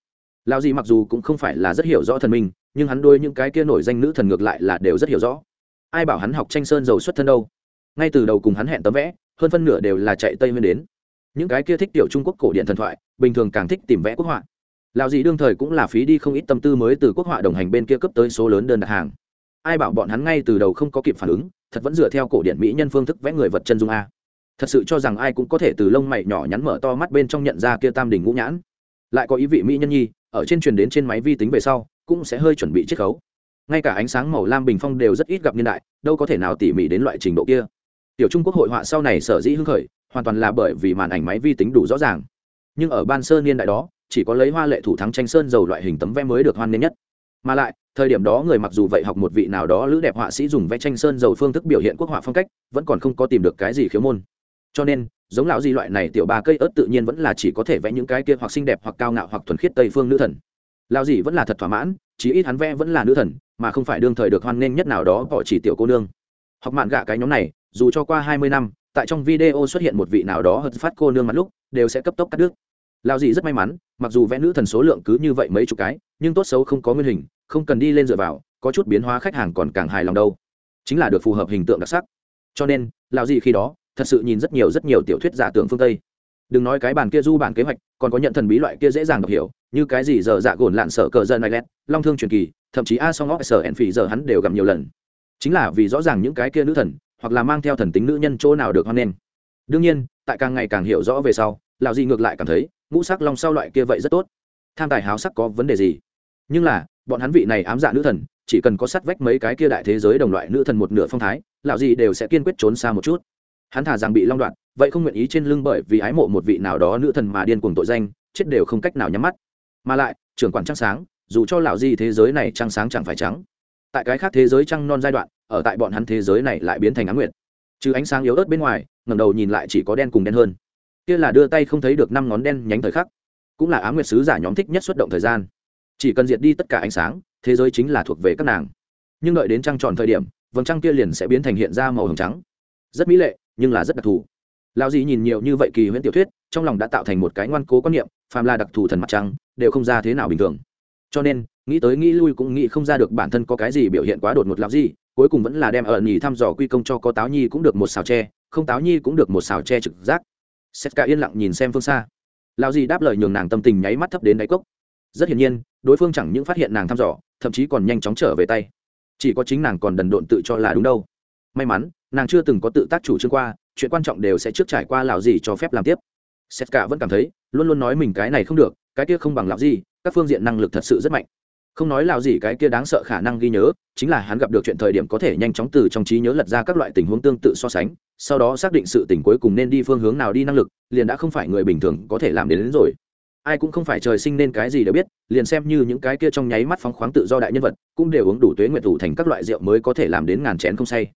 Lao gì mặc dù cũng không phải là rất hiểu rõ thần minh nhưng hắn đôi những cái kia nổi danh nữ thần ngược lại là đều rất hiểu rõ. Ai bảo hắn học tranh sơn dầu xuất thân đâu? Ngay từ đầu cùng hắn hẹn tấm vẽ, hơn phân nửa đều là chạy tây nguyên đến. Những cái kia thích tiểu trung quốc cổ điện thần thoại, bình thường càng thích tìm vẽ quốc họa. Lào gì đương thời cũng là phí đi không ít tâm tư mới từ quốc họa đồng hành bên kia cấp tới số lớn đơn đặt hàng. Ai bảo bọn hắn ngay từ đầu không có kịp phản ứng, thật vẫn dựa theo cổ điện mỹ nhân phương thức vẽ người vật chân dung a. Thật sự cho rằng ai cũng có thể từ lông mày nhỏ nhắn mở to mắt bên trong nhận ra kia tam đỉnh ngũ nhãn. Lại có ý vị mỹ nhân nhi, ở trên truyền đến trên máy vi tính về sau cũng sẽ hơi chuẩn bị chiết khấu. Ngay cả ánh sáng màu lam bình phong đều rất ít gặp niên đại, đâu có thể nào tỉ mỉ đến loại trình độ kia. Tiểu trung quốc hội họa sau này sở dĩ hưng khởi, hoàn toàn là bởi vì màn ảnh máy vi tính đủ rõ ràng. Nhưng ở ban sơn niên đại đó, chỉ có lấy hoa lệ thủ thắng tranh sơn dầu loại hình tấm vẽ mới được hoan nghênh nhất. Mà lại, thời điểm đó người mặc dù vậy học một vị nào đó lữ đẹp họa sĩ dùng vẽ tranh sơn dầu phương thức biểu hiện quốc họa phong cách, vẫn còn không có tìm được cái gì khiếu môn. Cho nên, giống lão di loại này tiểu ba cây ớt tự nhiên vẫn là chỉ có thể vẽ những cái kia hoặc xinh đẹp hoặc cao ngạo hoặc thuần khiết tây phương nữ thần lão dì vẫn là thật thỏa mãn, chí ít hắn vẽ vẫn là nữ thần, mà không phải đương thời được hoan nghênh nhất nào đó bỏ chỉ tiểu cô nương. Học mạn gạ cái nhóm này, dù cho qua hai mươi năm, tại trong video xuất hiện một vị nào đó hật phát cô nương mặt lúc, đều sẽ cấp tốc cắt đứt. Lao dị rất may mắn, mặc dù vẽ nữ thần số lượng cứ như vậy mấy chục cái, nhưng tốt xấu không có nguyên hình, không cần đi lên dựa vào, có chút biến hóa khách hàng còn càng hài lòng đâu. Chính là được phù hợp hình tượng đặc sắc. Cho nên lao dị khi đó, thật sự nhìn rất nhiều rất nhiều tiểu thuyết giả tưởng phương tây. Đừng nói cái bàn kia du bản kế hoạch, còn có nhận thần bí loại kia dễ dàng đọc hiểu như cái gì giờ dạ gồn lạn sợ cờ dân này lét long thương truyền kỳ, thậm chí a song óc sở ẩn phỉ giờ hắn đều gặp nhiều lần. Chính là vì rõ ràng những cái kia nữ thần, hoặc là mang theo thần tính nữ nhân chỗ nào được hoan nghênh. Đương nhiên, tại càng ngày càng hiểu rõ về sau, lão gì ngược lại cảm thấy, ngũ sắc long sau loại kia vậy rất tốt. Tham tài háo sắc có vấn đề gì? Nhưng là, bọn hắn vị này ám dạ nữ thần, chỉ cần có sắt vách mấy cái kia đại thế giới đồng loại nữ thần một nửa phong thái, lão gì đều sẽ kiên quyết trốn xa một chút. Hắn thả rằng bị long đoạn, vậy không nguyện ý trên lưng bởi vì ái mộ một vị nào đó nữ thần mà điên cuồng tội danh, chết đều không cách nào nhắm mắt mà lại, trưởng quản trăng sáng, dù cho lão gì thế giới này trăng sáng chẳng phải trắng, tại cái khác thế giới trăng non giai đoạn, ở tại bọn hắn thế giới này lại biến thành ám nguyệt. Chứ ánh sáng yếu ớt bên ngoài, ngẩng đầu nhìn lại chỉ có đen cùng đen hơn. Kia là đưa tay không thấy được năm ngón đen nhánh thời khắc. Cũng là á nguyệt sứ giả nhóm thích nhất xuất động thời gian. Chỉ cần diệt đi tất cả ánh sáng, thế giới chính là thuộc về các nàng. Nhưng đợi đến trăng tròn thời điểm, vầng trăng kia liền sẽ biến thành hiện ra màu hồng trắng. Rất mỹ lệ, nhưng là rất đặc thù. Lao dì nhìn nhiều như vậy kỳ huyễn tiểu thuyết, trong lòng đã tạo thành một cái ngoan cố quan niệm, phàm là đặc thù thần mặt trăng đều không ra thế nào bình thường. Cho nên, nghĩ tới nghĩ lui cũng nghĩ không ra được bản thân có cái gì biểu hiện quá đột ngột làm gì, cuối cùng vẫn là đem ở nhì thăm dò quy công cho có táo nhi cũng được một xào tre không táo nhi cũng được một xào tre trực giác. Xét cả yên lặng nhìn xem phương xa. Lao gì đáp lời nhường nàng tâm tình nháy mắt thấp đến đáy cốc. Rất hiển nhiên, đối phương chẳng những phát hiện nàng thăm dò, thậm chí còn nhanh chóng trở về tay. Chỉ có chính nàng còn đần độn tự cho là đúng đâu. May mắn, nàng chưa từng có tự tác chủ trương qua, chuyện quan trọng đều sẽ trước trải qua lào gì cho phép làm tiếp. Xét cả vẫn cảm thấy, luôn luôn nói mình cái này không được cái kia không bằng lão gì các phương diện năng lực thật sự rất mạnh. Không nói lão gì cái kia đáng sợ khả năng ghi nhớ chính là hắn gặp được chuyện thời điểm có thể nhanh chóng từ trong trí nhớ lật ra các loại tình huống tương tự so sánh sau đó xác định sự tình cuối cùng nên đi phương hướng nào đi năng lực liền đã không phải người bình thường có thể làm đến, đến rồi. Ai cũng không phải trời sinh nên cái gì đều biết liền xem như những cái kia trong nháy mắt phóng khoáng tự do đại nhân vật cũng đều uống đủ tuế nguyện thủ thành các loại rượu mới có thể làm đến ngàn chén không say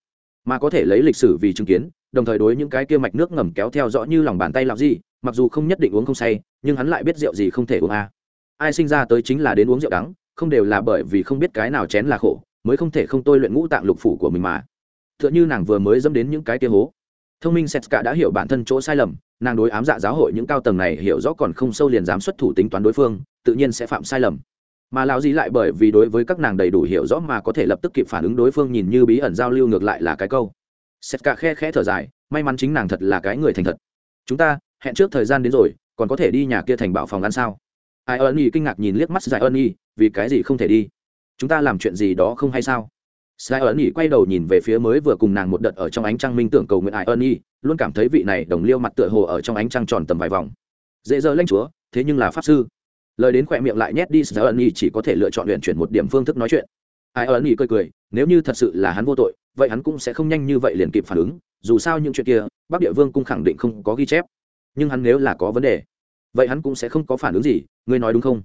mà có thể lấy lịch sử vì chứng kiến, đồng thời đối những cái kia mạch nước ngầm kéo theo rõ như lòng bàn tay làm gì, mặc dù không nhất định uống không say, nhưng hắn lại biết rượu gì không thể uống a. À. ai sinh ra tới chính là đến uống rượu đắng, không đều là bởi vì không biết cái nào chén là khổ, mới không thể không tôi luyện ngũ tạng lục phủ của mình mà. T h ư ợ n h ư nàng vừa mới dẫm đến những cái kia hố. Thông minh setska đã hiểu bản thân chỗ sai lầm, nàng đối ám dạ giáo hội những cao tầng này hiểu rõ còn không sâu liền dám xuất thủ tính toán đối phương, tự nhiên sẽ phạm sai lầm mà lão dí lại bởi vì đối với các nàng đầy đủ hiểu rõ mà có thể lập tức kịp phản ứng đối phương nhìn như bí ẩn giao lưu ngược lại là cái câu. Setska khe khẽ thở dài, may mắn chính nàng thật là cái người thành thật. Chúng ta, hẹn trước thời gian đến rồi, còn có thể đi nhà kia thành bảo phòng ăn sao? Ai ơn y kinh ngạc nhìn liếc mắt dài ơn y, vì cái gì không thể đi? Chúng ta làm chuyện gì đó không hay sao? Sai ơn y quay đầu nhìn về phía mới vừa cùng nàng một đợt ở trong ánh trăng minh tưởng cầu nguyện ai ơn y, luôn cảm thấy vị này đồng liêu mặt tựa hồ ở trong ánh trăng tròn tầm vài vòng. Dễ dơ lanh chúa, thế nhưng là pháp sư lời đến khỏe miệng lại nhét đi sợ ẩn ý chỉ có thể lựa chọn luyện chuyển một điểm phương thức nói chuyện. Ai ẩn ý cười cười, nếu như thật sự là hắn vô tội, vậy hắn cũng sẽ không nhanh như vậy liền kịp phản ứng. Dù sao những chuyện kia, bắc địa vương cũng khẳng định không có ghi chép. Nhưng hắn nếu là có vấn đề, vậy hắn cũng sẽ không có phản ứng gì, ngươi nói đúng không?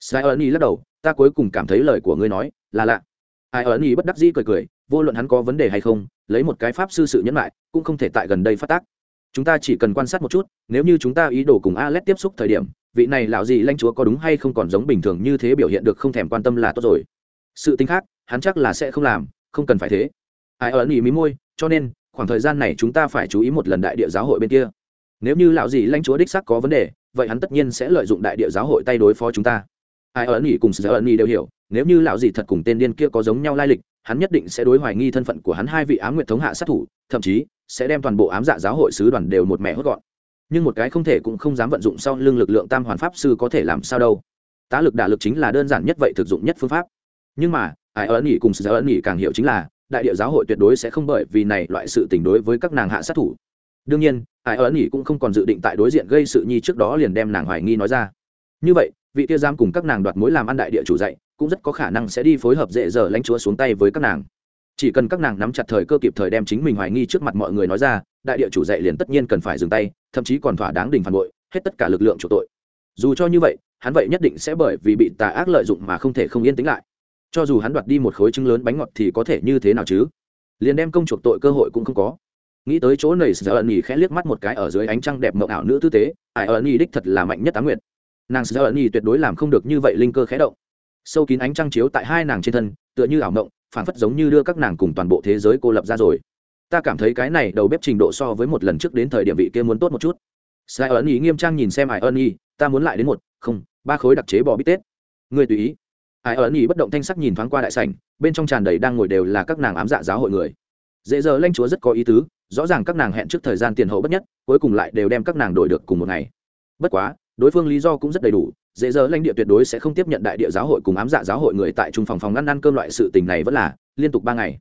Sai ẩn ý lắc đầu, ta cuối cùng cảm thấy lời của ngươi nói là lạ. Ai ẩn ý bất đắc dĩ cười cười, vô luận hắn có vấn đề hay không, lấy một cái pháp sư sự nhẫn lại cũng không thể tại gần đây phát tác chúng ta chỉ cần quan sát một chút, nếu như chúng ta ý đồ cùng alex tiếp xúc thời điểm, vị này lão gì lãnh chúa có đúng hay không còn giống bình thường như thế biểu hiện được không thèm quan tâm là tốt rồi. Sự tính khác, hắn chắc là sẽ không làm, không cần phải thế. Ai ở ý mí môi, cho nên, khoảng thời gian này chúng ta phải chú ý một lần đại địa giáo hội bên kia. Nếu như lão gì lãnh chúa đích sắc có vấn đề, vậy hắn tất nhiên sẽ lợi dụng đại địa giáo hội tay đối phó chúng ta. Ai ẩn nghỉ cùng sự ẩn nghỉ đều hiểu, nếu như lão gì thật cùng tên điên kia có giống nhau lai lịch, hắn nhất định sẽ đối hoài nghi thân phận của hắn hai vị ám nguyện thống hạ sát thủ, thậm chí sẽ đem toàn bộ ám dạ giáo hội sứ đoàn đều một mẹ hốt gọn. Nhưng một cái không thể cũng không dám vận dụng sau lưng lực lượng tam hoàn pháp sư có thể làm sao đâu. Tá lực đả lực chính là đơn giản nhất vậy thực dụng nhất phương pháp. Nhưng mà, ai ấn nghỉ cùng sự ấn nghỉ càng hiểu chính là, đại địa giáo hội tuyệt đối sẽ không bởi vì này loại sự tình đối với các nàng hạ sát thủ. Đương nhiên, ai ấn nghỉ cũng không còn dự định tại đối diện gây sự nhi trước đó liền đem nàng hoài nghi nói ra. Như vậy, vị kia giam cùng các nàng đoạt mối làm ăn đại địa chủ dạy, cũng rất có khả năng sẽ đi phối hợp dễ dở lãnh chúa xuống tay với các nàng chỉ cần các nàng nắm chặt thời cơ kịp thời đem chính mình hoài nghi trước mặt mọi người nói ra, đại địa chủ dạy liền tất nhiên cần phải dừng tay, thậm chí còn thỏa đáng đình phản bội, hết tất cả lực lượng chủ tội. Dù cho như vậy, hắn vậy nhất định sẽ bởi vì bị tà ác lợi dụng mà không thể không yên tĩnh lại. Cho dù hắn đoạt đi một khối trứng lớn bánh ngọt thì có thể như thế nào chứ? Liền đem công chuộc tội cơ hội cũng không có. Nghĩ tới chỗ này sợ ẩn nhì khẽ liếc mắt một cái ở dưới ánh trăng đẹp mộng ảo nữ tư tế ải ẩn nhì đích thật là mạnh nhất tá nguyện nàng sợ ẩn nhì tuyệt đối làm không được như vậy, linh cơ khẽ động. Sâu kín ánh trăng chiếu tại hai nàng trên thân, tựa như ảo mộng phản phất giống như đưa các nàng cùng toàn bộ thế giới cô lập ra rồi. Ta cảm thấy cái này đầu bếp trình độ so với một lần trước đến thời điểm vị kia muốn tốt một chút. Sai ẩn ý nghiêm trang nhìn xem ai ẩn ý ta muốn lại đến một, không, ba khối đặc chế bò bít tết. Người tùy ý. Ai ẩn ý bất động thanh sắc nhìn thoáng qua đại sảnh, bên trong tràn đầy đang ngồi đều là các nàng ám dạ giáo hội người. Dễ giờ lanh chúa rất có ý tứ, rõ ràng các nàng hẹn trước thời gian tiền hậu bất nhất, cuối cùng lại đều đem các nàng đổi được cùng một ngày. Bất quá, đối phương lý do cũng rất đầy đủ dễ dở lãnh địa tuyệt đối sẽ không tiếp nhận đại địa giáo hội cùng ám dạ giáo hội người tại trung phòng phòng ngăn ăn cơm loại sự tình này vẫn là liên tục ba ngày.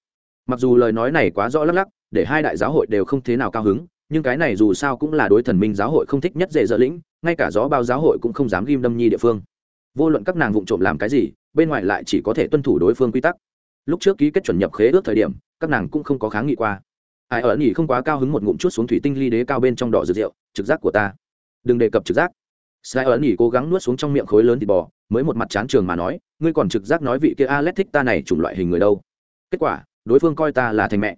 Mặc dù lời nói này quá rõ lắc lắc, để hai đại giáo hội đều không thế nào cao hứng, nhưng cái này dù sao cũng là đối thần minh giáo hội không thích nhất dễ dở lĩnh, ngay cả gió bao giáo hội cũng không dám ghim đâm nhi địa phương. Vô luận các nàng vụng trộm làm cái gì, bên ngoài lại chỉ có thể tuân thủ đối phương quy tắc. Lúc trước ký kết chuẩn nhập khế ước thời điểm, các nàng cũng không có kháng nghị qua. Ai ở nhỉ không quá cao hứng một ngụm chút xuống thủy tinh ly đế cao bên trong đỏ rực rượu trực giác của ta. Đừng đề cập trực giác sai ở nhỉ cố gắng nuốt xuống trong miệng khối lớn thịt bò, mới một mặt chán trường mà nói, ngươi còn trực giác nói vị kia alex thích ta này chủng loại hình người đâu? Kết quả, đối phương coi ta là thành mẹ.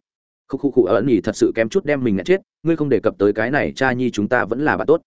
Khúc khúc khụ ẩn nhỉ thật sự kém chút đem mình ngã chết, ngươi không đề cập tới cái này, cha nhi chúng ta vẫn là bạn tốt.